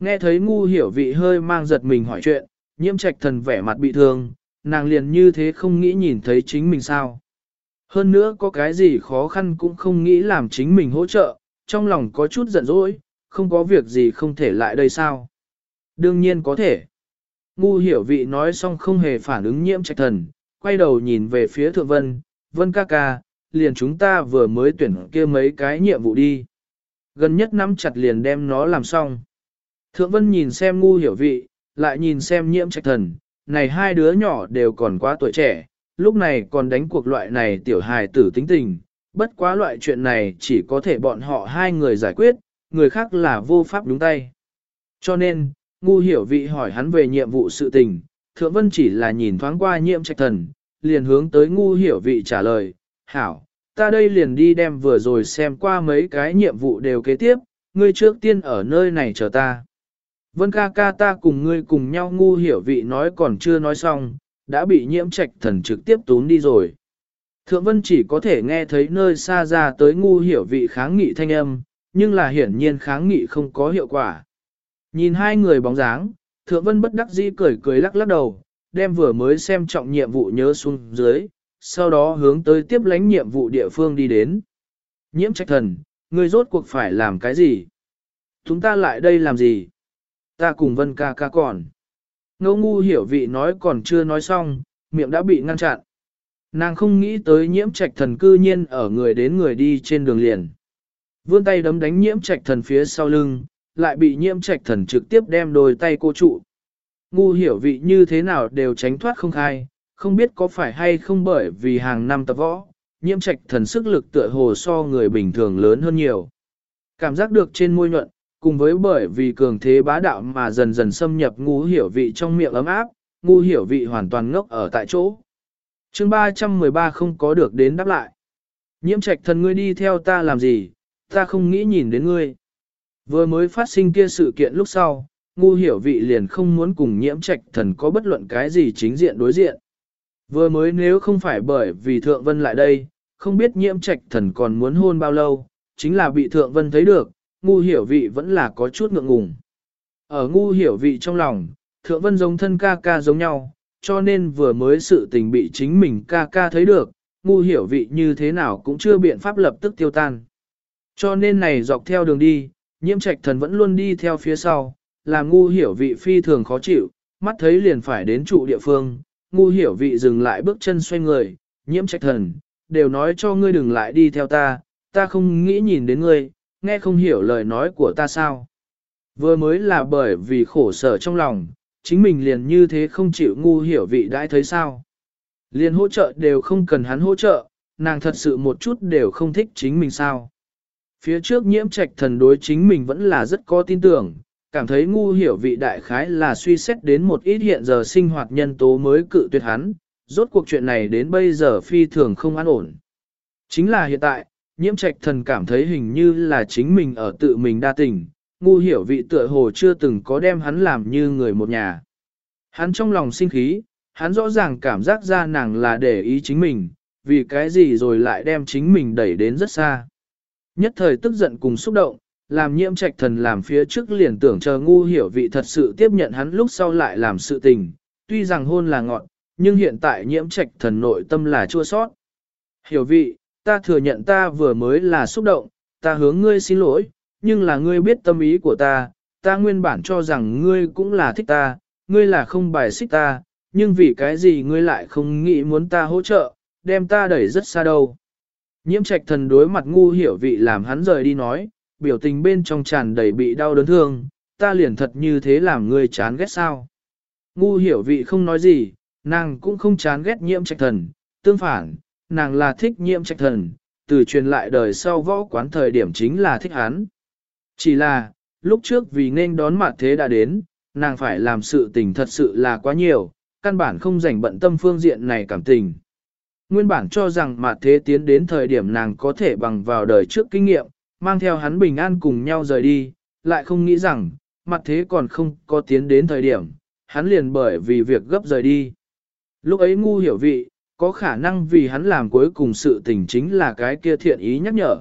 Nghe thấy ngu hiểu vị hơi mang giật mình hỏi chuyện, nhiễm trạch thần vẻ mặt bị thương, nàng liền như thế không nghĩ nhìn thấy chính mình sao. Hơn nữa có cái gì khó khăn cũng không nghĩ làm chính mình hỗ trợ, trong lòng có chút giận dỗi, không có việc gì không thể lại đây sao. Đương nhiên có thể. Ngu hiểu vị nói xong không hề phản ứng nhiễm trạch thần, quay đầu nhìn về phía thượng vân, vân ca ca, liền chúng ta vừa mới tuyển kia mấy cái nhiệm vụ đi. Gần nhất nắm chặt liền đem nó làm xong. Thượng vân nhìn xem ngu hiểu vị, lại nhìn xem nhiễm trạch thần, này hai đứa nhỏ đều còn quá tuổi trẻ, lúc này còn đánh cuộc loại này tiểu hài tử tính tình, bất quá loại chuyện này chỉ có thể bọn họ hai người giải quyết, người khác là vô pháp đúng tay. Cho nên, ngu hiểu vị hỏi hắn về nhiệm vụ sự tình, thượng vân chỉ là nhìn thoáng qua nhiễm trạch thần, liền hướng tới ngu hiểu vị trả lời, hảo, ta đây liền đi đem vừa rồi xem qua mấy cái nhiệm vụ đều kế tiếp, ngươi trước tiên ở nơi này chờ ta. Vân ca ca ta cùng ngươi cùng nhau ngu hiểu vị nói còn chưa nói xong, đã bị nhiễm trạch thần trực tiếp tún đi rồi. Thượng vân chỉ có thể nghe thấy nơi xa ra tới ngu hiểu vị kháng nghị thanh âm, nhưng là hiển nhiên kháng nghị không có hiệu quả. Nhìn hai người bóng dáng, thượng vân bất đắc dĩ cười cười lắc lắc đầu, đem vừa mới xem trọng nhiệm vụ nhớ xuống dưới, sau đó hướng tới tiếp lãnh nhiệm vụ địa phương đi đến. Nhiễm trạch thần, ngươi rốt cuộc phải làm cái gì? Chúng ta lại đây làm gì? Ta cùng vân ca ca còn. Ngô ngu hiểu vị nói còn chưa nói xong, miệng đã bị ngăn chặn. Nàng không nghĩ tới nhiễm trạch thần cư nhiên ở người đến người đi trên đường liền. Vươn tay đấm đánh nhiễm trạch thần phía sau lưng, lại bị nhiễm trạch thần trực tiếp đem đôi tay cô trụ. Ngu hiểu vị như thế nào đều tránh thoát không khai, không biết có phải hay không bởi vì hàng năm tập võ, nhiễm trạch thần sức lực tựa hồ so người bình thường lớn hơn nhiều. Cảm giác được trên môi nhuận, cùng với bởi vì cường thế bá đạo mà dần dần xâm nhập ngu hiểu vị trong miệng ấm áp, ngu hiểu vị hoàn toàn ngốc ở tại chỗ. chương 313 không có được đến đáp lại. Nhiễm trạch thần ngươi đi theo ta làm gì, ta không nghĩ nhìn đến ngươi. Vừa mới phát sinh kia sự kiện lúc sau, ngu hiểu vị liền không muốn cùng nhiễm trạch thần có bất luận cái gì chính diện đối diện. Vừa mới nếu không phải bởi vì thượng vân lại đây, không biết nhiễm trạch thần còn muốn hôn bao lâu, chính là bị thượng vân thấy được, ngu hiểu vị vẫn là có chút ngượng ngùng. Ở ngu hiểu vị trong lòng, thượng vân giống thân ca ca giống nhau, cho nên vừa mới sự tình bị chính mình ca ca thấy được, ngu hiểu vị như thế nào cũng chưa biện pháp lập tức tiêu tan. Cho nên này dọc theo đường đi, nhiễm trạch thần vẫn luôn đi theo phía sau, làm ngu hiểu vị phi thường khó chịu, mắt thấy liền phải đến trụ địa phương, ngu hiểu vị dừng lại bước chân xoay người, nhiễm trạch thần, đều nói cho ngươi đừng lại đi theo ta, ta không nghĩ nhìn đến ngươi, nghe không hiểu lời nói của ta sao. Vừa mới là bởi vì khổ sở trong lòng, chính mình liền như thế không chịu ngu hiểu vị đãi thấy sao. Liền hỗ trợ đều không cần hắn hỗ trợ, nàng thật sự một chút đều không thích chính mình sao. Phía trước nhiễm trạch thần đối chính mình vẫn là rất có tin tưởng, cảm thấy ngu hiểu vị đại khái là suy xét đến một ít hiện giờ sinh hoạt nhân tố mới cự tuyệt hắn, rốt cuộc chuyện này đến bây giờ phi thường không an ổn. Chính là hiện tại, nhiễm trạch thần cảm thấy hình như là chính mình ở tự mình đa tình, ngu hiểu vị tựa hồ chưa từng có đem hắn làm như người một nhà. Hắn trong lòng sinh khí, hắn rõ ràng cảm giác ra nàng là để ý chính mình, vì cái gì rồi lại đem chính mình đẩy đến rất xa. Nhất thời tức giận cùng xúc động, làm nhiễm trạch thần làm phía trước liền tưởng chờ ngu hiểu vị thật sự tiếp nhận hắn lúc sau lại làm sự tình, tuy rằng hôn là ngọn, nhưng hiện tại nhiễm trạch thần nội tâm là chua sót. Hiểu vị, ta thừa nhận ta vừa mới là xúc động, ta hướng ngươi xin lỗi, nhưng là ngươi biết tâm ý của ta, ta nguyên bản cho rằng ngươi cũng là thích ta, ngươi là không bài xích ta, nhưng vì cái gì ngươi lại không nghĩ muốn ta hỗ trợ, đem ta đẩy rất xa đâu. Nhiễm trạch thần đối mặt ngu hiểu vị làm hắn rời đi nói, biểu tình bên trong tràn đầy bị đau đớn thương, ta liền thật như thế làm ngươi chán ghét sao. Ngu hiểu vị không nói gì, nàng cũng không chán ghét nhiễm trạch thần, tương phản, nàng là thích nhiễm trạch thần, từ truyền lại đời sau võ quán thời điểm chính là thích hắn. Chỉ là, lúc trước vì nên đón mặt thế đã đến, nàng phải làm sự tình thật sự là quá nhiều, căn bản không dành bận tâm phương diện này cảm tình. Nguyên bản cho rằng mặt thế tiến đến thời điểm nàng có thể bằng vào đời trước kinh nghiệm, mang theo hắn bình an cùng nhau rời đi, lại không nghĩ rằng, mặt thế còn không có tiến đến thời điểm, hắn liền bởi vì việc gấp rời đi. Lúc ấy ngu hiểu vị, có khả năng vì hắn làm cuối cùng sự tình chính là cái kia thiện ý nhắc nhở.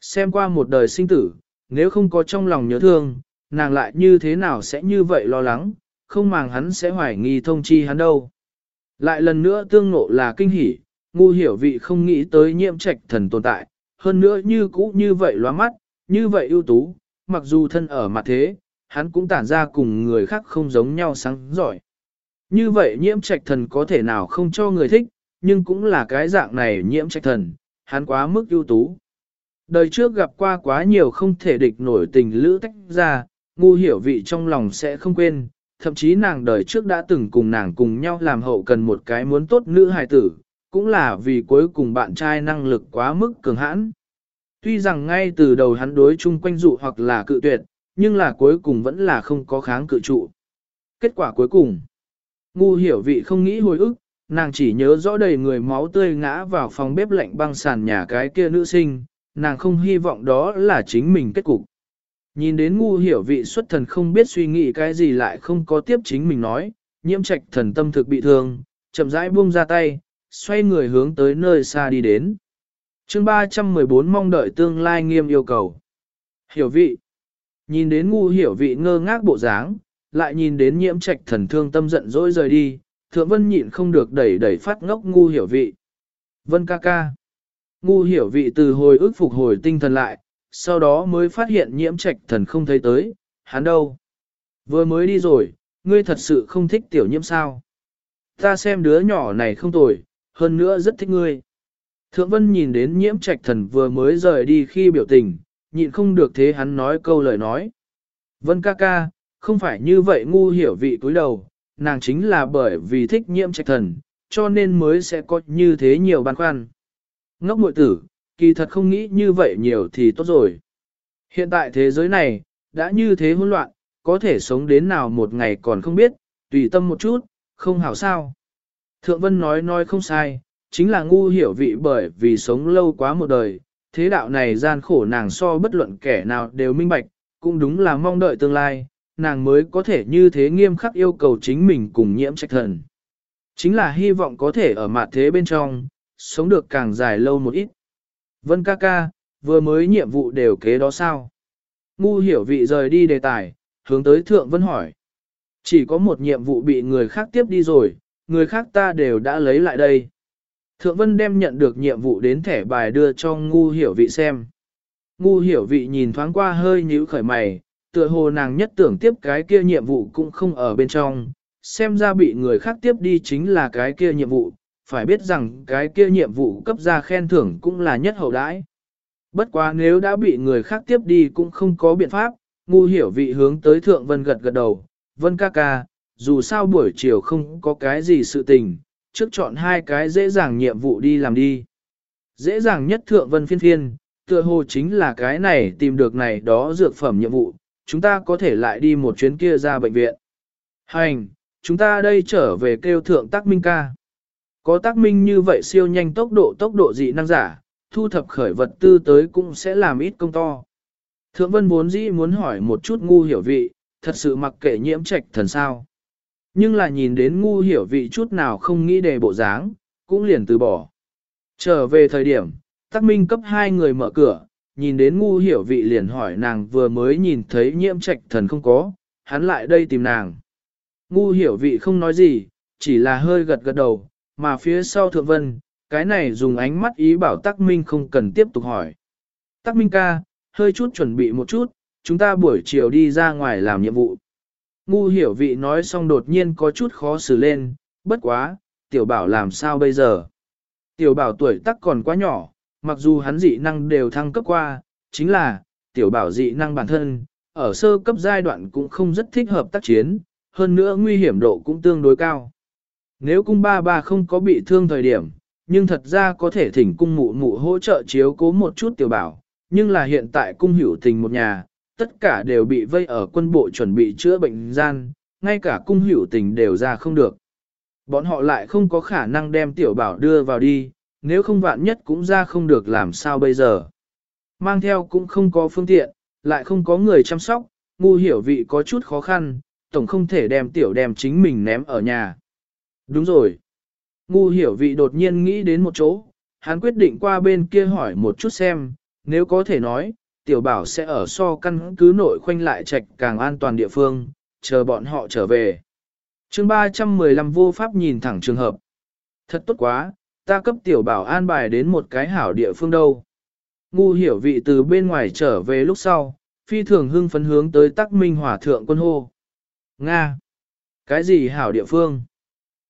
Xem qua một đời sinh tử, nếu không có trong lòng nhớ thương, nàng lại như thế nào sẽ như vậy lo lắng, không màng hắn sẽ hoài nghi thông chi hắn đâu. Lại lần nữa tương ngộ là kinh hỉ, ngu hiểu vị không nghĩ tới nhiễm trạch thần tồn tại, hơn nữa như cũ như vậy loa mắt, như vậy ưu tú, mặc dù thân ở mặt thế, hắn cũng tản ra cùng người khác không giống nhau sáng giỏi. Như vậy nhiễm trạch thần có thể nào không cho người thích, nhưng cũng là cái dạng này nhiễm trách thần, hắn quá mức ưu tú. Đời trước gặp qua quá nhiều không thể địch nổi tình lữ tách ra, ngu hiểu vị trong lòng sẽ không quên, thậm chí nàng đời trước đã từng cùng nàng cùng nhau làm hậu cần một cái muốn tốt nữ hài tử, cũng là vì cuối cùng bạn trai năng lực quá mức cường hãn. Tuy rằng ngay từ đầu hắn đối chung quanh dụ hoặc là cự tuyệt, nhưng là cuối cùng vẫn là không có kháng cự trụ. Kết quả cuối cùng, ngu hiểu vị không nghĩ hồi ức, nàng chỉ nhớ rõ đầy người máu tươi ngã vào phòng bếp lạnh băng sàn nhà cái kia nữ sinh, nàng không hy vọng đó là chính mình kết cục. Nhìn đến ngu hiểu vị xuất thần không biết suy nghĩ cái gì lại không có tiếp chính mình nói, nhiễm trạch thần tâm thực bị thương, chậm rãi buông ra tay, xoay người hướng tới nơi xa đi đến. chương 314 mong đợi tương lai nghiêm yêu cầu. Hiểu vị. Nhìn đến ngu hiểu vị ngơ ngác bộ dáng, lại nhìn đến nhiễm trạch thần thương tâm giận dỗi rời đi, thượng vân nhịn không được đẩy đẩy phát ngốc ngu hiểu vị. Vân ca ca. Ngu hiểu vị từ hồi ức phục hồi tinh thần lại, sau đó mới phát hiện nhiễm trạch thần không thấy tới, hắn đâu. Vừa mới đi rồi, ngươi thật sự không thích tiểu nhiễm sao. Ta xem đứa nhỏ này không tồi, hơn nữa rất thích ngươi. Thượng Vân nhìn đến nhiễm trạch thần vừa mới rời đi khi biểu tình, nhịn không được thế hắn nói câu lời nói. Vân ca ca, không phải như vậy ngu hiểu vị cúi đầu, nàng chính là bởi vì thích nhiễm trạch thần, cho nên mới sẽ có như thế nhiều băn khoăn. Ngốc mội tử, kỳ thật không nghĩ như vậy nhiều thì tốt rồi. Hiện tại thế giới này, đã như thế hỗn loạn, có thể sống đến nào một ngày còn không biết, tùy tâm một chút, không hảo sao. Thượng Vân nói nói không sai, chính là ngu hiểu vị bởi vì sống lâu quá một đời, thế đạo này gian khổ nàng so bất luận kẻ nào đều minh bạch, cũng đúng là mong đợi tương lai, nàng mới có thể như thế nghiêm khắc yêu cầu chính mình cùng nhiễm trạch thần. Chính là hy vọng có thể ở mặt thế bên trong, sống được càng dài lâu một ít. Vân ca ca, vừa mới nhiệm vụ đều kế đó sao? Ngu hiểu vị rời đi đề tài, hướng tới Thượng Vân hỏi. Chỉ có một nhiệm vụ bị người khác tiếp đi rồi, người khác ta đều đã lấy lại đây. Thượng Vân đem nhận được nhiệm vụ đến thẻ bài đưa cho ngu hiểu vị xem. Ngu hiểu vị nhìn thoáng qua hơi nhíu khởi mày, tựa hồ nàng nhất tưởng tiếp cái kia nhiệm vụ cũng không ở bên trong, xem ra bị người khác tiếp đi chính là cái kia nhiệm vụ, phải biết rằng cái kia nhiệm vụ cấp ra khen thưởng cũng là nhất hậu đãi. Bất quá nếu đã bị người khác tiếp đi cũng không có biện pháp, ngu hiểu vị hướng tới thượng vân gật gật đầu, vân ca ca, dù sao buổi chiều không có cái gì sự tình, trước chọn hai cái dễ dàng nhiệm vụ đi làm đi. Dễ dàng nhất thượng vân phiên phiên, tựa hồ chính là cái này tìm được này đó dược phẩm nhiệm vụ, chúng ta có thể lại đi một chuyến kia ra bệnh viện. Hành, chúng ta đây trở về kêu thượng tác minh ca. Có tác minh như vậy siêu nhanh tốc độ tốc độ dị năng giả, thu thập khởi vật tư tới cũng sẽ làm ít công to. Thượng vân vốn dĩ muốn hỏi một chút ngu hiểu vị, thật sự mặc kệ nhiễm trạch thần sao. Nhưng là nhìn đến ngu hiểu vị chút nào không nghĩ đề bộ dáng, cũng liền từ bỏ. Trở về thời điểm, tác minh cấp hai người mở cửa, nhìn đến ngu hiểu vị liền hỏi nàng vừa mới nhìn thấy nhiễm trạch thần không có, hắn lại đây tìm nàng. Ngu hiểu vị không nói gì, chỉ là hơi gật gật đầu, mà phía sau thượng vân, cái này dùng ánh mắt ý bảo tắc minh không cần tiếp tục hỏi. Tắc minh ca, hơi chút chuẩn bị một chút, chúng ta buổi chiều đi ra ngoài làm nhiệm vụ. Ngu hiểu vị nói xong đột nhiên có chút khó xử lên, bất quá, tiểu bảo làm sao bây giờ? Tiểu bảo tuổi tắc còn quá nhỏ, mặc dù hắn dị năng đều thăng cấp qua, chính là, tiểu bảo dị năng bản thân, ở sơ cấp giai đoạn cũng không rất thích hợp tác chiến, hơn nữa nguy hiểm độ cũng tương đối cao. Nếu cung ba ba không có bị thương thời điểm, nhưng thật ra có thể thỉnh cung mụ mụ hỗ trợ chiếu cố một chút tiểu bảo, nhưng là hiện tại cung hữu tình một nhà, tất cả đều bị vây ở quân bộ chuẩn bị chữa bệnh gian, ngay cả cung hữu tình đều ra không được. Bọn họ lại không có khả năng đem tiểu bảo đưa vào đi, nếu không vạn nhất cũng ra không được làm sao bây giờ. Mang theo cũng không có phương tiện, lại không có người chăm sóc, ngu hiểu vị có chút khó khăn, tổng không thể đem tiểu đem chính mình ném ở nhà. Đúng rồi. Ngu hiểu vị đột nhiên nghĩ đến một chỗ, hắn quyết định qua bên kia hỏi một chút xem, nếu có thể nói, tiểu bảo sẽ ở so căn cứ nội khoanh lại trạch càng an toàn địa phương, chờ bọn họ trở về. chương 315 vô pháp nhìn thẳng trường hợp. Thật tốt quá, ta cấp tiểu bảo an bài đến một cái hảo địa phương đâu. Ngu hiểu vị từ bên ngoài trở về lúc sau, phi thường hưng phấn hướng tới tắc minh hỏa thượng quân hô. Nga! Cái gì hảo địa phương?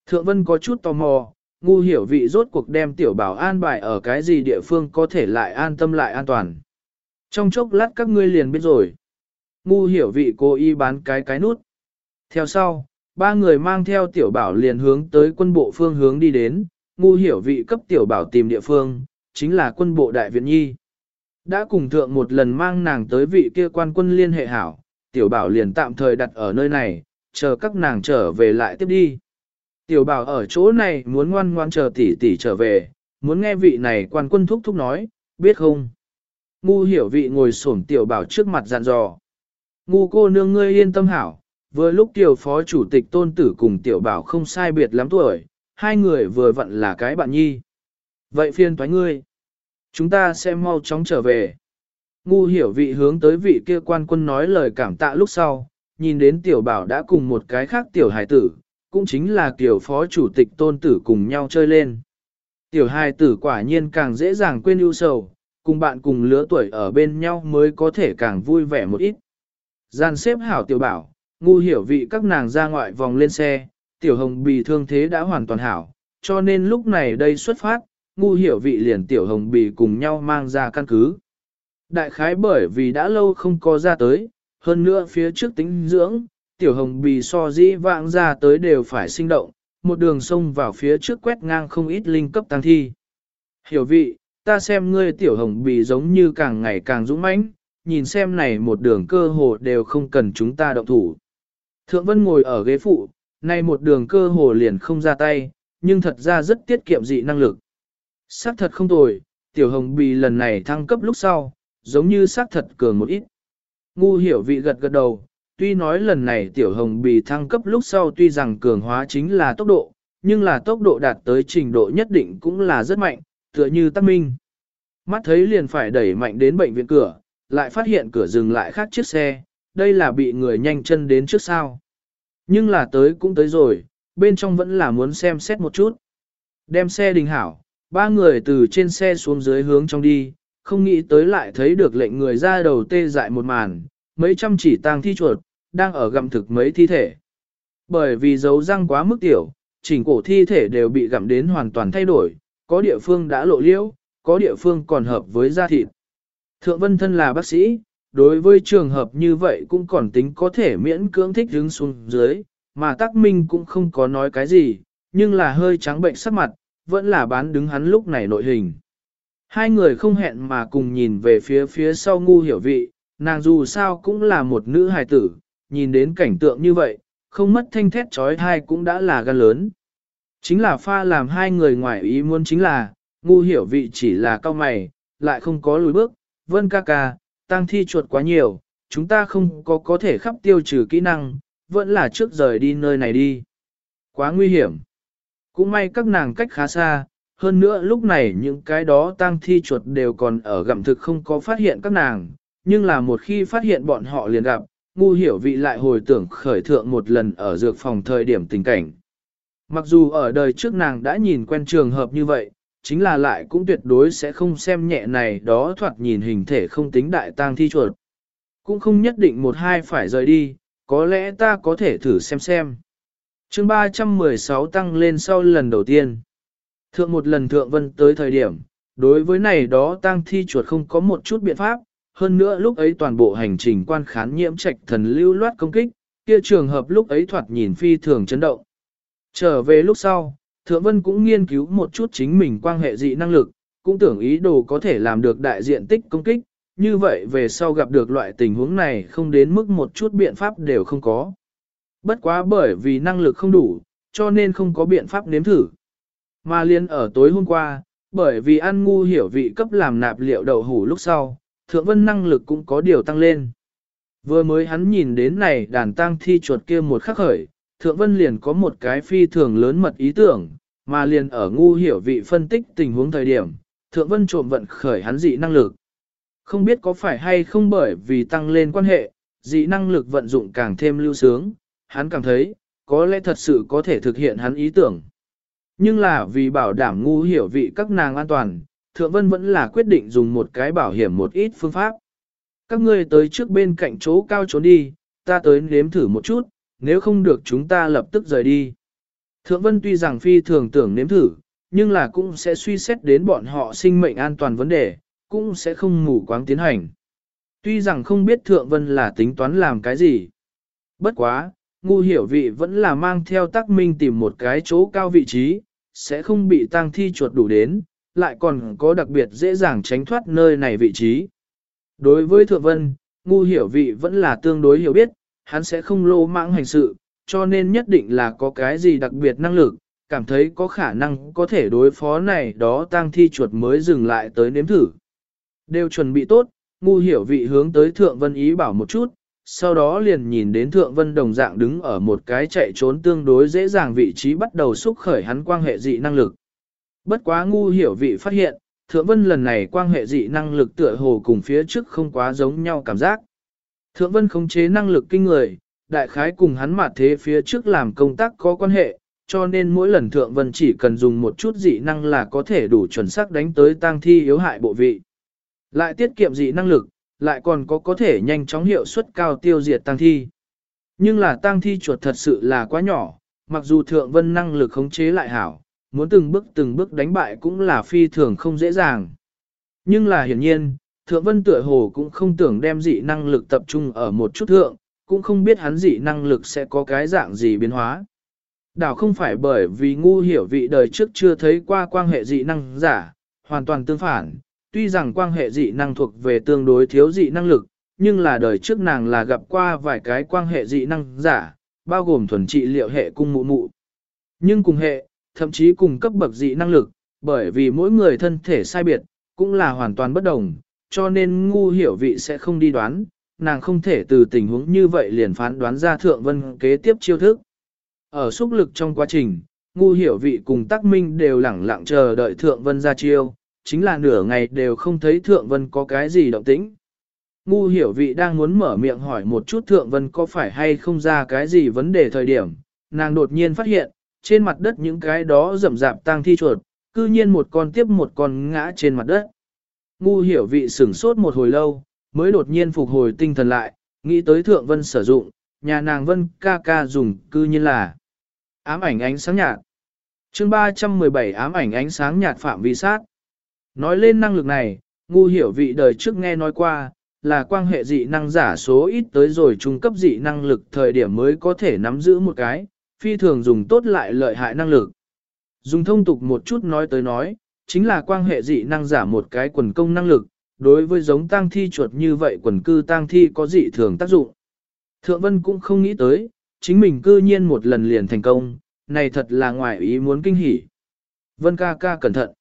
Thượng vân có chút tò mò, ngu hiểu vị rốt cuộc đem tiểu bảo an bài ở cái gì địa phương có thể lại an tâm lại an toàn. Trong chốc lát các ngươi liền biết rồi. Ngu hiểu vị cô y bán cái cái nút. Theo sau, ba người mang theo tiểu bảo liền hướng tới quân bộ phương hướng đi đến, ngu hiểu vị cấp tiểu bảo tìm địa phương, chính là quân bộ đại viện nhi. Đã cùng thượng một lần mang nàng tới vị kia quan quân liên hệ hảo, tiểu bảo liền tạm thời đặt ở nơi này, chờ các nàng trở về lại tiếp đi. Tiểu bảo ở chỗ này muốn ngoan ngoan chờ tỷ tỷ trở về, muốn nghe vị này quan quân thúc thúc nói, biết không? Ngu hiểu vị ngồi xổm tiểu bảo trước mặt dặn dò. Ngu cô nương ngươi yên tâm hảo, vừa lúc tiểu phó chủ tịch tôn tử cùng tiểu bảo không sai biệt lắm tuổi, hai người vừa vặn là cái bạn nhi. Vậy phiên thoái ngươi. Chúng ta sẽ mau chóng trở về. Ngu hiểu vị hướng tới vị kia quan quân nói lời cảm tạ lúc sau, nhìn đến tiểu bảo đã cùng một cái khác tiểu hài tử, cũng chính là tiểu phó chủ tịch tôn tử cùng nhau chơi lên. Tiểu hài tử quả nhiên càng dễ dàng quên ưu sầu, cùng bạn cùng lứa tuổi ở bên nhau mới có thể càng vui vẻ một ít. Gian xếp hảo tiểu bảo, ngu hiểu vị các nàng ra ngoại vòng lên xe, tiểu hồng bì thương thế đã hoàn toàn hảo, cho nên lúc này đây xuất phát, ngu hiểu vị liền tiểu hồng bì cùng nhau mang ra căn cứ. Đại khái bởi vì đã lâu không có ra tới, hơn nữa phía trước tính dưỡng, tiểu hồng bì so dĩ vãng ra tới đều phải sinh động, một đường sông vào phía trước quét ngang không ít linh cấp tăng thi. Hiểu vị, ta xem ngươi tiểu hồng bì giống như càng ngày càng dũng mãnh, nhìn xem này một đường cơ hồ đều không cần chúng ta động thủ. Thượng Vân ngồi ở ghế phụ, nay một đường cơ hồ liền không ra tay, nhưng thật ra rất tiết kiệm dị năng lực. Sắc thật không tồi, tiểu hồng bì lần này thăng cấp lúc sau, giống như sắc thật cường một ít. Ngu hiểu vị gật gật đầu, tuy nói lần này tiểu hồng bì thăng cấp lúc sau tuy rằng cường hóa chính là tốc độ, nhưng là tốc độ đạt tới trình độ nhất định cũng là rất mạnh, tựa như tắc minh. Mắt thấy liền phải đẩy mạnh đến bệnh viện cửa, lại phát hiện cửa dừng lại khác chiếc xe, đây là bị người nhanh chân đến trước sao. Nhưng là tới cũng tới rồi, bên trong vẫn là muốn xem xét một chút. Đem xe đình hảo, ba người từ trên xe xuống dưới hướng trong đi, không nghĩ tới lại thấy được lệnh người ra đầu tê dại một màn, mấy trăm chỉ tang thi chuột, đang ở gặm thực mấy thi thể. Bởi vì dấu răng quá mức tiểu, chỉnh cổ thi thể đều bị gặm đến hoàn toàn thay đổi, có địa phương đã lộ liễu, có địa phương còn hợp với da thịt. Thượng Vân Thân là bác sĩ, đối với trường hợp như vậy cũng còn tính có thể miễn cưỡng thích đứng xuống dưới, mà Tắc Minh cũng không có nói cái gì, nhưng là hơi trắng bệnh sắc mặt, vẫn là bán đứng hắn lúc này nội hình. Hai người không hẹn mà cùng nhìn về phía phía sau ngu hiểu vị, nàng dù sao cũng là một nữ hài tử, nhìn đến cảnh tượng như vậy, không mất thanh thét trói thai cũng đã là gan lớn. Chính là pha làm hai người ngoài ý muốn chính là, ngu hiểu vị chỉ là cao mày, lại không có lùi bước, vân ca ca, Tang thi chuột quá nhiều, chúng ta không có có thể khắp tiêu trừ kỹ năng, vẫn là trước rời đi nơi này đi. Quá nguy hiểm. Cũng may các nàng cách khá xa, hơn nữa lúc này những cái đó tang thi chuột đều còn ở gặm thực không có phát hiện các nàng, nhưng là một khi phát hiện bọn họ liền gặp, ngu hiểu vị lại hồi tưởng khởi thượng một lần ở dược phòng thời điểm tình cảnh. Mặc dù ở đời trước nàng đã nhìn quen trường hợp như vậy, chính là lại cũng tuyệt đối sẽ không xem nhẹ này đó thoạt nhìn hình thể không tính đại tang thi chuột. Cũng không nhất định một hai phải rời đi, có lẽ ta có thể thử xem xem. chương 316 tăng lên sau lần đầu tiên. Thượng một lần thượng vân tới thời điểm, đối với này đó tang thi chuột không có một chút biện pháp, hơn nữa lúc ấy toàn bộ hành trình quan khán nhiễm trạch thần lưu loát công kích, kia trường hợp lúc ấy thoạt nhìn phi thường chấn động. Trở về lúc sau, Thượng Vân cũng nghiên cứu một chút chính mình quan hệ dị năng lực, cũng tưởng ý đồ có thể làm được đại diện tích công kích, như vậy về sau gặp được loại tình huống này không đến mức một chút biện pháp đều không có. Bất quá bởi vì năng lực không đủ, cho nên không có biện pháp nếm thử. Mà liên ở tối hôm qua, bởi vì ăn ngu hiểu vị cấp làm nạp liệu đậu hủ lúc sau, Thượng Vân năng lực cũng có điều tăng lên. Vừa mới hắn nhìn đến này đàn tang thi chuột kia một khắc khởi, Thượng Vân liền có một cái phi thường lớn mật ý tưởng, mà liền ở ngu hiểu vị phân tích tình huống thời điểm, Thượng Vân trộm vận khởi hắn dị năng lực. Không biết có phải hay không bởi vì tăng lên quan hệ, dị năng lực vận dụng càng thêm lưu sướng, hắn cảm thấy, có lẽ thật sự có thể thực hiện hắn ý tưởng. Nhưng là vì bảo đảm ngu hiểu vị các nàng an toàn, Thượng Vân vẫn là quyết định dùng một cái bảo hiểm một ít phương pháp. Các ngươi tới trước bên cạnh chỗ cao trốn đi, ta tới nếm thử một chút, nếu không được chúng ta lập tức rời đi. Thượng Vân tuy rằng phi thường tưởng nếm thử, nhưng là cũng sẽ suy xét đến bọn họ sinh mệnh an toàn vấn đề, cũng sẽ không mù quáng tiến hành. Tuy rằng không biết Thượng Vân là tính toán làm cái gì. Bất quá, ngu hiểu vị vẫn là mang theo tác minh tìm một cái chỗ cao vị trí, sẽ không bị tang thi chuột đủ đến, lại còn có đặc biệt dễ dàng tránh thoát nơi này vị trí. Đối với Thượng Vân, ngu hiểu vị vẫn là tương đối hiểu biết, hắn sẽ không lô mãng hành sự, cho nên nhất định là có cái gì đặc biệt năng lực, cảm thấy có khả năng có thể đối phó này đó tang thi chuột mới dừng lại tới nếm thử. Đều chuẩn bị tốt, ngu hiểu vị hướng tới Thượng Vân ý bảo một chút, sau đó liền nhìn đến Thượng Vân đồng dạng đứng ở một cái chạy trốn tương đối dễ dàng vị trí bắt đầu xúc khởi hắn quan hệ dị năng lực. Bất quá ngu hiểu vị phát hiện, Thượng Vân lần này quan hệ dị năng lực tựa hồ cùng phía trước không quá giống nhau cảm giác. Thượng Vân khống chế năng lực kinh người, đại khái cùng hắn mặt thế phía trước làm công tác có quan hệ, cho nên mỗi lần Thượng Vân chỉ cần dùng một chút dị năng là có thể đủ chuẩn xác đánh tới tang thi yếu hại bộ vị. Lại tiết kiệm dị năng lực, lại còn có có thể nhanh chóng hiệu suất cao tiêu diệt tang thi. Nhưng là tang thi chuột thật sự là quá nhỏ, mặc dù Thượng Vân năng lực khống chế lại hảo, muốn từng bước từng bước đánh bại cũng là phi thường không dễ dàng. Nhưng là hiển nhiên, Thượng Vân tựa hồ cũng không tưởng đem dị năng lực tập trung ở một chút thượng, cũng không biết hắn dị năng lực sẽ có cái dạng gì biến hóa. Đảo không phải bởi vì ngu hiểu vị đời trước chưa thấy qua quan hệ dị năng giả, hoàn toàn tương phản, tuy rằng quan hệ dị năng thuộc về tương đối thiếu dị năng lực, nhưng là đời trước nàng là gặp qua vài cái quan hệ dị năng giả, bao gồm thuần trị liệu hệ cung mụ mụ. Nhưng cùng hệ, thậm chí cùng cấp bậc dị năng lực, bởi vì mỗi người thân thể sai biệt, cũng là hoàn toàn bất đồng, cho nên ngu hiểu vị sẽ không đi đoán, nàng không thể từ tình huống như vậy liền phán đoán ra thượng vân kế tiếp chiêu thức. Ở xúc lực trong quá trình, ngu hiểu vị cùng Tắc minh đều lẳng lặng chờ đợi thượng vân ra chiêu, chính là nửa ngày đều không thấy thượng vân có cái gì động tĩnh. Ngu hiểu vị đang muốn mở miệng hỏi một chút thượng vân có phải hay không ra cái gì vấn đề thời điểm, nàng đột nhiên phát hiện, trên mặt đất những cái đó rậm rạp tang thi chuột, cư nhiên một con tiếp một con ngã trên mặt đất. Ngu hiểu vị sửng sốt một hồi lâu, mới đột nhiên phục hồi tinh thần lại, nghĩ tới thượng vân sử dụng, nhà nàng vân ca ca dùng cư nhiên là ám ảnh ánh sáng nhạt. chương 317 ám ảnh ánh sáng nhạt phạm vi sát. Nói lên năng lực này, ngu hiểu vị đời trước nghe nói qua, là quan hệ dị năng giả số ít tới rồi trung cấp dị năng lực thời điểm mới có thể nắm giữ một cái, phi thường dùng tốt lại lợi hại năng lực. Dùng thông tục một chút nói tới nói, chính là quan hệ dị năng giả một cái quần công năng lực, đối với giống tang thi chuột như vậy quần cư tang thi có dị thường tác dụng. Thượng Vân cũng không nghĩ tới, chính mình cư nhiên một lần liền thành công, này thật là ngoài ý muốn kinh hỉ. Vân ca ca cẩn thận.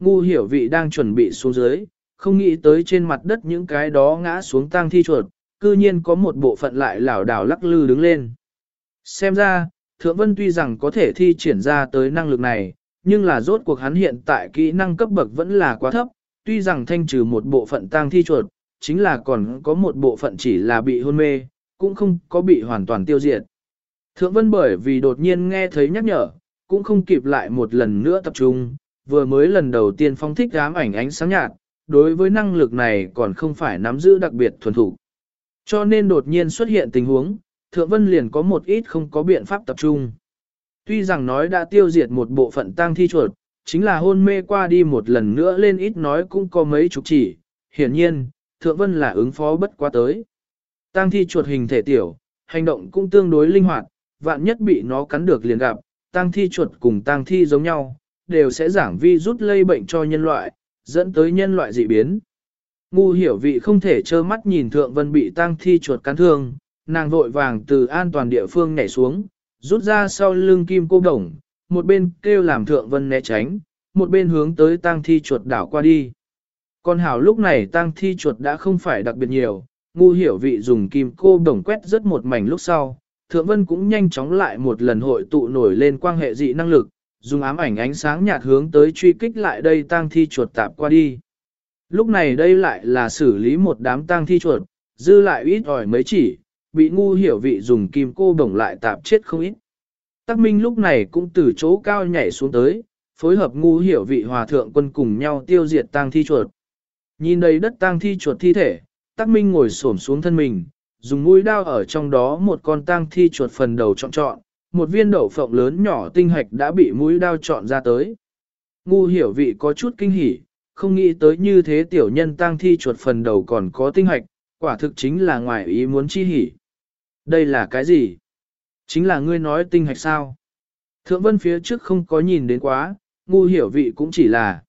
Ngu hiểu vị đang chuẩn bị xuống dưới, không nghĩ tới trên mặt đất những cái đó ngã xuống tang thi chuột, cư nhiên có một bộ phận lại lảo đảo lắc lư đứng lên. Xem ra, Thượng Vân tuy rằng có thể thi triển ra tới năng lực này, nhưng là rốt cuộc hắn hiện tại kỹ năng cấp bậc vẫn là quá thấp, tuy rằng thanh trừ một bộ phận tang thi chuột, chính là còn có một bộ phận chỉ là bị hôn mê, cũng không có bị hoàn toàn tiêu diệt. Thượng Vân bởi vì đột nhiên nghe thấy nhắc nhở, cũng không kịp lại một lần nữa tập trung, vừa mới lần đầu tiên phong thích ám ảnh ánh sáng nhạt, đối với năng lực này còn không phải nắm giữ đặc biệt thuần thủ. Cho nên đột nhiên xuất hiện tình huống, Thượng Vân liền có một ít không có biện pháp tập trung. Tuy rằng nói đã tiêu diệt một bộ phận tang thi chuột, chính là hôn mê qua đi một lần nữa lên ít nói cũng có mấy chục chỉ, hiển nhiên, Thượng Vân là ứng phó bất quá tới. Tang thi chuột hình thể tiểu, hành động cũng tương đối linh hoạt, vạn nhất bị nó cắn được liền gặp, tang thi chuột cùng tang thi giống nhau, đều sẽ giảng vi rút lây bệnh cho nhân loại, dẫn tới nhân loại dị biến. Ngu hiểu vị không thể trơ mắt nhìn Thượng Vân bị tang thi chuột cắn thương, nàng vội vàng từ an toàn địa phương nhảy xuống, rút ra sau lưng kim cô đồng, một bên kêu làm Thượng Vân né tránh, một bên hướng tới tang thi chuột đảo qua đi. Còn hảo lúc này tang thi chuột đã không phải đặc biệt nhiều, ngu hiểu vị dùng kim cô đồng quét rất một mảnh lúc sau, Thượng Vân cũng nhanh chóng lại một lần hội tụ nổi lên quan hệ dị năng lực, dùng ám ảnh ánh sáng nhạt hướng tới truy kích lại đây tang thi chuột tạp qua đi. Lúc này đây lại là xử lý một đám tang thi chuột, dư lại ít ỏi mấy chỉ, bị ngu hiểu vị dùng kim cô đồng lại tạp chết không ít. Tắc Minh lúc này cũng từ chỗ cao nhảy xuống tới, phối hợp ngu hiểu vị hòa thượng quân cùng nhau tiêu diệt tang thi chuột. Nhìn đầy đất tang thi chuột thi thể, Tắc Minh ngồi xổm xuống thân mình, dùng mũi đao ở trong đó một con tang thi chuột phần đầu chọn chọn, một viên đậu phộng lớn nhỏ tinh hạch đã bị mũi đao chọn ra tới. Ngu hiểu vị có chút kinh hỉ, không nghĩ tới như thế tiểu nhân tang thi chuột phần đầu còn có tinh hạch, quả thực chính là ngoài ý muốn chi hỉ. Đây là cái gì? Chính là ngươi nói tinh hạch sao? Thượng vân phía trước không có nhìn đến quá, ngu hiểu vị cũng chỉ là.